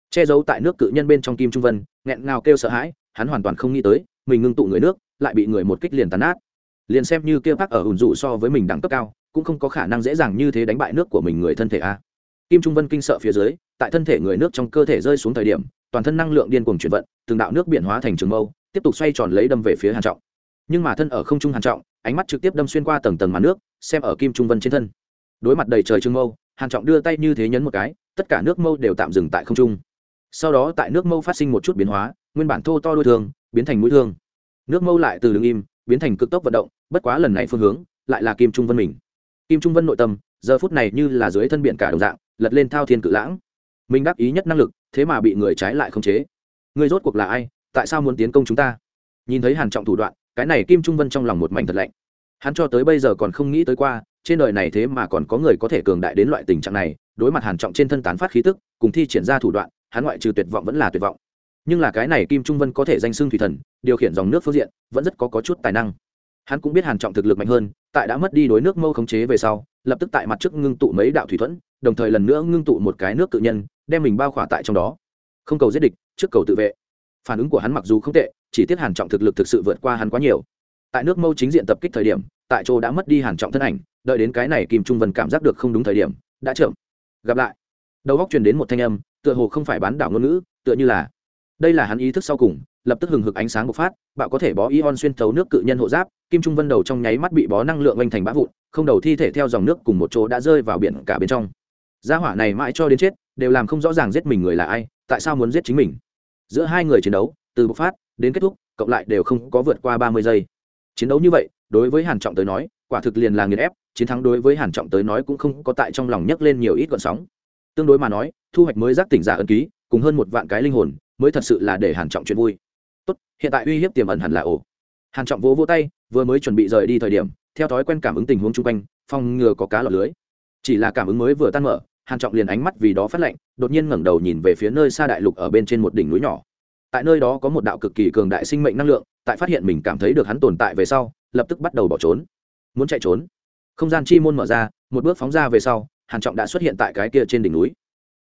S1: Che giấu tại nước cự nhân bên trong kim trung vân, nghẹn ngào kêu sợ hãi, hắn hoàn toàn không nghĩ tới, mình ngưng tụ người nước, lại bị người một kích liền tàn nát. Liền xem như kia bác ở ủn dụ so với mình đẳng cấp cao, cũng không có khả năng dễ dàng như thế đánh bại nước của mình người thân thể a kim trung vân kinh sợ phía dưới, tại thân thể người nước trong cơ thể rơi xuống thời điểm, toàn thân năng lượng điên cuồng chuyển vận, từng đạo nước biển hóa thành trường mâu, tiếp tục xoay tròn lấy đâm về phía hàn trọng. Nhưng mà thân ở không trung hàn trọng, ánh mắt trực tiếp đâm xuyên qua tầng tầng màn nước, xem ở kim trung vân trên thân. Đối mặt đầy trời trường mâu, hàn trọng đưa tay như thế nhấn một cái, tất cả nước mâu đều tạm dừng tại không trung. Sau đó tại nước mâu phát sinh một chút biến hóa, nguyên bản thô to đuôi thương, biến thành mũi thương. Nước mâu lại từ đứng im, biến thành cực tốc vận động, bất quá lần này phương hướng, lại là kim trung vân mình. Kim trung vân nội tâm, giờ phút này như là dưới thân biển cả đồng dạng lật lên thao thiên cự lãng. Mình đắc ý nhất năng lực thế mà bị người trái lại không chế. Người rốt cuộc là ai? Tại sao muốn tiến công chúng ta? Nhìn thấy hàn trọng thủ đoạn cái này kim trung vân trong lòng một mảnh thật lạnh. Hắn cho tới bây giờ còn không nghĩ tới qua trên đời này thế mà còn có người có thể cường đại đến loại tình trạng này đối mặt hàn trọng trên thân tán phát khí tức cùng thi triển ra thủ đoạn hắn ngoại trừ tuyệt vọng vẫn là tuyệt vọng. Nhưng là cái này kim trung vân có thể danh xưng thủy thần điều khiển dòng nước phương diện vẫn rất có, có chút tài năng. Hắn cũng biết hàn trọng thực lực mạnh hơn tại đã mất đi đối nước mâu khống chế về sau lập tức tại mặt trước ngưng tụ mấy đạo thủy thuẫn, đồng thời lần nữa ngưng tụ một cái nước tự nhân, đem mình bao khỏa tại trong đó. Không cầu giết địch, trước cầu tự vệ. Phản ứng của hắn mặc dù không tệ, chỉ tiếc hàn trọng thực lực thực sự vượt qua hắn quá nhiều. Tại nước mâu chính diện tập kích thời điểm, tại chỗ đã mất đi hàn trọng thân ảnh, đợi đến cái này kim trung vân cảm giác được không đúng thời điểm, đã chậm. Gặp lại. Đầu góc truyền đến một thanh âm, tựa hồ không phải bán đảo ngôn ngữ, tựa như là, đây là hắn ý thức sau cùng lập tức hừng hực ánh sáng bộc phát, bạo có thể bó ion xuyên thấu nước cự nhân hộ giáp, kim trung vân đầu trong nháy mắt bị bó năng lượng oanh thành bã vụn, không đầu thi thể theo dòng nước cùng một chỗ đã rơi vào biển cả bên trong. Gia hỏa này mãi cho đến chết, đều làm không rõ ràng giết mình người là ai, tại sao muốn giết chính mình. Giữa hai người chiến đấu, từ bộc phát đến kết thúc, cộng lại đều không có vượt qua ba mươi giây. Chiến đấu như vậy, đối với hàn trọng tới nói, quả thực liền là nghiền ép, chiến thắng đối với hàn trọng tới nói cũng không có tại trong lòng nhấc lên nhiều ít gợn sóng. Tương đối mà nói, thu hoạch mới giác tỉnh giả ân ký, cùng hơn một vạn cái linh hồn, mới thật sự là để hàn trọng chuyện vui tốt, hiện tại uy hiếp tiềm ẩn hẳn là ổ hàn trọng vỗ vỗ tay, vừa mới chuẩn bị rời đi thời điểm, theo thói quen cảm ứng tình huống chung quanh, phòng ngừa có cá lọt lưới. Chỉ là cảm ứng mới vừa tan mở, hàn trọng liền ánh mắt vì đó phát lạnh, đột nhiên ngẩng đầu nhìn về phía nơi xa đại lục ở bên trên một đỉnh núi nhỏ. Tại nơi đó có một đạo cực kỳ cường đại sinh mệnh năng lượng, tại phát hiện mình cảm thấy được hắn tồn tại về sau, lập tức bắt đầu bỏ trốn. Muốn chạy trốn. Không gian chi môn mở ra, một bước phóng ra về sau, hàn trọng đã xuất hiện tại cái kia trên đỉnh núi.